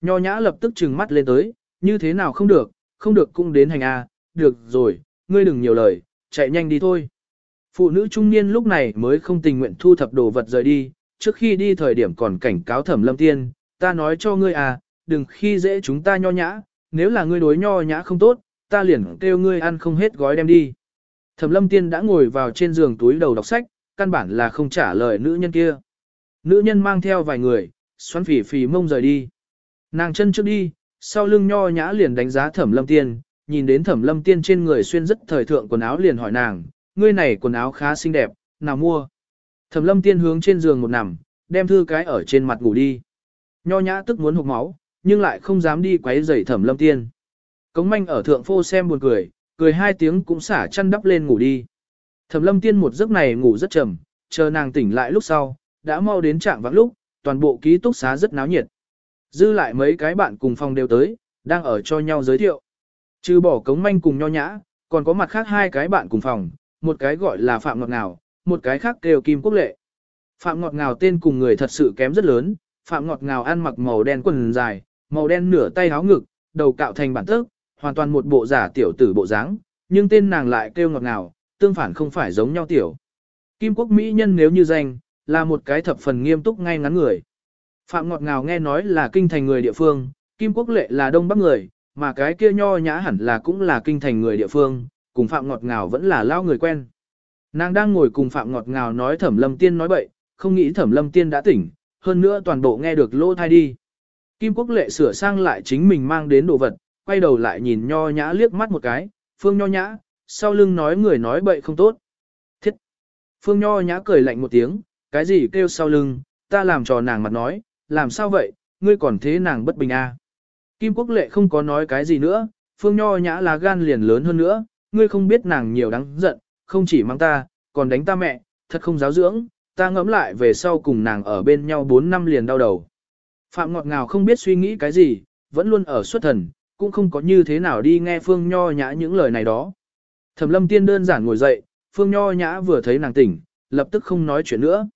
Nho nhã lập tức trừng mắt lên tới, như thế nào không được, không được cũng đến hành a, được rồi, ngươi đừng nhiều lời, chạy nhanh đi thôi. Phụ nữ trung niên lúc này mới không tình nguyện thu thập đồ vật rời đi, trước khi đi thời điểm còn cảnh cáo thẩm lâm tiên, ta nói cho ngươi à, đừng khi dễ chúng ta nho nhã, nếu là ngươi đối nho nhã không tốt, ta liền kêu ngươi ăn không hết gói đem đi. Thẩm lâm tiên đã ngồi vào trên giường túi đầu đọc sách, căn bản là không trả lời nữ nhân kia. Nữ nhân mang theo vài người, xoắn phỉ phì mông rời đi. Nàng chân trước đi, sau lưng nho nhã liền đánh giá thẩm lâm tiên, nhìn đến thẩm lâm tiên trên người xuyên rất thời thượng quần áo liền hỏi nàng, ngươi này quần áo khá xinh đẹp, nào mua. Thẩm lâm tiên hướng trên giường một nằm, đem thư cái ở trên mặt ngủ đi. Nho nhã tức muốn hụt máu, nhưng lại không dám đi quấy rầy thẩm lâm tiên. Cống manh ở thượng phô xem buồn cười, cười hai tiếng cũng xả chăn đắp lên ngủ đi. Thẩm lâm tiên một giấc này ngủ rất trầm, chờ nàng tỉnh lại lúc sau, đã mau đến trạng vãng lúc, toàn bộ ký túc xá rất náo nhiệt. Dư lại mấy cái bạn cùng phòng đều tới, đang ở cho nhau giới thiệu. Trừ bỏ cống manh cùng nho nhã, còn có mặt khác hai cái bạn cùng phòng, một cái gọi là Phạm Ngọt Ngào, một cái khác kêu Kim Quốc Lệ. Phạm Ngọt Ngào tên cùng người thật sự kém rất lớn, Phạm Ngọt Ngào ăn mặc màu đen quần dài, màu đen nửa tay áo ngực, đầu cạo thành bản tước, hoàn toàn một bộ giả tiểu tử bộ dáng, nhưng tên nàng lại kêu Ngọt Ngào, tương phản không phải giống nhau tiểu. Kim Quốc Mỹ nhân nếu như danh, là một cái thập phần nghiêm túc ngay ngắn người. Phạm Ngọt Ngào nghe nói là kinh thành người địa phương, Kim Quốc Lệ là đông bắc người, mà cái kia nho nhã hẳn là cũng là kinh thành người địa phương, cùng Phạm Ngọt Ngào vẫn là lao người quen. Nàng đang ngồi cùng Phạm Ngọt Ngào nói Thẩm Lâm Tiên nói bậy, không nghĩ Thẩm Lâm Tiên đã tỉnh, hơn nữa toàn bộ nghe được lỗ thai đi. Kim Quốc Lệ sửa sang lại chính mình mang đến đồ vật, quay đầu lại nhìn nho nhã liếc mắt một cái, Phương nho nhã, sau lưng nói người nói bậy không tốt. Thiết! Phương nho nhã cười lạnh một tiếng, cái gì kêu sau lưng, ta làm trò nàng mặt nói, làm sao vậy, ngươi còn thế nàng bất bình à. Kim Quốc Lệ không có nói cái gì nữa, Phương nho nhã là gan liền lớn hơn nữa, ngươi không biết nàng nhiều đáng giận, không chỉ mang ta, còn đánh ta mẹ, thật không giáo dưỡng, ta ngẫm lại về sau cùng nàng ở bên nhau 4 năm liền đau đầu. Phạm ngọt ngào không biết suy nghĩ cái gì, vẫn luôn ở xuất thần, cũng không có như thế nào đi nghe Phương Nho Nhã những lời này đó. Thẩm lâm tiên đơn giản ngồi dậy, Phương Nho Nhã vừa thấy nàng tỉnh, lập tức không nói chuyện nữa.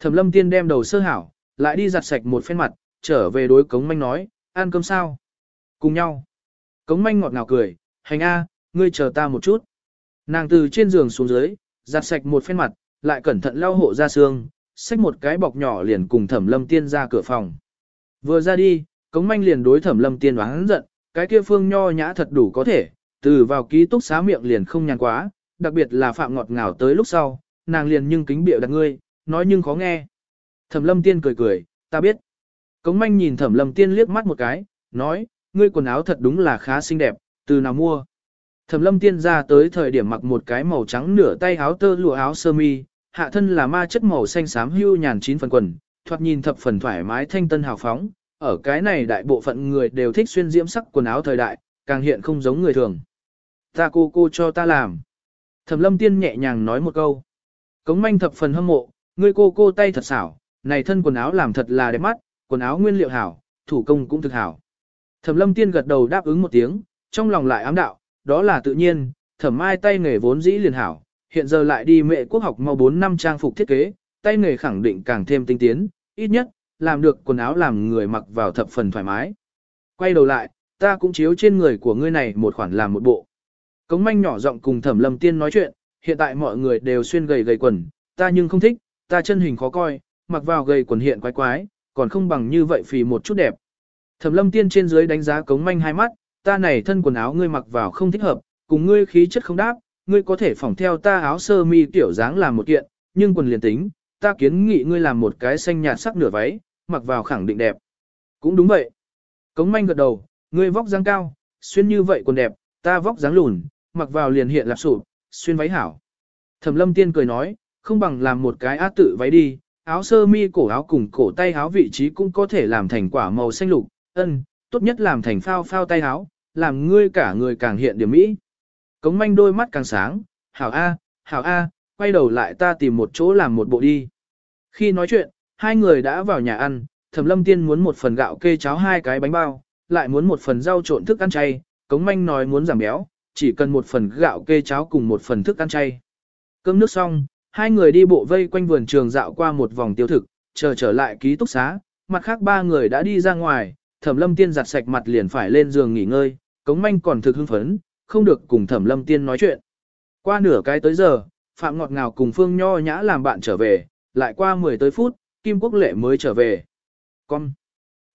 Thẩm lâm tiên đem đầu sơ hảo, lại đi giặt sạch một phen mặt, trở về đối cống manh nói, ăn cơm sao? Cùng nhau. Cống manh ngọt ngào cười, hành a, ngươi chờ ta một chút. Nàng từ trên giường xuống dưới, giặt sạch một phen mặt, lại cẩn thận lau hộ ra xương, xách một cái bọc nhỏ liền cùng thẩm lâm tiên ra cửa phòng. Vừa ra đi, cống manh liền đối thẩm lâm tiên oán giận, cái kia phương nho nhã thật đủ có thể, từ vào ký túc xá miệng liền không nhàn quá, đặc biệt là phạm ngọt ngào tới lúc sau, nàng liền nhưng kính bịa đặt ngươi, nói nhưng khó nghe. Thẩm lâm tiên cười cười, ta biết. Cống manh nhìn thẩm lâm tiên liếc mắt một cái, nói, ngươi quần áo thật đúng là khá xinh đẹp, từ nào mua. Thẩm lâm tiên ra tới thời điểm mặc một cái màu trắng nửa tay áo tơ lụa áo sơ mi, hạ thân là ma chất màu xanh xám hưu nhàn chín phần quần, thoạt nhìn thập phần thoải mái thanh tân hào phóng, ở cái này đại bộ phận người đều thích xuyên diễm sắc quần áo thời đại, càng hiện không giống người thường. Ta cô cô cho ta làm. Thẩm lâm tiên nhẹ nhàng nói một câu. Cống manh thập phần hâm mộ, ngươi cô cô tay thật xảo, này thân quần áo làm thật là đẹp mắt, quần áo nguyên liệu hảo, thủ công cũng thực hảo. Thẩm lâm tiên gật đầu đáp ứng một tiếng, trong lòng lại ám đạo, đó là tự nhiên, thẩm mai tay nghề vốn dĩ liền hảo, hiện giờ lại đi mẹ quốc học mau 4 năm trang phục thiết kế, tay nghề khẳng định càng thêm tinh tiến, ít nhất, làm được quần áo làm người mặc vào thập phần thoải mái. Quay đầu lại, ta cũng chiếu trên người của ngươi này một khoản làm một bộ. Cống manh nhỏ giọng cùng thẩm lâm tiên nói chuyện, hiện tại mọi người đều xuyên gầy gầy quần, ta nhưng không thích, ta chân hình khó coi, mặc vào gầy quần hiện quái quái, còn không bằng như vậy phì một chút đẹp. Thẩm lâm tiên trên dưới đánh giá cống manh hai mắt, ta này thân quần áo ngươi mặc vào không thích hợp, cùng ngươi khí chất không đáp, ngươi có thể phỏng theo ta áo sơ mi tiểu dáng làm một kiện, nhưng quần liền tính, ta kiến nghị ngươi làm một cái xanh nhạt sắc nửa váy, mặc vào khẳng định đẹp. Cũng đúng vậy. Cống manh gật đầu, ngươi vóc dáng cao, xuyên như vậy quần đẹp, ta vóc dáng lùn, mặc vào liền hiện lạp sụp, xuyên váy hảo. Thẩm lâm tiên cười nói, không bằng làm một cái át tự váy đi, áo sơ mi cổ áo cùng cổ tay áo vị trí cũng có thể làm thành quả màu xanh lục, ân, tốt nhất làm thành phao phao tay áo, làm ngươi cả người càng hiện điểm mỹ. Cống manh đôi mắt càng sáng, hảo A, hảo A, quay đầu lại ta tìm một chỗ làm một bộ đi. Khi nói chuyện, hai người đã vào nhà ăn, thẩm lâm tiên muốn một phần gạo kê cháo hai cái bánh bao, lại muốn một phần rau trộn thức ăn chay, cống manh nói muốn giảm béo, chỉ cần một phần gạo kê cháo cùng một phần thức ăn chay. Cơm nước xong, hai người đi bộ vây quanh vườn trường dạo qua một vòng tiêu thực, chờ trở lại ký túc xá, mặt khác ba người đã đi ra ngoài, thẩm lâm tiên giặt sạch mặt liền phải lên giường nghỉ ngơi, cống manh còn thực hưng phấn, không được cùng thẩm lâm tiên nói chuyện. Qua nửa cái tới giờ, Phạm Ngọt Ngào cùng Phương Nho Nhã làm bạn trở về, lại qua 10 tới phút, Kim Quốc Lệ mới trở về. Con!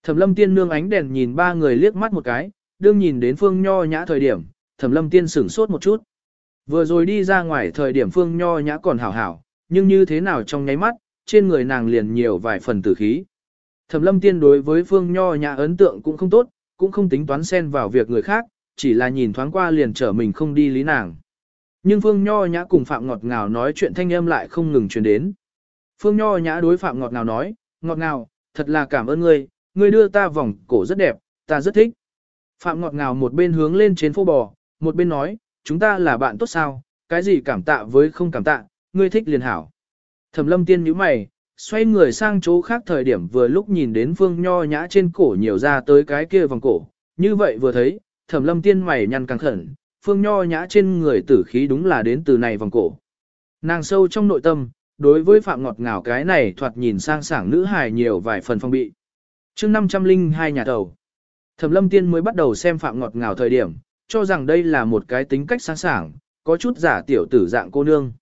Thẩm lâm tiên nương ánh đèn nhìn ba người liếc mắt một cái, đương nhìn đến Phương Nho Nhã thời điểm, Thẩm lâm tiên sửng sốt một chút. Vừa rồi đi ra ngoài thời điểm Phương Nho Nhã còn hảo hảo, nhưng như thế nào trong nháy mắt, trên người nàng liền nhiều vài phần tử khí. Thẩm lâm tiên đối với Phương Nho Nhã ấn tượng cũng không tốt, cũng không tính toán xen vào việc người khác, chỉ là nhìn thoáng qua liền trở mình không đi lý nàng. Nhưng Phương Nho Nhã cùng Phạm Ngọt Ngào nói chuyện thanh âm lại không ngừng truyền đến. Phương Nho Nhã đối Phạm Ngọt Ngào nói, Ngọt Ngào, thật là cảm ơn ngươi, ngươi đưa ta vòng cổ rất đẹp, ta rất thích. Phạm Ngọt Ngào một bên hướng lên trên phố bò, một bên nói, chúng ta là bạn tốt sao, cái gì cảm tạ với không cảm tạ, ngươi thích liền hảo. Thẩm lâm tiên nhíu mày, xoay người sang chỗ khác thời điểm vừa lúc nhìn đến Phương Nho Nhã trên cổ nhiều ra tới cái kia vòng cổ, như vậy vừa thấy, thẩm lâm tiên mày nhăn căng khẩn, Phương Nho Nhã trên người tử khí đúng là đến từ này vòng cổ. Nàng sâu trong nội tâm, đối với Phạm Ngọt Ngào cái này thoạt nhìn sang sảng nữ hài nhiều vài phần phong bị. Trước 502 nhà đầu. Thẩm lâm tiên mới bắt đầu xem Phạm Ngọt Ngào thời điểm, cho rằng đây là một cái tính cách sáng sảng, có chút giả tiểu tử dạng cô nương.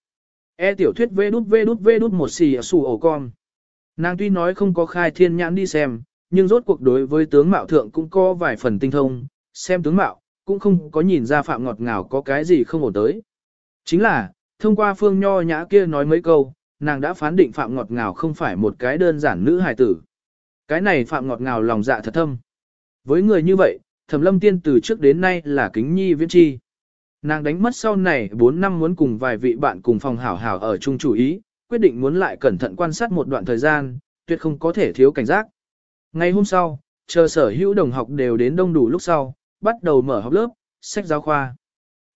E tiểu thuyết vê đút vê đút vê đút một xì xù ổ con. Nàng tuy nói không có khai thiên nhãn đi xem, nhưng rốt cuộc đối với tướng mạo thượng cũng có vài phần tinh thông, xem tướng mạo, cũng không có nhìn ra phạm ngọt ngào có cái gì không ổn tới. Chính là, thông qua phương nho nhã kia nói mấy câu, nàng đã phán định phạm ngọt ngào không phải một cái đơn giản nữ hài tử. Cái này phạm ngọt ngào lòng dạ thật thâm. Với người như vậy, thẩm lâm tiên từ trước đến nay là kính nhi viễn chi. Nàng đánh mất sau này 4 năm muốn cùng vài vị bạn cùng phòng hảo hảo ở chung chủ ý, quyết định muốn lại cẩn thận quan sát một đoạn thời gian, tuyệt không có thể thiếu cảnh giác. Ngày hôm sau, chờ sở hữu đồng học đều đến đông đủ lúc sau, bắt đầu mở học lớp, sách giáo khoa.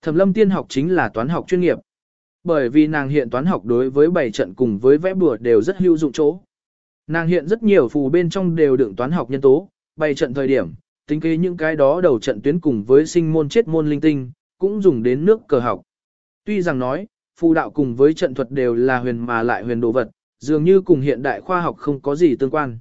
Thẩm lâm tiên học chính là toán học chuyên nghiệp. Bởi vì nàng hiện toán học đối với bảy trận cùng với vẽ bùa đều rất hữu dụng chỗ. Nàng hiện rất nhiều phù bên trong đều đựng toán học nhân tố, bảy trận thời điểm, tính kế những cái đó đầu trận tuyến cùng với sinh môn chết môn linh tinh, cũng dùng đến nước cờ học. Tuy rằng nói, phù đạo cùng với trận thuật đều là huyền mà lại huyền đồ vật, dường như cùng hiện đại khoa học không có gì tương quan.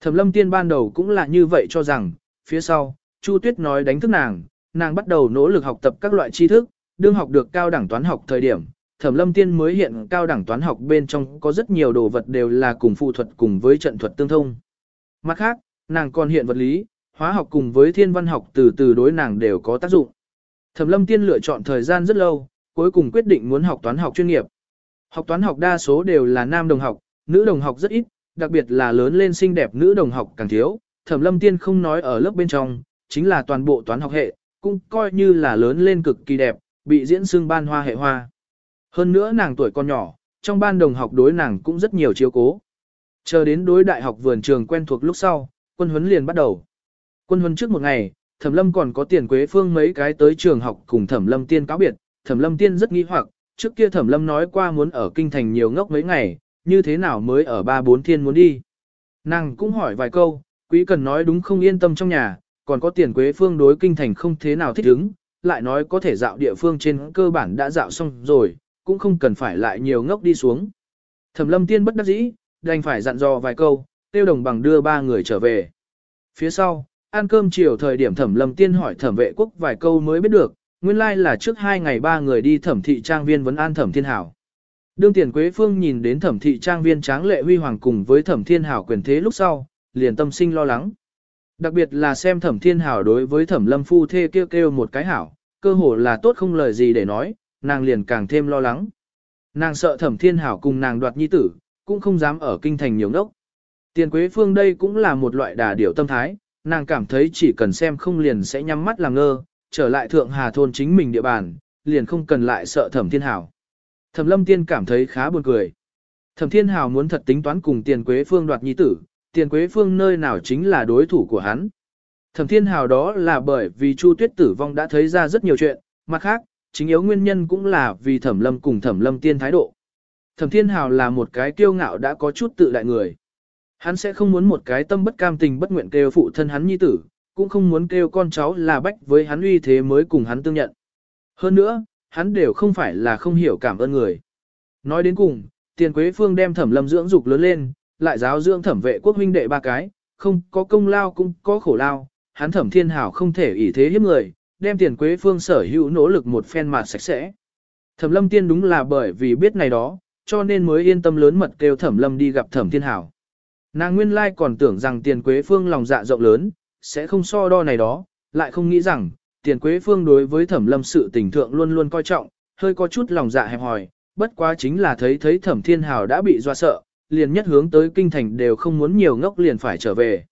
Thẩm lâm tiên ban đầu cũng là như vậy cho rằng, phía sau, Chu Tuyết nói đánh thức nàng, nàng bắt đầu nỗ lực học tập các loại tri thức, đương học được cao đẳng toán học thời điểm, Thẩm Lâm Tiên mới hiện cao đẳng toán học bên trong có rất nhiều đồ vật đều là cùng phụ thuật cùng với trận thuật tương thông. Mặt khác, nàng còn hiện vật lý, hóa học cùng với thiên văn học từ từ đối nàng đều có tác dụng. Thẩm Lâm Tiên lựa chọn thời gian rất lâu, cuối cùng quyết định muốn học toán học chuyên nghiệp. Học toán học đa số đều là nam đồng học, nữ đồng học rất ít, đặc biệt là lớn lên xinh đẹp nữ đồng học càng thiếu. Thẩm Lâm Tiên không nói ở lớp bên trong, chính là toàn bộ toán học hệ, cũng coi như là lớn lên cực kỳ đẹp, bị diễn xưng ban hoa hệ hoa. Hơn nữa nàng tuổi còn nhỏ, trong ban đồng học đối nàng cũng rất nhiều chiếu cố. Chờ đến đối đại học vườn trường quen thuộc lúc sau, quân huấn liền bắt đầu. Quân huân trước một ngày, Thẩm Lâm còn có tiền quế phương mấy cái tới trường học cùng Thẩm Lâm Tiên cáo biệt, Thẩm Lâm Tiên rất nghi hoặc, trước kia Thẩm Lâm nói qua muốn ở kinh thành nhiều ngốc mấy ngày, như thế nào mới ở ba bốn thiên muốn đi. Nàng cũng hỏi vài câu, quý cần nói đúng không yên tâm trong nhà, còn có tiền quế phương đối kinh thành không thế nào thích ứng, lại nói có thể dạo địa phương trên cơ bản đã dạo xong rồi, cũng không cần phải lại nhiều ngốc đi xuống. Thẩm lâm tiên bất đắc dĩ, đành phải dặn dò vài câu, tiêu đồng bằng đưa ba người trở về. Phía sau, ăn cơm chiều thời điểm thẩm lâm tiên hỏi thẩm vệ quốc vài câu mới biết được, nguyên lai like là trước hai ngày ba người đi thẩm thị trang viên vấn an thẩm thiên hảo. Đương tiền quế phương nhìn đến thẩm thị trang viên tráng lệ huy hoàng cùng với thẩm thiên hảo quyền thế lúc sau, liền tâm sinh lo lắng. Đặc biệt là xem thẩm thiên hảo đối với thẩm lâm phu thê kêu kêu một cái hảo, cơ hồ là tốt không lời gì để nói, nàng liền càng thêm lo lắng. Nàng sợ thẩm thiên hảo cùng nàng đoạt nhi tử, cũng không dám ở kinh thành nhiều ngốc. Tiền quế phương đây cũng là một loại đà điểu tâm thái, nàng cảm thấy chỉ cần xem không liền sẽ nhắm mắt làm ngơ, trở lại thượng hà thôn chính mình địa bàn, liền không cần lại sợ thẩm thiên hảo. Thẩm lâm tiên cảm thấy khá buồn cười. Thẩm thiên hảo muốn thật tính toán cùng tiền quế phương đoạt nhi tử, tiền quế phương nơi nào chính là đối thủ của hắn. Thẩm thiên hảo đó là bởi vì Chu tuyết tử vong đã thấy ra rất nhiều chuyện, mặt khác, chính yếu nguyên nhân cũng là vì thẩm lâm cùng thẩm lâm tiên thái độ. Thẩm thiên hảo là một cái kiêu ngạo đã có chút tự đại người. Hắn sẽ không muốn một cái tâm bất cam tình bất nguyện kêu phụ thân hắn nhi tử, cũng không muốn kêu con cháu là bách với hắn uy thế mới cùng hắn tương nhận. Hơn nữa, hắn đều không phải là không hiểu cảm ơn người. Nói đến cùng, tiền quế phương đem thẩm lâm dưỡng dục lớn lên, lại giáo dưỡng thẩm vệ quốc huynh đệ ba cái, không có công lao cũng có khổ lao, hắn thẩm thiên hảo không thể ỷ thế hiếp người, đem tiền quế phương sở hữu nỗ lực một phen mà sạch sẽ. Thẩm lâm tiên đúng là bởi vì biết này đó, cho nên mới yên tâm lớn mật kêu thẩm lâm đi gặp thẩm thiên hảo. Nàng nguyên lai còn tưởng rằng tiền quế phương lòng dạ rộng lớn, sẽ không so đo này đó, lại không nghĩ rằng, tiền quế phương đối với thẩm lâm sự tình thượng luôn luôn coi trọng, hơi có chút lòng dạ hẹp hòi, bất quá chính là thấy thấy thẩm thiên hảo đã bị doa sợ, liền nhất hướng tới kinh thành đều không muốn nhiều ngốc liền phải trở về.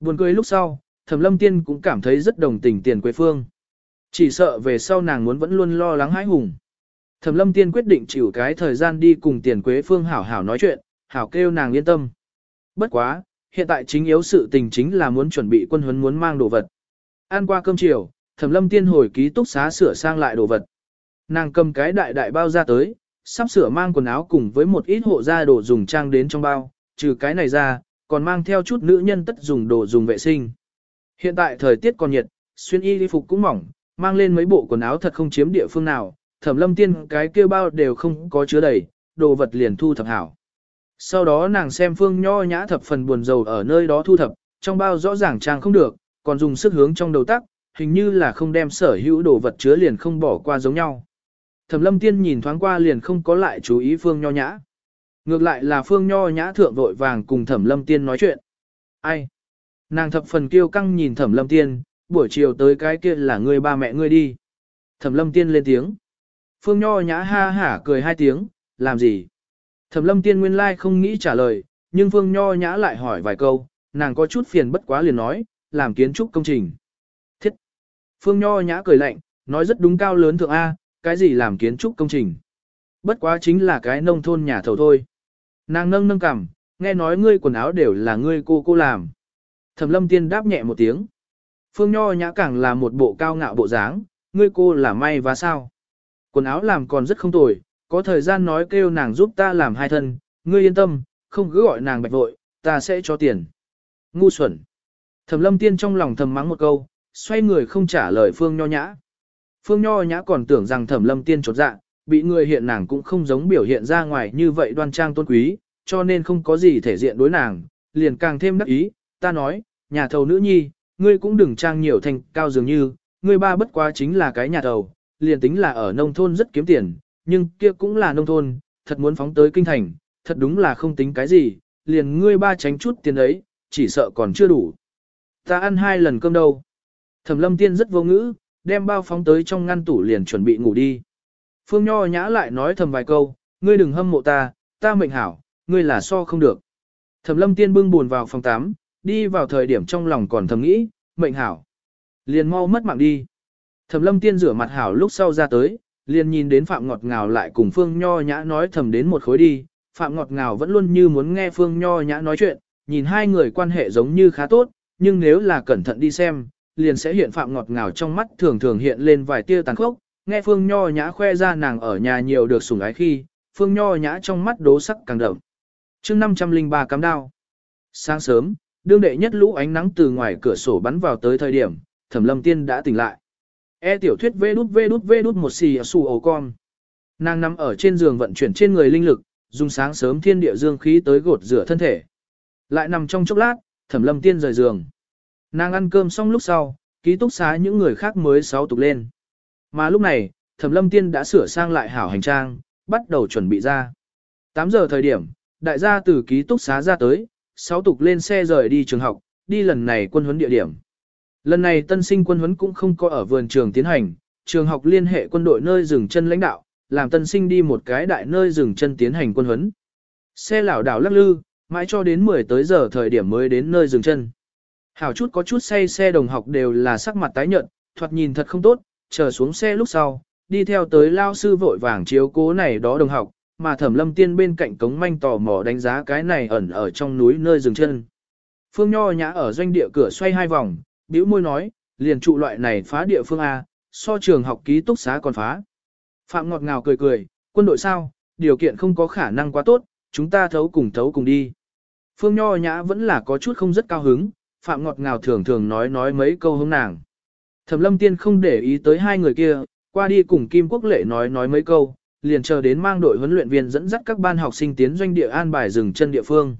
Buồn cười lúc sau, thẩm lâm tiên cũng cảm thấy rất đồng tình tiền quế phương. Chỉ sợ về sau nàng muốn vẫn luôn lo lắng hãi hùng. Thẩm lâm tiên quyết định chịu cái thời gian đi cùng tiền quế phương hảo hảo nói chuyện, hảo kêu nàng yên tâm. Bất quá, hiện tại chính yếu sự tình chính là muốn chuẩn bị quân huấn muốn mang đồ vật. Ăn qua cơm chiều, thẩm lâm tiên hồi ký túc xá sửa sang lại đồ vật. Nàng cầm cái đại đại bao ra tới, sắp sửa mang quần áo cùng với một ít hộ gia đồ dùng trang đến trong bao, trừ cái này ra, còn mang theo chút nữ nhân tất dùng đồ dùng vệ sinh. Hiện tại thời tiết còn nhiệt, xuyên y đi phục cũng mỏng, mang lên mấy bộ quần áo thật không chiếm địa phương nào, thẩm lâm tiên cái kia bao đều không có chứa đầy, đồ vật liền thu thập hảo. Sau đó nàng xem phương nho nhã thập phần buồn rầu ở nơi đó thu thập, trong bao rõ ràng trang không được, còn dùng sức hướng trong đầu tắc, hình như là không đem sở hữu đồ vật chứa liền không bỏ qua giống nhau. Thẩm lâm tiên nhìn thoáng qua liền không có lại chú ý phương nho nhã. Ngược lại là phương nho nhã thượng vội vàng cùng thẩm lâm tiên nói chuyện. Ai? Nàng thập phần kiêu căng nhìn thẩm lâm tiên, buổi chiều tới cái kia là ngươi ba mẹ ngươi đi. Thẩm lâm tiên lên tiếng. Phương nho nhã ha hả cười hai tiếng, làm gì? Thẩm lâm tiên nguyên lai không nghĩ trả lời, nhưng phương nho nhã lại hỏi vài câu, nàng có chút phiền bất quá liền nói, làm kiến trúc công trình. Thiết! Phương nho nhã cười lạnh, nói rất đúng cao lớn thượng A, cái gì làm kiến trúc công trình. Bất quá chính là cái nông thôn nhà thầu thôi. Nàng nâng nâng cằm, nghe nói ngươi quần áo đều là ngươi cô cô làm. Thẩm lâm tiên đáp nhẹ một tiếng. Phương Nho nhã càng là một bộ cao ngạo bộ dáng, ngươi cô là may và sao. Quần áo làm còn rất không tồi, có thời gian nói kêu nàng giúp ta làm hai thân, ngươi yên tâm, không cứ gọi nàng bạch vội, ta sẽ cho tiền. Ngu xuẩn. Thẩm lâm tiên trong lòng thầm mắng một câu, xoay người không trả lời Phương Nho nhã. Phương Nho nhã còn tưởng rằng thẩm lâm tiên chột dạ, bị người hiện nàng cũng không giống biểu hiện ra ngoài như vậy đoan trang tôn quý, cho nên không có gì thể diện đối nàng, liền càng thêm đắc ý, ta nói, nhà thầu nữ nhi, ngươi cũng đừng trang nhiều thành cao dường như, ngươi ba bất quá chính là cái nhà thầu, liền tính là ở nông thôn rất kiếm tiền, nhưng kia cũng là nông thôn, thật muốn phóng tới kinh thành, thật đúng là không tính cái gì, liền ngươi ba tránh chút tiền ấy, chỉ sợ còn chưa đủ. Ta ăn hai lần cơm đâu. Thẩm lâm tiên rất vô ngữ, đem bao phóng tới trong ngăn tủ liền chuẩn bị ngủ đi. Phương Nho nhã lại nói thầm vài câu, ngươi đừng hâm mộ ta, ta mệnh hảo, ngươi là so không được. Thẩm lâm tiên bưng buồn vào phòng 8, đi vào thời điểm trong lòng còn thầm nghĩ, mệnh hảo. Liền mau mất mạng đi. Thẩm lâm tiên rửa mặt hảo lúc sau ra tới, liền nhìn đến Phạm Ngọt Ngào lại cùng Phương Nho Nhã nói thầm đến một khối đi. Phạm Ngọt Ngào vẫn luôn như muốn nghe Phương Nho Nhã nói chuyện, nhìn hai người quan hệ giống như khá tốt, nhưng nếu là cẩn thận đi xem, liền sẽ hiện Phạm Ngọt Ngào trong mắt thường thường hiện lên vài tia tàn khốc, nghe Phương Nho Nhã khoe ra nàng ở nhà nhiều được sủng ái khi, Phương Nho Nhã trong mắt đố sắc càng đậm. chương 503 cắm đao. Sáng sớm, đương đệ nhất lũ ánh nắng từ ngoài cửa sổ bắn vào tới thời điểm, Thẩm Lâm Tiên đã tỉnh lại. E tiểu thuyết vê đút vê đút vê đút một xì xù ổ con. Nàng nằm ở trên giường vận chuyển trên người linh lực, dùng sáng sớm thiên địa dương khí tới gột rửa thân thể. Lại nằm trong chốc lát, Thẩm Lâm Tiên rời giường. Nàng ăn cơm xong lúc sau, ký túc xá những người khác mới sáu tục lên. Mà lúc này, Thẩm Lâm Tiên đã sửa sang lại hảo hành trang, bắt đầu chuẩn bị ra. 8 giờ thời điểm, đại gia từ ký túc xá ra tới, sáu tục lên xe rời đi trường học, đi lần này quân huấn địa điểm. Lần này tân sinh quân huấn cũng không có ở vườn trường tiến hành, trường học liên hệ quân đội nơi dừng chân lãnh đạo, làm tân sinh đi một cái đại nơi dừng chân tiến hành quân huấn. Xe lảo đảo lắc lư, mãi cho đến 10 tới giờ thời điểm mới đến nơi dừng chân. Hảo chút có chút say xe đồng học đều là sắc mặt tái nhợt, thoạt nhìn thật không tốt, chờ xuống xe lúc sau, đi theo tới lao sư vội vàng chiếu cố này đó đồng học, mà thẩm lâm tiên bên cạnh cống manh tò mò đánh giá cái này ẩn ở trong núi nơi dừng chân. Phương Nho nhã ở doanh địa cửa xoay hai vòng, bĩu môi nói, liền trụ loại này phá địa phương A, so trường học ký túc xá còn phá. Phạm ngọt ngào cười cười, quân đội sao, điều kiện không có khả năng quá tốt, chúng ta thấu cùng thấu cùng đi. Phương Nho nhã vẫn là có chút không rất cao hứng, Phạm ngọt ngào thường thường nói nói mấy câu hông nàng. Thẩm lâm tiên không để ý tới hai người kia, qua đi cùng Kim Quốc Lệ nói nói mấy câu, liền chờ đến mang đội huấn luyện viên dẫn dắt các ban học sinh tiến doanh địa an bài dừng chân địa phương.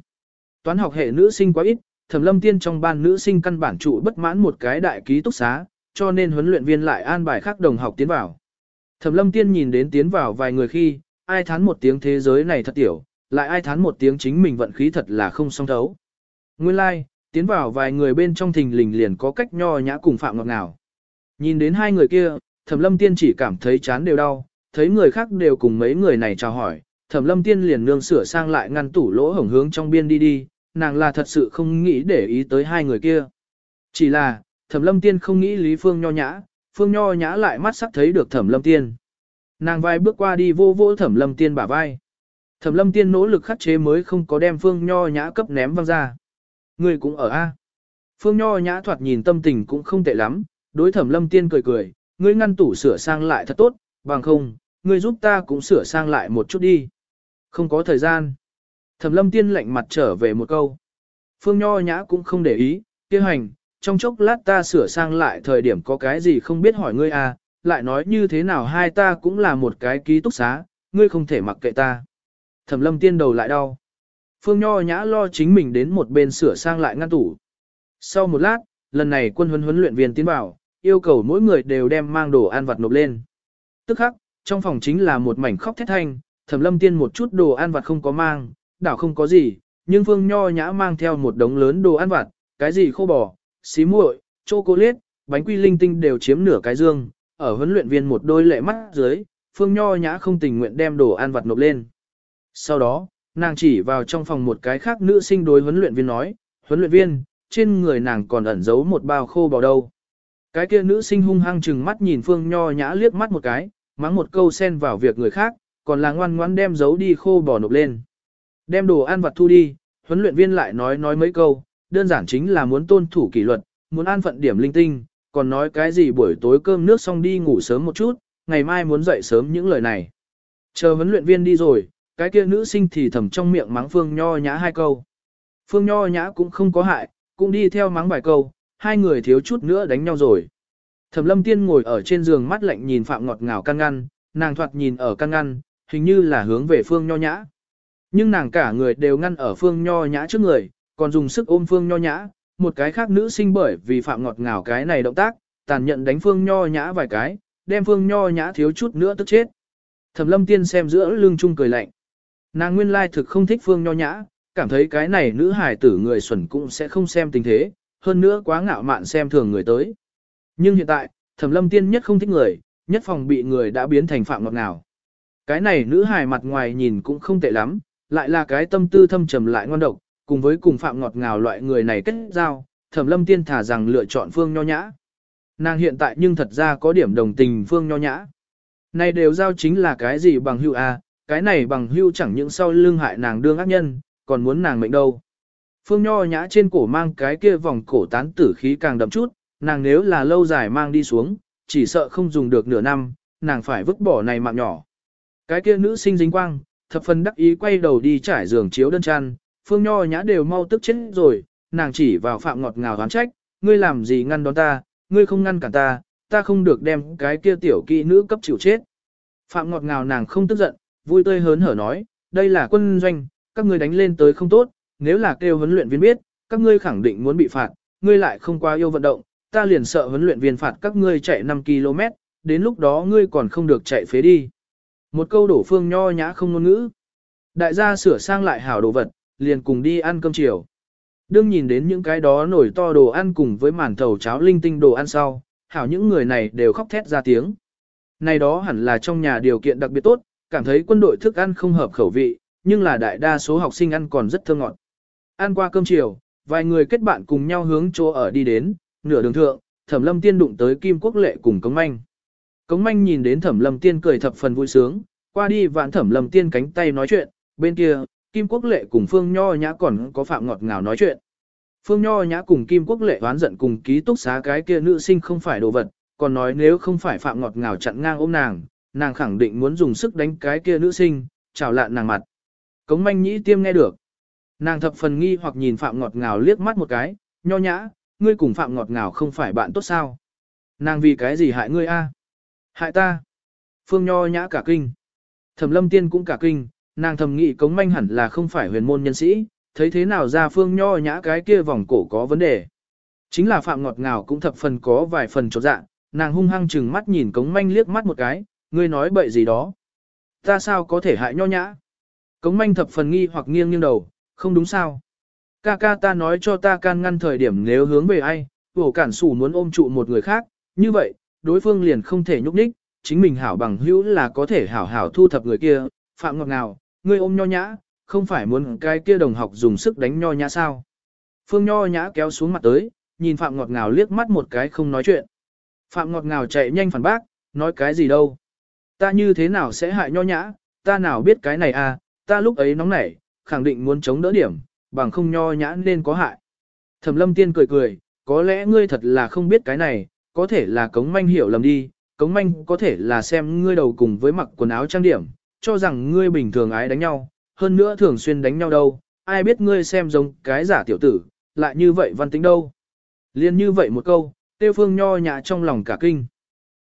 Toán học hệ nữ sinh quá ít, Thẩm Lâm Tiên trong ban nữ sinh căn bản trụ bất mãn một cái đại ký túc xá, cho nên huấn luyện viên lại an bài khác đồng học tiến vào. Thẩm Lâm Tiên nhìn đến tiến vào vài người khi, ai thán một tiếng thế giới này thật tiểu, lại ai thán một tiếng chính mình vận khí thật là không song thấu. Nguyên lai, like, tiến vào vài người bên trong thình lình liền có cách nho nhã cùng phạm ngọt ngào. Nhìn đến hai người kia, Thẩm Lâm Tiên chỉ cảm thấy chán đều đau, thấy người khác đều cùng mấy người này chào hỏi, Thẩm Lâm Tiên liền nương sửa sang lại ngăn tủ lỗ hổng hướng trong biên đi đi, nàng là thật sự không nghĩ để ý tới hai người kia. Chỉ là, Thẩm Lâm Tiên không nghĩ Lý Phương nho nhã, Phương nho nhã lại mắt sắc thấy được Thẩm Lâm Tiên. Nàng vai bước qua đi vô vô Thẩm Lâm Tiên bả vai. Thẩm Lâm Tiên nỗ lực khắc chế mới không có đem Phương nho nhã cấp ném văng ra. Người cũng ở a. Phương nho nhã thoạt nhìn tâm tình cũng không tệ lắm, đối Thẩm Lâm Tiên cười cười, ngươi ngăn tủ sửa sang lại thật tốt, bằng không, ngươi giúp ta cũng sửa sang lại một chút đi. Không có thời gian. Thẩm lâm tiên lạnh mặt trở về một câu. Phương Nho Nhã cũng không để ý, kia hành, trong chốc lát ta sửa sang lại thời điểm có cái gì không biết hỏi ngươi à, lại nói như thế nào hai ta cũng là một cái ký túc xá, ngươi không thể mặc kệ ta. Thẩm lâm tiên đầu lại đau. Phương Nho Nhã lo chính mình đến một bên sửa sang lại ngăn tủ. Sau một lát, lần này quân huấn huấn luyện viên tiến vào, yêu cầu mỗi người đều đem mang đồ ăn vặt nộp lên. Tức khắc, trong phòng chính là một mảnh khóc thét thanh, thẩm lâm tiên một chút đồ ăn vặt không có mang, đảo không có gì, nhưng Phương Nho Nhã mang theo một đống lớn đồ ăn vặt, cái gì khô bò, xí muội, chocolate, bánh quy linh tinh đều chiếm nửa cái dương, ở huấn luyện viên một đôi lệ mắt dưới, Phương Nho Nhã không tình nguyện đem đồ ăn vặt nộp lên. Sau đó, nàng chỉ vào trong phòng một cái khác nữ sinh đối huấn luyện viên nói, huấn luyện viên, trên người nàng còn ẩn giấu một bao khô bò đâu. Cái kia nữ sinh hung hăng chừng mắt nhìn Phương Nho Nhã liếc mắt một cái, mắng một câu xen vào việc người khác, còn là ngoan ngoãn đem giấu đi khô bò nộp lên. Đem đồ ăn vặt thu đi, huấn luyện viên lại nói nói mấy câu, đơn giản chính là muốn tôn thủ kỷ luật, muốn an phận điểm linh tinh, còn nói cái gì buổi tối cơm nước xong đi ngủ sớm một chút, ngày mai muốn dậy sớm những lời này. Chờ huấn luyện viên đi rồi, cái kia nữ sinh thì thầm trong miệng mắng Phương Nho Nhã hai câu. Phương Nho Nhã cũng không có hại, cũng đi theo mắng vài câu, hai người thiếu chút nữa đánh nhau rồi. Thẩm lâm tiên ngồi ở trên giường mắt lạnh nhìn Phạm ngọt ngào căn ngăn, nàng thoạt nhìn ở căn ngăn, hình như là hướng về phương nho nhã. Nhưng nàng cả người đều ngăn ở phương nho nhã trước người, còn dùng sức ôm phương nho nhã, một cái khác nữ sinh bởi vì Phạm ngọt ngào cái này động tác, tàn nhận đánh phương nho nhã vài cái, đem phương nho nhã thiếu chút nữa tức chết. Thẩm lâm tiên xem giữa lưng chung cười lạnh. Nàng nguyên lai thực không thích phương nho nhã, cảm thấy cái này nữ hài tử người xuẩn cũng sẽ không xem tình thế, hơn nữa quá ngạo mạn xem thường người tới. Nhưng hiện tại, thẩm lâm tiên nhất không thích người, nhất phòng bị người đã biến thành phạm ngọt ngào. Cái này nữ hài mặt ngoài nhìn cũng không tệ lắm, lại là cái tâm tư thâm trầm lại ngon độc, cùng với cùng phạm ngọt ngào loại người này kết giao, thẩm lâm tiên thả rằng lựa chọn phương nho nhã. Nàng hiện tại nhưng thật ra có điểm đồng tình phương nho nhã. Này đều giao chính là cái gì bằng hưu à, cái này bằng hưu chẳng những sau lương hại nàng đương ác nhân, còn muốn nàng mệnh đâu. Phương nho nhã trên cổ mang cái kia vòng cổ tán tử khí càng đậm chút, nàng nếu là lâu dài mang đi xuống, chỉ sợ không dùng được nửa năm, nàng phải vứt bỏ này mạng nhỏ. Cái kia nữ sinh dính quang, thập phần đắc ý quay đầu đi trải giường chiếu đơn chăn, phương nho nhã đều mau tức chết rồi, nàng chỉ vào phạm ngọt ngào oán trách, ngươi làm gì ngăn đón ta, ngươi không ngăn cản ta, ta không được đem cái kia tiểu kỹ nữ cấp chịu chết. Phạm ngọt ngào nàng không tức giận, vui tươi hớn hở nói, đây là quân doanh, các ngươi đánh lên tới không tốt, nếu là kêu huấn luyện viên biết, các ngươi khẳng định muốn bị phạt, ngươi lại không qua yêu vận động, ta liền sợ huấn luyện viên phạt các ngươi chạy 5 km, đến lúc đó ngươi còn không được chạy phế đi. Một câu đổ phương nho nhã không ngôn ngữ. Đại gia sửa sang lại hảo đồ vật, liền cùng đi ăn cơm chiều. Đương nhìn đến những cái đó nổi to đồ ăn cùng với màn thầu cháo linh tinh đồ ăn sau, hảo những người này đều khóc thét ra tiếng. Này đó hẳn là trong nhà điều kiện đặc biệt tốt, cảm thấy quân đội thức ăn không hợp khẩu vị, nhưng là đại đa số học sinh ăn còn rất thơm ngọt. Ăn qua cơm chiều, vài người kết bạn cùng nhau hướng chỗ ở đi đến, nửa đường thượng, Thẩm Lâm Tiên đụng tới Kim Quốc Lệ cùng Cống Manh. Cống Manh nhìn đến Thẩm Lâm Tiên cười thập phần vui sướng, qua đi vạn Thẩm Lâm Tiên cánh tay nói chuyện, bên kia, Kim Quốc Lệ cùng Phương Nho Nhã còn có Phạm Ngọt Ngào nói chuyện. Phương Nho Nhã cùng Kim Quốc Lệ oán giận cùng ký túc xá cái kia nữ sinh không phải đồ vật, còn nói nếu không phải Phạm Ngọt Ngào chặn ngang ôm nàng, nàng khẳng định muốn dùng sức đánh cái kia nữ sinh, chào lạn nàng mặt. Cống Manh Nhĩ tiêm nghe được. Nàng thập phần nghi hoặc nhìn Phạm Ngọt Ngào liếc mắt một cái, Nho Nhã, ngươi cùng Phạm Ngọt Ngào không phải bạn tốt sao? Nàng vì cái gì hại ngươi a? Hại ta? Phương Nho nhã cả kinh. Thẩm Lâm Tiên cũng cả kinh, nàng thầm nghĩ cống manh hẳn là không phải huyền môn nhân sĩ, thấy thế nào ra phương nho nhã cái kia vòng cổ có vấn đề. Chính là Phạm Ngọt Ngào cũng thập phần có vài phần trột dạ, nàng hung hăng chừng mắt nhìn cống manh liếc mắt một cái, ngươi nói bậy gì đó. Ta sao có thể hại nho nhã? Cống manh thập phần nghi hoặc nghiêng nghiêng đầu, không đúng sao? Ca ca ta nói cho ta can ngăn thời điểm nếu hướng về ai, vổ cản sủ muốn ôm trụ một người khác, như vậy, đối phương liền không thể nhúc nhích, chính mình hảo bằng hữu là có thể hảo hảo thu thập người kia, phạm ngọt ngào, ngươi ôm nho nhã, không phải muốn cái kia đồng học dùng sức đánh nho nhã sao? Phương nho nhã kéo xuống mặt tới, nhìn phạm ngọt ngào liếc mắt một cái không nói chuyện. Phạm ngọt ngào chạy nhanh phản bác, nói cái gì đâu? Ta như thế nào sẽ hại nho nhã, ta nào biết cái này à, ta lúc ấy nóng nảy, khẳng định muốn chống đỡ điểm, bằng không nho nhã nên có hại. Thẩm lâm tiên cười cười, có lẽ ngươi thật là không biết cái này, có thể là cống manh hiểu lầm đi, cống manh có thể là xem ngươi đầu cùng với mặc quần áo trang điểm, cho rằng ngươi bình thường ái đánh nhau, hơn nữa thường xuyên đánh nhau đâu, ai biết ngươi xem giống cái giả tiểu tử, lại như vậy văn tính đâu. Liên như vậy một câu, tiêu phương nho nhã trong lòng cả kinh.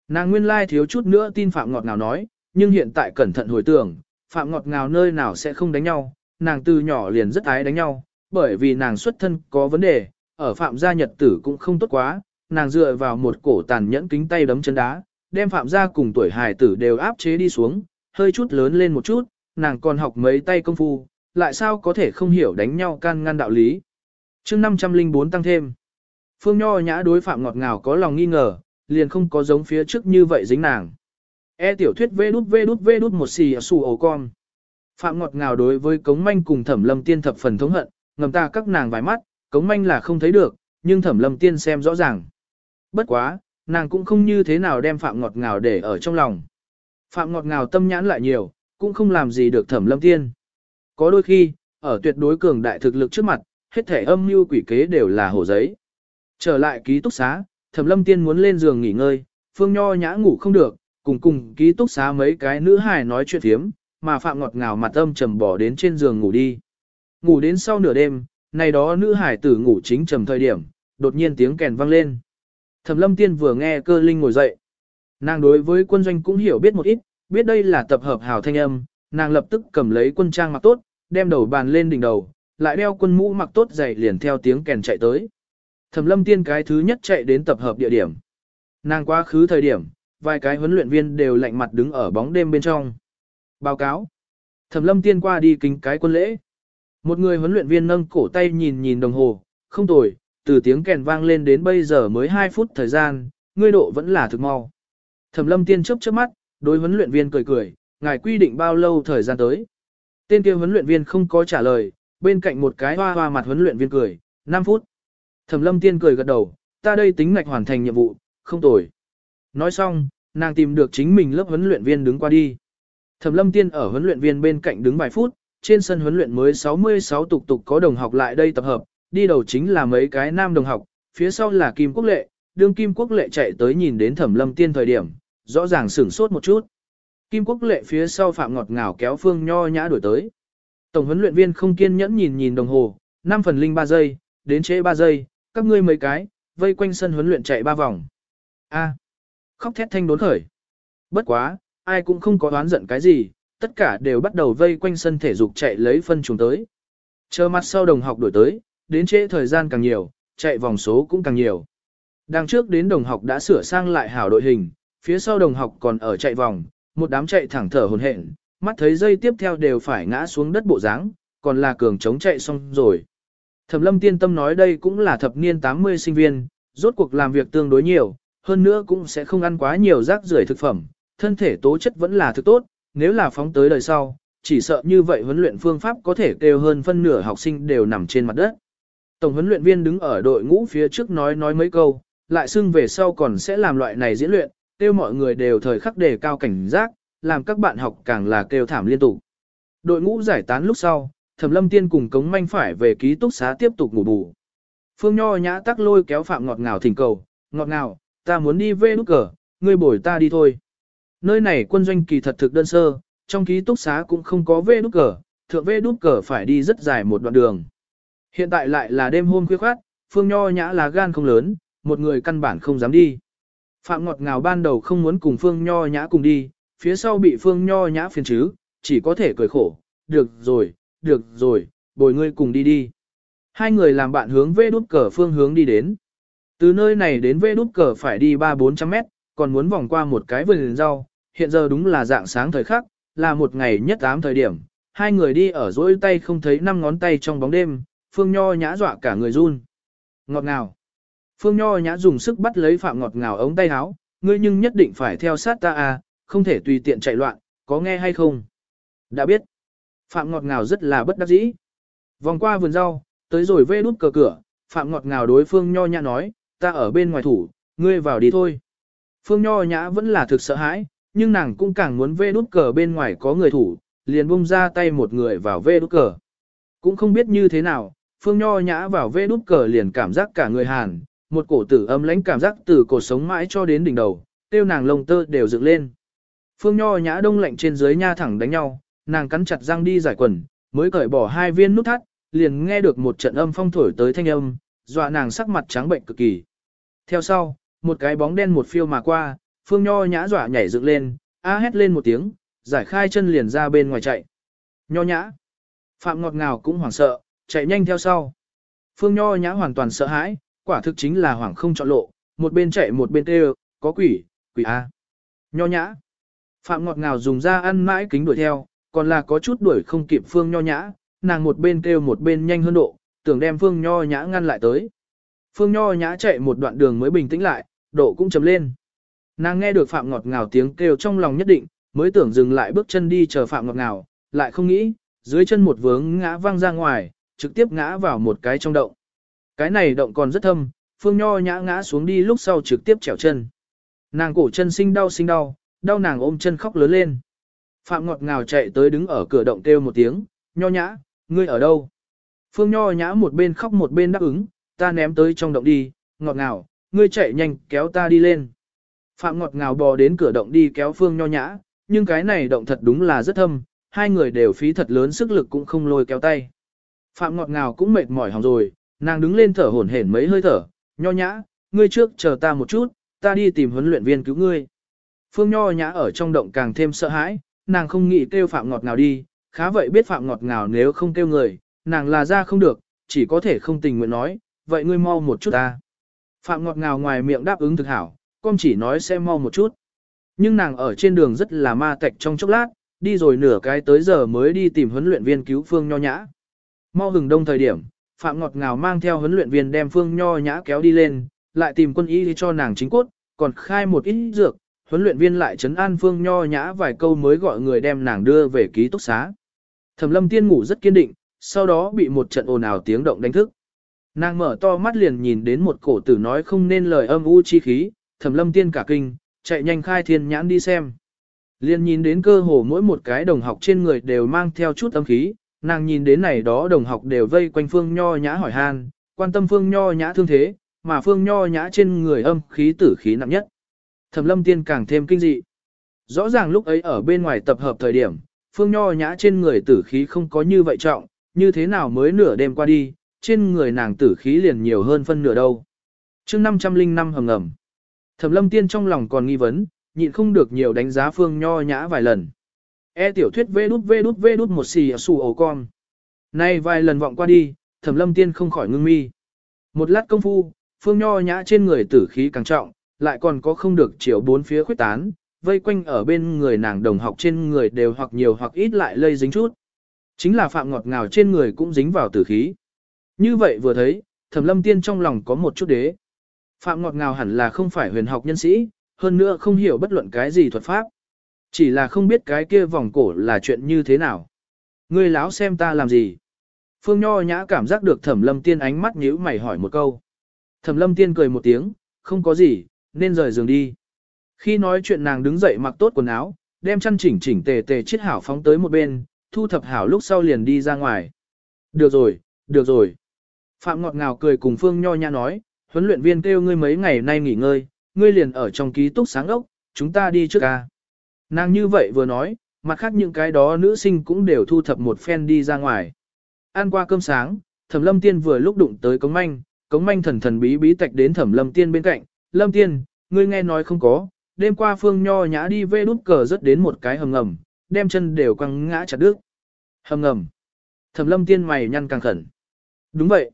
Nàng nguyên lai thiếu chút nữa tin Phạm Ngọt Ngào nói, nhưng hiện tại cẩn thận hồi tưởng, Phạm Ngọt Ngào nơi nào sẽ không đánh nhau, nàng từ nhỏ liền rất ái đánh nhau, bởi vì nàng xuất thân có vấn đề, ở Phạm gia nhật tử cũng không tốt quá, nàng dựa vào một cổ tàn nhẫn kính tay đấm chân đá, đem Phạm gia cùng tuổi hài tử đều áp chế đi xuống, hơi chút lớn lên một chút, nàng còn học mấy tay công phu, lại sao có thể không hiểu đánh nhau can ngăn đạo lý. chương 504 tăng thêm. Phương Nho nhã đối Phạm ngọt ngào có lòng nghi ngờ, liền không có giống phía trước như vậy dính nàng. E tiểu thuyết vê đút vê đút vê đút một xì xù ổ con. Phạm ngọt ngào đối với cống manh cùng thẩm lâm tiên thập phần thống hận, ngầm ta các nàng vài mắt, cống manh là không thấy được, nhưng thẩm lâm tiên xem rõ ràng. Bất quá, nàng cũng không như thế nào đem phạm ngọt ngào để ở trong lòng. Phạm ngọt ngào tâm nhãn lại nhiều, cũng không làm gì được thẩm lâm tiên. Có đôi khi, ở tuyệt đối cường đại thực lực trước mặt, hết thể âm mưu quỷ kế đều là hổ giấy. Trở lại ký túc xá, thẩm lâm tiên muốn lên giường nghỉ ngơi, phương nho nhã ngủ không được, cùng cùng ký túc xá mấy cái nữ hài nói chuyện thiếm, mà phạm ngọt ngào mặt âm trầm bỏ đến trên giường ngủ đi. Ngủ đến sau nửa đêm, này đó nữ hải tử ngủ chính trầm thời điểm, đột nhiên tiếng kèn vang lên. Thẩm lâm tiên vừa nghe cơ linh ngồi dậy. Nàng đối với quân doanh cũng hiểu biết một ít, biết đây là tập hợp hào thanh âm, nàng lập tức cầm lấy quân trang mặc tốt, đem đầu bàn lên đỉnh đầu, lại đeo quân mũ mặc tốt dày liền theo tiếng kèn chạy tới. Thẩm lâm tiên cái thứ nhất chạy đến tập hợp địa điểm. Nàng quá khứ thời điểm, vài cái huấn luyện viên đều lạnh mặt đứng ở bóng đêm bên trong. Báo cáo. Thẩm lâm tiên qua đi kính cái quân lễ. Một người huấn luyện viên nâng cổ tay nhìn nhìn đồng hồ, không tồi, từ tiếng kèn vang lên đến bây giờ mới 2 phút thời gian, ngươi độ vẫn là thực mau. Thẩm lâm tiên chớp chớp mắt, đối huấn luyện viên cười cười, ngài quy định bao lâu thời gian tới. Tên kia huấn luyện viên không có trả lời, bên cạnh một cái hoa hoa mặt huấn luyện viên cười, 5 phút. Thẩm lâm tiên cười gật đầu, ta đây tính ngạch hoàn thành nhiệm vụ, không tồi. Nói xong, nàng tìm được chính mình lớp huấn luyện viên đứng qua đi. Thẩm lâm tiên ở huấn luyện viên bên cạnh đứng vài phút, trên sân huấn luyện mới 66 tục tục có đồng học lại đây tập hợp, đi đầu chính là mấy cái nam đồng học, phía sau là Kim Quốc Lệ, đương Kim Quốc Lệ chạy tới nhìn đến Thẩm Lâm Tiên thời điểm, rõ ràng sửng sốt một chút. Kim Quốc Lệ phía sau Phạm Ngọt Ngào kéo Phương Nho Nhã đuổi tới. Tổng huấn luyện viên không kiên nhẫn nhìn nhìn đồng hồ, 5 phần linh 3 giây, đến trễ 3 giây, các ngươi mấy cái, vây quanh sân huấn luyện chạy ba vòng. A. À. khóc thét thanh đốn khởi. Bất quá, ai cũng không có oán giận cái gì, tất cả đều bắt đầu vây quanh sân thể dục chạy lấy phân trùng tới. Chờ mặt sau đồng học đuổi tới, đến trễ thời gian càng nhiều, chạy vòng số cũng càng nhiều. Đằng trước đến đồng học đã sửa sang lại hảo đội hình, phía sau đồng học còn ở chạy vòng, một đám chạy thẳng thở hồn hển, mắt thấy dây tiếp theo đều phải ngã xuống đất bộ dáng, còn là cường chống chạy xong rồi. Thẩm lâm tiên tâm nói đây cũng là thập niên 80 sinh viên, rốt cuộc làm việc tương đối nhiều, hơn nữa cũng sẽ không ăn quá nhiều rác rưởi thực phẩm, thân thể tố chất vẫn là thực tốt, nếu là phóng tới đời sau, chỉ sợ như vậy huấn luyện phương pháp có thể kêu hơn phân nửa học sinh đều nằm trên mặt đất. Tổng huấn luyện viên đứng ở đội ngũ phía trước nói nói mấy câu, lại xưng về sau còn sẽ làm loại này diễn luyện, kêu mọi người đều thời khắc đề cao cảnh giác, làm các bạn học càng là kêu thảm liên tục. Đội ngũ giải tán lúc sau, Thẩm Lâm Tiên cùng Cống Manh phải về ký túc xá tiếp tục ngủ bù. Phương Nho nhã tắc lôi kéo Phạm ngọt ngào thỉnh cầu, ngọt ngào, ta muốn đi về nút cờ, ngươi bồi ta đi thôi. Nơi này quân doanh kỳ thật thực đơn sơ, trong ký túc xá cũng không có vê nút cờ, thượng vê nút cờ phải đi rất dài một đoạn đường. Hiện tại lại là đêm hôm khuya khoát, Phương Nho Nhã là gan không lớn, một người căn bản không dám đi. Phạm Ngọt Ngào ban đầu không muốn cùng Phương Nho Nhã cùng đi, phía sau bị Phương Nho Nhã phiền chứ, chỉ có thể cười khổ, được rồi, được rồi, bồi ngươi cùng đi đi. Hai người làm bạn hướng về đút cờ phương hướng đi đến. Từ nơi này đến về đút cờ phải đi 3-400 mét, còn muốn vòng qua một cái vườn rau, hiện giờ đúng là dạng sáng thời khắc, là một ngày nhất ám thời điểm. Hai người đi ở dỗi tay không thấy năm ngón tay trong bóng đêm, Phương Nho nhã dọa cả người run. Ngọt ngào. Phương Nho nhã dùng sức bắt lấy Phạm ngọt ngào ống tay áo, ngươi nhưng nhất định phải theo sát ta à, không thể tùy tiện chạy loạn, có nghe hay không? Đã biết. Phạm ngọt ngào rất là bất đắc dĩ. Vòng qua vườn rau, tới rồi vê đút cờ cửa, Phạm ngọt ngào đối Phương Nho nhã nói, ta ở bên ngoài thủ, ngươi vào đi thôi. Phương Nho nhã vẫn là thực sợ hãi, nhưng nàng cũng càng muốn vê đút cờ bên ngoài có người thủ, liền bung ra tay một người vào vê đút cờ. Cũng không biết như thế nào, Phương Nho nhã vào vê đút cờ liền cảm giác cả người hàn, một cổ tử âm lãnh cảm giác từ cổ sống mãi cho đến đỉnh đầu, tiêu nàng lông tơ đều dựng lên. Phương Nho nhã đông lạnh trên dưới nha thẳng đánh nhau, nàng cắn chặt răng đi giải quần, mới cởi bỏ hai viên nút thắt, liền nghe được một trận âm phong thổi tới thanh âm, dọa nàng sắc mặt trắng bệnh cực kỳ. Theo sau, một cái bóng đen một phiêu mà qua, Phương Nho nhã dọa nhảy dựng lên, a hét lên một tiếng, giải khai chân liền ra bên ngoài chạy. Nho nhã. Phạm ngọt ngào cũng hoảng sợ, chạy nhanh theo sau. Phương Nho nhã hoàn toàn sợ hãi, quả thực chính là hoảng không chọn lộ, một bên chạy một bên kêu, có quỷ, quỷ a. Nho nhã. Phạm ngọt ngào dùng ra ăn mãi kính đuổi theo, còn là có chút đuổi không kịp Phương Nho nhã, nàng một bên kêu một bên nhanh hơn độ, tưởng đem Phương Nho nhã ngăn lại tới. Phương Nho nhã chạy một đoạn đường mới bình tĩnh lại, độ cũng chấm lên. Nàng nghe được Phạm ngọt ngào tiếng kêu trong lòng nhất định, mới tưởng dừng lại bước chân đi chờ Phạm ngọt ngào, lại không nghĩ, dưới chân một vướng ngã văng ra ngoài, trực tiếp ngã vào một cái trong động. Cái này động còn rất thâm, Phương Nho nhã ngã xuống đi lúc sau trực tiếp trèo chân. Nàng cổ chân sinh đau sinh đau, đau nàng ôm chân khóc lớn lên. Phạm ngọt ngào chạy tới đứng ở cửa động kêu một tiếng, Nho nhã, ngươi ở đâu? Phương Nho nhã một bên khóc một bên đáp ứng, ta ném tới trong động đi, ngọt ngào, ngươi chạy nhanh kéo ta đi lên. Phạm ngọt ngào bò đến cửa động đi kéo Phương Nho nhã, nhưng cái này động thật đúng là rất thâm, hai người đều phí thật lớn sức lực cũng không lôi kéo tay. Phạm ngọt ngào cũng mệt mỏi hỏng rồi, nàng đứng lên thở hổn hển mấy hơi thở, nho nhã, ngươi trước chờ ta một chút, ta đi tìm huấn luyện viên cứu ngươi. Phương nho nhã ở trong động càng thêm sợ hãi, nàng không nghĩ kêu phạm ngọt ngào đi, khá vậy biết phạm ngọt ngào nếu không kêu người, nàng là ra không được, chỉ có thể không tình nguyện nói, vậy ngươi mau một chút ta. Phạm ngọt ngào ngoài miệng đáp ứng thực hảo, con chỉ nói sẽ mau một chút. Nhưng nàng ở trên đường rất là ma tạch trong chốc lát, đi rồi nửa cái tới giờ mới đi tìm huấn luyện viên cứu Phương Nho Nhã. Mau hừng đông thời điểm, Phạm Ngọt Ngào mang theo huấn luyện viên đem Phương Nho Nhã kéo đi lên, lại tìm quân y cho nàng chính cốt, còn khai một ít dược, huấn luyện viên lại chấn an Phương Nho Nhã vài câu mới gọi người đem nàng đưa về ký túc xá. Thẩm Lâm Tiên ngủ rất kiên định, sau đó bị một trận ồn ào tiếng động đánh thức. Nàng mở to mắt liền nhìn đến một cổ tử nói không nên lời âm u chi khí, Thẩm Lâm Tiên cả kinh, chạy nhanh khai thiên nhãn đi xem. Liên nhìn đến cơ hồ mỗi một cái đồng học trên người đều mang theo chút âm khí, nàng nhìn đến này đó đồng học đều vây quanh Phương Nho Nhã hỏi han, quan tâm Phương Nho Nhã thương thế, mà Phương Nho Nhã trên người âm khí tử khí nặng nhất. Thẩm Lâm Tiên càng thêm kinh dị. Rõ ràng lúc ấy ở bên ngoài tập hợp thời điểm, Phương Nho Nhã trên người tử khí không có như vậy trọng, như thế nào mới nửa đêm qua đi, trên người nàng tử khí liền nhiều hơn phân nửa đâu. chương 505 hầm ngầm. Thẩm Lâm Tiên trong lòng còn nghi vấn, nhịn không được nhiều đánh giá Phương Nho Nhã vài lần. E tiểu thuyết vê đút vê đút vê đút một xì xù ổ con. Nay vài lần vọng qua đi, thẩm lâm tiên không khỏi ngưng mi. Một lát công phu, phương nho nhã trên người tử khí càng trọng, lại còn có không được chiều bốn phía khuyết tán, vây quanh ở bên người nàng đồng học trên người đều hoặc nhiều hoặc ít lại lây dính chút. Chính là phạm ngọt ngào trên người cũng dính vào tử khí. Như vậy vừa thấy, thẩm lâm tiên trong lòng có một chút đế. Phạm ngọt ngào hẳn là không phải huyền học nhân sĩ, hơn nữa không hiểu bất luận cái gì thuật pháp. Chỉ là không biết cái kia vòng cổ là chuyện như thế nào. Ngươi láo xem ta làm gì. Phương Nho Nhã cảm giác được Thẩm Lâm Tiên ánh mắt nhíu mày hỏi một câu. Thẩm Lâm Tiên cười một tiếng, không có gì, nên rời giường đi. Khi nói chuyện nàng đứng dậy mặc tốt quần áo, đem chăn chỉnh chỉnh tề tề chiết hảo phóng tới một bên, thu thập hảo lúc sau liền đi ra ngoài. Được rồi, được rồi. Phạm ngọt ngào cười cùng Phương Nho Nhã nói, huấn luyện viên kêu ngươi mấy ngày nay nghỉ ngơi, ngươi liền ở trong ký túc sáng ốc, chúng ta đi trước ca. Nàng như vậy vừa nói, mặt khác những cái đó nữ sinh cũng đều thu thập một phen đi ra ngoài. Ăn qua cơm sáng, thẩm lâm tiên vừa lúc đụng tới cống manh, cống manh thần thần bí bí tạch đến thẩm lâm tiên bên cạnh. Lâm tiên, ngươi nghe nói không có, đêm qua phương nho nhã đi vê đút cờ rất đến một cái hầm ngầm, đem chân đều quăng ngã chặt đứt. Hầm ngầm. Thẩm lâm tiên mày nhăn càng khẩn. Đúng vậy.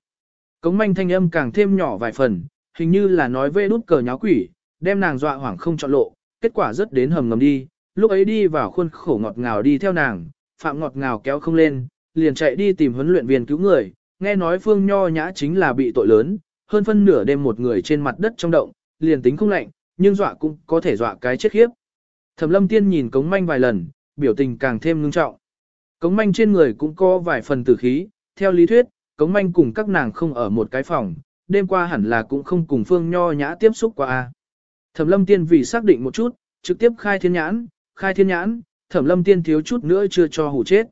Cống manh thanh âm càng thêm nhỏ vài phần, hình như là nói vê đút cờ nháo quỷ, đem nàng dọa hoảng không chọn lộ, kết quả rất đến hầm ngầm đi, lúc ấy đi vào khuôn khổ ngọt ngào đi theo nàng, phạm ngọt ngào kéo không lên, liền chạy đi tìm huấn luyện viên cứu người, nghe nói phương nho nhã chính là bị tội lớn, hơn phân nửa đêm một người trên mặt đất trong động, liền tính không lạnh, nhưng dọa cũng có thể dọa cái chết khiếp. Thẩm lâm tiên nhìn cống manh vài lần, biểu tình càng thêm ngưng trọng. Cống manh trên người cũng có vài phần tử khí, theo lý thuyết, cống manh cùng các nàng không ở một cái phòng, đêm qua hẳn là cũng không cùng phương nho nhã tiếp xúc qua. Thẩm lâm tiên vì xác định một chút, trực tiếp khai thiên nhãn, khai thiên nhãn, thẩm lâm tiên thiếu chút nữa chưa cho hủ chết.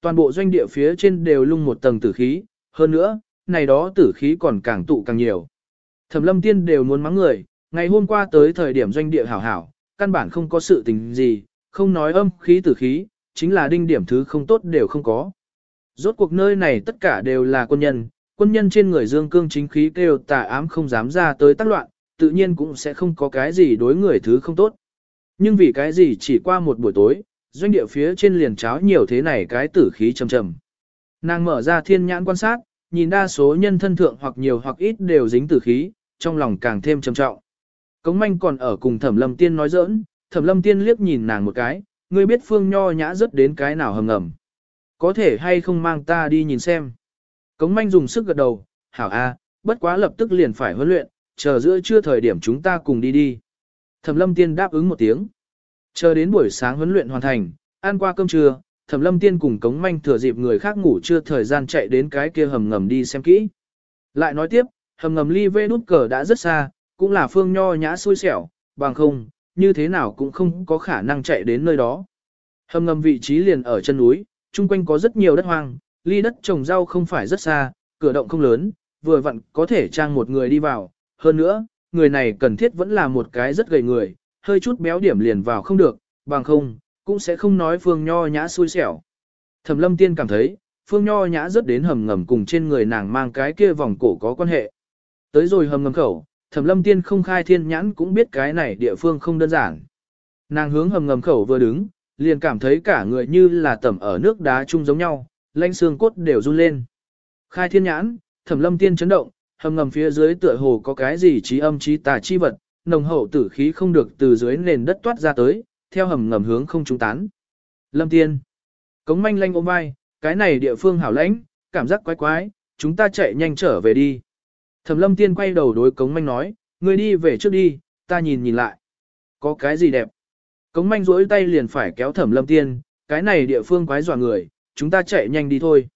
Toàn bộ doanh địa phía trên đều lung một tầng tử khí, hơn nữa, này đó tử khí còn càng tụ càng nhiều. Thẩm lâm tiên đều muốn mắng người, ngày hôm qua tới thời điểm doanh địa hảo hảo, căn bản không có sự tình gì, không nói âm khí tử khí, chính là đinh điểm thứ không tốt đều không có. Rốt cuộc nơi này tất cả đều là quân nhân, quân nhân trên người dương cương chính khí kêu tà ám không dám ra tới tác loạn, tự nhiên cũng sẽ không có cái gì đối người thứ không tốt. Nhưng vì cái gì chỉ qua một buổi tối, doanh địa phía trên liền cháo nhiều thế này cái tử khí trầm trầm. Nàng mở ra thiên nhãn quan sát, nhìn đa số nhân thân thượng hoặc nhiều hoặc ít đều dính tử khí, trong lòng càng thêm trầm trọng. Cống manh còn ở cùng thẩm lâm tiên nói giỡn, thẩm lâm tiên liếc nhìn nàng một cái, ngươi biết phương nho nhã rất đến cái nào hầm ngầm. Có thể hay không mang ta đi nhìn xem. Cống manh dùng sức gật đầu, hảo a, bất quá lập tức liền phải huấn luyện, chờ giữa trưa thời điểm chúng ta cùng đi đi. Thẩm lâm tiên đáp ứng một tiếng. Chờ đến buổi sáng huấn luyện hoàn thành, ăn qua cơm trưa, Thẩm Lâm Tiên cùng Cống Manh thừa dịp người khác ngủ chưa thời gian chạy đến cái kia hầm ngầm đi xem kỹ. Lại nói tiếp, hầm ngầm ly vê nút cờ đã rất xa, cũng là phương nho nhã xui xẻo, bằng không, như thế nào cũng không có khả năng chạy đến nơi đó. Hầm ngầm vị trí liền ở chân núi, chung quanh có rất nhiều đất hoang, ly đất trồng rau không phải rất xa, cửa động không lớn, vừa vặn có thể trang một người đi vào. Hơn nữa, người này cần thiết vẫn là một cái rất gầy người, hơi chút béo điểm liền vào không được, bằng không, cũng sẽ không nói phương nho nhã xui xẻo. Thẩm lâm tiên cảm thấy, phương nho nhã rất đến hầm ngầm cùng trên người nàng mang cái kia vòng cổ có quan hệ. Tới rồi hầm ngầm khẩu, thẩm lâm tiên không khai thiên nhãn cũng biết cái này địa phương không đơn giản. Nàng hướng hầm ngầm khẩu vừa đứng, liền cảm thấy cả người như là tẩm ở nước đá chung giống nhau, lanh xương cốt đều run lên. Khai thiên nhãn, thẩm lâm tiên chấn động, hầm ngầm phía dưới tựa hồ có cái gì trí âm trí tà chi vật, nồng hậu tử khí không được từ dưới nền đất toát ra tới, theo hầm ngầm hướng không trung tán. Lâm Tiên. Cống manh lanh ôm vai, cái này địa phương hảo lãnh, cảm giác quái quái, chúng ta chạy nhanh trở về đi. Thẩm Lâm Tiên quay đầu đối Cống manh nói, ngươi đi về trước đi, ta nhìn nhìn lại. Có cái gì đẹp? Cống manh rỗi tay liền phải kéo Thẩm Lâm Tiên, cái này địa phương quái dọa người, chúng ta chạy nhanh đi thôi.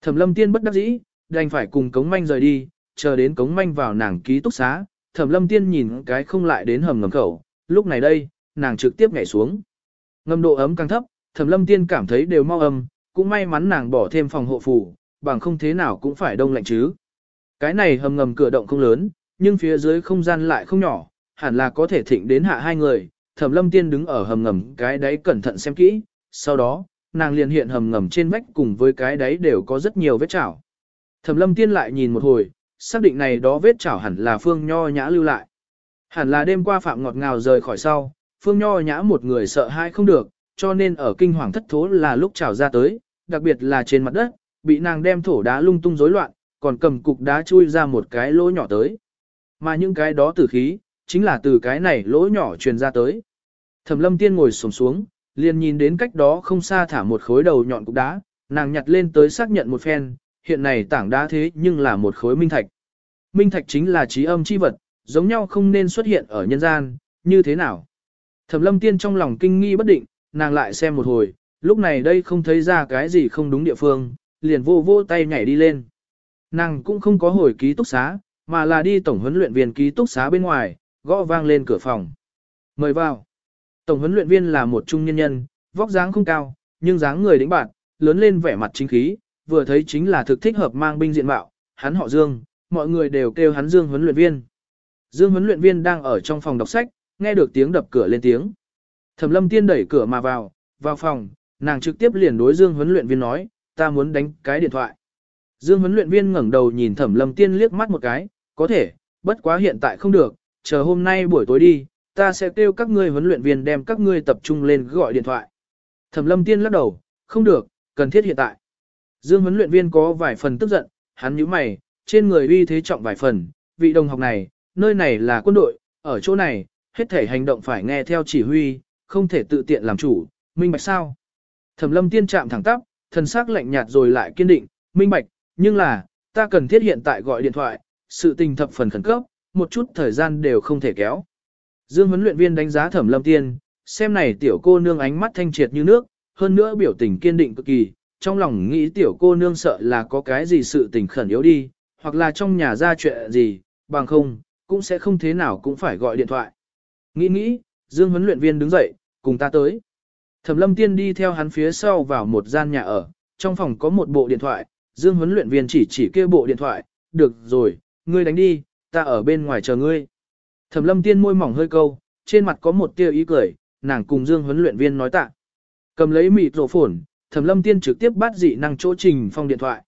Thẩm Lâm Tiên bất đắc dĩ, đành phải cùng Cống manh rời đi, chờ đến Cống manh vào nàng ký túc xá, Thẩm Lâm Tiên nhìn cái không lại đến hầm ngầm khẩu, lúc này đây, nàng trực tiếp nhảy xuống. Ngầm độ ấm càng thấp, Thẩm Lâm Tiên cảm thấy đều mau âm, cũng may mắn nàng bỏ thêm phòng hộ phủ, bằng không thế nào cũng phải đông lạnh chứ. Cái này hầm ngầm cửa động không lớn, nhưng phía dưới không gian lại không nhỏ, hẳn là có thể thịnh đến hạ hai người. Thẩm Lâm Tiên đứng ở hầm ngầm cái đáy cẩn thận xem kỹ, sau đó, nàng liền hiện hầm ngầm trên vách cùng với cái đáy đều có rất nhiều vết chảo. Thẩm Lâm Tiên lại nhìn một hồi, xác định này đó vết chảo hẳn là Phương Nho Nhã lưu lại. Hẳn là đêm qua Phạm Ngọt Ngào rời khỏi sau, Phương Nho Nhã một người sợ hãi không được, cho nên ở kinh hoàng thất thố là lúc trào ra tới, đặc biệt là trên mặt đất, bị nàng đem thổ đá lung tung rối loạn, còn cầm cục đá chui ra một cái lỗ nhỏ tới. Mà những cái đó tử khí, chính là từ cái này lỗ nhỏ truyền ra tới. Thẩm lâm tiên ngồi xổm xuống, liền nhìn đến cách đó không xa thả một khối đầu nhọn cục đá, nàng nhặt lên tới xác nhận một phen, hiện này tảng đá thế nhưng là một khối minh thạch. Minh thạch chính là trí âm chi vật, giống nhau không nên xuất hiện ở nhân gian, như thế nào? Thẩm lâm tiên trong lòng kinh nghi bất định, nàng lại xem một hồi, lúc này đây không thấy ra cái gì không đúng địa phương, liền vô vô tay nhảy đi lên. Nàng cũng không có hồi ký túc xá, mà là đi tổng huấn luyện viên ký túc xá bên ngoài, gõ vang lên cửa phòng. Mời vào. Tổng huấn luyện viên là một trung nhân nhân, vóc dáng không cao, nhưng dáng người đĩnh bạn, lớn lên vẻ mặt chính khí, vừa thấy chính là thực thích hợp mang binh diện mạo, hắn họ Dương, mọi người đều kêu hắn Dương huấn luyện viên. Dương huấn luyện viên đang ở trong phòng đọc sách, nghe được tiếng đập cửa lên tiếng. Thẩm lâm tiên đẩy cửa mà vào, vào phòng, nàng trực tiếp liền đối Dương huấn luyện viên nói, ta muốn đánh cái điện thoại. Dương huấn luyện viên ngẩng đầu nhìn thẩm lâm tiên liếc mắt một cái, có thể, bất quá hiện tại không được, chờ hôm nay buổi tối đi, ta sẽ kêu các ngươi huấn luyện viên đem các ngươi tập trung lên gọi điện thoại. Thẩm lâm tiên lắc đầu, không được, cần thiết hiện tại. Dương huấn luyện viên có vài phần tức giận, hắn nhíu mày, trên người uy thế trọng vài phần, vị đồng học này, nơi này là quân đội, ở chỗ này, hết thể hành động phải nghe theo chỉ huy, không thể tự tiện làm chủ, minh bạch sao? Thẩm lâm tiên chạm thẳng tắp, thần sắc lạnh nhạt rồi lại kiên định, minh bạch, nhưng là, ta cần thiết hiện tại gọi điện thoại, sự tình thập phần khẩn cấp, một chút thời gian đều không thể kéo. Dương huấn luyện viên đánh giá thẩm lâm tiên, xem này tiểu cô nương ánh mắt thanh triệt như nước, hơn nữa biểu tình kiên định cực kỳ, trong lòng nghĩ tiểu cô nương sợ là có cái gì sự tình khẩn yếu đi, hoặc là trong nhà ra chuyện gì, bằng không, cũng sẽ không thế nào cũng phải gọi điện thoại. Nghĩ nghĩ, Dương huấn luyện viên đứng dậy, cùng ta tới. Thẩm lâm tiên đi theo hắn phía sau vào một gian nhà ở, trong phòng có một bộ điện thoại, Dương huấn luyện viên chỉ chỉ kêu bộ điện thoại, được rồi, ngươi đánh đi, ta ở bên ngoài chờ ngươi. Thẩm lâm tiên môi mỏng hơi câu, trên mặt có một tia ý cười, nàng cùng Dương huấn luyện viên nói tạ. Cầm lấy mịt rổ phổn, Thẩm lâm tiên trực tiếp bắt dị năng chỗ trình phong điện thoại.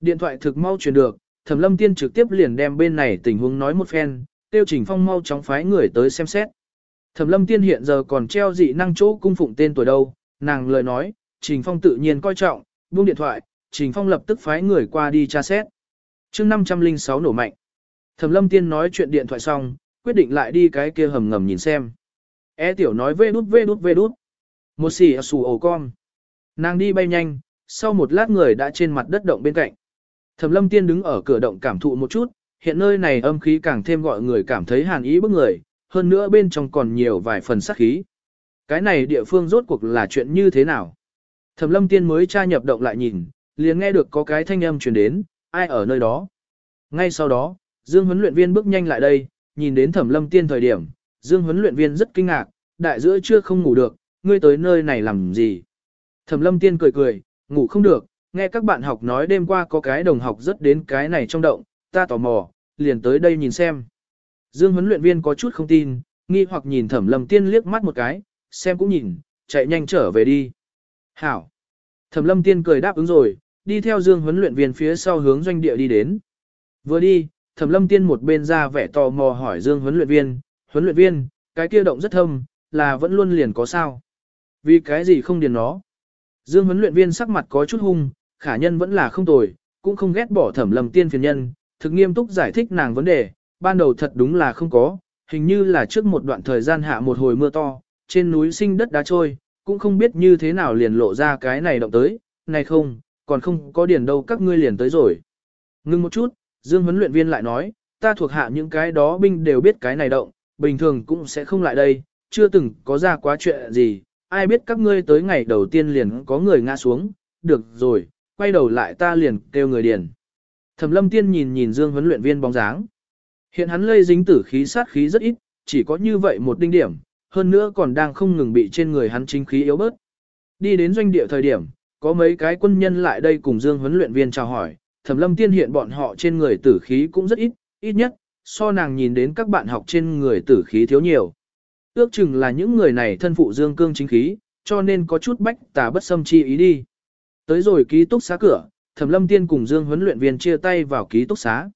Điện thoại thực mau truyền được, Thẩm lâm tiên trực tiếp liền đem bên này tình huống nói một phen, tiêu trình phong mau chóng phái người tới xem xét. Thẩm lâm tiên hiện giờ còn treo dị năng chỗ cung phụng tên tuổi đâu, nàng lời nói, trình phong tự nhiên coi trọng, buông điện thoại, trình phong lập tức phái người qua đi tra xét. chương 506 nổ mạnh. Thẩm lâm tiên nói chuyện điện thoại xong, quyết định lại đi cái kia hầm ngầm nhìn xem. E tiểu nói vê đút vê đút vê đút. Một xì xù ổ con. Nàng đi bay nhanh, sau một lát người đã trên mặt đất động bên cạnh. Thẩm lâm tiên đứng ở cửa động cảm thụ một chút, hiện nơi này âm khí càng thêm gọi người cảm thấy hàn ý bức người, hơn nữa bên trong còn nhiều vài phần sát khí. Cái này địa phương rốt cuộc là chuyện như thế nào? Thẩm lâm tiên mới tra nhập động lại nhìn, liền nghe được có cái thanh âm truyền đến, ai ở nơi đó. Ngay sau đó, Dương huấn luyện viên bước nhanh lại đây, nhìn đến thẩm lâm tiên thời điểm, Dương huấn luyện viên rất kinh ngạc, đại giữa chưa không ngủ được, ngươi tới nơi này làm gì? Thẩm lâm tiên cười cười, ngủ không được, nghe các bạn học nói đêm qua có cái đồng học rất đến cái này trong động, ta tò mò, liền tới đây nhìn xem. Dương huấn luyện viên có chút không tin, nghi hoặc nhìn thẩm lâm tiên liếc mắt một cái, xem cũng nhìn, chạy nhanh trở về đi. Hảo. Thẩm lâm tiên cười đáp ứng rồi, đi theo Dương huấn luyện viên phía sau hướng doanh địa đi đến. Vừa đi, thẩm lâm tiên một bên ra vẻ tò mò hỏi Dương huấn luyện viên, huấn luyện viên, cái kia động rất thâm, là vẫn luôn liền có sao. Vì cái gì không điền nó. Dương huấn luyện viên sắc mặt có chút hung, khả nhân vẫn là không tồi, cũng không ghét bỏ thẩm lầm tiên phiền nhân, thực nghiêm túc giải thích nàng vấn đề, ban đầu thật đúng là không có, hình như là trước một đoạn thời gian hạ một hồi mưa to, trên núi sinh đất đá trôi, cũng không biết như thế nào liền lộ ra cái này động tới, này không, còn không có điển đâu các ngươi liền tới rồi. Ngưng một chút, Dương huấn luyện viên lại nói, ta thuộc hạ những cái đó binh đều biết cái này động, bình thường cũng sẽ không lại đây, chưa từng có ra quá chuyện gì, ai biết các ngươi tới ngày đầu tiên liền có người ngã xuống, được rồi, quay đầu lại ta liền kêu người điền. Thẩm lâm tiên nhìn nhìn Dương huấn luyện viên bóng dáng. Hiện hắn lây dính tử khí sát khí rất ít, chỉ có như vậy một đinh điểm, hơn nữa còn đang không ngừng bị trên người hắn chính khí yếu bớt. Đi đến doanh địa thời điểm, có mấy cái quân nhân lại đây cùng Dương huấn luyện viên chào hỏi, Thẩm Lâm Tiên hiện bọn họ trên người tử khí cũng rất ít, ít nhất, so nàng nhìn đến các bạn học trên người tử khí thiếu nhiều. Ước chừng là những người này thân phụ Dương cương chính khí, cho nên có chút bách tà bất xâm chi ý đi. Tới rồi ký túc xá cửa, Thẩm Lâm Tiên cùng Dương huấn luyện viên chia tay vào ký túc xá.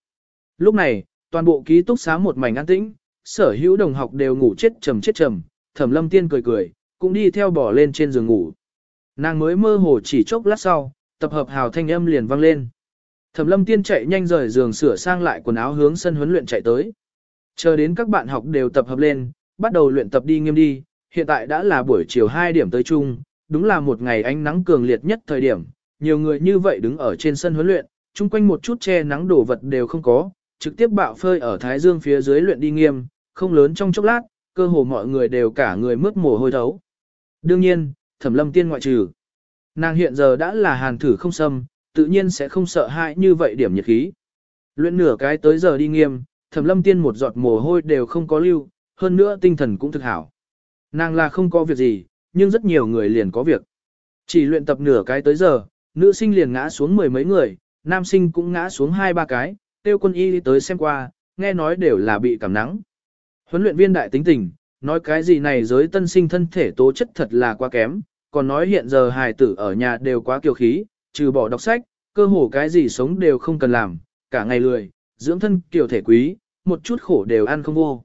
Lúc này, toàn bộ ký túc xá một mảnh an tĩnh, sở hữu đồng học đều ngủ chết trầm chết trầm, Thẩm Lâm Tiên cười cười, cũng đi theo bỏ lên trên giường ngủ. Nàng mới mơ hồ chỉ chốc lát sau, tập hợp hào thanh âm liền vang lên. Thẩm Lâm Tiên chạy nhanh rời giường sửa sang lại quần áo hướng sân huấn luyện chạy tới. Chờ đến các bạn học đều tập hợp lên, bắt đầu luyện tập đi nghiêm đi, hiện tại đã là buổi chiều 2 điểm tới chung, đúng là một ngày ánh nắng cường liệt nhất thời điểm, nhiều người như vậy đứng ở trên sân huấn luyện, chung quanh một chút che nắng đổ vật đều không có, trực tiếp bạo phơi ở thái dương phía dưới luyện đi nghiêm, không lớn trong chốc lát, cơ hồ mọi người đều cả người mướt mồ hôi thấu. Đương nhiên, Thẩm Lâm Tiên ngoại trừ. Nàng hiện giờ đã là hàn thử không xâm, tự nhiên sẽ không sợ hãi như vậy điểm nhiệt khí. Luyện nửa cái tới giờ đi nghiêm, Thẩm Lâm Tiên một giọt mồ hôi đều không có lưu, hơn nữa tinh thần cũng thực hảo. Nàng là không có việc gì, nhưng rất nhiều người liền có việc. Chỉ luyện tập nửa cái tới giờ, nữ sinh liền ngã xuống mười mấy người, nam sinh cũng ngã xuống hai ba cái, tiêu quân y tới xem qua, nghe nói đều là bị cảm nắng. Huấn luyện viên đại tính tình, nói cái gì này giới tân sinh thân thể tố chất thật là quá kém, còn nói hiện giờ hài tử ở nhà đều quá kiêu khí, trừ bỏ đọc sách, cơ hồ cái gì sống đều không cần làm, cả ngày lười, dưỡng thân kiểu thể quý, một chút khổ đều ăn không vô.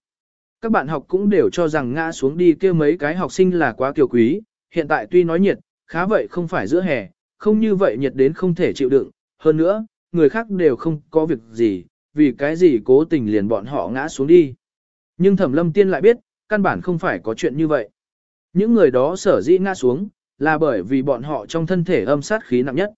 Các bạn học cũng đều cho rằng ngã xuống đi kia mấy cái học sinh là quá kiều quý, hiện tại tuy nói nhiệt, khá vậy không phải giữa hè, không như vậy nhiệt đến không thể chịu đựng, hơn nữa, người khác đều không có việc gì, vì cái gì cố tình liền bọn họ ngã xuống đi. Nhưng thẩm lâm tiên lại biết, căn bản không phải có chuyện như vậy. Những người đó sở dĩ ngã xuống, là bởi vì bọn họ trong thân thể âm sát khí nặng nhất.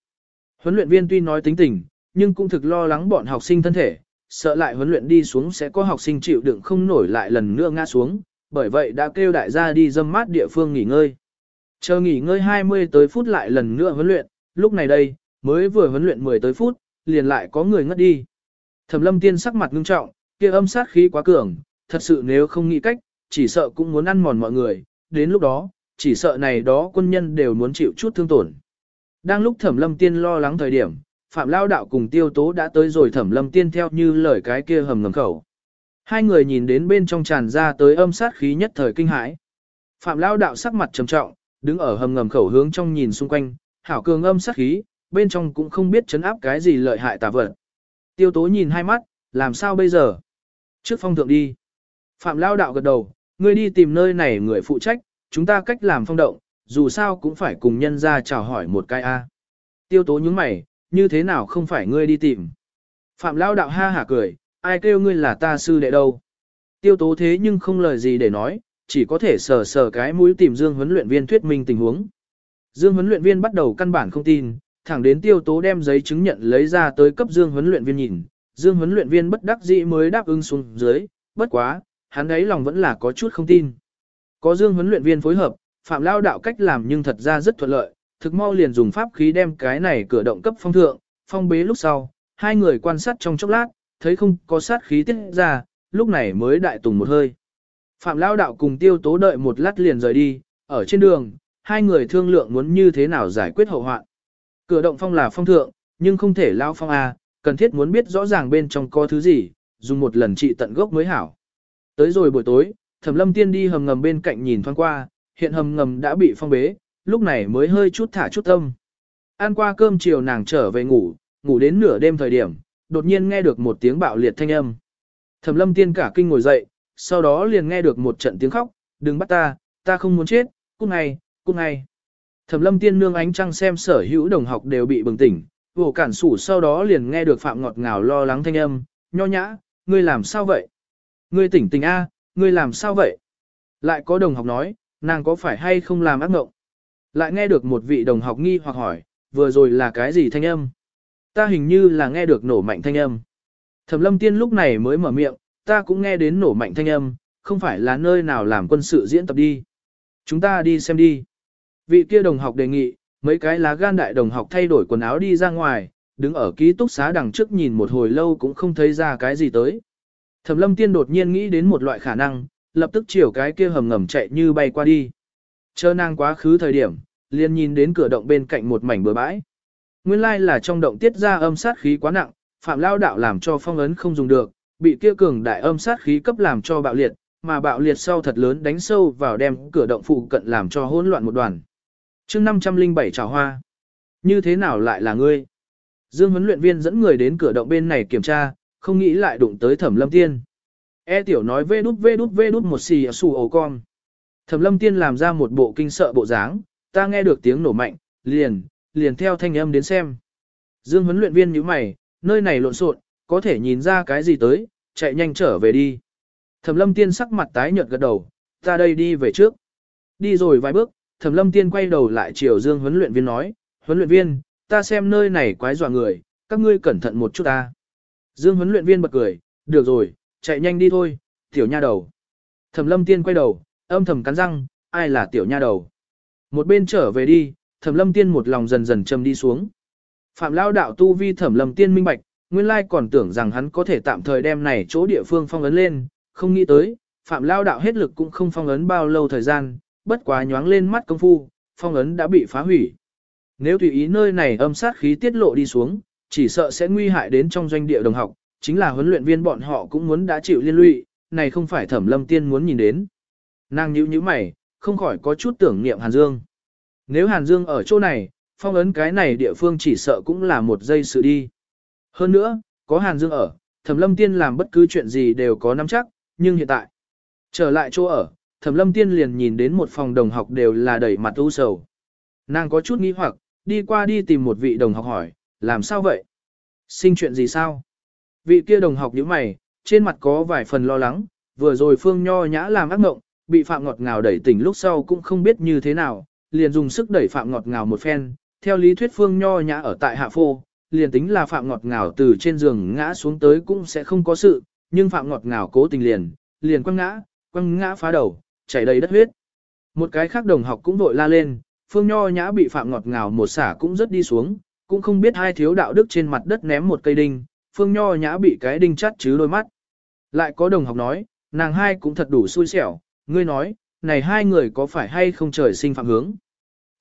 Huấn luyện viên tuy nói tính tình, nhưng cũng thực lo lắng bọn học sinh thân thể, sợ lại huấn luyện đi xuống sẽ có học sinh chịu đựng không nổi lại lần nữa ngã xuống, bởi vậy đã kêu đại gia đi dâm mát địa phương nghỉ ngơi. Chờ nghỉ ngơi 20 tới phút lại lần nữa huấn luyện, lúc này đây, mới vừa huấn luyện 10 tới phút, liền lại có người ngất đi. Thẩm lâm tiên sắc mặt ngưng trọng, kia âm sát khí quá cường, thật sự nếu không nghĩ cách, chỉ sợ cũng muốn ăn mòn mọi người, đến lúc đó, chỉ sợ này đó quân nhân đều muốn chịu chút thương tổn. Đang lúc thẩm lâm tiên lo lắng thời điểm, Phạm Lao Đạo cùng Tiêu Tố đã tới rồi thẩm lâm tiên theo như lời cái kia hầm ngầm khẩu. Hai người nhìn đến bên trong tràn ra tới âm sát khí nhất thời kinh hãi. Phạm Lao Đạo sắc mặt trầm trọng, đứng ở hầm ngầm khẩu hướng trong nhìn xung quanh, hảo cường âm sát khí, bên trong cũng không biết chấn áp cái gì lợi hại tà vật. Tiêu Tố nhìn hai mắt, làm sao bây giờ? Trước phong thượng đi. Phạm Lao Đạo gật đầu, ngươi đi tìm nơi này người phụ trách, chúng ta cách làm phong động, dù sao cũng phải cùng nhân ra chào hỏi một cái a. Tiêu Tố nhướng mày, như thế nào không phải ngươi đi tìm. Phạm Lao đạo ha hả cười, ai kêu ngươi là ta sư đệ đâu. Tiêu tố thế nhưng không lời gì để nói, chỉ có thể sờ sờ cái mũi tìm Dương huấn luyện viên thuyết minh tình huống. Dương huấn luyện viên bắt đầu căn bản không tin, thẳng đến tiêu tố đem giấy chứng nhận lấy ra tới cấp Dương huấn luyện viên nhìn. Dương huấn luyện viên bất đắc dĩ mới đáp ứng xuống dưới, bất quá, hắn ấy lòng vẫn là có chút không tin. Có Dương huấn luyện viên phối hợp, Phạm Lao đạo cách làm nhưng thật ra rất thuận lợi, thực mau liền dùng pháp khí đem cái này cửa động cấp phong thượng, phong bế lúc sau, hai người quan sát trong chốc lát, thấy không có sát khí tiết ra, lúc này mới đại tùng một hơi. Phạm Lao Đạo cùng tiêu tố đợi một lát liền rời đi, ở trên đường, hai người thương lượng muốn như thế nào giải quyết hậu hoạn. Cửa động phong là phong thượng, nhưng không thể lao phong A, cần thiết muốn biết rõ ràng bên trong có thứ gì, dùng một lần trị tận gốc mới hảo. Tới rồi buổi tối, Thẩm Lâm Tiên đi hầm ngầm bên cạnh nhìn thoáng qua, hiện hầm ngầm đã bị phong bế, lúc này mới hơi chút thả chút tâm. Ăn qua cơm chiều nàng trở về ngủ, ngủ đến nửa đêm thời điểm, đột nhiên nghe được một tiếng bạo liệt thanh âm. Thẩm lâm tiên cả kinh ngồi dậy, sau đó liền nghe được một trận tiếng khóc, đừng bắt ta, ta không muốn chết, cút ngay, cút ngay. Thẩm lâm tiên nương ánh trăng xem sở hữu đồng học đều bị bừng tỉnh, vổ cản sủ sau đó liền nghe được phạm ngọt ngào lo lắng thanh âm, nho nhã, ngươi làm sao vậy? Ngươi tỉnh tỉnh A, ngươi làm sao vậy? Lại có đồng học nói, nàng có phải hay không làm ác ngộng lại nghe được một vị đồng học nghi hoặc hỏi, vừa rồi là cái gì thanh âm? Ta hình như là nghe được nổ mạnh thanh âm. Thẩm lâm tiên lúc này mới mở miệng, ta cũng nghe đến nổ mạnh thanh âm, không phải là nơi nào làm quân sự diễn tập đi. Chúng ta đi xem đi. Vị kia đồng học đề nghị, mấy cái lá gan đại đồng học thay đổi quần áo đi ra ngoài, đứng ở ký túc xá đằng trước nhìn một hồi lâu cũng không thấy ra cái gì tới. Thẩm lâm tiên đột nhiên nghĩ đến một loại khả năng, lập tức chiều cái kia hầm ngầm chạy như bay qua đi. Chờ nàng quá khứ thời điểm, liền nhìn đến cửa động bên cạnh một mảnh bừa bãi. Nguyên lai là trong động tiết ra âm sát khí quá nặng, phạm lao đạo làm cho phong ấn không dùng được, bị kia cường đại âm sát khí cấp làm cho bạo liệt, mà bạo liệt sau thật lớn đánh sâu vào đem cửa động phụ cận làm cho hỗn loạn một đoàn. chương 507 trào hoa. Như thế nào lại là ngươi? Dương huấn luyện viên dẫn người đến cửa động bên này kiểm tra, không nghĩ lại đụng tới thẩm lâm tiên. E tiểu nói vê đút vê đút vê đút một xì à xù ổ con. Thẩm lâm tiên làm ra một bộ kinh sợ bộ dáng, ta nghe được tiếng nổ mạnh, liền, liền theo thanh âm đến xem. Dương huấn luyện viên nhíu mày, nơi này lộn xộn, có thể nhìn ra cái gì tới, chạy nhanh trở về đi. Thẩm lâm tiên sắc mặt tái nhợt gật đầu, ta đây đi về trước. Đi rồi vài bước, thẩm lâm tiên quay đầu lại chiều dương huấn luyện viên nói, huấn luyện viên, ta xem nơi này quái dọa người, các ngươi cẩn thận một chút ta. Dương huấn luyện viên bật cười, được rồi, chạy nhanh đi thôi, tiểu nha đầu. Thẩm lâm tiên quay đầu, âm thầm cắn răng, ai là tiểu nha đầu. Một bên trở về đi, thẩm lâm tiên một lòng dần dần châm đi xuống. Phạm lao đạo tu vi thẩm lâm tiên minh bạch, nguyên lai còn tưởng rằng hắn có thể tạm thời đem này chỗ địa phương phong ấn lên, không nghĩ tới, phạm lao đạo hết lực cũng không phong ấn bao lâu thời gian, bất quá nhoáng lên mắt công phu, phong ấn đã bị phá hủy. Nếu tùy ý nơi này âm sát khí tiết lộ đi xuống, chỉ sợ sẽ nguy hại đến trong doanh địa đồng học, chính là huấn luyện viên bọn họ cũng muốn đã chịu liên lụy, này không phải thẩm lâm tiên muốn nhìn đến. Nàng nhíu nhíu mày, không khỏi có chút tưởng niệm Hàn Dương. Nếu Hàn Dương ở chỗ này, phong ấn cái này địa phương chỉ sợ cũng là một giây sự đi. Hơn nữa, có Hàn Dương ở, Thẩm Lâm Tiên làm bất cứ chuyện gì đều có nắm chắc, nhưng hiện tại, trở lại chỗ ở, Thẩm Lâm Tiên liền nhìn đến một phòng đồng học đều là đẩy mặt u sầu. Nàng có chút nghi hoặc, đi qua đi tìm một vị đồng học hỏi, làm sao vậy? Sinh chuyện gì sao? Vị kia đồng học nhíu mày, trên mặt có vài phần lo lắng, vừa rồi Phương Nho Nhã làm ác mộng, bị Phạm Ngọt Ngào đẩy tỉnh lúc sau cũng không biết như thế nào, liền dùng sức đẩy Phạm Ngọt Ngào một phen, theo lý thuyết Phương Nho Nhã ở tại hạ phô, liền tính là Phạm Ngọt Ngào từ trên giường ngã xuống tới cũng sẽ không có sự, nhưng Phạm Ngọt Ngào cố tình liền, liền quăng ngã, quăng ngã phá đầu, chảy đầy đất huyết. Một cái khác đồng học cũng vội la lên, Phương Nho Nhã bị Phạm Ngọt Ngào một xả cũng rất đi xuống, cũng không biết hai thiếu đạo đức trên mặt đất ném một cây đinh, Phương Nho Nhã bị cái đinh chắt chứ đôi mắt. Lại có đồng học nói, nàng hai cũng thật đủ xui xẻo, ngươi nói, này hai người có phải hay không trời sinh phạm hướng.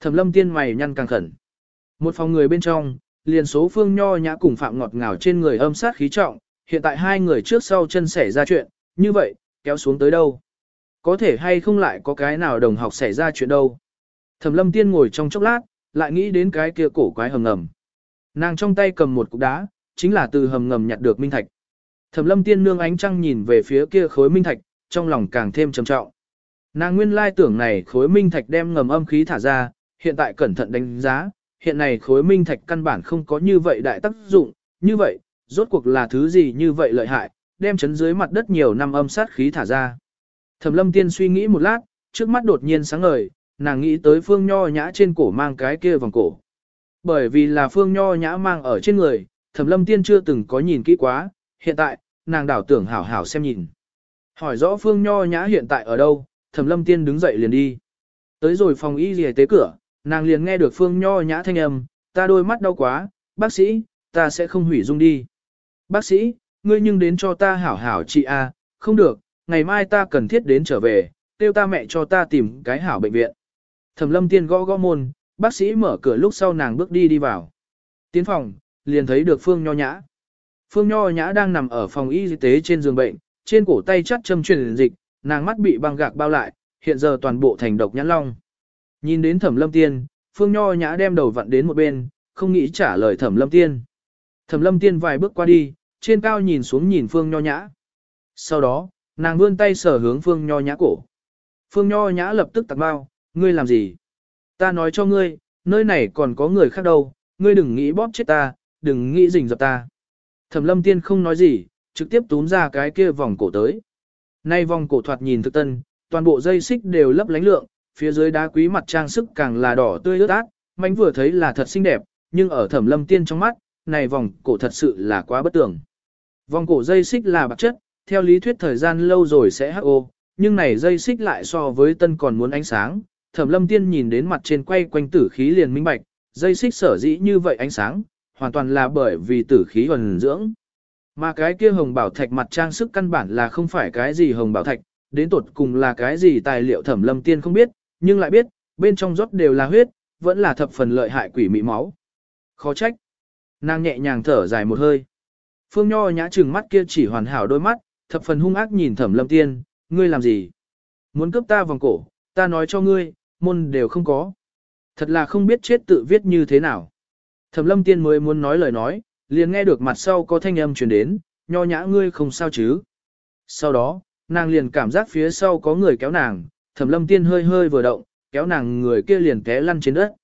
Thẩm lâm tiên mày nhăn càng khẩn. Một phòng người bên trong, liền số Phương Nho Nhã cùng Phạm Ngọt Ngào trên người âm sát khí trọng, hiện tại hai người trước sau chân xảy ra chuyện, như vậy, kéo xuống tới đâu. Có thể hay không lại có cái nào đồng học xảy ra chuyện đâu. Thẩm lâm tiên ngồi trong chốc lát, lại nghĩ đến cái kia cổ quái hầm ngầm. Nàng trong tay cầm một cục đá, chính là từ hầm ngầm nhặt được minh thạch. Thẩm lâm tiên nương ánh trăng nhìn về phía kia khối minh thạch, trong lòng càng thêm trầm trọng. Nàng nguyên lai tưởng này khối minh thạch đem ngầm âm khí thả ra, hiện tại cẩn thận đánh giá, hiện này khối minh thạch căn bản không có như vậy đại tác dụng, như vậy, rốt cuộc là thứ gì như vậy lợi hại, đem chấn dưới mặt đất nhiều năm âm sát khí thả ra. Thẩm lâm tiên suy nghĩ một lát, trước mắt đột nhiên sáng ngời, nàng nghĩ tới phương nho nhã trên cổ mang cái kia vòng cổ. Bởi vì là phương nho nhã mang ở trên người, thẩm lâm tiên chưa từng có nhìn kỹ quá, hiện tại, nàng đảo tưởng hảo hảo xem nhìn. Hỏi rõ phương nho nhã hiện tại ở đâu, thẩm lâm tiên đứng dậy liền đi. Tới rồi phòng y y tế cửa, nàng liền nghe được phương nho nhã thanh âm, ta đôi mắt đau quá, bác sĩ, ta sẽ không hủy dung đi. Bác sĩ, ngươi nhưng đến cho ta hảo hảo chị a, à, không được, ngày mai ta cần thiết đến trở về, kêu ta mẹ cho ta tìm cái hảo bệnh viện. Thẩm lâm tiên gõ gõ môn, bác sĩ mở cửa lúc sau nàng bước đi đi vào. Tiến phòng, liền thấy được Phương Nho Nhã. Phương Nho Nhã đang nằm ở phòng y tế trên giường bệnh, trên cổ tay chắt châm truyền dịch, nàng mắt bị băng gạc bao lại, hiện giờ toàn bộ thành độc nhãn long. Nhìn đến Thẩm Lâm Tiên, Phương Nho Nhã đem đầu vặn đến một bên, không nghĩ trả lời Thẩm Lâm Tiên. Thẩm Lâm Tiên vài bước qua đi, trên cao nhìn xuống nhìn Phương Nho Nhã. Sau đó, nàng vươn tay sờ hướng Phương Nho Nhã cổ. Phương Nho Nhã lập tức tặc bao, ngươi làm gì? Ta nói cho ngươi, nơi này còn có người khác đâu, ngươi đừng nghĩ bóp chết ta, đừng nghĩ rình dập ta. Thẩm lâm tiên không nói gì, trực tiếp túm ra cái kia vòng cổ tới. Nay vòng cổ thoạt nhìn thực tân, toàn bộ dây xích đều lấp lánh lượng, phía dưới đá quý mặt trang sức càng là đỏ tươi ướt át, mánh vừa thấy là thật xinh đẹp, nhưng ở thẩm lâm tiên trong mắt, này vòng cổ thật sự là quá bất tường. Vòng cổ dây xích là bạc chất, theo lý thuyết thời gian lâu rồi sẽ hắc ô, nhưng này dây xích lại so với tân còn muốn ánh sáng. Thẩm lâm tiên nhìn đến mặt trên quay quanh tử khí liền minh bạch, dây xích sở dĩ như vậy ánh sáng, hoàn toàn là bởi vì tử khí hoàn dưỡng. Mà cái kia hồng bảo thạch mặt trang sức căn bản là không phải cái gì hồng bảo thạch, đến tột cùng là cái gì tài liệu thẩm lâm tiên không biết, nhưng lại biết, bên trong rót đều là huyết, vẫn là thập phần lợi hại quỷ mị máu. Khó trách. Nàng nhẹ nhàng thở dài một hơi. Phương Nho nhã trừng mắt kia chỉ hoàn hảo đôi mắt, thập phần hung ác nhìn thẩm lâm tiên, ngươi làm gì? Muốn cướp ta vòng cổ, ta nói cho ngươi, môn đều không có. Thật là không biết chết tự viết như thế nào. Thẩm lâm tiên mới muốn nói lời nói, liền nghe được mặt sau có thanh âm truyền đến, nho nhã ngươi không sao chứ. Sau đó, nàng liền cảm giác phía sau có người kéo nàng, thẩm lâm tiên hơi hơi vừa động, kéo nàng người kia liền té lăn trên đất.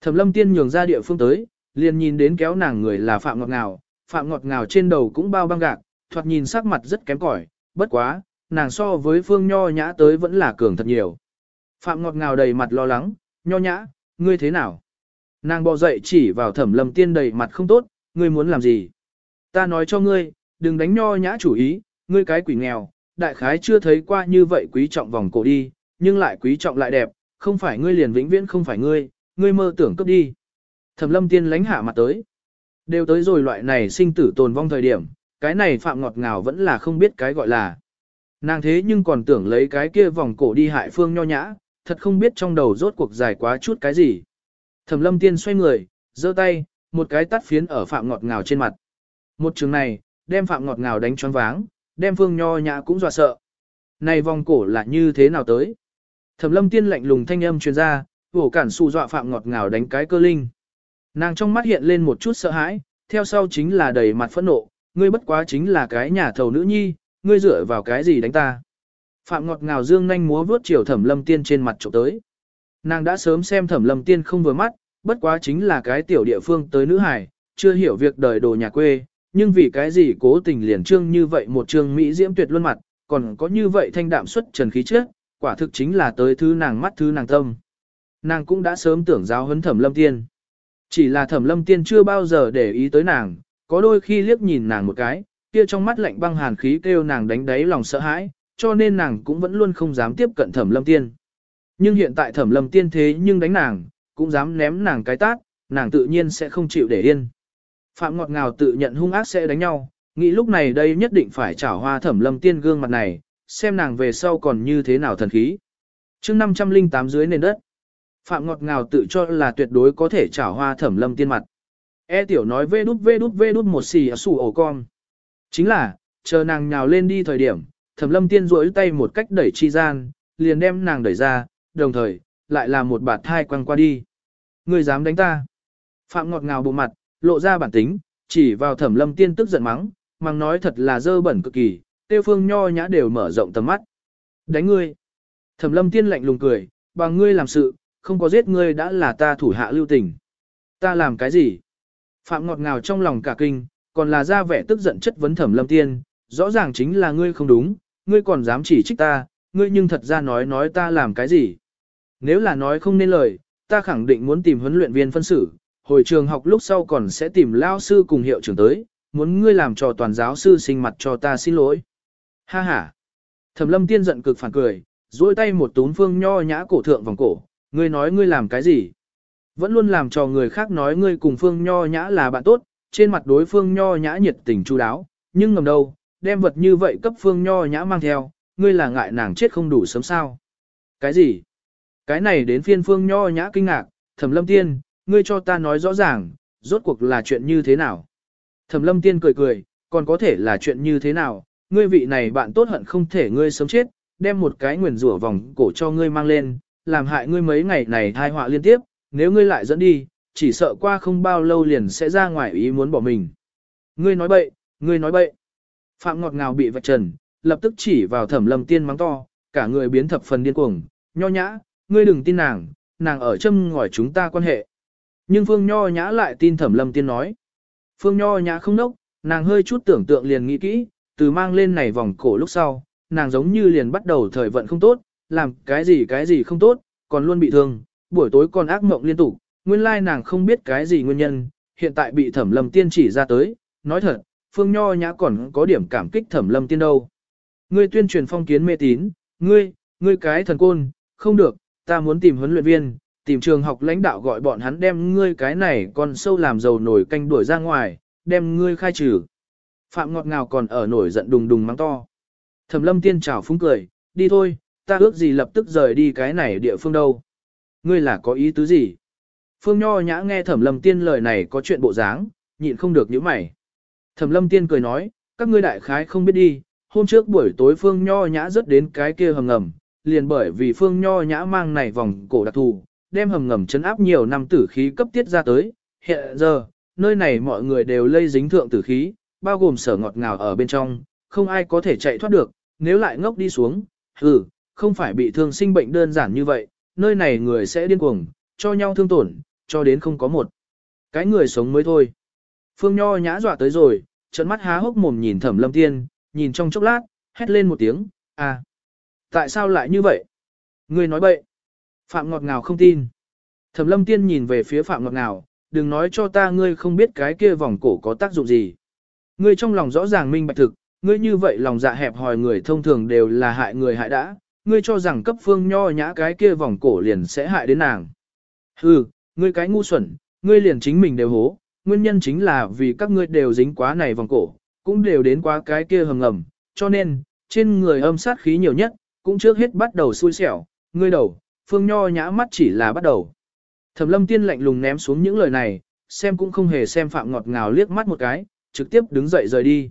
Thẩm lâm tiên nhường ra địa phương tới, liền nhìn đến kéo nàng người là Phạm Ngọt Ngào, Phạm Ngọt Ngào trên đầu cũng bao băng gạc, thoạt nhìn sắc mặt rất kém cỏi, bất quá, nàng so với Phương Nho Nhã tới vẫn là cường thật nhiều. Phạm Ngọt Ngào đầy mặt lo lắng, Nho Nhã, ngươi thế nào? Nàng bò dậy chỉ vào thẩm lâm tiên đầy mặt không tốt, ngươi muốn làm gì? Ta nói cho ngươi, đừng đánh Nho Nhã chủ ý, ngươi cái quỷ nghèo, đại khái chưa thấy qua như vậy quý trọng vòng cổ đi, nhưng lại quý trọng lại đẹp, không phải ngươi liền vĩnh viễn không phải ngươi, ngươi mơ tưởng cấp đi. Thẩm lâm tiên lánh hạ mặt tới. Đều tới rồi loại này sinh tử tồn vong thời điểm, cái này phạm ngọt ngào vẫn là không biết cái gọi là. Nàng thế nhưng còn tưởng lấy cái kia vòng cổ đi hại phương nho nhã, thật không biết trong đầu rốt cuộc dài quá chút cái gì. Thẩm lâm tiên xoay người, giơ tay, một cái tắt phiến ở phạm ngọt ngào trên mặt. Một trường này, đem phạm ngọt ngào đánh choáng váng, đem phương nho nhã cũng dọa sợ. Này vòng cổ là như thế nào tới? Thẩm lâm tiên lạnh lùng thanh âm truyền ra, vổ cản xù dọa phạm ngọt ngào đánh cái cơ linh. Nàng trong mắt hiện lên một chút sợ hãi, theo sau chính là đầy mặt phẫn nộ, ngươi bất quá chính là cái nhà thầu nữ nhi, ngươi dựa vào cái gì đánh ta. Phạm ngọt ngào dương nhanh múa vướt chiều thẩm lâm tiên trên mặt chụp tới. Nàng đã sớm xem thẩm lâm tiên không vừa mắt, bất quá chính là cái tiểu địa phương tới nữ hải, chưa hiểu việc đời đồ nhà quê, nhưng vì cái gì cố tình liền trương như vậy một trương Mỹ diễm tuyệt luôn mặt, còn có như vậy thanh đạm xuất trần khí trước, quả thực chính là tới thứ nàng mắt thứ nàng tâm. Nàng cũng đã sớm tưởng giáo huấn thẩm lâm tiên. Chỉ là thẩm lâm tiên chưa bao giờ để ý tới nàng, có đôi khi liếc nhìn nàng một cái, kia trong mắt lạnh băng hàn khí kêu nàng đánh đáy lòng sợ hãi, cho nên nàng cũng vẫn luôn không dám tiếp cận thẩm lâm tiên. Nhưng hiện tại thẩm lâm tiên thế nhưng đánh nàng, cũng dám ném nàng cái tát, nàng tự nhiên sẽ không chịu để yên. Phạm ngọt ngào tự nhận hung ác sẽ đánh nhau, nghĩ lúc này đây nhất định phải trả hoa thẩm lâm tiên gương mặt này, xem nàng về sau còn như thế nào thần khí. chương 508 dưới nền đất, Phạm ngọt ngào tự cho là tuyệt đối có thể trả hoa thẩm lâm tiên mặt. E tiểu nói vê đút vê đút vê đút một xì ở sủ ổ con. Chính là, chờ nàng nhào lên đi thời điểm, thẩm lâm tiên rỗi tay một cách đẩy chi gian, liền đem nàng đẩy ra, đồng thời, lại là một bạt thai quăng qua đi. ngươi dám đánh ta. Phạm ngọt ngào bộ mặt, lộ ra bản tính, chỉ vào thẩm lâm tiên tức giận mắng, mắng nói thật là dơ bẩn cực kỳ, tiêu phương nho nhã đều mở rộng tầm mắt. Đánh ngươi. Thẩm lâm tiên lạnh lùng cười, bằng ngươi làm sự, không có giết ngươi đã là ta thủ hạ lưu tình. Ta làm cái gì? Phạm ngọt ngào trong lòng cả kinh, còn là ra vẻ tức giận chất vấn thẩm lâm tiên, rõ ràng chính là ngươi không đúng, ngươi còn dám chỉ trích ta, ngươi nhưng thật ra nói nói ta làm cái gì. Nếu là nói không nên lời, ta khẳng định muốn tìm huấn luyện viên phân xử, hồi trường học lúc sau còn sẽ tìm lao sư cùng hiệu trưởng tới, muốn ngươi làm cho toàn giáo sư sinh mặt cho ta xin lỗi. Ha ha. Thẩm lâm tiên giận cực phản cười, duỗi tay một tún phương nho nhã cổ thượng vòng cổ, ngươi nói ngươi làm cái gì? Vẫn luôn làm cho người khác nói ngươi cùng phương nho nhã là bạn tốt, trên mặt đối phương nho nhã nhiệt tình chu đáo, nhưng ngầm đâu, đem vật như vậy cấp phương nho nhã mang theo, ngươi là ngại nàng chết không đủ sớm sao. Cái gì? Cái này đến phiên phương nho nhã kinh ngạc, thẩm lâm tiên, ngươi cho ta nói rõ ràng, rốt cuộc là chuyện như thế nào. Thẩm lâm tiên cười cười, còn có thể là chuyện như thế nào, ngươi vị này bạn tốt hận không thể ngươi sớm chết, đem một cái nguyền rủa vòng cổ cho ngươi mang lên, làm hại ngươi mấy ngày này thai họa liên tiếp, nếu ngươi lại dẫn đi, chỉ sợ qua không bao lâu liền sẽ ra ngoài ý muốn bỏ mình. Ngươi nói bậy, ngươi nói bậy. Phạm ngọt ngào bị vạch trần, lập tức chỉ vào thẩm lâm tiên mắng to, cả người biến thập phần điên cuồng, nho nhã, ngươi đừng tin nàng, nàng ở châm ngòi chúng ta quan hệ. Nhưng Phương Nho Nhã lại tin Thẩm Lâm Tiên nói. Phương Nho Nhã không nốc, nàng hơi chút tưởng tượng liền nghĩ kỹ, từ mang lên này vòng cổ lúc sau, nàng giống như liền bắt đầu thời vận không tốt, làm cái gì cái gì không tốt, còn luôn bị thương, buổi tối còn ác mộng liên tục, nguyên lai nàng không biết cái gì nguyên nhân, hiện tại bị Thẩm Lâm Tiên chỉ ra tới, nói thật, Phương Nho Nhã còn có điểm cảm kích Thẩm Lâm Tiên đâu. Ngươi tuyên truyền phong kiến mê tín, ngươi, ngươi cái thần côn, không được, ta muốn tìm huấn luyện viên, tìm trường học lãnh đạo gọi bọn hắn đem ngươi cái này con sâu làm dầu nổi canh đuổi ra ngoài, đem ngươi khai trừ. Phạm ngọt ngào còn ở nổi giận đùng đùng mắng to. Thẩm lâm tiên chào phúng cười, đi thôi, ta ước gì lập tức rời đi cái này địa phương đâu. Ngươi là có ý tứ gì? Phương Nho Nhã nghe Thẩm Lâm Tiên lời này có chuyện bộ dáng, nhịn không được nhíu mày. Thẩm Lâm Tiên cười nói, các ngươi đại khái không biết đi, hôm trước buổi tối Phương Nho Nhã rất đến cái kia hầm ngầm, liền bởi vì Phương Nho Nhã mang này vòng cổ đặc thù, đem hầm ngầm chấn áp nhiều năm tử khí cấp tiết ra tới. Hiện giờ, nơi này mọi người đều lây dính thượng tử khí, bao gồm sở ngọt ngào ở bên trong, không ai có thể chạy thoát được, nếu lại ngốc đi xuống, ừ, không phải bị thương sinh bệnh đơn giản như vậy, nơi này người sẽ điên cuồng, cho nhau thương tổn, cho đến không có một. Cái người sống mới thôi. Phương Nho nhã dọa tới rồi, trận mắt há hốc mồm nhìn thẩm lâm tiên, nhìn trong chốc lát, hét lên một tiếng, à, tại sao lại như vậy? Ngươi nói bậy. Phạm ngọt ngào không tin. Thẩm lâm tiên nhìn về phía Phạm ngọt ngào, đừng nói cho ta ngươi không biết cái kia vòng cổ có tác dụng gì. Ngươi trong lòng rõ ràng minh bạch thực, ngươi như vậy lòng dạ hẹp hòi người thông thường đều là hại người hại đã, ngươi cho rằng cấp phương nho nhã cái kia vòng cổ liền sẽ hại đến nàng. Hừ, ngươi cái ngu xuẩn, ngươi liền chính mình đều hố, nguyên nhân chính là vì các ngươi đều dính quá này vòng cổ, cũng đều đến quá cái kia hầm ngầm, cho nên, trên người âm sát khí nhiều nhất, cũng trước hết bắt đầu xui xẻo, ngươi đầu, phương nho nhã mắt chỉ là bắt đầu. Thẩm lâm tiên lạnh lùng ném xuống những lời này, xem cũng không hề xem phạm ngọt ngào liếc mắt một cái, trực tiếp đứng dậy rời đi.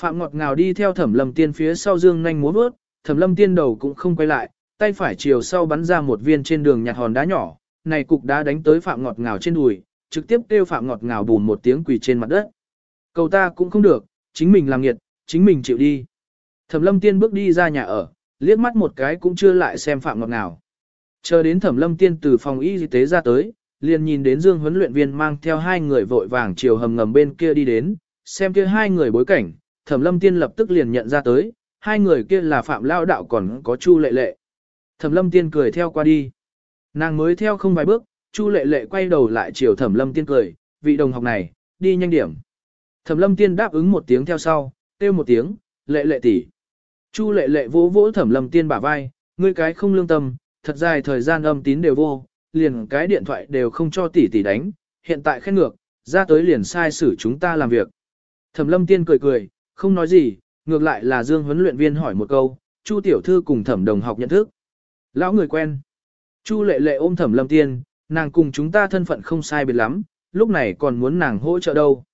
Phạm ngọt ngào đi theo thẩm lâm tiên phía sau dương nhanh múa bước, thẩm lâm tiên đầu cũng không quay lại, tay phải chiều sau bắn ra một viên trên đường nhặt hòn đá nhỏ, này cục đá đánh tới phạm ngọt ngào trên đùi, trực tiếp kêu phạm ngọt ngào bùn một tiếng quỳ trên mặt đất. Cầu ta cũng không được, chính mình làm nghiệt, chính mình chịu đi. Thẩm lâm tiên bước đi ra nhà ở, liếc mắt một cái cũng chưa lại xem phạm ngọc nào, Chờ đến thẩm lâm tiên từ phòng y tế ra tới, liền nhìn đến Dương huấn luyện viên mang theo hai người vội vàng chiều hầm ngầm bên kia đi đến, xem kia hai người bối cảnh, Thẩm Lâm Tiên lập tức liền nhận ra tới, hai người kia là Phạm Lao Đạo còn có Chu Lệ Lệ. Thẩm Lâm Tiên cười theo qua đi. Nàng mới theo không vài bước, Chu Lệ Lệ quay đầu lại chiều Thẩm Lâm Tiên cười, vị đồng học này, đi nhanh điểm. Thẩm Lâm Tiên đáp ứng một tiếng theo sau, kêu một tiếng, Lệ Lệ tỷ. Chu Lệ Lệ vỗ vỗ Thẩm Lâm Tiên bả vai, ngươi cái không lương tâm, thật dài thời gian âm tín đều vô, liền cái điện thoại đều không cho tỷ tỷ đánh, hiện tại khen ngược, ra tới liền sai xử chúng ta làm việc. Thẩm Lâm Tiên cười cười, không nói gì, ngược lại là Dương huấn luyện viên hỏi một câu, Chu tiểu thư cùng Thẩm đồng học nhận thức. Lão người quen. Chu lệ lệ ôm Thẩm Lâm Tiên, nàng cùng chúng ta thân phận không sai biệt lắm, lúc này còn muốn nàng hỗ trợ đâu.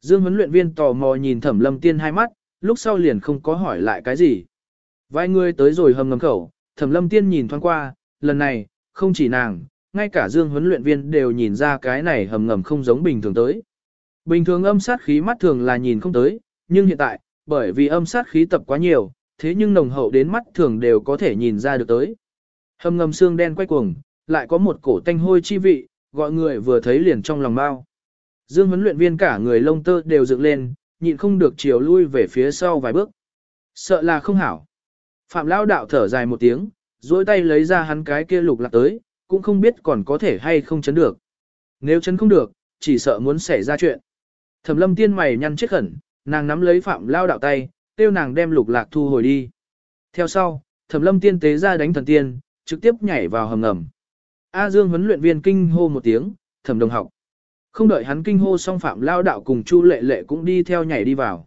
Dương huấn luyện viên tò mò nhìn Thẩm Lâm Tiên hai mắt, lúc sau liền không có hỏi lại cái gì. Vài người tới rồi hầm ngầm khẩu, Thẩm Lâm Tiên nhìn thoáng qua, lần này, không chỉ nàng, ngay cả Dương huấn luyện viên đều nhìn ra cái này hầm ngầm không giống bình thường tới. Bình thường âm sát khí mắt thường là nhìn không tới, nhưng hiện tại, bởi vì âm sát khí tập quá nhiều, thế nhưng nồng hậu đến mắt thường đều có thể nhìn ra được tới. Hầm ngầm xương đen quay cuồng, lại có một cổ tanh hôi chi vị, gọi người vừa thấy liền trong lòng bao. Dương huấn luyện viên cả người lông tơ đều dựng lên, nhịn không được chiều lui về phía sau vài bước. Sợ là không hảo. Phạm Lao đạo thở dài một tiếng, duỗi tay lấy ra hắn cái kia lục lạc tới, cũng không biết còn có thể hay không chấn được. Nếu chấn không được, chỉ sợ muốn xảy ra chuyện. Thẩm lâm tiên mày nhăn chết khẩn, nàng nắm lấy phạm lao đạo tay, tiêu nàng đem lục lạc thu hồi đi. Theo sau, thẩm lâm tiên tế ra đánh thần tiên, trực tiếp nhảy vào hầm ngầm. A Dương huấn luyện viên kinh hô một tiếng, thẩm đồng học. Không đợi hắn kinh hô xong phạm lao đạo cùng Chu lệ lệ cũng đi theo nhảy đi vào.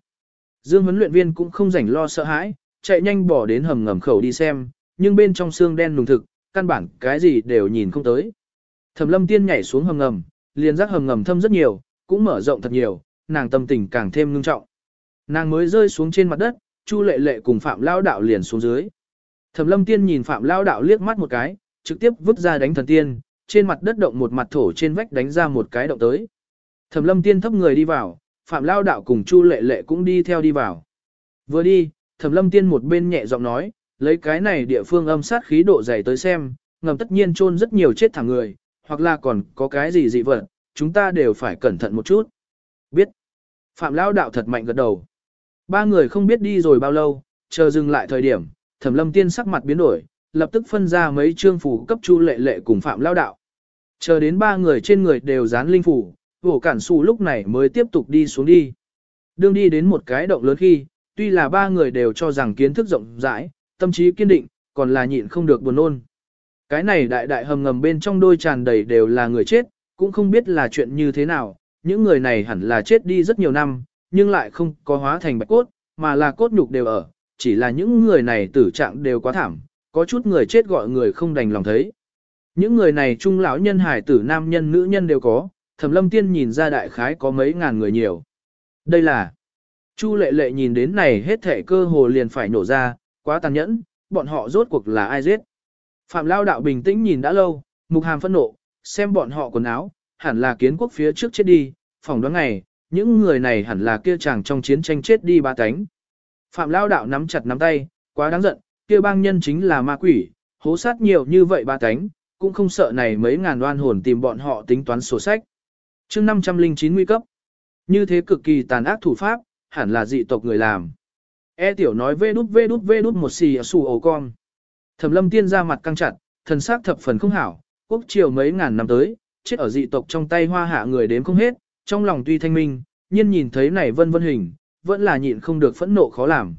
Dương huấn luyện viên cũng không rảnh lo sợ hãi, chạy nhanh bỏ đến hầm ngầm khẩu đi xem, nhưng bên trong xương đen nùng thực, căn bản cái gì đều nhìn không tới. Thẩm lâm tiên nhảy xuống hầm ngầm, liền giác hầm ngầm thâm rất nhiều, cũng mở rộng thật nhiều, nàng tâm tình càng thêm ngưng trọng. Nàng mới rơi xuống trên mặt đất, Chu Lệ Lệ cùng Phạm Lao Đạo liền xuống dưới. Thẩm Lâm Tiên nhìn Phạm Lao Đạo liếc mắt một cái, trực tiếp vứt ra đánh thần tiên, trên mặt đất động một mặt thổ trên vách đánh ra một cái động tới. Thẩm Lâm Tiên thấp người đi vào, Phạm Lao Đạo cùng Chu Lệ Lệ cũng đi theo đi vào. Vừa đi, Thẩm Lâm Tiên một bên nhẹ giọng nói, lấy cái này địa phương âm sát khí độ dày tới xem, ngầm tất nhiên chôn rất nhiều chết thẳng người, hoặc là còn có cái gì dị vật, chúng ta đều phải cẩn thận một chút. Biết. Phạm Lao Đạo thật mạnh gật đầu. Ba người không biết đi rồi bao lâu, chờ dừng lại thời điểm, Thẩm Lâm Tiên sắc mặt biến đổi, lập tức phân ra mấy chương phủ cấp Chu Lệ Lệ cùng Phạm Lao Đạo. Chờ đến ba người trên người đều dán linh phủ, vổ cản xù lúc này mới tiếp tục đi xuống đi. Đương đi đến một cái động lớn khi, tuy là ba người đều cho rằng kiến thức rộng rãi, tâm trí kiên định, còn là nhịn không được buồn nôn. Cái này đại đại hầm ngầm bên trong đôi tràn đầy đều là người chết, cũng không biết là chuyện như thế nào, những người này hẳn là chết đi rất nhiều năm, nhưng lại không có hóa thành bạch cốt, mà là cốt nhục đều ở, chỉ là những người này tử trạng đều quá thảm, có chút người chết gọi người không đành lòng thấy. Những người này trung lão nhân hải tử nam nhân nữ nhân đều có, thẩm lâm tiên nhìn ra đại khái có mấy ngàn người nhiều. Đây là, Chu lệ lệ nhìn đến này hết thể cơ hồ liền phải nổ ra, quá tàn nhẫn, bọn họ rốt cuộc là ai giết. Phạm lao đạo bình tĩnh nhìn đã lâu, mục hàm phẫn nộ, xem bọn họ quần áo, hẳn là kiến quốc phía trước chết đi, phỏng đoán ngày, những người này hẳn là kia chàng trong chiến tranh chết đi ba cánh. Phạm lao đạo nắm chặt nắm tay, quá đáng giận, kia bang nhân chính là ma quỷ, hố sát nhiều như vậy ba cánh, cũng không sợ này mấy ngàn đoan hồn tìm bọn họ tính toán sổ sách. chương 509 nguy cấp, như thế cực kỳ tàn ác thủ pháp, hẳn là dị tộc người làm. E tiểu nói vê đút vê đút vê đút một xì ở xù ổ con. Thẩm lâm tiên ra mặt căng chặt, thần sắc thập phần không hảo, quốc triều mấy ngàn năm tới, chết ở dị tộc trong tay hoa hạ người đếm không hết, trong lòng tuy thanh minh, nhưng nhìn thấy này vân vân hình, vẫn là nhịn không được phẫn nộ khó làm.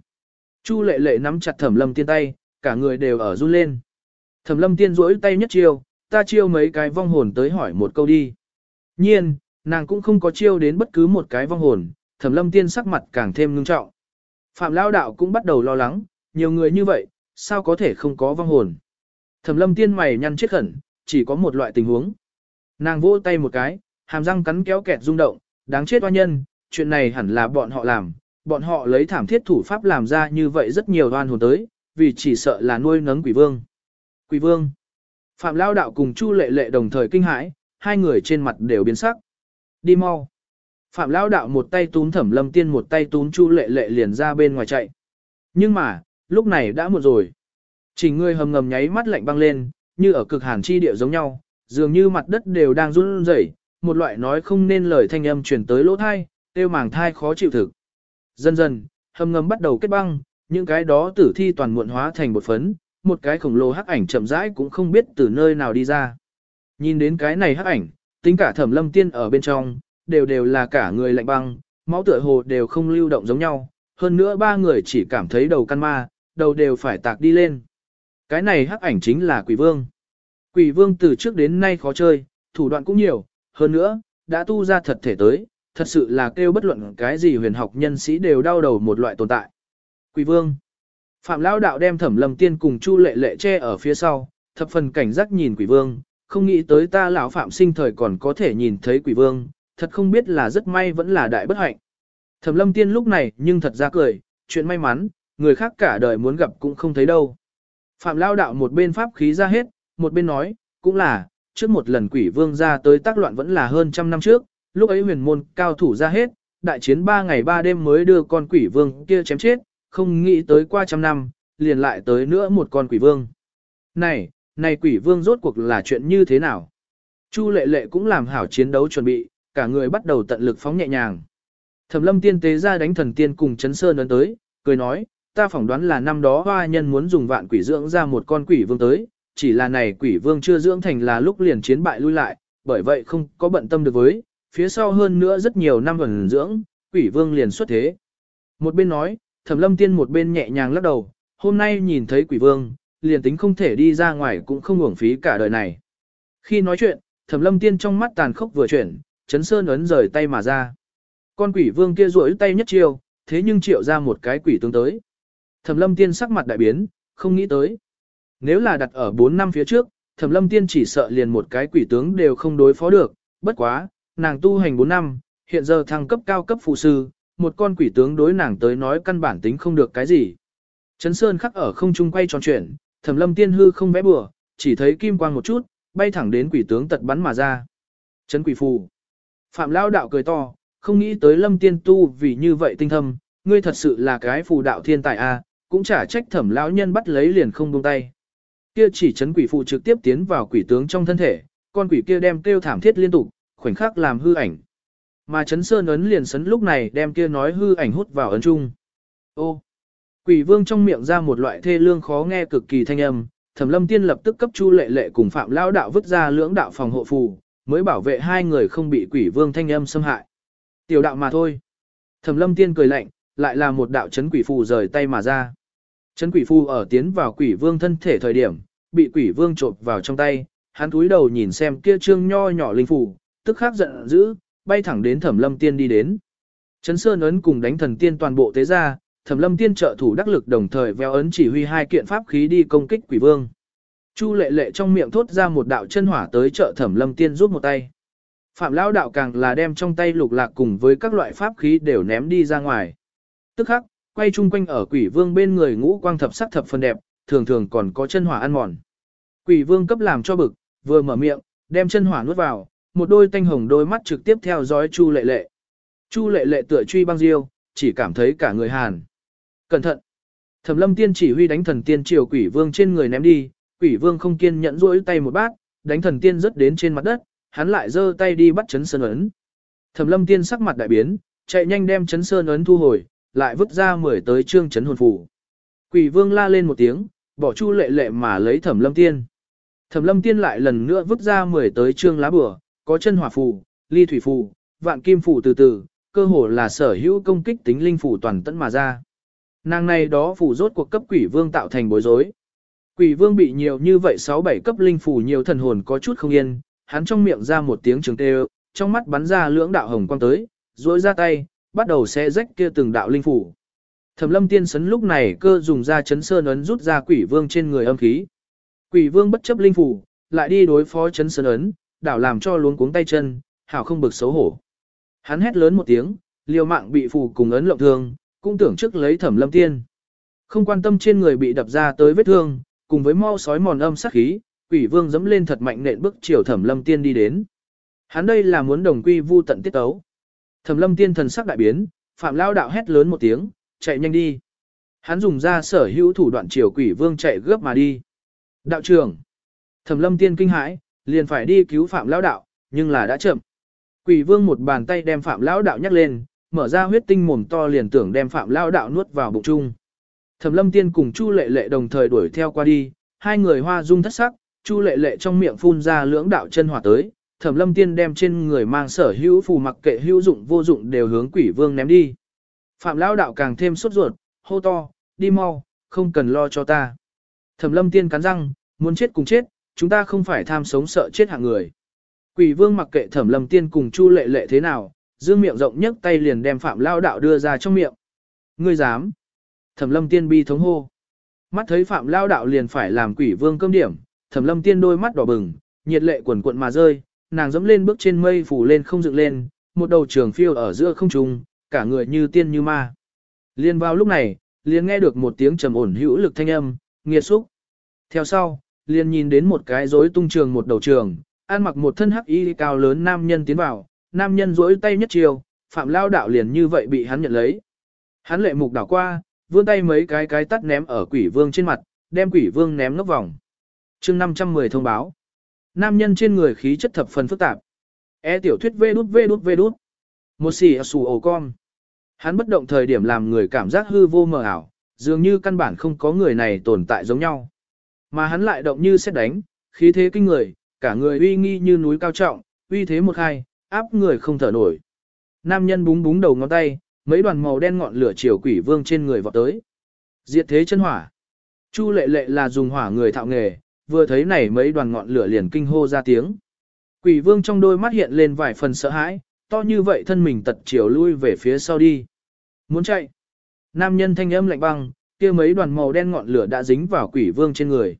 Chu lệ lệ nắm chặt thẩm lâm tiên tay, cả người đều ở run lên. Thẩm lâm tiên rỗi tay nhất chiêu, ta chiêu mấy cái vong hồn tới hỏi một câu đi. Nhiên, nàng cũng không có chiêu đến bất cứ một cái vong hồn, thẩm lâm tiên sắc mặt càng thêm ngưng trọng. Phạm lao đạo cũng bắt đầu lo lắng, nhiều người như vậy, sao có thể không có vong hồn. Thẩm lâm tiên mày nhăn chết khẩn, chỉ có một loại tình huống. Nàng vỗ tay một cái, hàm răng cắn kéo kẹt rung động, đáng chết oan nhân, chuyện này hẳn là bọn họ làm, bọn họ lấy thảm thiết thủ pháp làm ra như vậy rất nhiều đoan hồn tới, vì chỉ sợ là nuôi nấng quỷ vương. Quỷ vương. Phạm Lao Đạo cùng Chu Lệ Lệ đồng thời kinh hãi, hai người trên mặt đều biến sắc. Đi mau. Phạm Lao Đạo một tay túm Thẩm Lâm Tiên một tay túm Chu Lệ Lệ liền ra bên ngoài chạy. Nhưng mà, lúc này đã muộn rồi. Chỉ người hầm ngầm nháy mắt lạnh băng lên, như ở cực hàn chi địa giống nhau, dường như mặt đất đều đang run rẩy, một loại nói không nên lời thanh âm truyền tới lỗ thai, tiêu màng thai khó chịu thực. Dần dần, hầm ngầm bắt đầu kết băng, những cái đó tử thi toàn muộn hóa thành bột phấn, một cái khổng lồ hắc ảnh chậm rãi cũng không biết từ nơi nào đi ra. Nhìn đến cái này hắc ảnh, tính cả thẩm lâm tiên ở bên trong, đều đều là cả người lạnh băng, máu tựa hồ đều không lưu động giống nhau, hơn nữa ba người chỉ cảm thấy đầu căn ma, đầu đều phải tạc đi lên. Cái này hắc ảnh chính là quỷ vương. Quỷ vương từ trước đến nay khó chơi, thủ đoạn cũng nhiều, hơn nữa, đã tu ra thật thể tới, thật sự là kêu bất luận cái gì huyền học nhân sĩ đều đau đầu một loại tồn tại. Quỷ vương. Phạm Lão đạo đem thẩm lâm tiên cùng Chu lệ lệ che ở phía sau, thập phần cảnh giác nhìn quỷ vương, không nghĩ tới ta lão phạm sinh thời còn có thể nhìn thấy quỷ vương, thật không biết là rất may vẫn là đại bất hạnh. Thẩm lâm tiên lúc này nhưng thật ra cười, chuyện may mắn, người khác cả đời muốn gặp cũng không thấy đâu. Phạm Lao đạo một bên pháp khí ra hết, một bên nói, cũng là, trước một lần quỷ vương ra tới tác loạn vẫn là hơn trăm năm trước, lúc ấy huyền môn cao thủ ra hết, đại chiến ba ngày ba đêm mới đưa con quỷ vương kia chém chết, không nghĩ tới qua trăm năm, liền lại tới nữa một con quỷ vương. Này, này quỷ vương rốt cuộc là chuyện như thế nào? Chu lệ lệ cũng làm hảo chiến đấu chuẩn bị, cả người bắt đầu tận lực phóng nhẹ nhàng. Thẩm lâm tiên tế ra đánh thần tiên cùng chấn sơn ấn tới, cười nói, ta phỏng đoán là năm đó hoa nhân muốn dùng vạn quỷ dưỡng ra một con quỷ vương tới, chỉ là này quỷ vương chưa dưỡng thành là lúc liền chiến bại lui lại, bởi vậy không có bận tâm được với, phía sau hơn nữa rất nhiều năm gần dưỡng, quỷ vương liền xuất thế. Một bên nói, thẩm lâm tiên một bên nhẹ nhàng lắc đầu, hôm nay nhìn thấy quỷ vương, liền tính không thể đi ra ngoài cũng không uổng phí cả đời này. Khi nói chuyện, thẩm lâm tiên trong mắt tàn khốc vừa chuyển, chấn sơn ấn rời tay mà ra. Con quỷ vương kia rỗi tay nhất chiêu, thế nhưng triệu ra một cái quỷ tướng tới. Thẩm lâm tiên sắc mặt đại biến, không nghĩ tới. Nếu là đặt ở 4 năm phía trước, thẩm lâm tiên chỉ sợ liền một cái quỷ tướng đều không đối phó được, bất quá, nàng tu hành 4 năm, hiện giờ thăng cấp cao cấp phụ sư, một con quỷ tướng đối nàng tới nói căn bản tính không được cái gì. Trấn Sơn khắc ở không trung quay tròn chuyển, thẩm lâm tiên hư không vẽ bừa, chỉ thấy kim quang một chút, bay thẳng đến quỷ tướng tật bắn mà ra. Trấn quỷ phù. Phạm Lao đạo cười to, không nghĩ tới lâm tiên tu vì như vậy tinh thâm, ngươi thật sự là cái phù đạo thiên tài a, à, cũng chả trách thẩm lão nhân bắt lấy liền không buông tay. Kia chỉ trấn quỷ phù trực tiếp tiến vào quỷ tướng trong thân thể, con quỷ kia đem kêu thảm thiết liên tục, khoảnh khắc làm hư ảnh. Mà chấn sơn ấn liền sấn lúc này đem kia nói hư ảnh hút vào ấn trung. Ô! Quỷ vương trong miệng ra một loại thê lương khó nghe cực kỳ thanh âm, thẩm lâm tiên lập tức cấp chu lệ lệ cùng phạm lão đạo vứt ra lưỡng đạo phòng hộ phù, mới bảo vệ hai người không bị quỷ vương thanh âm xâm hại. Tiểu đạo mà thôi. Thẩm lâm tiên cười lạnh, lại là một đạo chấn quỷ phù rời tay mà ra. Chấn quỷ phù ở tiến vào quỷ vương thân thể thời điểm, bị quỷ vương trộn vào trong tay, hắn túi đầu nhìn xem kia trương nho nhỏ linh phù, tức khắc giận dữ, bay thẳng đến thẩm lâm tiên đi đến. Chấn sơn ấn cùng đánh thần tiên toàn bộ tế ra, thẩm lâm tiên trợ thủ đắc lực đồng thời véo ấn chỉ huy hai kiện pháp khí đi công kích quỷ vương. Chu lệ lệ trong miệng thốt ra một đạo chân hỏa tới trợ thẩm lâm tiên giúp một tay. Phạm lão đạo càng là đem trong tay lục lạc cùng với các loại pháp khí đều ném đi ra ngoài. Tức khắc, quay chung quanh ở quỷ vương bên người ngũ quang thập sắc thập phần đẹp, thường thường còn có chân hỏa ăn mòn. Quỷ vương cấp làm cho bực, vừa mở miệng, đem chân hỏa nuốt vào, một đôi tanh hồng đôi mắt trực tiếp theo dõi Chu lệ lệ. Chu lệ lệ tựa truy băng diêu, chỉ cảm thấy cả người hàn. Cẩn thận! Thẩm lâm tiên chỉ huy đánh thần tiên triều quỷ vương trên người ném đi, quỷ vương không kiên nhẫn rỗi tay một bát, đánh thần tiên rớt đến trên mặt đất, hắn lại giơ tay đi bắt chấn sơn ấn. Thẩm lâm tiên sắc mặt đại biến, chạy nhanh đem chấn sơn ấn thu hồi, lại vứt ra mười tới trương chấn hồn phù. Quỷ vương la lên một tiếng, bỏ chu lệ lệ mà lấy thẩm lâm tiên. Thẩm lâm tiên lại lần nữa vứt ra mười tới trương lá bửa, có chân hỏa phù, ly thủy phù, vạn kim phù từ từ, cơ hồ là sở hữu công kích tính linh phù toàn tận mà ra. Nàng này đó phù rốt cuộc cấp quỷ vương tạo thành bối rối. Quỷ vương bị nhiều như vậy 6-7 cấp linh phù nhiều thần hồn có chút không yên, hắn trong miệng ra một tiếng trường tê trong mắt bắn ra lưỡng đạo hồng quang tới, rỗi ra tay, bắt đầu xé rách kia từng đạo linh phủ. Thẩm lâm tiên sấn lúc này cơ dùng ra chấn sơn ấn rút ra quỷ vương trên người âm khí. Quỷ vương bất chấp linh phủ, lại đi đối phó chấn sơn ấn, đảo làm cho luống cuống tay chân, hảo không bực xấu hổ. Hắn hét lớn một tiếng, liều mạng bị phù cùng ấn lộng thương, cũng tưởng trước lấy thẩm lâm tiên. Không quan tâm trên người bị đập ra tới vết thương, cùng với mau sói mòn âm sát khí, quỷ vương dẫm lên thật mạnh nện bước chiều thẩm lâm tiên đi đến. Hắn đây là muốn đồng quy vu tận tiết tấu. Thẩm lâm tiên thần sắc đại biến, phạm lao đạo hét lớn một tiếng, chạy nhanh đi. Hắn dùng ra sở hữu thủ đoạn chiều quỷ vương chạy gấp mà đi. Đạo trưởng. Thẩm lâm tiên kinh hãi, liền phải đi cứu Phạm Lão Đạo, nhưng là đã chậm. Quỷ vương một bàn tay đem Phạm Lão Đạo nhắc lên, mở ra huyết tinh mồm to liền tưởng đem Phạm Lão Đạo nuốt vào bụng chung. Thẩm lâm tiên cùng Chu lệ lệ đồng thời đuổi theo qua đi, hai người hoa dung thất sắc, Chu lệ lệ trong miệng phun ra lưỡng đạo chân hỏa tới, thẩm lâm tiên đem trên người mang sở hữu phù mặc kệ hữu dụng vô dụng đều hướng quỷ vương ném đi. Phạm Lão Đạo càng thêm sốt ruột, hô to, đi mau, không cần lo cho ta. Thẩm lâm tiên cắn răng, muốn chết cùng chết, chúng ta không phải tham sống sợ chết hạng người. Quỷ vương mặc kệ thẩm lâm tiên cùng chu lệ lệ thế nào, dương miệng rộng nhấc tay liền đem phạm lao đạo đưa ra trong miệng. Ngươi dám. Thẩm lâm tiên bi thống hô. Mắt thấy phạm lao đạo liền phải làm quỷ vương cơm điểm, thẩm lâm tiên đôi mắt đỏ bừng, nhiệt lệ quần cuộn mà rơi, nàng dẫm lên bước trên mây phủ lên không dựng lên, một đầu trường phiêu ở giữa không trung, cả người như tiên như ma. Liên vào lúc này, liền nghe được một tiếng trầm ổn hữu lực thanh âm, nghiệt xúc. Theo sau, liền nhìn đến một cái rối tung trường một đầu trường, ăn mặc một thân hắc y cao lớn nam nhân tiến vào, nam nhân rối tay nhất chiều, phạm lao đạo liền như vậy bị hắn nhận lấy. Hắn lệ mục đảo qua, vươn tay mấy cái cái tắt ném ở quỷ vương trên mặt, đem quỷ vương ném ngốc vòng. chương 510 thông báo. Nam nhân trên người khí chất thập phần phức tạp. E tiểu thuyết vê đút vê đút vê đút. Một xì xù ổ con. Hắn bất động thời điểm làm người cảm giác hư vô mờ ảo, dường như căn bản không có người này tồn tại giống nhau. Mà hắn lại động như xét đánh, khí thế kinh người, cả người uy nghi như núi cao trọng, uy thế một hai, áp người không thở nổi. Nam nhân búng búng đầu ngón tay, mấy đoàn màu đen ngọn lửa chiều quỷ vương trên người vọt tới. Diệt thế chân hỏa. Chu lệ lệ là dùng hỏa người thạo nghề, vừa thấy này mấy đoàn ngọn lửa liền kinh hô ra tiếng. Quỷ vương trong đôi mắt hiện lên vài phần sợ hãi, to như vậy thân mình tật chiều lui về phía sau đi. Muốn chạy. Nam nhân thanh âm lạnh băng, kia mấy đoàn màu đen ngọn lửa đã dính vào quỷ vương trên người.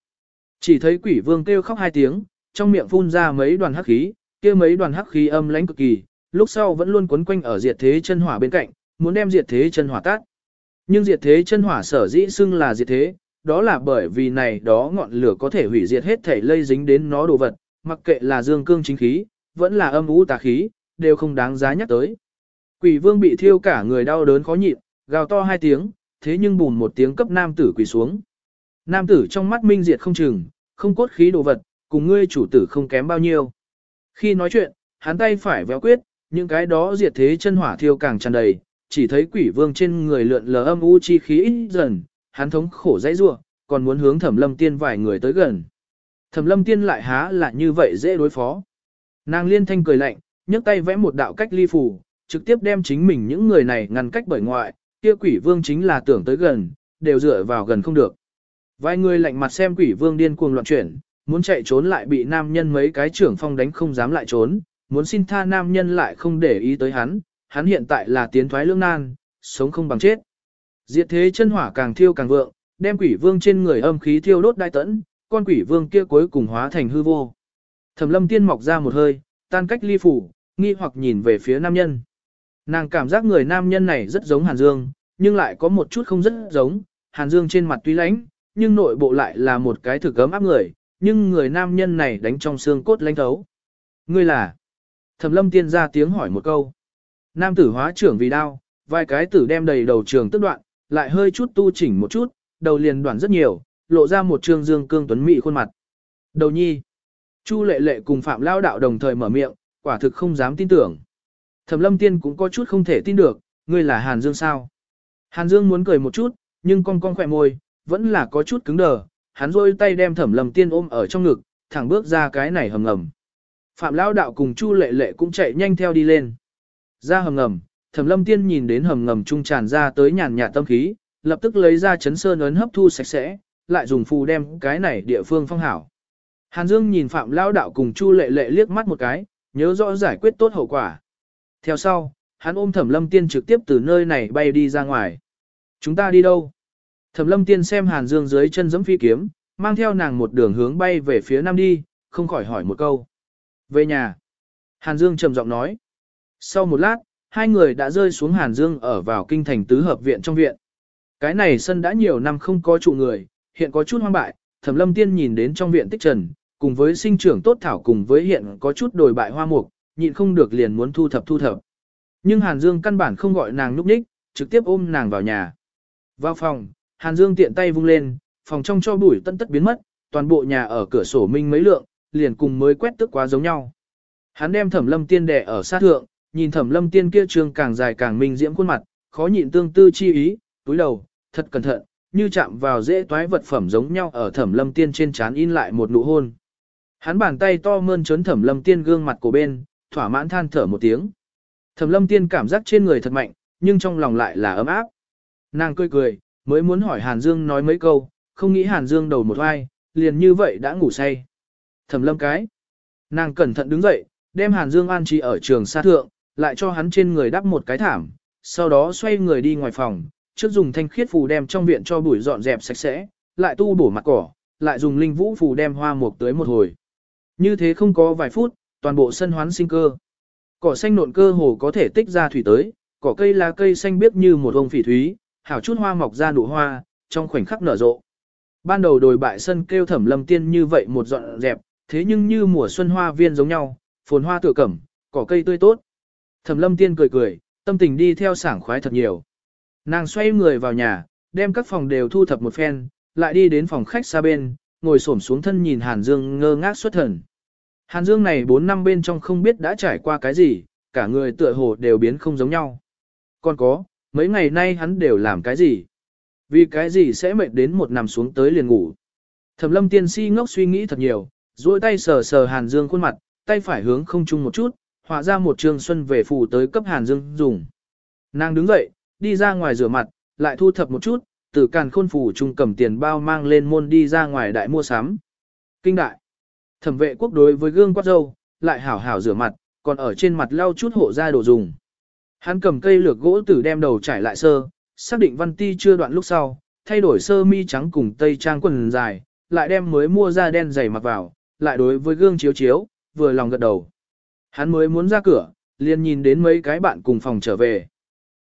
Chỉ thấy quỷ vương kêu khóc hai tiếng, trong miệng phun ra mấy đoàn hắc khí, kia mấy đoàn hắc khí âm lãnh cực kỳ, lúc sau vẫn luôn quấn quanh ở diệt thế chân hỏa bên cạnh, muốn đem diệt thế chân hỏa tắt. Nhưng diệt thế chân hỏa sở dĩ xưng là diệt thế, đó là bởi vì này đó ngọn lửa có thể hủy diệt hết thể lây dính đến nó đồ vật, mặc kệ là dương cương chính khí, vẫn là âm u tà khí, đều không đáng giá nhắc tới. Quỷ vương bị thiêu cả người đau đớn khó nhịn, gào to hai tiếng, thế nhưng bùn một tiếng cấp nam tử quỳ xuống. Nam tử trong mắt minh diệt không chừng, không cốt khí đồ vật, cùng ngươi chủ tử không kém bao nhiêu. Khi nói chuyện, hắn tay phải véo quyết, những cái đó diệt thế chân hỏa thiêu càng tràn đầy, chỉ thấy quỷ vương trên người lượn lờ âm u chi khí ít dần, hắn thống khổ dãy rua, còn muốn hướng thẩm lâm tiên vài người tới gần. Thẩm lâm tiên lại há là như vậy dễ đối phó. Nàng liên thanh cười lạnh, nhấc tay vẽ một đạo cách ly phủ, trực tiếp đem chính mình những người này ngăn cách bởi ngoại, kia quỷ vương chính là tưởng tới gần, đều dựa vào gần không được. Vài người lạnh mặt xem quỷ vương điên cuồng loạn chuyển, muốn chạy trốn lại bị nam nhân mấy cái trưởng phong đánh không dám lại trốn, muốn xin tha nam nhân lại không để ý tới hắn, hắn hiện tại là tiến thoái lương nan, sống không bằng chết. Diệt thế chân hỏa càng thiêu càng vượng, đem quỷ vương trên người âm khí thiêu đốt đai tẫn, con quỷ vương kia cuối cùng hóa thành hư vô. Thẩm lâm tiên mọc ra một hơi, tan cách ly phủ, nghi hoặc nhìn về phía nam nhân. Nàng cảm giác người nam nhân này rất giống Hàn Dương, nhưng lại có một chút không rất giống, Hàn Dương trên mặt tuy lãnh, nhưng nội bộ lại là một cái thực cấm áp người, nhưng người nam nhân này đánh trong xương cốt lãnh thấu. Ngươi là? Thẩm lâm tiên ra tiếng hỏi một câu. Nam tử hóa trưởng vì đau, vài cái tử đem đầy đầu trường tức đoạn, lại hơi chút tu chỉnh một chút, đầu liền đoạn rất nhiều, lộ ra một trương dương cương tuấn mỹ khuôn mặt. Đầu nhi. Chu lệ lệ cùng phạm lao đạo đồng thời mở miệng, quả thực không dám tin tưởng. Thẩm lâm tiên cũng có chút không thể tin được, ngươi là Hàn Dương sao? Hàn Dương muốn cười một chút, nhưng con con khỏe môi, vẫn là có chút cứng đờ, hắn rôi tay đem thẩm lâm tiên ôm ở trong ngực, thẳng bước ra cái này hầm ngầm. Phạm Lão Đạo cùng Chu Lệ Lệ cũng chạy nhanh theo đi lên. Ra hầm ngầm, thẩm lâm tiên nhìn đến hầm ngầm trung tràn ra tới nhàn nhạt tâm khí, lập tức lấy ra chấn sơn ấn hấp thu sạch sẽ, lại dùng phù đem cái này địa phương phong hảo. Hàn Dương nhìn Phạm Lão Đạo cùng Chu Lệ Lệ liếc mắt một cái, nhớ rõ giải quyết tốt hậu quả. Theo sau, hắn ôm Thẩm Lâm Tiên trực tiếp từ nơi này bay đi ra ngoài. Chúng ta đi đâu? Thẩm Lâm Tiên xem Hàn Dương dưới chân giẫm phi kiếm, mang theo nàng một đường hướng bay về phía nam đi, không khỏi hỏi một câu. Về nhà. Hàn Dương trầm giọng nói. Sau một lát, hai người đã rơi xuống Hàn Dương ở vào kinh thành tứ hợp viện trong viện. Cái này sân đã nhiều năm không có trụ người, hiện có chút hoang bại, Thẩm Lâm Tiên nhìn đến trong viện tích trần, cùng với sinh trưởng tốt thảo cùng với hiện có chút đồi bại hoa mục, nhịn không được liền muốn thu thập thu thập. Nhưng Hàn Dương căn bản không gọi nàng núp ních, trực tiếp ôm nàng vào nhà. Vào phòng, Hàn Dương tiện tay vung lên, phòng trong cho bụi tân tất biến mất, toàn bộ nhà ở cửa sổ minh mấy lượng, liền cùng mới quét tức quá giống nhau. Hắn đem thẩm lâm tiên đè ở sát thượng, nhìn thẩm lâm tiên kia trương càng dài càng minh diễm khuôn mặt, khó nhịn tương tư chi ý, túi đầu, thật cẩn thận, như chạm vào dễ toái vật phẩm giống nhau ở thẩm lâm tiên trên trán in lại một nụ hôn. Hắn bàn tay to mơn trớn thẩm lâm tiên gương mặt của bên, thỏa mãn than thở một tiếng. Thẩm lâm tiên cảm giác trên người thật mạnh, nhưng trong lòng lại là ấm áp. Nàng cười cười, mới muốn hỏi Hàn Dương nói mấy câu, không nghĩ Hàn Dương đầu một vai, liền như vậy đã ngủ say. Thẩm lâm cái. Nàng cẩn thận đứng dậy, đem Hàn Dương an trí ở trường xa thượng, lại cho hắn trên người đắp một cái thảm, sau đó xoay người đi ngoài phòng, trước dùng thanh khiết phù đem trong viện cho bụi dọn dẹp sạch sẽ, lại tu bổ mặt cỏ, lại dùng linh vũ phù đem hoa mục tới một hồi. Như thế không có vài phút, toàn bộ sân hoán sinh cơ. Cỏ xanh nộn cơ hồ có thể tích ra thủy tới, cỏ cây lá cây xanh biếc như một ông phỉ thúy, hảo chút hoa mọc ra nụ hoa, trong khoảnh khắc nở rộ. Ban đầu đồi bại sân kêu thẩm lâm tiên như vậy một dọn dẹp, thế nhưng như mùa xuân hoa viên giống nhau, phồn hoa tựa cẩm, cỏ cây tươi tốt. Thẩm lâm tiên cười cười, tâm tình đi theo sảng khoái thật nhiều. Nàng xoay người vào nhà, đem các phòng đều thu thập một phen, lại đi đến phòng khách xa bên, ngồi xổm xuống thân nhìn Hàn Dương ngơ ngác xuất thần. Hàn Dương này 4 năm bên trong không biết đã trải qua cái gì, cả người tựa hồ đều biến không giống nhau. Còn có, mấy ngày nay hắn đều làm cái gì? Vì cái gì sẽ mệt đến một nằm xuống tới liền ngủ? Thẩm lâm tiên si ngốc suy nghĩ thật nhiều, duỗi tay sờ sờ Hàn Dương khuôn mặt, tay phải hướng không chung một chút, họa ra một trường xuân về phủ tới cấp Hàn Dương dùng. Nàng đứng dậy, đi ra ngoài rửa mặt, lại thu thập một chút, từ càn khôn phủ trung cầm tiền bao mang lên môn đi ra ngoài đại mua sắm. Kinh đại. Thẩm vệ quốc đối với gương quát dâu, lại hảo hảo rửa mặt, còn ở trên mặt lau chút hộ ra đồ dùng. Hắn cầm cây lược gỗ tử đem đầu trải lại sơ, xác định văn ti chưa đoạn lúc sau, thay đổi sơ mi trắng cùng tây trang quần dài, lại đem mới mua da đen dày mặc vào, lại đối với gương chiếu chiếu, vừa lòng gật đầu. Hắn mới muốn ra cửa, liền nhìn đến mấy cái bạn cùng phòng trở về.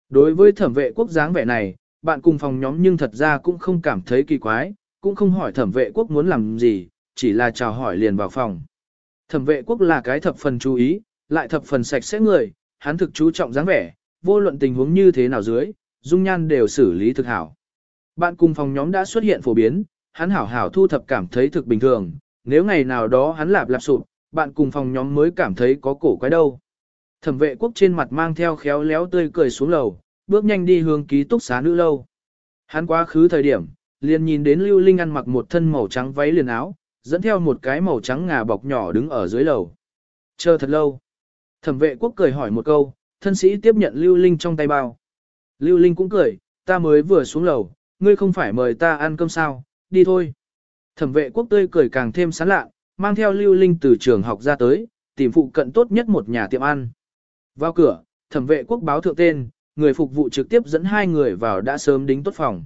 Đối với thẩm vệ quốc dáng vẻ này, bạn cùng phòng nhóm nhưng thật ra cũng không cảm thấy kỳ quái, cũng không hỏi thẩm vệ quốc muốn làm gì, chỉ là chào hỏi liền vào phòng. Thẩm vệ quốc là cái thập phần chú ý, lại thập phần sạch sẽ người, hắn thực chú trọng dáng vẻ, vô luận tình huống như thế nào dưới, dung nhan đều xử lý thực hảo. Bạn cùng phòng nhóm đã xuất hiện phổ biến, hắn hảo hảo thu thập cảm thấy thực bình thường, nếu ngày nào đó hắn lạp lạp sụp, bạn cùng phòng nhóm mới cảm thấy có cổ quái đâu. Thẩm vệ quốc trên mặt mang theo khéo léo tươi cười xuống lầu, bước nhanh đi hướng ký túc xá nữ lâu. Hắn quá khứ thời điểm, liền nhìn đến Lưu Linh ăn mặc một thân màu trắng váy liền áo, dẫn theo một cái màu trắng ngà bọc nhỏ đứng ở dưới lầu. Chờ thật lâu. Thẩm vệ quốc cười hỏi một câu, thân sĩ tiếp nhận Lưu Linh trong tay bao. Lưu Linh cũng cười, ta mới vừa xuống lầu, ngươi không phải mời ta ăn cơm sao, đi thôi. Thẩm vệ quốc tươi cười càng thêm sán lạ, mang theo Lưu Linh từ trường học ra tới, tìm phụ cận tốt nhất một nhà tiệm ăn. Vào cửa, thẩm vệ quốc báo thượng tên, người phục vụ trực tiếp dẫn hai người vào đã sớm đính tốt phòng.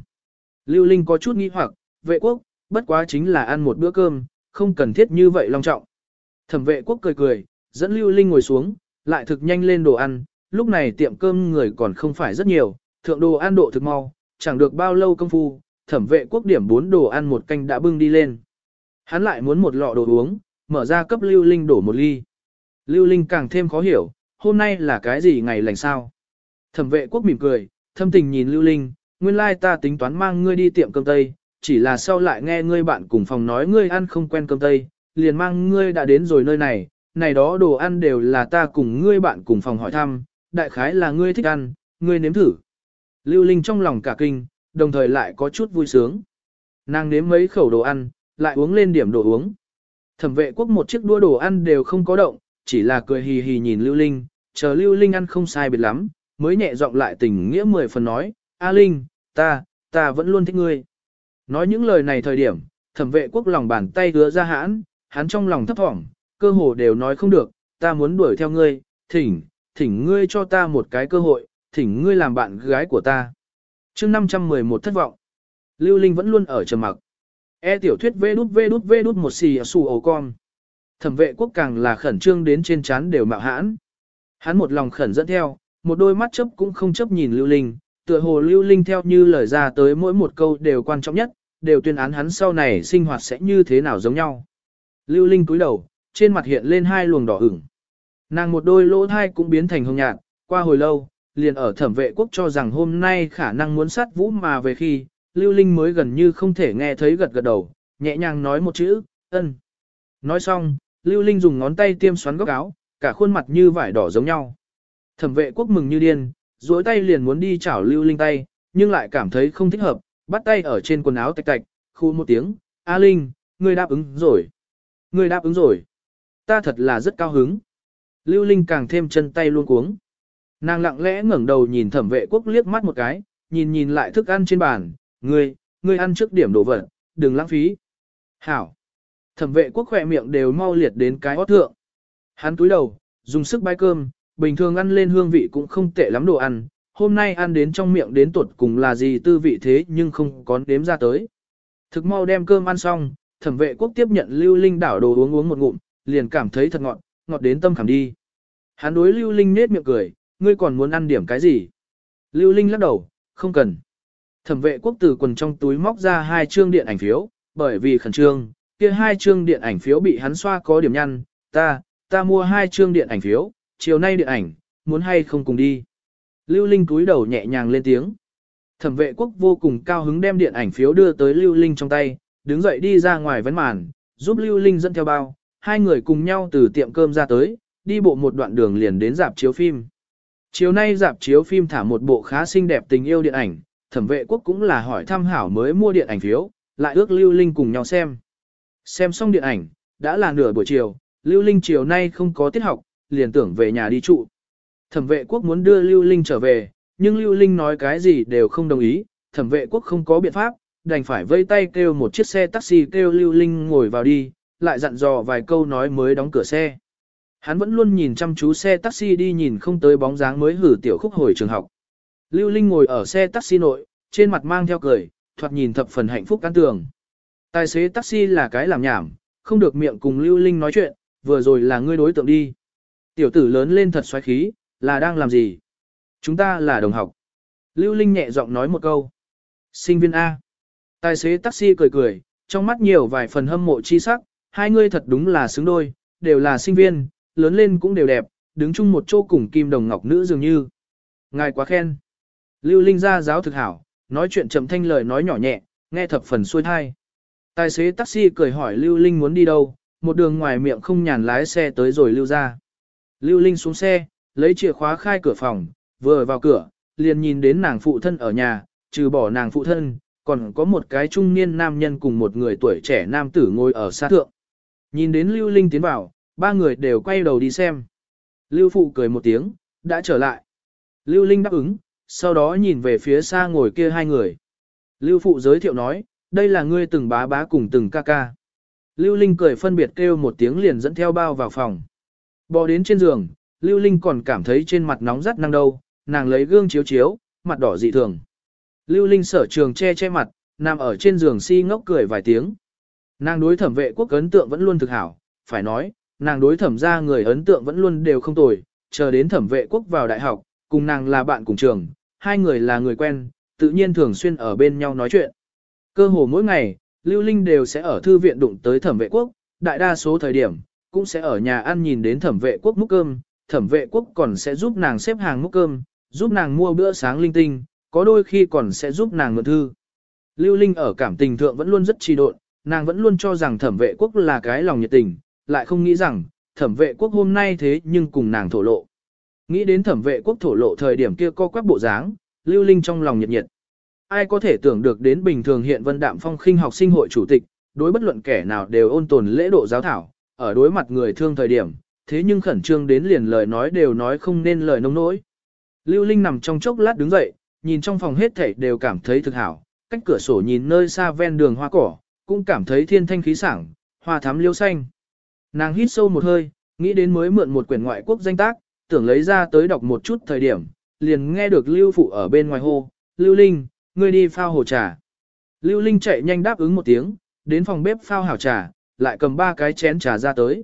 Lưu Linh có chút nghi hoặc, vệ quốc, bất quá chính là ăn một bữa cơm, không cần thiết như vậy long trọng. Thẩm vệ quốc cười cười, dẫn Lưu Linh ngồi xuống, lại thực nhanh lên đồ ăn, lúc này tiệm cơm người còn không phải rất nhiều, thượng đồ ăn độ thực mau, chẳng được bao lâu công phu, thẩm vệ quốc điểm bốn đồ ăn một canh đã bưng đi lên. Hắn lại muốn một lọ đồ uống, mở ra cấp Lưu Linh đổ một ly. Lưu Linh càng thêm khó hiểu, hôm nay là cái gì ngày lành sao? Thẩm vệ quốc mỉm cười, thâm tình nhìn Lưu Linh, nguyên lai ta tính toán mang ngươi đi tiệm cơm Tây, chỉ là sau lại nghe ngươi bạn cùng phòng nói ngươi ăn không quen cơm Tây, liền mang ngươi đã đến rồi nơi này, này đó đồ ăn đều là ta cùng ngươi bạn cùng phòng hỏi thăm, đại khái là ngươi thích ăn, ngươi nếm thử. Lưu Linh trong lòng cả kinh, đồng thời lại có chút vui sướng. Nàng nếm mấy khẩu đồ ăn, lại uống lên điểm đồ uống. Thẩm vệ quốc một chiếc đua đồ ăn đều không có động, chỉ là cười hì hì nhìn Lưu Linh, chờ Lưu Linh ăn không sai biệt lắm, mới nhẹ giọng lại tình nghĩa mười phần nói, A Linh, ta, ta vẫn luôn thích ngươi. Nói những lời này thời điểm, thẩm vệ quốc lòng bàn tay hứa ra hãn, hắn trong lòng thấp thỏm, cơ hồ đều nói không được, ta muốn đuổi theo ngươi, thỉnh, thỉnh ngươi cho ta một cái cơ hội, thỉnh ngươi làm bạn gái của ta. chương 511 thất vọng, Lưu Linh vẫn luôn ở trầm mặc. E tiểu thuyết vê đút vê đút vê đút một xì xù ổ con. Thẩm vệ quốc càng là khẩn trương đến trên chán đều mạo hãn. Hắn một lòng khẩn dẫn theo, một đôi mắt chấp cũng không chấp nhìn Lưu Linh, tựa hồ Lưu Linh theo như lời ra tới mỗi một câu đều quan trọng nhất, đều tuyên án hắn sau này sinh hoạt sẽ như thế nào giống nhau. Lưu Linh cúi đầu, trên mặt hiện lên hai luồng đỏ ửng. Nàng một đôi lỗ thai cũng biến thành hồng nhạt, qua hồi lâu, liền ở thẩm vệ quốc cho rằng hôm nay khả năng muốn sát vũ mà về khi, Lưu Linh mới gần như không thể nghe thấy gật gật đầu, nhẹ nhàng nói một chữ, ân. Nói xong, Lưu Linh dùng ngón tay tiêm xoắn góc áo, cả khuôn mặt như vải đỏ giống nhau. Thẩm vệ quốc mừng như điên, duỗi tay liền muốn đi chảo Lưu Linh tay, nhưng lại cảm thấy không thích hợp, bắt tay ở trên quần áo tạch tạch, khu một tiếng, A Linh, ngươi đáp ứng rồi. Ngươi đáp ứng rồi. Ta thật là rất cao hứng. Lưu Linh càng thêm chân tay luôn cuống. Nàng lặng lẽ ngẩng đầu nhìn thẩm vệ quốc liếc mắt một cái, nhìn nhìn lại thức ăn trên bàn, ngươi, ngươi ăn trước điểm đồ vật, đừng lãng phí. Hảo. Thẩm vệ quốc khỏe miệng đều mau liệt đến cái hót thượng. Hắn túi đầu, dùng sức bái cơm, bình thường ăn lên hương vị cũng không tệ lắm đồ ăn, hôm nay ăn đến trong miệng đến tuột cùng là gì tư vị thế nhưng không có đếm ra tới. Thực mau đem cơm ăn xong, thẩm vệ quốc tiếp nhận lưu linh đảo đồ uống uống một ngụm, liền cảm thấy thật ngọt, ngọt đến tâm khảm đi. Hắn đối lưu linh nết miệng cười, ngươi còn muốn ăn điểm cái gì? Lưu linh lắc đầu, không cần. Thẩm vệ quốc từ quần trong túi móc ra hai chương điện ảnh phiếu, bởi vì khẩn trương, kia hai chương điện ảnh phiếu bị hắn xoa có điểm nhăn, ta, ta mua hai chương điện ảnh phiếu, chiều nay điện ảnh, muốn hay không cùng đi. Lưu Linh cúi đầu nhẹ nhàng lên tiếng. Thẩm vệ quốc vô cùng cao hứng đem điện ảnh phiếu đưa tới Lưu Linh trong tay, đứng dậy đi ra ngoài vấn màn, giúp Lưu Linh dẫn theo bao, hai người cùng nhau từ tiệm cơm ra tới, đi bộ một đoạn đường liền đến dạp chiếu phim. Chiều nay dạp chiếu phim thả một bộ khá xinh đẹp tình yêu điện ảnh, thẩm vệ quốc cũng là hỏi thăm hảo mới mua điện ảnh phiếu, lại ước Lưu Linh cùng nhau xem. Xem xong điện ảnh, đã là nửa buổi chiều, Lưu Linh chiều nay không có tiết học, liền tưởng về nhà đi trụ. Thẩm vệ quốc muốn đưa Lưu Linh trở về, nhưng Lưu Linh nói cái gì đều không đồng ý, thẩm vệ quốc không có biện pháp, đành phải vây tay kêu một chiếc xe taxi kêu Lưu Linh ngồi vào đi, lại dặn dò vài câu nói mới đóng cửa xe. Hắn vẫn luôn nhìn chăm chú xe taxi đi nhìn không tới bóng dáng mới hử tiểu khúc hồi trường học. Lưu Linh ngồi ở xe taxi nội, trên mặt mang theo cười, thoạt nhìn thập phần hạnh phúc cán tường. Tài xế taxi là cái làm nhảm, không được miệng cùng Lưu Linh nói chuyện, vừa rồi là ngươi đối tượng đi. Tiểu tử lớn lên thật xoáy khí, là đang làm gì? Chúng ta là đồng học. Lưu Linh nhẹ giọng nói một câu. Sinh viên A. Tài xế taxi cười cười, trong mắt nhiều vài phần hâm mộ chi sắc, hai ngươi thật đúng là xứng đôi, đều là sinh viên, lớn lên cũng đều đẹp, đứng chung một chỗ cùng kim đồng ngọc nữ dường như. Ngài quá khen. Lưu Linh ra giáo thực hảo, nói chuyện trầm thanh lời nói nhỏ nhẹ, nghe thập phần xuôi thai. Tài xế taxi cười hỏi Lưu Linh muốn đi đâu, một đường ngoài miệng không nhàn lái xe tới rồi lưu ra. Lưu Linh xuống xe, lấy chìa khóa khai cửa phòng, vừa vào cửa, liền nhìn đến nàng phụ thân ở nhà, trừ bỏ nàng phụ thân, còn có một cái trung niên nam nhân cùng một người tuổi trẻ nam tử ngồi ở xa thượng. Nhìn đến Lưu Linh tiến vào, ba người đều quay đầu đi xem. Lưu Phụ cười một tiếng, đã trở lại. Lưu Linh đáp ứng, sau đó nhìn về phía xa ngồi kia hai người. Lưu Phụ giới thiệu nói, đây là ngươi từng bá bá cùng từng ca ca. Lưu Linh cười phân biệt kêu một tiếng liền dẫn theo bao vào phòng. Bò đến trên giường, Lưu Linh còn cảm thấy trên mặt nóng rát năng đâu, nàng lấy gương chiếu chiếu, mặt đỏ dị thường. Lưu Linh sở trường che che mặt, nằm ở trên giường si ngốc cười vài tiếng. Nàng đối thẩm vệ quốc ấn tượng vẫn luôn thực hảo, phải nói, nàng đối thẩm ra người ấn tượng vẫn luôn đều không tồi, chờ đến thẩm vệ quốc vào đại học, cùng nàng là bạn cùng trường, hai người là người quen, tự nhiên thường xuyên ở bên nhau nói chuyện. Cơ hồ mỗi ngày, Lưu Linh đều sẽ ở thư viện đụng tới thẩm vệ quốc, đại đa số thời điểm, cũng sẽ ở nhà ăn nhìn đến thẩm vệ quốc múc cơm, thẩm vệ quốc còn sẽ giúp nàng xếp hàng múc cơm, giúp nàng mua bữa sáng linh tinh, có đôi khi còn sẽ giúp nàng mượn thư. Lưu Linh ở cảm tình thượng vẫn luôn rất trì độn, nàng vẫn luôn cho rằng thẩm vệ quốc là cái lòng nhiệt tình, lại không nghĩ rằng, thẩm vệ quốc hôm nay thế nhưng cùng nàng thổ lộ. Nghĩ đến thẩm vệ quốc thổ lộ thời điểm kia co quắc bộ dáng, Lưu Linh trong lòng nhiệt nhiệt. Ai có thể tưởng được đến bình thường hiện vân đạm phong khinh học sinh hội chủ tịch, đối bất luận kẻ nào đều ôn tồn lễ độ giáo thảo, ở đối mặt người thương thời điểm, thế nhưng khẩn trương đến liền lời nói đều nói không nên lời nông nỗi. Lưu Linh nằm trong chốc lát đứng dậy, nhìn trong phòng hết thảy đều cảm thấy thực hảo, cách cửa sổ nhìn nơi xa ven đường hoa cỏ, cũng cảm thấy thiên thanh khí sảng, hoa thắm liêu xanh. Nàng hít sâu một hơi, nghĩ đến mới mượn một quyển ngoại quốc danh tác, tưởng lấy ra tới đọc một chút thời điểm, liền nghe được Lưu Phụ ở bên ngoài hô, Lưu Linh, ngươi đi phao hồ trà. Lưu Linh chạy nhanh đáp ứng một tiếng, đến phòng bếp phao hảo trà, lại cầm ba cái chén trà ra tới.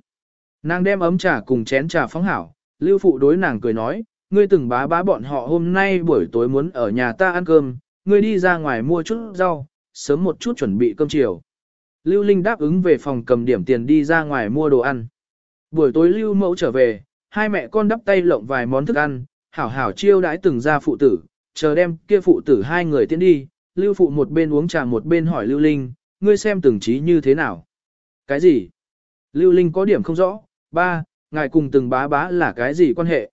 Nàng đem ấm trà cùng chén trà phóng hảo, Lưu Phụ đối nàng cười nói, ngươi từng bá bá bọn họ hôm nay buổi tối muốn ở nhà ta ăn cơm, ngươi đi ra ngoài mua chút rau, sớm một chút chuẩn bị cơm chiều. Lưu Linh đáp ứng về phòng cầm điểm tiền đi ra ngoài mua đồ ăn. Buổi tối Lưu Mẫu trở về, hai mẹ con đắp tay lộng vài món thức ăn, hảo hảo chiêu đãi từng gia phụ tử, chờ đem kia phụ tử hai người tiến đi, Lưu Phụ một bên uống trà một bên hỏi Lưu Linh, ngươi xem từng trí như thế nào. Cái gì? Lưu Linh có điểm không rõ, ba, ngài cùng từng bá bá là cái gì quan hệ?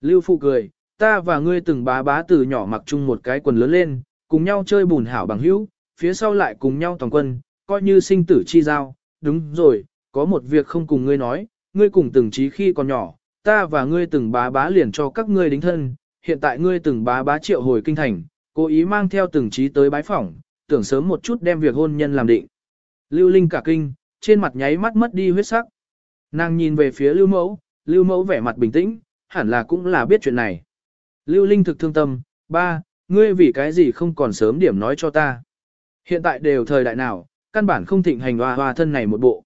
Lưu Phụ cười, ta và ngươi từng bá bá từ nhỏ mặc chung một cái quần lớn lên, cùng nhau chơi bùn hảo bằng hữu, phía sau lại cùng nhau toàn quân, coi như sinh tử chi giao, đúng rồi, có một việc không cùng ngươi nói, ngươi cùng từng trí khi còn nhỏ, ta và ngươi từng bá bá liền cho các ngươi đính thân, hiện tại ngươi từng bá bá triệu hồi kinh thành, cố ý mang theo từng trí tới bái phỏng, tưởng sớm một chút đem việc hôn nhân làm định. Lưu Linh cả kinh, trên mặt nháy mắt mất đi huyết sắc. Nàng nhìn về phía Lưu Mẫu, Lưu Mẫu vẻ mặt bình tĩnh, hẳn là cũng là biết chuyện này. Lưu Linh thực thương tâm, ba, ngươi vì cái gì không còn sớm điểm nói cho ta. Hiện tại đều thời đại nào, căn bản không thịnh hành hoa hoa thân này một bộ.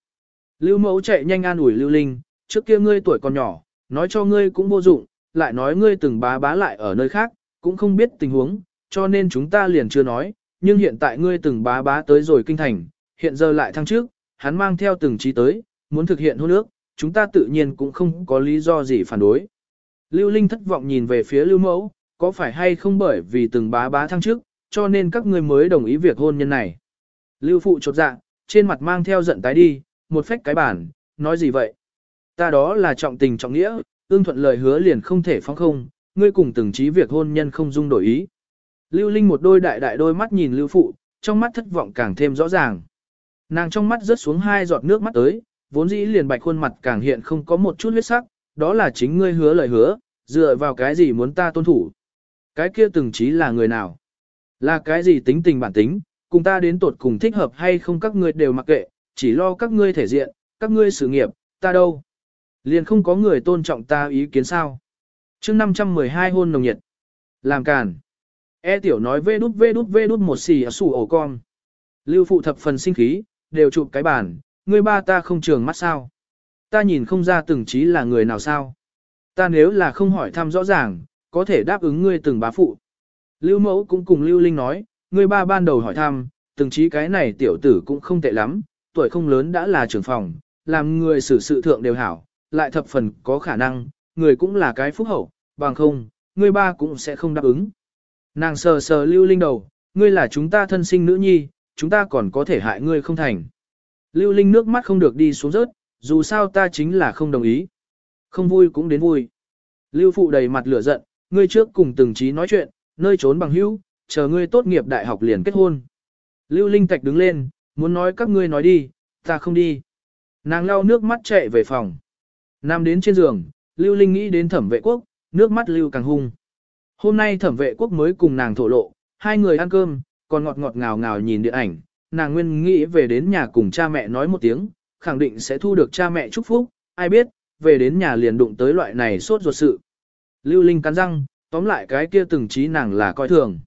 Lưu Mẫu chạy nhanh an ủi Lưu Linh, trước kia ngươi tuổi còn nhỏ, nói cho ngươi cũng vô dụng, lại nói ngươi từng bá bá lại ở nơi khác, cũng không biết tình huống, cho nên chúng ta liền chưa nói, nhưng hiện tại ngươi từng bá bá tới rồi kinh thành, hiện giờ lại thăng trước, hắn mang theo từng trí tới, muốn thực hiện hôn ước, chúng ta tự nhiên cũng không có lý do gì phản đối. Lưu Linh thất vọng nhìn về phía Lưu Mẫu, có phải hay không bởi vì từng bá bá thăng trước, cho nên các ngươi mới đồng ý việc hôn nhân này. Lưu Phụ chột dạ, trên mặt mang theo giận tái đi, một phách cái bản, nói gì vậy? Ta đó là trọng tình trọng nghĩa, ương thuận lời hứa liền không thể phong không, ngươi cùng từng trí việc hôn nhân không dung đổi ý. Lưu Linh một đôi đại đại đôi mắt nhìn Lưu Phụ, trong mắt thất vọng càng thêm rõ ràng. Nàng trong mắt rớt xuống hai giọt nước mắt tới, vốn dĩ liền bạch khuôn mặt càng hiện không có một chút huyết sắc, đó là chính ngươi hứa lời hứa, dựa vào cái gì muốn ta tôn thủ. Cái kia từng trí là người nào? Là cái gì tính tình bản tính, cùng ta đến tột cùng thích hợp hay không các ngươi đều mặc kệ, chỉ lo các ngươi thể diện, các ngươi sự nghiệp, ta đâu? Liền không có người tôn trọng ta ý kiến sao? chương 512 hôn nồng nhiệt. Làm càn. E tiểu nói vê đút vê đút vê đút một xì ở sủ ổ con. Lưu phụ thập phần sinh khí, đều chụp cái bàn, ngươi ba ta không trường mắt sao. Ta nhìn không ra từng trí là người nào sao. Ta nếu là không hỏi thăm rõ ràng, có thể đáp ứng ngươi từng bá phụ. Lưu mẫu cũng cùng Lưu Linh nói, ngươi ba ban đầu hỏi thăm, từng trí cái này tiểu tử cũng không tệ lắm, tuổi không lớn đã là trưởng phòng, làm người xử sự thượng đều hảo, lại thập phần có khả năng, người cũng là cái phúc hậu, bằng không, ngươi ba cũng sẽ không đáp ứng. Nàng sờ sờ Lưu Linh đầu, ngươi là chúng ta thân sinh nữ nhi, chúng ta còn có thể hại ngươi không thành. Lưu Linh nước mắt không được đi xuống rớt, dù sao ta chính là không đồng ý. Không vui cũng đến vui. Lưu Phụ đầy mặt lửa giận, ngươi trước cùng từng trí nói chuyện, nơi trốn bằng hữu, chờ ngươi tốt nghiệp đại học liền kết hôn. Lưu Linh Tạch đứng lên, muốn nói các ngươi nói đi, ta không đi. Nàng lau nước mắt chạy về phòng. Nam đến trên giường, Lưu Linh nghĩ đến thẩm vệ quốc, nước mắt Lưu càng hung. Hôm nay thẩm vệ quốc mới cùng nàng thổ lộ, hai người ăn cơm, còn ngọt ngọt ngào ngào nhìn điện ảnh, nàng nguyên nghĩ về đến nhà cùng cha mẹ nói một tiếng, khẳng định sẽ thu được cha mẹ chúc phúc, ai biết, về đến nhà liền đụng tới loại này sốt ruột sự. Lưu Linh cắn răng, tóm lại cái kia từng trí nàng là coi thường.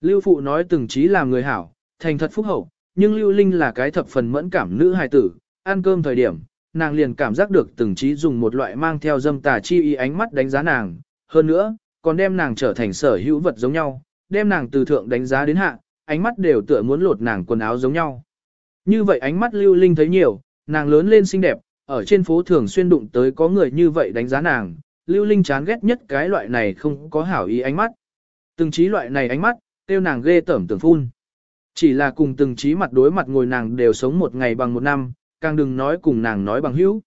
Lưu Phụ nói từng trí làm người hảo, thành thật phúc hậu, nhưng Lưu Linh là cái thập phần mẫn cảm nữ hài tử, ăn cơm thời điểm, nàng liền cảm giác được từng trí dùng một loại mang theo dâm tà chi ý ánh mắt đánh giá nàng, hơn nữa, còn đem nàng trở thành sở hữu vật giống nhau, đem nàng từ thượng đánh giá đến hạ, ánh mắt đều tựa muốn lột nàng quần áo giống nhau. Như vậy ánh mắt lưu linh thấy nhiều, nàng lớn lên xinh đẹp, ở trên phố thường xuyên đụng tới có người như vậy đánh giá nàng, lưu linh chán ghét nhất cái loại này không có hảo ý ánh mắt. Từng trí loại này ánh mắt, tiêu nàng ghê tởm tưởng phun. Chỉ là cùng từng trí mặt đối mặt ngồi nàng đều sống một ngày bằng một năm, càng đừng nói cùng nàng nói bằng hữu.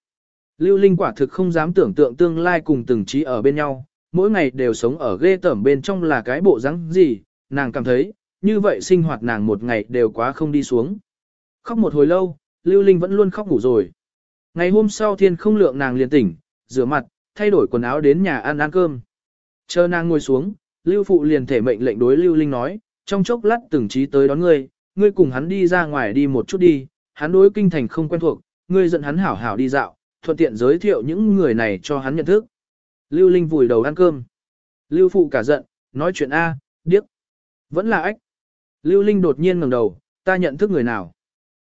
Lưu Linh quả thực không dám tưởng tượng tương lai cùng từng trí ở bên nhau, mỗi ngày đều sống ở ghê tởm bên trong là cái bộ rắn gì, nàng cảm thấy, như vậy sinh hoạt nàng một ngày đều quá không đi xuống. Khóc một hồi lâu, Lưu Linh vẫn luôn khóc ngủ rồi. Ngày hôm sau thiên không lượng nàng liền tỉnh, rửa mặt, thay đổi quần áo đến nhà ăn ăn cơm. Chờ nàng ngồi xuống, Lưu Phụ liền thể mệnh lệnh đối Lưu Linh nói, trong chốc lát từng trí tới đón ngươi, ngươi cùng hắn đi ra ngoài đi một chút đi, hắn đối kinh thành không quen thuộc, ngươi dẫn hắn hảo hảo đi dạo, thuận tiện giới thiệu những người này cho hắn nhận thức. Lưu Linh vùi đầu ăn cơm. Lưu Phụ cả giận, nói chuyện A, điếc. Vẫn là ách. Lưu Linh đột nhiên ngẩng đầu, ta nhận thức người nào.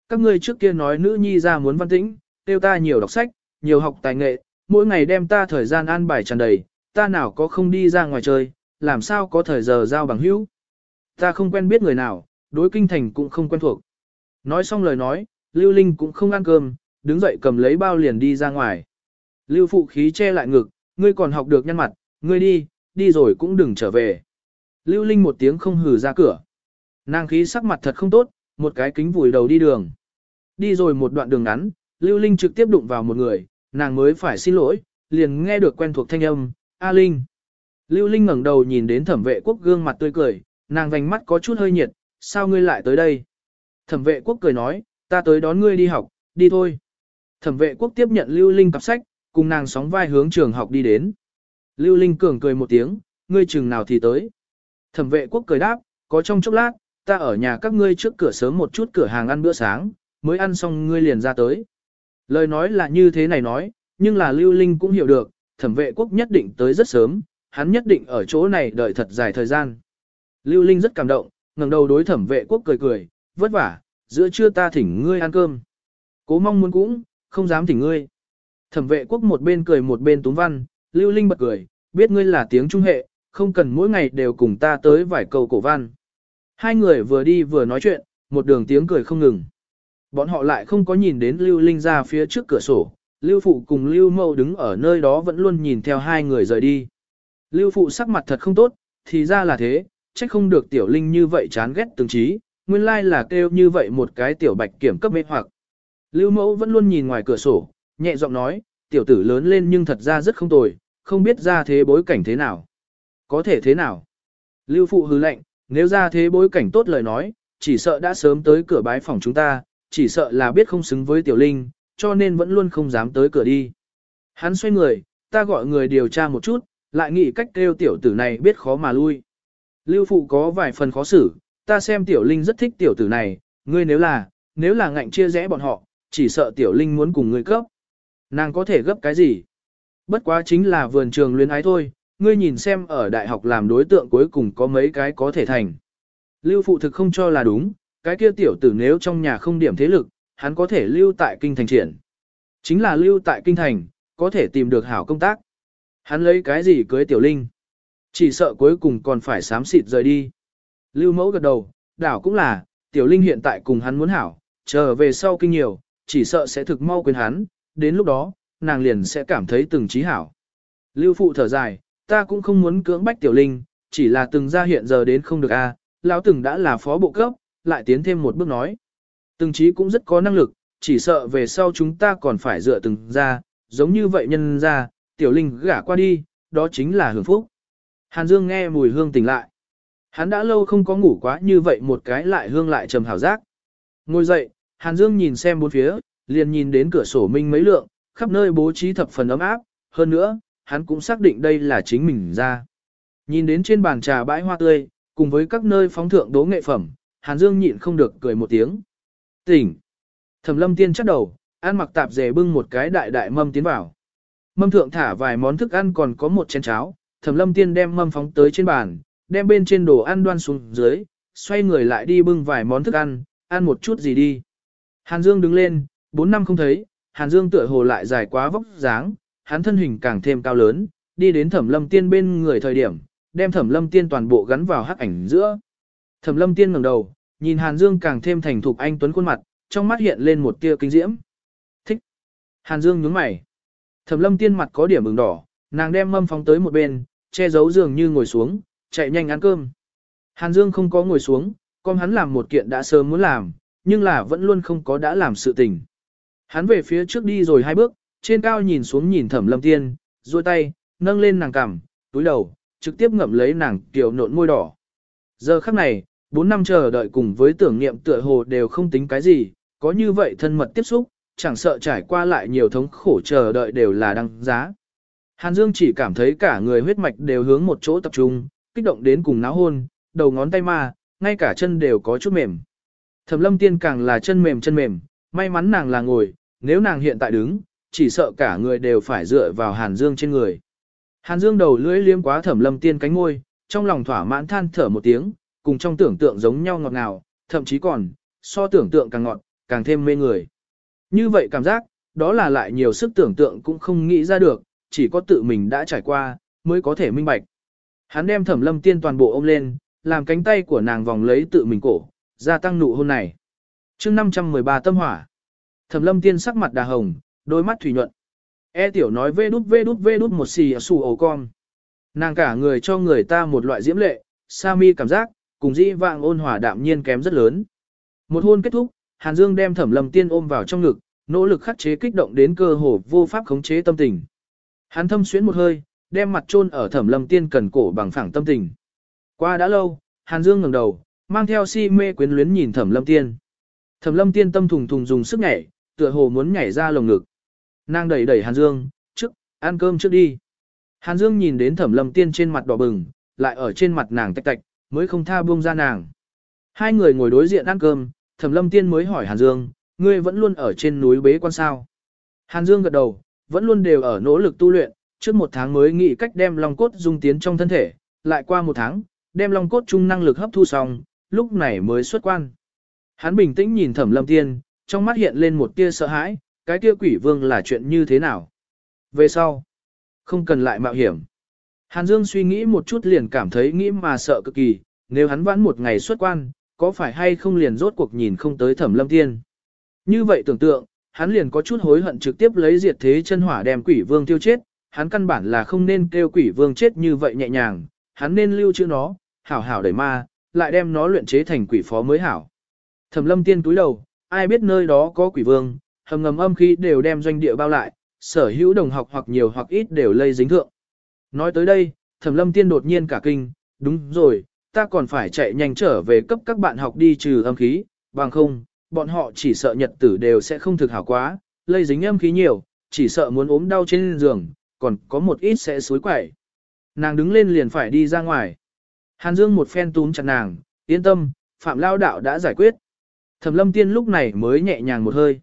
Các ngươi trước kia nói nữ nhi ra muốn văn tĩnh, tiêu ta nhiều đọc sách, nhiều học tài nghệ, mỗi ngày đem ta thời gian an bài tràn đầy, ta nào có không đi ra ngoài chơi, làm sao có thời giờ giao bằng hữu. Ta không quen biết người nào, đối kinh thành cũng không quen thuộc. Nói xong lời nói, Lưu Linh cũng không ăn cơm, đứng dậy cầm lấy bao liền đi ra ngoài. Lưu phụ khí che lại ngực, ngươi còn học được nhăn mặt, ngươi đi, đi rồi cũng đừng trở về. Lưu Linh một tiếng không hừ ra cửa. Nàng khí sắc mặt thật không tốt, một cái kính vùi đầu đi đường. Đi rồi một đoạn đường ngắn, Lưu Linh trực tiếp đụng vào một người, nàng mới phải xin lỗi, liền nghe được quen thuộc thanh âm, A Linh. Lưu Linh ngẩng đầu nhìn đến thẩm vệ quốc gương mặt tươi cười, nàng vành mắt có chút hơi nhiệt, sao ngươi lại tới đây? Thẩm vệ quốc cười nói, ta tới đón ngươi đi học, đi thôi. Thẩm vệ quốc tiếp nhận Lưu Linh cặp sách, cùng nàng sóng vai hướng trường học đi đến. Lưu Linh cường cười một tiếng, ngươi chừng nào thì tới. Thẩm vệ quốc cười đáp, có trong chốc lát, ta ở nhà các ngươi trước cửa sớm một chút cửa hàng ăn bữa sáng, mới ăn xong ngươi liền ra tới. Lời nói là như thế này nói, nhưng là Lưu Linh cũng hiểu được, thẩm vệ quốc nhất định tới rất sớm, hắn nhất định ở chỗ này đợi thật dài thời gian. Lưu Linh rất cảm động, ngẩng đầu đối thẩm vệ quốc cười cười, vất vả, giữa trưa ta thỉnh ngươi ăn cơm. Cố mong muốn cũng, không dám thỉnh ngươi. Thẩm vệ quốc một bên cười một bên túm văn, Lưu Linh bật cười, biết ngươi là tiếng trung hệ, không cần mỗi ngày đều cùng ta tới vài câu cổ văn. Hai người vừa đi vừa nói chuyện, một đường tiếng cười không ngừng. Bọn họ lại không có nhìn đến Lưu Linh ra phía trước cửa sổ, Lưu Phụ cùng Lưu Mâu đứng ở nơi đó vẫn luôn nhìn theo hai người rời đi. Lưu Phụ sắc mặt thật không tốt, thì ra là thế, trách không được Tiểu Linh như vậy chán ghét từng trí, nguyên lai là kêu như vậy một cái Tiểu Bạch kiểm cấp mê hoặc. Lưu Mẫu vẫn luôn nhìn ngoài cửa sổ, nhẹ giọng nói, Tiểu tử lớn lên nhưng thật ra rất không tồi, không biết ra thế bối cảnh thế nào. Có thể thế nào? Lưu Phụ hứ lệnh, nếu ra thế bối cảnh tốt lời nói, chỉ sợ đã sớm tới cửa bái phòng chúng ta, chỉ sợ là biết không xứng với Tiểu Linh, cho nên vẫn luôn không dám tới cửa đi. Hắn xoay người, ta gọi người điều tra một chút, lại nghĩ cách kêu tiểu tử này biết khó mà lui. Lưu phụ có vài phần khó xử, ta xem tiểu linh rất thích tiểu tử này, ngươi nếu là, nếu là ngạnh chia rẽ bọn họ, chỉ sợ tiểu linh muốn cùng ngươi cấp. Nàng có thể gấp cái gì? Bất quá chính là vườn trường luyến ái thôi, ngươi nhìn xem ở đại học làm đối tượng cuối cùng có mấy cái có thể thành. Lưu phụ thực không cho là đúng, cái kia tiểu tử nếu trong nhà không điểm thế lực, hắn có thể lưu tại kinh thành triển. Chính là lưu tại kinh thành, có thể tìm được hảo công tác. Hắn lấy cái gì cưới tiểu linh? Chỉ sợ cuối cùng còn phải sám xịt rời đi. Lưu mẫu gật đầu, đảo cũng là, tiểu linh hiện tại cùng hắn muốn hảo, chờ về sau kinh nhiều, chỉ sợ sẽ thực mau quên hắn, đến lúc đó, nàng liền sẽ cảm thấy từng trí hảo. Lưu phụ thở dài, ta cũng không muốn cưỡng bách tiểu linh, chỉ là từng ra hiện giờ đến không được a, lão từng đã là phó bộ cấp, lại tiến thêm một bước nói. Từng trí cũng rất có năng lực, chỉ sợ về sau chúng ta còn phải dựa từng ra, giống như vậy nhân ra, tiểu linh gả qua đi, đó chính là hưởng phúc. Hàn Dương nghe mùi hương tỉnh lại. Hắn đã lâu không có ngủ quá như vậy một cái lại hương lại trầm hảo giác. Ngồi dậy, Hàn Dương nhìn xem bốn phía, liền nhìn đến cửa sổ minh mấy lượng, khắp nơi bố trí thập phần ấm áp, hơn nữa, hắn cũng xác định đây là chính mình ra. Nhìn đến trên bàn trà bãi hoa tươi, cùng với các nơi phóng thượng đố nghệ phẩm, Hàn Dương nhịn không được cười một tiếng. Tỉnh. Thẩm lâm tiên chắc đầu, ăn mặc tạp dề bưng một cái đại đại mâm tiến vào. Mâm thượng thả vài món thức ăn còn có một chén cháo, thẩm lâm tiên đem mâm phóng tới trên bàn, đem bên trên đồ ăn đoan xuống dưới, xoay người lại đi bưng vài món thức ăn, ăn một chút gì đi. Hàn Dương đứng lên, bốn năm không thấy, Hàn Dương tựa hồ lại dài quá vóc dáng, hắn thân hình càng thêm cao lớn, đi đến thẩm lâm tiên bên người thời điểm, đem thẩm lâm tiên toàn bộ gắn vào hắc ảnh giữa. Thẩm lâm tiên ngẩng đầu, nhìn Hàn Dương càng thêm thành thục anh tuấn khuôn mặt, trong mắt hiện lên một tia kinh diễm. Thích. Hàn Dương nhướng mày. Thẩm lâm tiên mặt có điểm ửng đỏ, nàng đem mâm phóng tới một bên, che giấu giường như ngồi xuống, chạy nhanh ăn cơm. Hàn Dương không có ngồi xuống, con hắn làm một kiện đã sớm muốn làm, nhưng là vẫn luôn không có đã làm sự tình. Hắn về phía trước đi rồi hai bước, trên cao nhìn xuống nhìn thẩm lâm tiên, duỗi tay, nâng lên nàng cằm, túi đầu, trực tiếp ngậm lấy nàng kiểu nộn môi đỏ. Giờ khắc này, bốn năm chờ đợi cùng với tưởng niệm tựa hồ đều không tính cái gì, có như vậy thân mật tiếp xúc, chẳng sợ trải qua lại nhiều thống khổ chờ đợi đều là đăng giá. Hàn Dương chỉ cảm thấy cả người huyết mạch đều hướng một chỗ tập trung, kích động đến cùng náo hôn, đầu ngón tay ma, ngay cả chân đều có chút mềm. Thẩm lâm tiên càng là chân mềm chân mềm, may mắn nàng là ngồi, nếu nàng hiện tại đứng, chỉ sợ cả người đều phải dựa vào Hàn Dương trên người. Hàn Dương đầu lưỡi liếm quá thẩm lâm tiên cánh ngôi, trong lòng thỏa mãn than thở một tiếng, cùng trong tưởng tượng giống nhau ngọt ngào, thậm chí còn, so tưởng tượng càng ngọt, càng thêm mê người. Như vậy cảm giác, đó là lại nhiều sức tưởng tượng cũng không nghĩ ra được, chỉ có tự mình đã trải qua, mới có thể minh bạch. Hắn đem thẩm lâm tiên toàn bộ ôm lên, làm cánh tay của nàng vòng lấy tự mình cổ, gia tăng nụ hôn này. chương 513 tâm hỏa. Thẩm lâm tiên sắc mặt đà hồng, đôi mắt thủy nhuận. E tiểu nói vê đút vê đút vê đút một xì ở xù ổ con. Nàng cả người cho người ta một loại diễm lệ, sa mi cảm giác, cùng dĩ vạng ôn hòa đạm nhiên kém rất lớn. Một hôn kết thúc, Hàn Dương đem Thẩm Lâm Tiên ôm vào trong ngực, nỗ lực khắc chế kích động đến cơ hồ vô pháp khống chế tâm tình. Hắn thâm xuyến một hơi, đem mặt chôn ở thẩm lâm tiên cần cổ bằng phẳng tâm tình. Qua đã lâu, Hàn Dương ngẩng đầu, mang theo si mê quyến luyến nhìn thẩm lâm tiên. Thẩm lâm tiên tâm thùng thùng dùng sức nhảy, tựa hồ muốn nhảy ra lồng ngực. Nàng đẩy đẩy Hàn Dương, trước, ăn cơm trước đi. Hàn Dương nhìn đến thẩm lâm tiên trên mặt đỏ bừng, lại ở trên mặt nàng tách tách, mới không tha buông ra nàng. Hai người ngồi đối diện ăn cơm, thẩm lâm tiên mới hỏi Hàn Dương, ngươi vẫn luôn ở trên núi bế quan sao. Hàn Dương gật đầu, vẫn luôn đều ở nỗ lực tu luyện, trước một tháng mới nghĩ cách đem long cốt dung tiến trong thân thể, lại qua một tháng, đem long cốt chung năng lực hấp thu xong, lúc này mới xuất quan. Hắn bình tĩnh nhìn thẩm lâm tiên, trong mắt hiện lên một tia sợ hãi, cái tia quỷ vương là chuyện như thế nào. Về sau, không cần lại mạo hiểm. Hàn Dương suy nghĩ một chút liền cảm thấy nghĩ mà sợ cực kỳ, nếu hắn vãn một ngày xuất quan, có phải hay không liền rốt cuộc nhìn không tới thẩm lâm tiên. Như vậy tưởng tượng, hắn liền có chút hối hận trực tiếp lấy diệt thế chân hỏa đem quỷ vương tiêu chết, hắn căn bản là không nên kêu quỷ vương chết như vậy nhẹ nhàng, hắn nên lưu trữ nó, hảo hảo đẩy ma, lại đem nó luyện chế thành quỷ phó mới hảo. Thẩm lâm tiên túi đầu, ai biết nơi đó có quỷ vương, hầm ngầm âm khí đều đem doanh địa bao lại, sở hữu đồng học hoặc nhiều hoặc ít đều lây dính thượng. Nói tới đây, thẩm lâm tiên đột nhiên cả kinh, đúng rồi, ta còn phải chạy nhanh trở về cấp các bạn học đi trừ âm khí, bằng không, bọn họ chỉ sợ nhật tử đều sẽ không thực hảo quá, lây dính âm khí nhiều, chỉ sợ muốn ốm đau trên giường, còn có một ít sẽ suối quẩy. Nàng đứng lên liền phải đi ra ngoài. Hàn Dương một phen túm chặt nàng, yên tâm, Phạm Lao Đạo đã giải quyết. Thẩm lâm tiên lúc này mới nhẹ nhàng một hơi.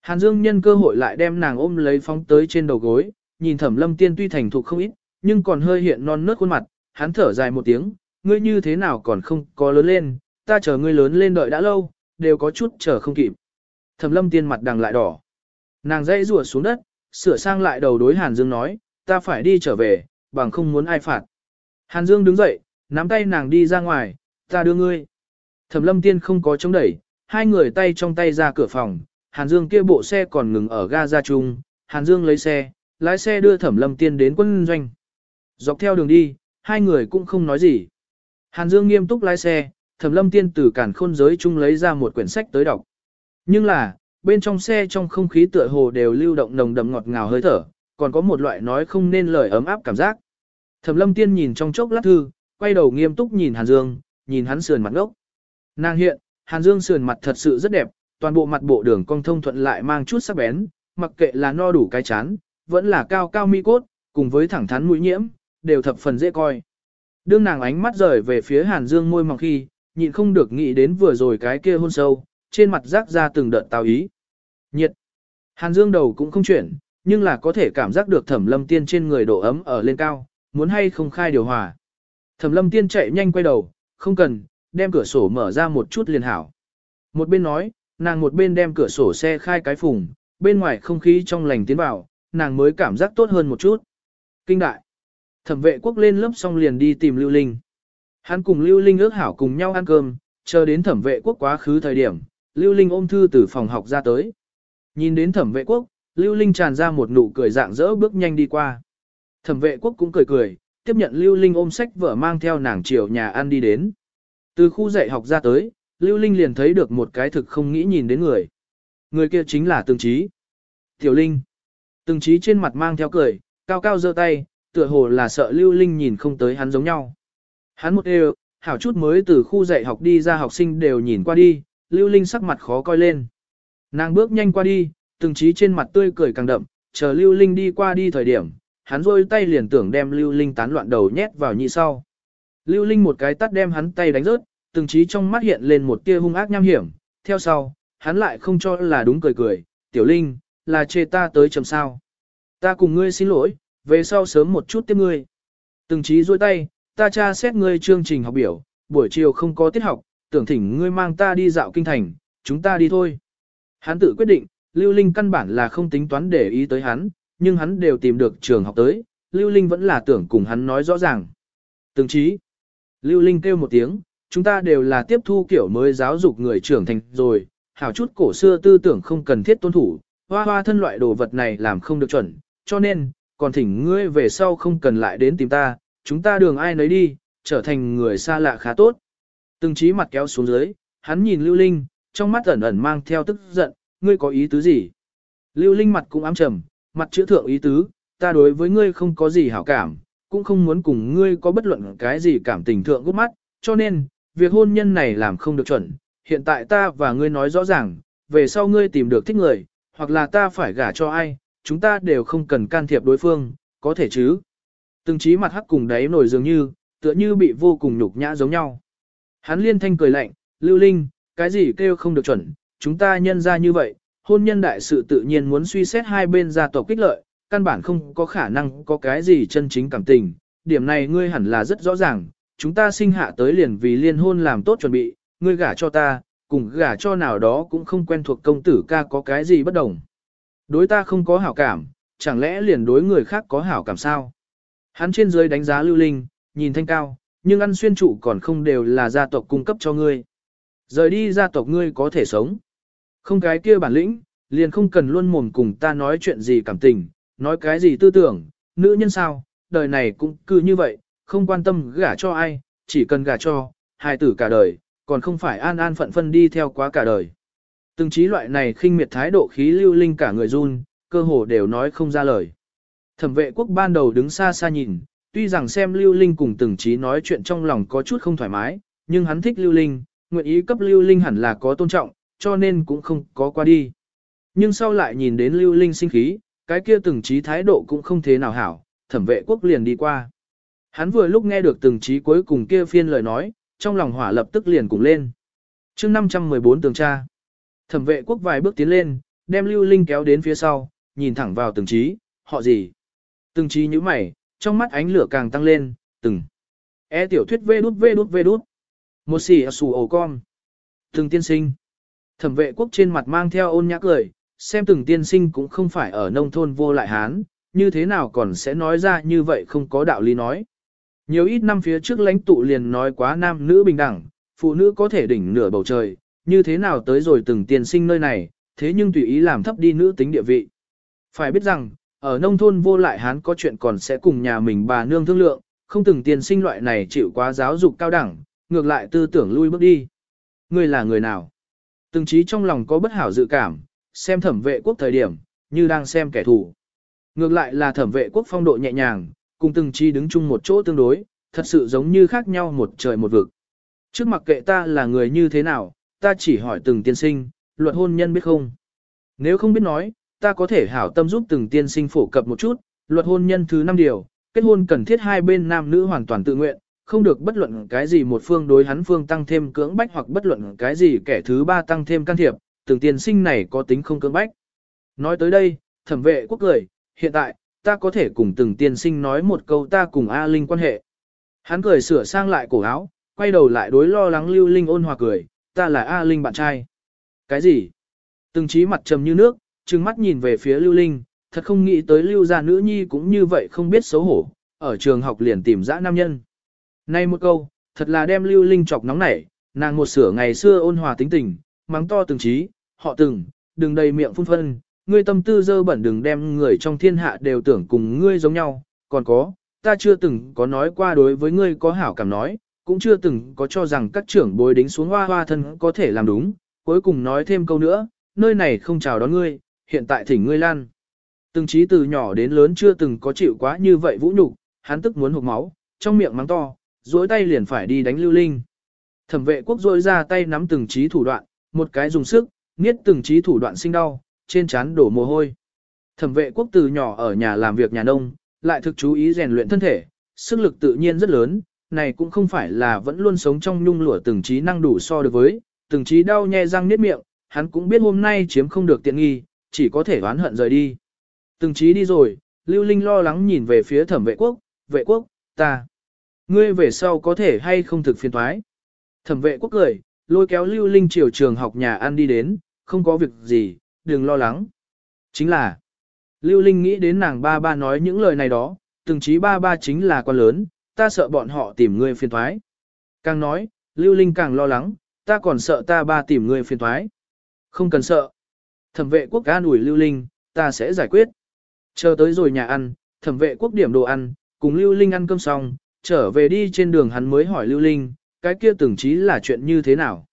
Hàn Dương nhân cơ hội lại đem nàng ôm lấy phóng tới trên đầu gối, nhìn thẩm lâm tiên tuy thành thục không ít, nhưng còn hơi hiện non nớt khuôn mặt, hắn thở dài một tiếng, ngươi như thế nào còn không có lớn lên, ta chờ ngươi lớn lên đợi đã lâu, đều có chút chờ không kịp. Thẩm lâm tiên mặt đằng lại đỏ. Nàng dây rùa xuống đất, sửa sang lại đầu đối Hàn Dương nói, ta phải đi trở về, bằng không muốn ai phạt. Hàn Dương đứng dậy, nắm tay nàng đi ra ngoài, ta đưa ngươi. Thẩm lâm tiên không có chống đẩy, hai người tay trong tay ra cửa phòng, Hàn Dương kia bộ xe còn ngừng ở ga ra chung, Hàn Dương lấy xe, lái xe đưa Thẩm lâm tiên đến quân doanh. Dọc theo đường đi, hai người cũng không nói gì. Hàn Dương nghiêm túc lái xe, Thẩm lâm tiên từ cản khôn giới chung lấy ra một quyển sách tới đọc. Nhưng là, bên trong xe trong không khí tựa hồ đều lưu động nồng đậm ngọt ngào hơi thở, còn có một loại nói không nên lời ấm áp cảm giác. Thẩm lâm tiên nhìn trong chốc lát thư, quay đầu nghiêm túc nhìn Hàn Dương, nhìn hắn sườn mặt ngốc. Nàng hiện, Hàn Dương sườn mặt thật sự rất đẹp, toàn bộ mặt bộ đường cong thông thuận lại mang chút sắc bén, mặc kệ là no đủ cái chán, vẫn là cao cao mi cốt, cùng với thẳng thắn mũi nhiễm, đều thập phần dễ coi. Đương nàng ánh mắt rời về phía Hàn Dương môi mỏng khi, nhịn không được nghĩ đến vừa rồi cái kia hôn sâu, trên mặt rác ra từng đợt tào ý. Nhiệt. Hàn Dương đầu cũng không chuyển, nhưng là có thể cảm giác được thẩm lâm tiên trên người độ ấm ở lên cao, muốn hay không khai điều hòa. Thẩm lâm tiên chạy nhanh quay đầu, không cần, đem cửa sổ mở ra một chút liền hảo. Một bên nói, nàng một bên đem cửa sổ xe khai cái phùng, bên ngoài không khí trong lành tiến vào, nàng mới cảm giác tốt hơn một chút. Kinh đại. Thẩm vệ quốc lên lớp xong liền đi tìm Lưu Linh. Hắn cùng Lưu Linh ước hảo cùng nhau ăn cơm, chờ đến thẩm vệ quốc quá khứ thời điểm, Lưu Linh ôm thư từ phòng học ra tới. Nhìn đến thẩm vệ quốc, Lưu Linh tràn ra một nụ cười dạng dỡ bước nhanh đi qua. Thẩm vệ quốc cũng cười cười, tiếp nhận Lưu Linh ôm sách vở mang theo nàng chiều nhà ăn đi đến. Từ khu dạy học ra tới, Lưu Linh liền thấy được một cái thực không nghĩ nhìn đến người. Người kia chính là Từng Trí. Tiểu Linh. Từng Trí trên mặt mang theo cười, cao cao giơ tay, tựa hồ là sợ Lưu Linh nhìn không tới hắn giống nhau. Hắn một đều, hảo chút mới từ khu dạy học đi ra học sinh đều nhìn qua đi, Lưu Linh sắc mặt khó coi lên. Nàng bước nhanh qua đi, từng trí trên mặt tươi cười càng đậm, chờ Lưu Linh đi qua đi thời điểm, hắn rôi tay liền tưởng đem Lưu Linh tán loạn đầu nhét vào nhị sau. Lưu Linh một cái tắt đem hắn tay đánh rớt, từng trí trong mắt hiện lên một tia hung ác nham hiểm, theo sau, hắn lại không cho là đúng cười cười, tiểu Linh, là chê ta tới chầm sao. Ta cùng ngươi xin lỗi, về sau sớm một chút tiếp ngươi. Từng trí duỗi tay, ta tra xét ngươi chương trình học biểu, buổi chiều không có tiết học, tưởng thỉnh ngươi mang ta đi dạo kinh thành, chúng ta đi thôi. Hắn tự quyết định, Lưu Linh căn bản là không tính toán để ý tới hắn, nhưng hắn đều tìm được trường học tới, Lưu Linh vẫn là tưởng cùng hắn nói rõ ràng. Từng trí. Lưu Linh kêu một tiếng, chúng ta đều là tiếp thu kiểu mới giáo dục người trưởng thành rồi, hảo chút cổ xưa tư tưởng không cần thiết tuân thủ, hoa hoa thân loại đồ vật này làm không được chuẩn, cho nên, còn thỉnh ngươi về sau không cần lại đến tìm ta, chúng ta đường ai nấy đi, trở thành người xa lạ khá tốt. Từng trí mặt kéo xuống dưới, hắn nhìn Lưu Linh, trong mắt ẩn ẩn mang theo tức giận, ngươi có ý tứ gì? Lưu Linh mặt cũng ám trầm, mặt chữ thượng ý tứ, ta đối với ngươi không có gì hảo cảm, cũng không muốn cùng ngươi có bất luận cái gì cảm tình thượng gút mắt, cho nên, việc hôn nhân này làm không được chuẩn, hiện tại ta và ngươi nói rõ ràng, về sau ngươi tìm được thích người, hoặc là ta phải gả cho ai, chúng ta đều không cần can thiệp đối phương, có thể chứ. Từng trí mặt hắc cùng đáy nổi dường như, tựa như bị vô cùng nhục nhã giống nhau. Hắn liên thanh cười lạnh, Lưu Linh, cái gì kêu không được chuẩn, chúng ta nhân ra như vậy, hôn nhân đại sự tự nhiên muốn suy xét hai bên gia tộc kích lợi, căn bản không có khả năng có cái gì chân chính cảm tình, điểm này ngươi hẳn là rất rõ ràng, chúng ta sinh hạ tới liền vì liên hôn làm tốt chuẩn bị, ngươi gả cho ta, cùng gả cho nào đó cũng không quen thuộc công tử ca có cái gì bất đồng. Đối ta không có hảo cảm, chẳng lẽ liền đối người khác có hảo cảm sao? Hắn trên dưới đánh giá lưu linh, nhìn thanh cao, nhưng ăn xuyên trụ còn không đều là gia tộc cung cấp cho ngươi. Rời đi gia tộc ngươi có thể sống. Không cái kia bản lĩnh, liền không cần luôn mồm cùng ta nói chuyện gì cảm tình, nói cái gì tư tưởng, nữ nhân sao, đời này cũng cứ như vậy, không quan tâm gả cho ai, chỉ cần gả cho, hài tử cả đời, còn không phải an an phận phân đi theo quá cả đời. Từng trí loại này khinh miệt thái độ khí lưu linh cả người run, cơ hồ đều nói không ra lời. Thẩm vệ quốc ban đầu đứng xa xa nhìn, tuy rằng xem lưu linh cùng từng trí nói chuyện trong lòng có chút không thoải mái, nhưng hắn thích lưu linh, nguyện ý cấp lưu linh hẳn là có tôn trọng, cho nên cũng không có qua đi. Nhưng sau lại nhìn đến lưu linh sinh khí, cái kia từng trí thái độ cũng không thế nào hảo, thẩm vệ quốc liền đi qua. Hắn vừa lúc nghe được từng trí cuối cùng kia phiên lời nói, trong lòng hỏa lập tức liền cùng lên. chương 514 tường tra. Thẩm vệ quốc vài bước tiến lên, đem lưu linh kéo đến phía sau, nhìn thẳng vào từng trí, họ gì. Từng trí như mày, trong mắt ánh lửa càng tăng lên, từng. E tiểu thuyết vê đút vê đút vê đút. Một xỉ à, xù ổ con. Từng tiên sinh. Thẩm vệ quốc trên mặt mang theo ôn nhã cười, xem từng tiên sinh cũng không phải ở nông thôn vô lại hán, như thế nào còn sẽ nói ra như vậy không có đạo lý nói. Nhiều ít năm phía trước lãnh tụ liền nói quá nam nữ bình đẳng, phụ nữ có thể đỉnh nửa bầu trời, như thế nào tới rồi từng tiền sinh nơi này, thế nhưng tùy ý làm thấp đi nữ tính địa vị. Phải biết rằng, ở nông thôn vô lại hán có chuyện còn sẽ cùng nhà mình bà nương thương lượng, không từng tiền sinh loại này chịu quá giáo dục cao đẳng, ngược lại tư tưởng lui bước đi. Người là người nào? Từng trí trong lòng có bất hảo dự cảm, xem thẩm vệ quốc thời điểm, như đang xem kẻ thù. Ngược lại là thẩm vệ quốc phong độ nhẹ nhàng, cùng từng chi đứng chung một chỗ tương đối, thật sự giống như khác nhau một trời một vực. Trước mặc kệ ta là người như thế nào, ta chỉ hỏi từng tiên sinh, luật hôn nhân biết không? Nếu không biết nói, ta có thể hảo tâm giúp từng tiên sinh phổ cập một chút, luật hôn nhân thứ 5 điều, kết hôn cần thiết hai bên nam nữ hoàn toàn tự nguyện, không được bất luận cái gì một phương đối hắn phương tăng thêm cưỡng bách hoặc bất luận cái gì kẻ thứ ba tăng thêm can thiệp, từng tiên sinh này có tính không cưỡng bách. Nói tới đây, thẩm vệ quốc cười, hiện tại, ta có thể cùng từng tiên sinh nói một câu ta cùng A Linh quan hệ. Hắn cười sửa sang lại cổ áo, quay đầu lại đối lo lắng Lưu Linh ôn hòa cười, ta là A Linh bạn trai. Cái gì? Từng trí mặt trầm như nước, trừng mắt nhìn về phía Lưu Linh, thật không nghĩ tới Lưu gia nữ nhi cũng như vậy không biết xấu hổ, ở trường học liền tìm dã nam nhân. Nay một câu, thật là đem Lưu Linh chọc nóng nảy, nàng một sửa ngày xưa ôn hòa tính tình, mắng to từng trí, họ từng, đừng đầy miệng phun phân, ngươi tâm tư dơ bẩn đừng đem người trong thiên hạ đều tưởng cùng ngươi giống nhau, còn có, ta chưa từng có nói qua đối với ngươi có hảo cảm nói, cũng chưa từng có cho rằng các trưởng bối đính xuống hoa hoa thân có thể làm đúng, cuối cùng nói thêm câu nữa, nơi này không chào đón ngươi, hiện tại thỉnh ngươi lan. Từng trí từ nhỏ đến lớn chưa từng có chịu quá như vậy vũ nhục, hắn tức muốn hụt máu, trong miệng mắng to, duỗi tay liền phải đi đánh lưu linh. Thẩm vệ quốc duỗi ra tay nắm từng trí thủ đoạn, một cái dùng sức, niết từng trí thủ đoạn sinh đau, trên trán đổ mồ hôi. Thẩm vệ quốc từ nhỏ ở nhà làm việc nhà nông, lại thực chú ý rèn luyện thân thể, sức lực tự nhiên rất lớn, này cũng không phải là vẫn luôn sống trong nhung lụa từng trí năng đủ so được với, từng trí đau nhè răng niết miệng, hắn cũng biết hôm nay chiếm không được tiện nghi, chỉ có thể oán hận rời đi. Từng trí đi rồi, Lưu Linh lo lắng nhìn về phía thẩm vệ quốc, vệ quốc, ta. Ngươi về sau có thể hay không thực phiền thoái. Thẩm vệ quốc cười, lôi kéo Lưu Linh chiều trường học nhà ăn đi đến, không có việc gì, đừng lo lắng. Chính là, Lưu Linh nghĩ đến nàng ba ba nói những lời này đó, từng chí ba ba chính là con lớn, ta sợ bọn họ tìm ngươi phiền thoái. Càng nói, Lưu Linh càng lo lắng, ta còn sợ ta ba tìm ngươi phiền thoái. Không cần sợ. Thẩm vệ quốc an ủi Lưu Linh, ta sẽ giải quyết. Chờ tới rồi nhà ăn, thẩm vệ quốc điểm đồ ăn, cùng Lưu Linh ăn cơm xong, trở về đi trên đường hắn mới hỏi Lưu Linh, cái kia từng chí là chuyện như thế nào?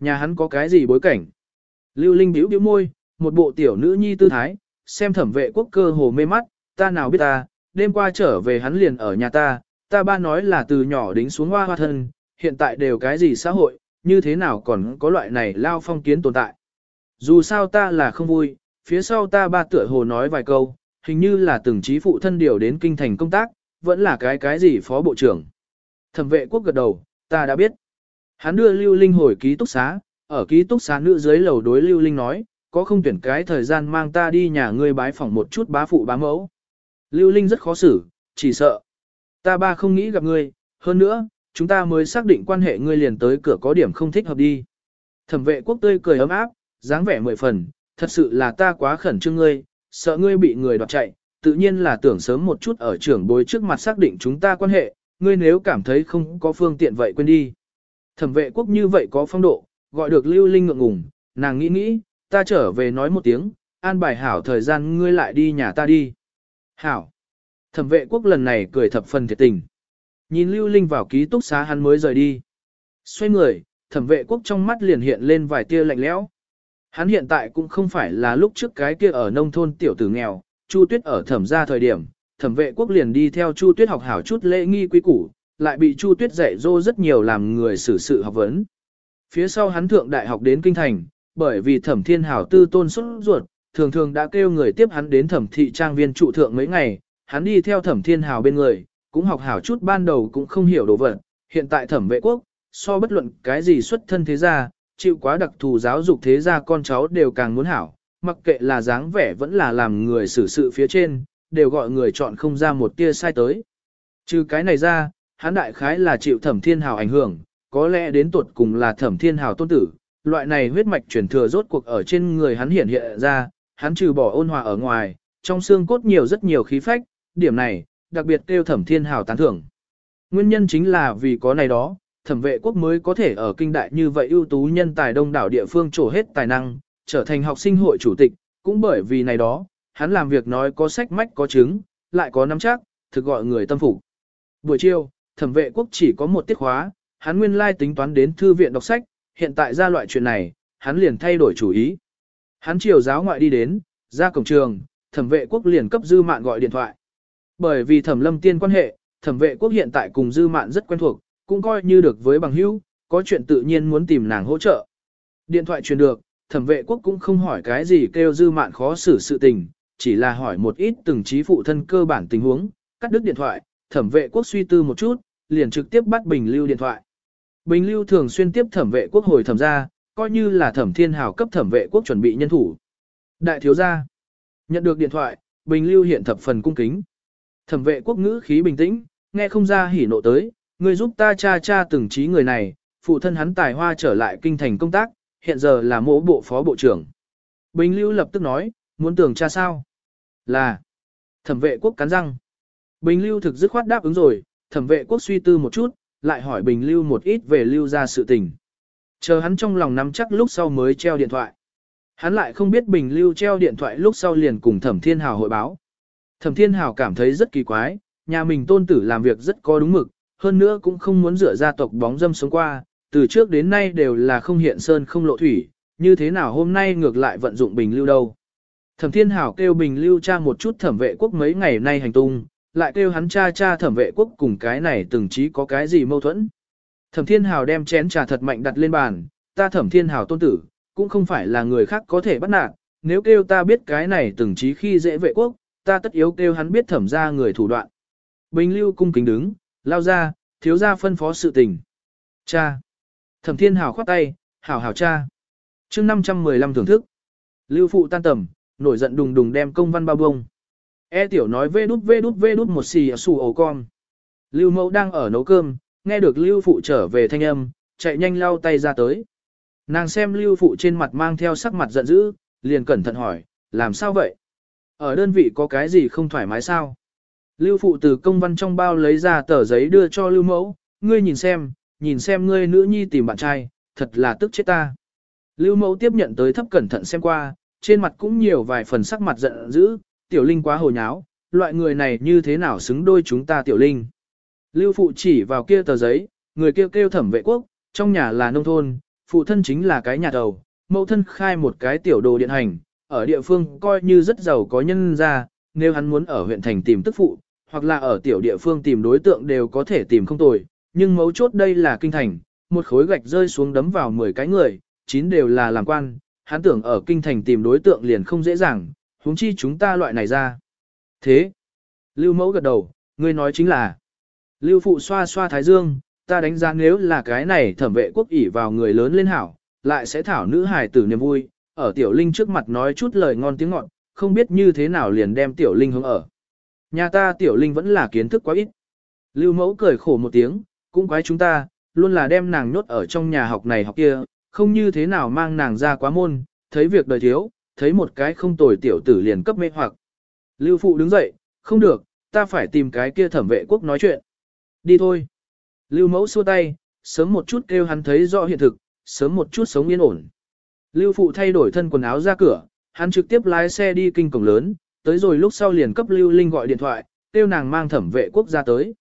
Nhà hắn có cái gì bối cảnh? Lưu Linh bĩu bĩu môi, một bộ tiểu nữ nhi tư thái, xem thẩm vệ quốc cơ hồ mê mắt, ta nào biết ta, đêm qua trở về hắn liền ở nhà ta, ta ba nói là từ nhỏ đính xuống hoa hoa thân, hiện tại đều cái gì xã hội, như thế nào còn có loại này lao phong kiến tồn tại. Dù sao ta là không vui, phía sau ta ba tựa hồ nói vài câu, hình như là từng trí phụ thân điều đến kinh thành công tác, vẫn là cái cái gì phó bộ trưởng. Thẩm vệ quốc gật đầu, ta đã biết. Hắn đưa Lưu Linh hồi ký túc xá, ở ký túc xá nữ dưới lầu đối Lưu Linh nói, có không tuyển cái thời gian mang ta đi nhà ngươi bái phỏng một chút bá phụ bá mẫu. Lưu Linh rất khó xử, chỉ sợ. Ta ba không nghĩ gặp ngươi, hơn nữa, chúng ta mới xác định quan hệ ngươi liền tới cửa có điểm không thích hợp đi. Thẩm vệ quốc tươi cười ấm áp, dáng vẻ mười phần, thật sự là ta quá khẩn trương ngươi, sợ ngươi bị người đoạt chạy, tự nhiên là tưởng sớm một chút ở trưởng bối trước mặt xác định chúng ta quan hệ, ngươi nếu cảm thấy không có phương tiện vậy quên đi. Thẩm vệ quốc như vậy có phong độ, gọi được lưu linh ngượng ngùng, nàng nghĩ nghĩ, ta trở về nói một tiếng, an bài hảo thời gian ngươi lại đi nhà ta đi. Hảo. Thẩm vệ quốc lần này cười thập phần thiệt tình. Nhìn lưu linh vào ký túc xá hắn mới rời đi. Xoay người, thẩm vệ quốc trong mắt liền hiện lên vài tia lạnh lẽo. Hắn hiện tại cũng không phải là lúc trước cái kia ở nông thôn tiểu tử nghèo, Chu Tuyết ở thẩm gia thời điểm, thẩm vệ quốc liền đi theo Chu Tuyết học hảo chút lễ nghi quý củ, lại bị Chu Tuyết dạy dỗ rất nhiều làm người xử sự học vấn. Phía sau hắn thượng đại học đến kinh thành, bởi vì thẩm thiên hảo tư tôn xuất ruột, thường thường đã kêu người tiếp hắn đến thẩm thị trang viên trụ thượng mấy ngày, hắn đi theo thẩm thiên hào bên người, cũng học hảo chút ban đầu cũng không hiểu đồ vật, hiện tại thẩm vệ quốc, so bất luận cái gì xuất thân thế gia, chịu quá đặc thù giáo dục thế gia con cháu đều càng muốn hảo, mặc kệ là dáng vẻ vẫn là làm người xử sự phía trên, đều gọi người chọn không ra một tia sai tới. Trừ cái này ra, hắn đại khái là chịu thẩm thiên hào ảnh hưởng, có lẽ đến tuột cùng là thẩm thiên hào tôn tử, loại này huyết mạch truyền thừa rốt cuộc ở trên người hắn hiện hiện ra, hắn trừ bỏ ôn hòa ở ngoài, trong xương cốt nhiều rất nhiều khí phách, điểm này, đặc biệt kêu thẩm thiên hào tán thưởng. Nguyên nhân chính là vì có này đó, thẩm vệ quốc mới có thể ở kinh đại như vậy ưu tú nhân tài đông đảo địa phương trổ hết tài năng, trở thành học sinh hội chủ tịch, cũng bởi vì này đó, hắn làm việc nói có sách mách có chứng, lại có nắm chắc, thực gọi người tâm phục. Buổi chiều, thẩm vệ quốc chỉ có một tiết khóa, hắn nguyên lai tính toán đến thư viện đọc sách, hiện tại ra loại chuyện này, hắn liền thay đổi chủ ý. Hắn chiều giáo ngoại đi đến, ra cổng trường, thẩm vệ quốc liền cấp dư mạn gọi điện thoại. Bởi vì thẩm lâm tiên quan hệ, thẩm vệ quốc hiện tại cùng dư mạn rất quen thuộc, cũng coi như được với bằng hữu, có chuyện tự nhiên muốn tìm nàng hỗ trợ. Điện thoại truyền được, thẩm vệ quốc cũng không hỏi cái gì kêu dư mạn khó xử sự tình, chỉ là hỏi một ít từng trí phụ thân cơ bản tình huống, cắt đứt điện thoại, thẩm vệ quốc suy tư một chút, liền trực tiếp bắt Bình Lưu điện thoại. Bình Lưu thường xuyên tiếp thẩm vệ quốc hồi thẩm ra, coi như là thẩm thiên hào cấp thẩm vệ quốc chuẩn bị nhân thủ. Đại thiếu gia nhận được điện thoại, Bình Lưu hiện thập phần cung kính. Thẩm vệ quốc ngữ khí bình tĩnh, nghe không ra hỉ nộ tới, người giúp ta cha cha từng trí người này, phụ thân hắn tài hoa trở lại kinh thành công tác, hiện giờ là mỗ bộ phó bộ trưởng. Bình Lưu lập tức nói, muốn tưởng cha sao? Là. Thẩm vệ quốc cắn răng. Bình Lưu thực dứt khoát đáp ứng rồi, thẩm vệ quốc suy tư một chút, lại hỏi Bình Lưu một ít về Lưu ra sự tình. Chờ hắn trong lòng nắm chắc lúc sau mới treo điện thoại. Hắn lại không biết Bình Lưu treo điện thoại lúc sau liền cùng Thẩm Thiên Hào hội báo. Thẩm Thiên Hảo cảm thấy rất kỳ quái, nhà mình tôn tử làm việc rất có đúng mực, hơn nữa cũng không muốn rửa gia tộc bóng dâm sống qua, từ trước đến nay đều là không hiện sơn không lộ thủy, như thế nào hôm nay ngược lại vận dụng bình lưu đâu. Thẩm Thiên Hảo kêu bình lưu cha một chút thẩm vệ quốc mấy ngày nay hành tung, lại kêu hắn cha cha thẩm vệ quốc cùng cái này từng chí có cái gì mâu thuẫn. Thẩm Thiên Hảo đem chén trà thật mạnh đặt lên bàn, ta thẩm Thiên Hảo tôn tử, cũng không phải là người khác có thể bắt nạt, nếu kêu ta biết cái này từng chí khi dễ vệ quốc, ta tất yếu kêu hắn biết thẩm ra người thủ đoạn. Bình lưu cung kính đứng, lao ra, thiếu ra phân phó sự tình. Cha. Thẩm Thiên Hảo khoát tay, hảo hảo cha. chương 515 thưởng thức. Lưu phụ tan tầm, nổi giận đùng đùng đem công văn bao bông. E tiểu nói vê đút vê đút vê đút một xì xù ổ con. Lưu mẫu đang ở nấu cơm, nghe được lưu phụ trở về thanh âm, chạy nhanh lau tay ra tới. Nàng xem lưu phụ trên mặt mang theo sắc mặt giận dữ, liền cẩn thận hỏi, làm sao vậy? Ở đơn vị có cái gì không thoải mái sao? Lưu phụ từ công văn trong bao lấy ra tờ giấy đưa cho lưu mẫu, ngươi nhìn xem, nhìn xem ngươi nữ nhi tìm bạn trai, thật là tức chết ta. Lưu mẫu tiếp nhận tới thấp cẩn thận xem qua, trên mặt cũng nhiều vài phần sắc mặt giận dữ, tiểu linh quá hồ nháo, loại người này như thế nào xứng đôi chúng ta tiểu linh. Lưu phụ chỉ vào kia tờ giấy, người kêu kêu thẩm vệ quốc, trong nhà là nông thôn, phụ thân chính là cái nhà đầu, mẫu thân khai một cái tiểu đồ điện hành, ở địa phương coi như rất giàu có nhân ra, nếu hắn muốn ở huyện thành tìm tức phụ, hoặc là ở tiểu địa phương tìm đối tượng đều có thể tìm không tồi, nhưng mấu chốt đây là kinh thành, một khối gạch rơi xuống đấm vào 10 cái người, chín đều là làm quan, hắn tưởng ở kinh thành tìm đối tượng liền không dễ dàng, huống chi chúng ta loại này ra. Thế, Lưu Mẫu gật đầu, ngươi nói chính là, Lưu Phụ xoa xoa thái dương, ta đánh giá nếu là cái này thẩm vệ quốc ỷ vào người lớn lên hảo, lại sẽ thảo nữ hài tử niềm vui, ở tiểu linh trước mặt nói chút lời ngon tiếng ngọt, không biết như thế nào liền đem tiểu linh hướng ở. Nhà ta tiểu linh vẫn là kiến thức quá ít. Lưu mẫu cười khổ một tiếng, cũng quái chúng ta, luôn là đem nàng nhốt ở trong nhà học này học kia, không như thế nào mang nàng ra quá môn, thấy việc đời thiếu, thấy một cái không tồi tiểu tử liền cấp mê hoặc. Lưu phụ đứng dậy, không được, ta phải tìm cái kia thẩm vệ quốc nói chuyện. Đi thôi. Lưu mẫu xua tay, sớm một chút kêu hắn thấy rõ hiện thực, sớm một chút sống yên ổn. Lưu phụ thay đổi thân quần áo ra cửa, hắn trực tiếp lái xe đi kinh cổng lớn, tới rồi lúc sau liền cấp Lưu Linh gọi điện thoại, kêu nàng mang thẩm vệ quốc ra tới.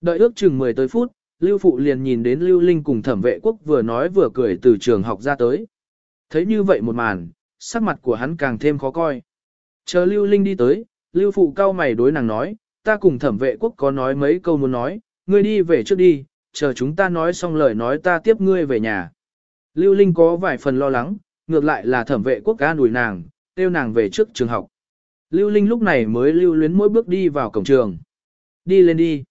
Đợi ước chừng 10 tới phút, Lưu phụ liền nhìn đến Lưu Linh cùng thẩm vệ quốc vừa nói vừa cười từ trường học ra tới. Thấy như vậy một màn, sắc mặt của hắn càng thêm khó coi. Chờ Lưu Linh đi tới, Lưu phụ cao mày đối nàng nói, ta cùng thẩm vệ quốc có nói mấy câu muốn nói, ngươi đi về trước đi, chờ chúng ta nói xong lời nói ta tiếp ngươi về nhà. Lưu Linh có vài phần lo lắng, ngược lại là thẩm vệ quốc ca nùi nàng, tiêu nàng về trước trường học. Lưu Linh lúc này mới lưu luyến mỗi bước đi vào cổng trường. Đi lên đi.